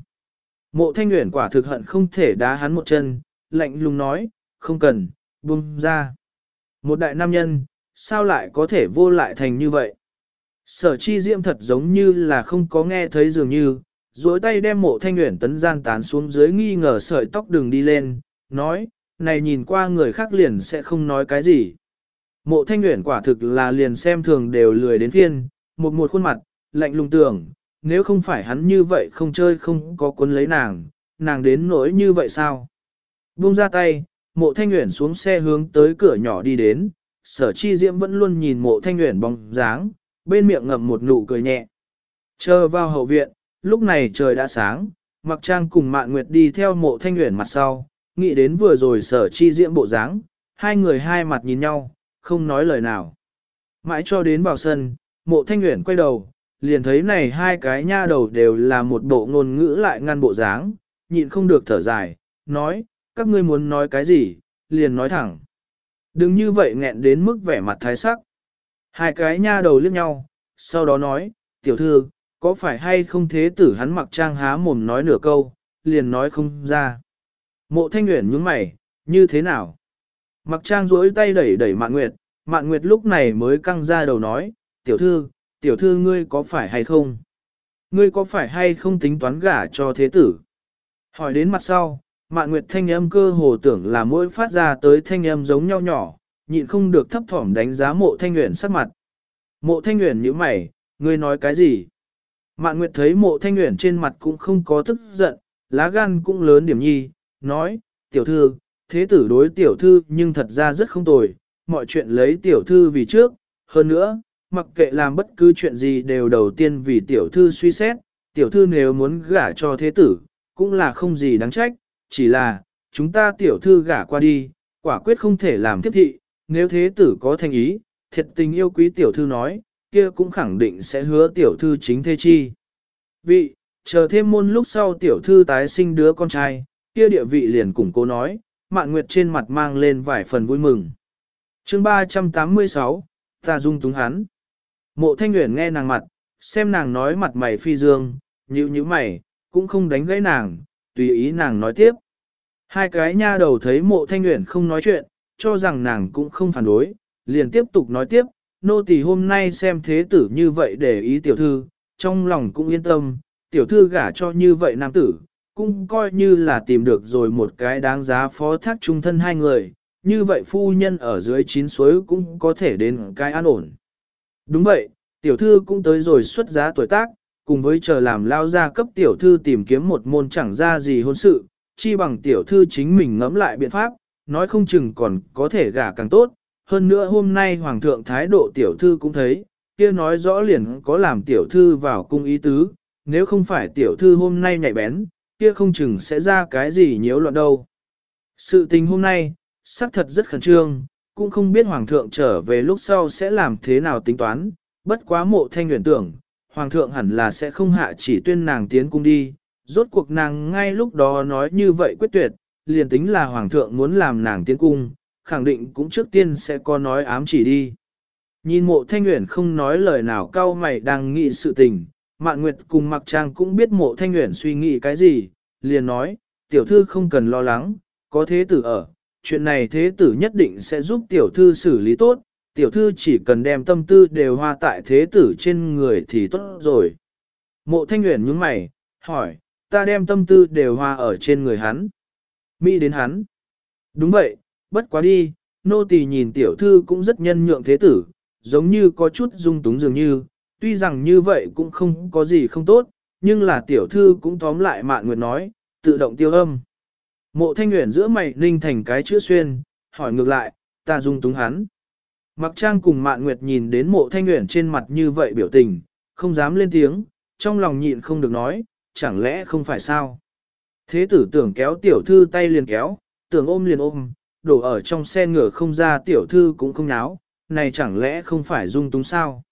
Mộ thanh nguyện quả thực hận không thể đá hắn một chân, lạnh lùng nói, không cần, buông ra. Một đại nam nhân, sao lại có thể vô lại thành như vậy? Sở chi diễm thật giống như là không có nghe thấy dường như, duỗi tay đem mộ thanh nguyện tấn gian tán xuống dưới nghi ngờ sợi tóc đường đi lên, nói, này nhìn qua người khác liền sẽ không nói cái gì. Mộ thanh nguyện quả thực là liền xem thường đều lười đến phiên, một một khuôn mặt, lạnh lùng tưởng, nếu không phải hắn như vậy không chơi không có cuốn lấy nàng, nàng đến nỗi như vậy sao? Buông ra tay, mộ thanh nguyện xuống xe hướng tới cửa nhỏ đi đến, sở chi diễm vẫn luôn nhìn mộ thanh nguyện bóng dáng, bên miệng ngậm một nụ cười nhẹ. Chờ vào hậu viện, lúc này trời đã sáng, mặc trang cùng mạn nguyệt đi theo mộ thanh nguyện mặt sau, nghĩ đến vừa rồi sở chi diễm bộ dáng, hai người hai mặt nhìn nhau, không nói lời nào. Mãi cho đến vào sân, mộ thanh nguyện quay đầu, liền thấy này hai cái nha đầu đều là một bộ ngôn ngữ lại ngăn bộ dáng, nhịn không được thở dài, nói, các ngươi muốn nói cái gì, liền nói thẳng. Đừng như vậy nghẹn đến mức vẻ mặt thái sắc. Hai cái nha đầu liếc nhau, sau đó nói, tiểu thư, có phải hay không thế tử hắn mặc trang há mồm nói nửa câu, liền nói không ra. Mộ thanh nguyện nhướng mày, như thế nào? Mặc trang duỗi tay đẩy đẩy mạn nguyệt, mạn nguyệt lúc này mới căng ra đầu nói, tiểu thư, tiểu thư ngươi có phải hay không? Ngươi có phải hay không tính toán gả cho thế tử? Hỏi đến mặt sau, mạn nguyệt thanh âm cơ hồ tưởng là mỗi phát ra tới thanh âm giống nhau nhỏ, nhịn không được thấp thỏm đánh giá mộ thanh nguyện sắc mặt. Mộ thanh nguyện như mày, ngươi nói cái gì? Mạn nguyệt thấy mộ thanh nguyện trên mặt cũng không có tức giận, lá gan cũng lớn điểm nhi, nói, tiểu thư, thế tử đối tiểu thư nhưng thật ra rất không tồi, mọi chuyện lấy tiểu thư vì trước, hơn nữa, mặc kệ làm bất cứ chuyện gì đều đầu tiên vì tiểu thư suy xét, tiểu thư nếu muốn gả cho thế tử, cũng là không gì đáng trách, chỉ là, chúng ta tiểu thư gả qua đi, quả quyết không thể làm tiếp thị, nếu thế tử có thành ý, thiệt tình yêu quý tiểu thư nói, kia cũng khẳng định sẽ hứa tiểu thư chính thế chi. Vị, chờ thêm môn lúc sau tiểu thư tái sinh đứa con trai, kia địa vị liền cùng cô nói, mạn nguyệt trên mặt mang lên vài phần vui mừng. chương 386, ta dung túng hắn. Mộ thanh nguyện nghe nàng mặt, xem nàng nói mặt mày phi dương, nhíu nhíu mày, cũng không đánh gãy nàng, tùy ý nàng nói tiếp. Hai cái nha đầu thấy mộ thanh nguyện không nói chuyện, cho rằng nàng cũng không phản đối, liền tiếp tục nói tiếp, nô tỳ hôm nay xem thế tử như vậy để ý tiểu thư, trong lòng cũng yên tâm, tiểu thư gả cho như vậy nam tử, cũng coi như là tìm được rồi một cái đáng giá phó thác trung thân hai người, như vậy phu nhân ở dưới chín suối cũng có thể đến cái an ổn. Đúng vậy, tiểu thư cũng tới rồi xuất giá tuổi tác, cùng với chờ làm lao ra cấp tiểu thư tìm kiếm một môn chẳng ra gì hôn sự, chi bằng tiểu thư chính mình ngẫm lại biện pháp, nói không chừng còn có thể gả càng tốt. Hơn nữa hôm nay hoàng thượng thái độ tiểu thư cũng thấy, kia nói rõ liền có làm tiểu thư vào cung ý tứ, nếu không phải tiểu thư hôm nay nhạy bén, kia không chừng sẽ ra cái gì nhiễu loạn đâu. Sự tình hôm nay, xác thật rất khẩn trương, cũng không biết hoàng thượng trở về lúc sau sẽ làm thế nào tính toán, bất quá mộ thanh nguyện tưởng, hoàng thượng hẳn là sẽ không hạ chỉ tuyên nàng tiến cung đi, rốt cuộc nàng ngay lúc đó nói như vậy quyết tuyệt, liền tính là hoàng thượng muốn làm nàng tiến cung, khẳng định cũng trước tiên sẽ có nói ám chỉ đi. Nhìn mộ thanh nguyện không nói lời nào cao mày đang nghĩ sự tình, mạn nguyệt cùng mặc trang cũng biết mộ thanh nguyện suy nghĩ cái gì, liền nói, tiểu thư không cần lo lắng, có thế tử ở, chuyện này thế tử nhất định sẽ giúp tiểu thư xử lý tốt, tiểu thư chỉ cần đem tâm tư đều hoa tại thế tử trên người thì tốt rồi. Mộ thanh nguyện nhướng mày, hỏi, ta đem tâm tư đều hoa ở trên người hắn. Mỹ đến hắn. Đúng vậy, bất quá đi, nô tỳ nhìn tiểu thư cũng rất nhân nhượng thế tử, giống như có chút dung túng dường như, tuy rằng như vậy cũng không có gì không tốt, nhưng là tiểu thư cũng tóm lại mạn nguyệt nói, tự động tiêu âm. Mộ thanh nguyện giữa mày ninh thành cái chữ xuyên, hỏi ngược lại, ta dung túng hắn. Mặc trang cùng mạn nguyệt nhìn đến mộ thanh nguyện trên mặt như vậy biểu tình, không dám lên tiếng, trong lòng nhịn không được nói, chẳng lẽ không phải sao. Thế tử tưởng kéo tiểu thư tay liền kéo, tưởng ôm liền ôm, đổ ở trong xe ngựa không ra tiểu thư cũng không náo, này chẳng lẽ không phải dung túng sao.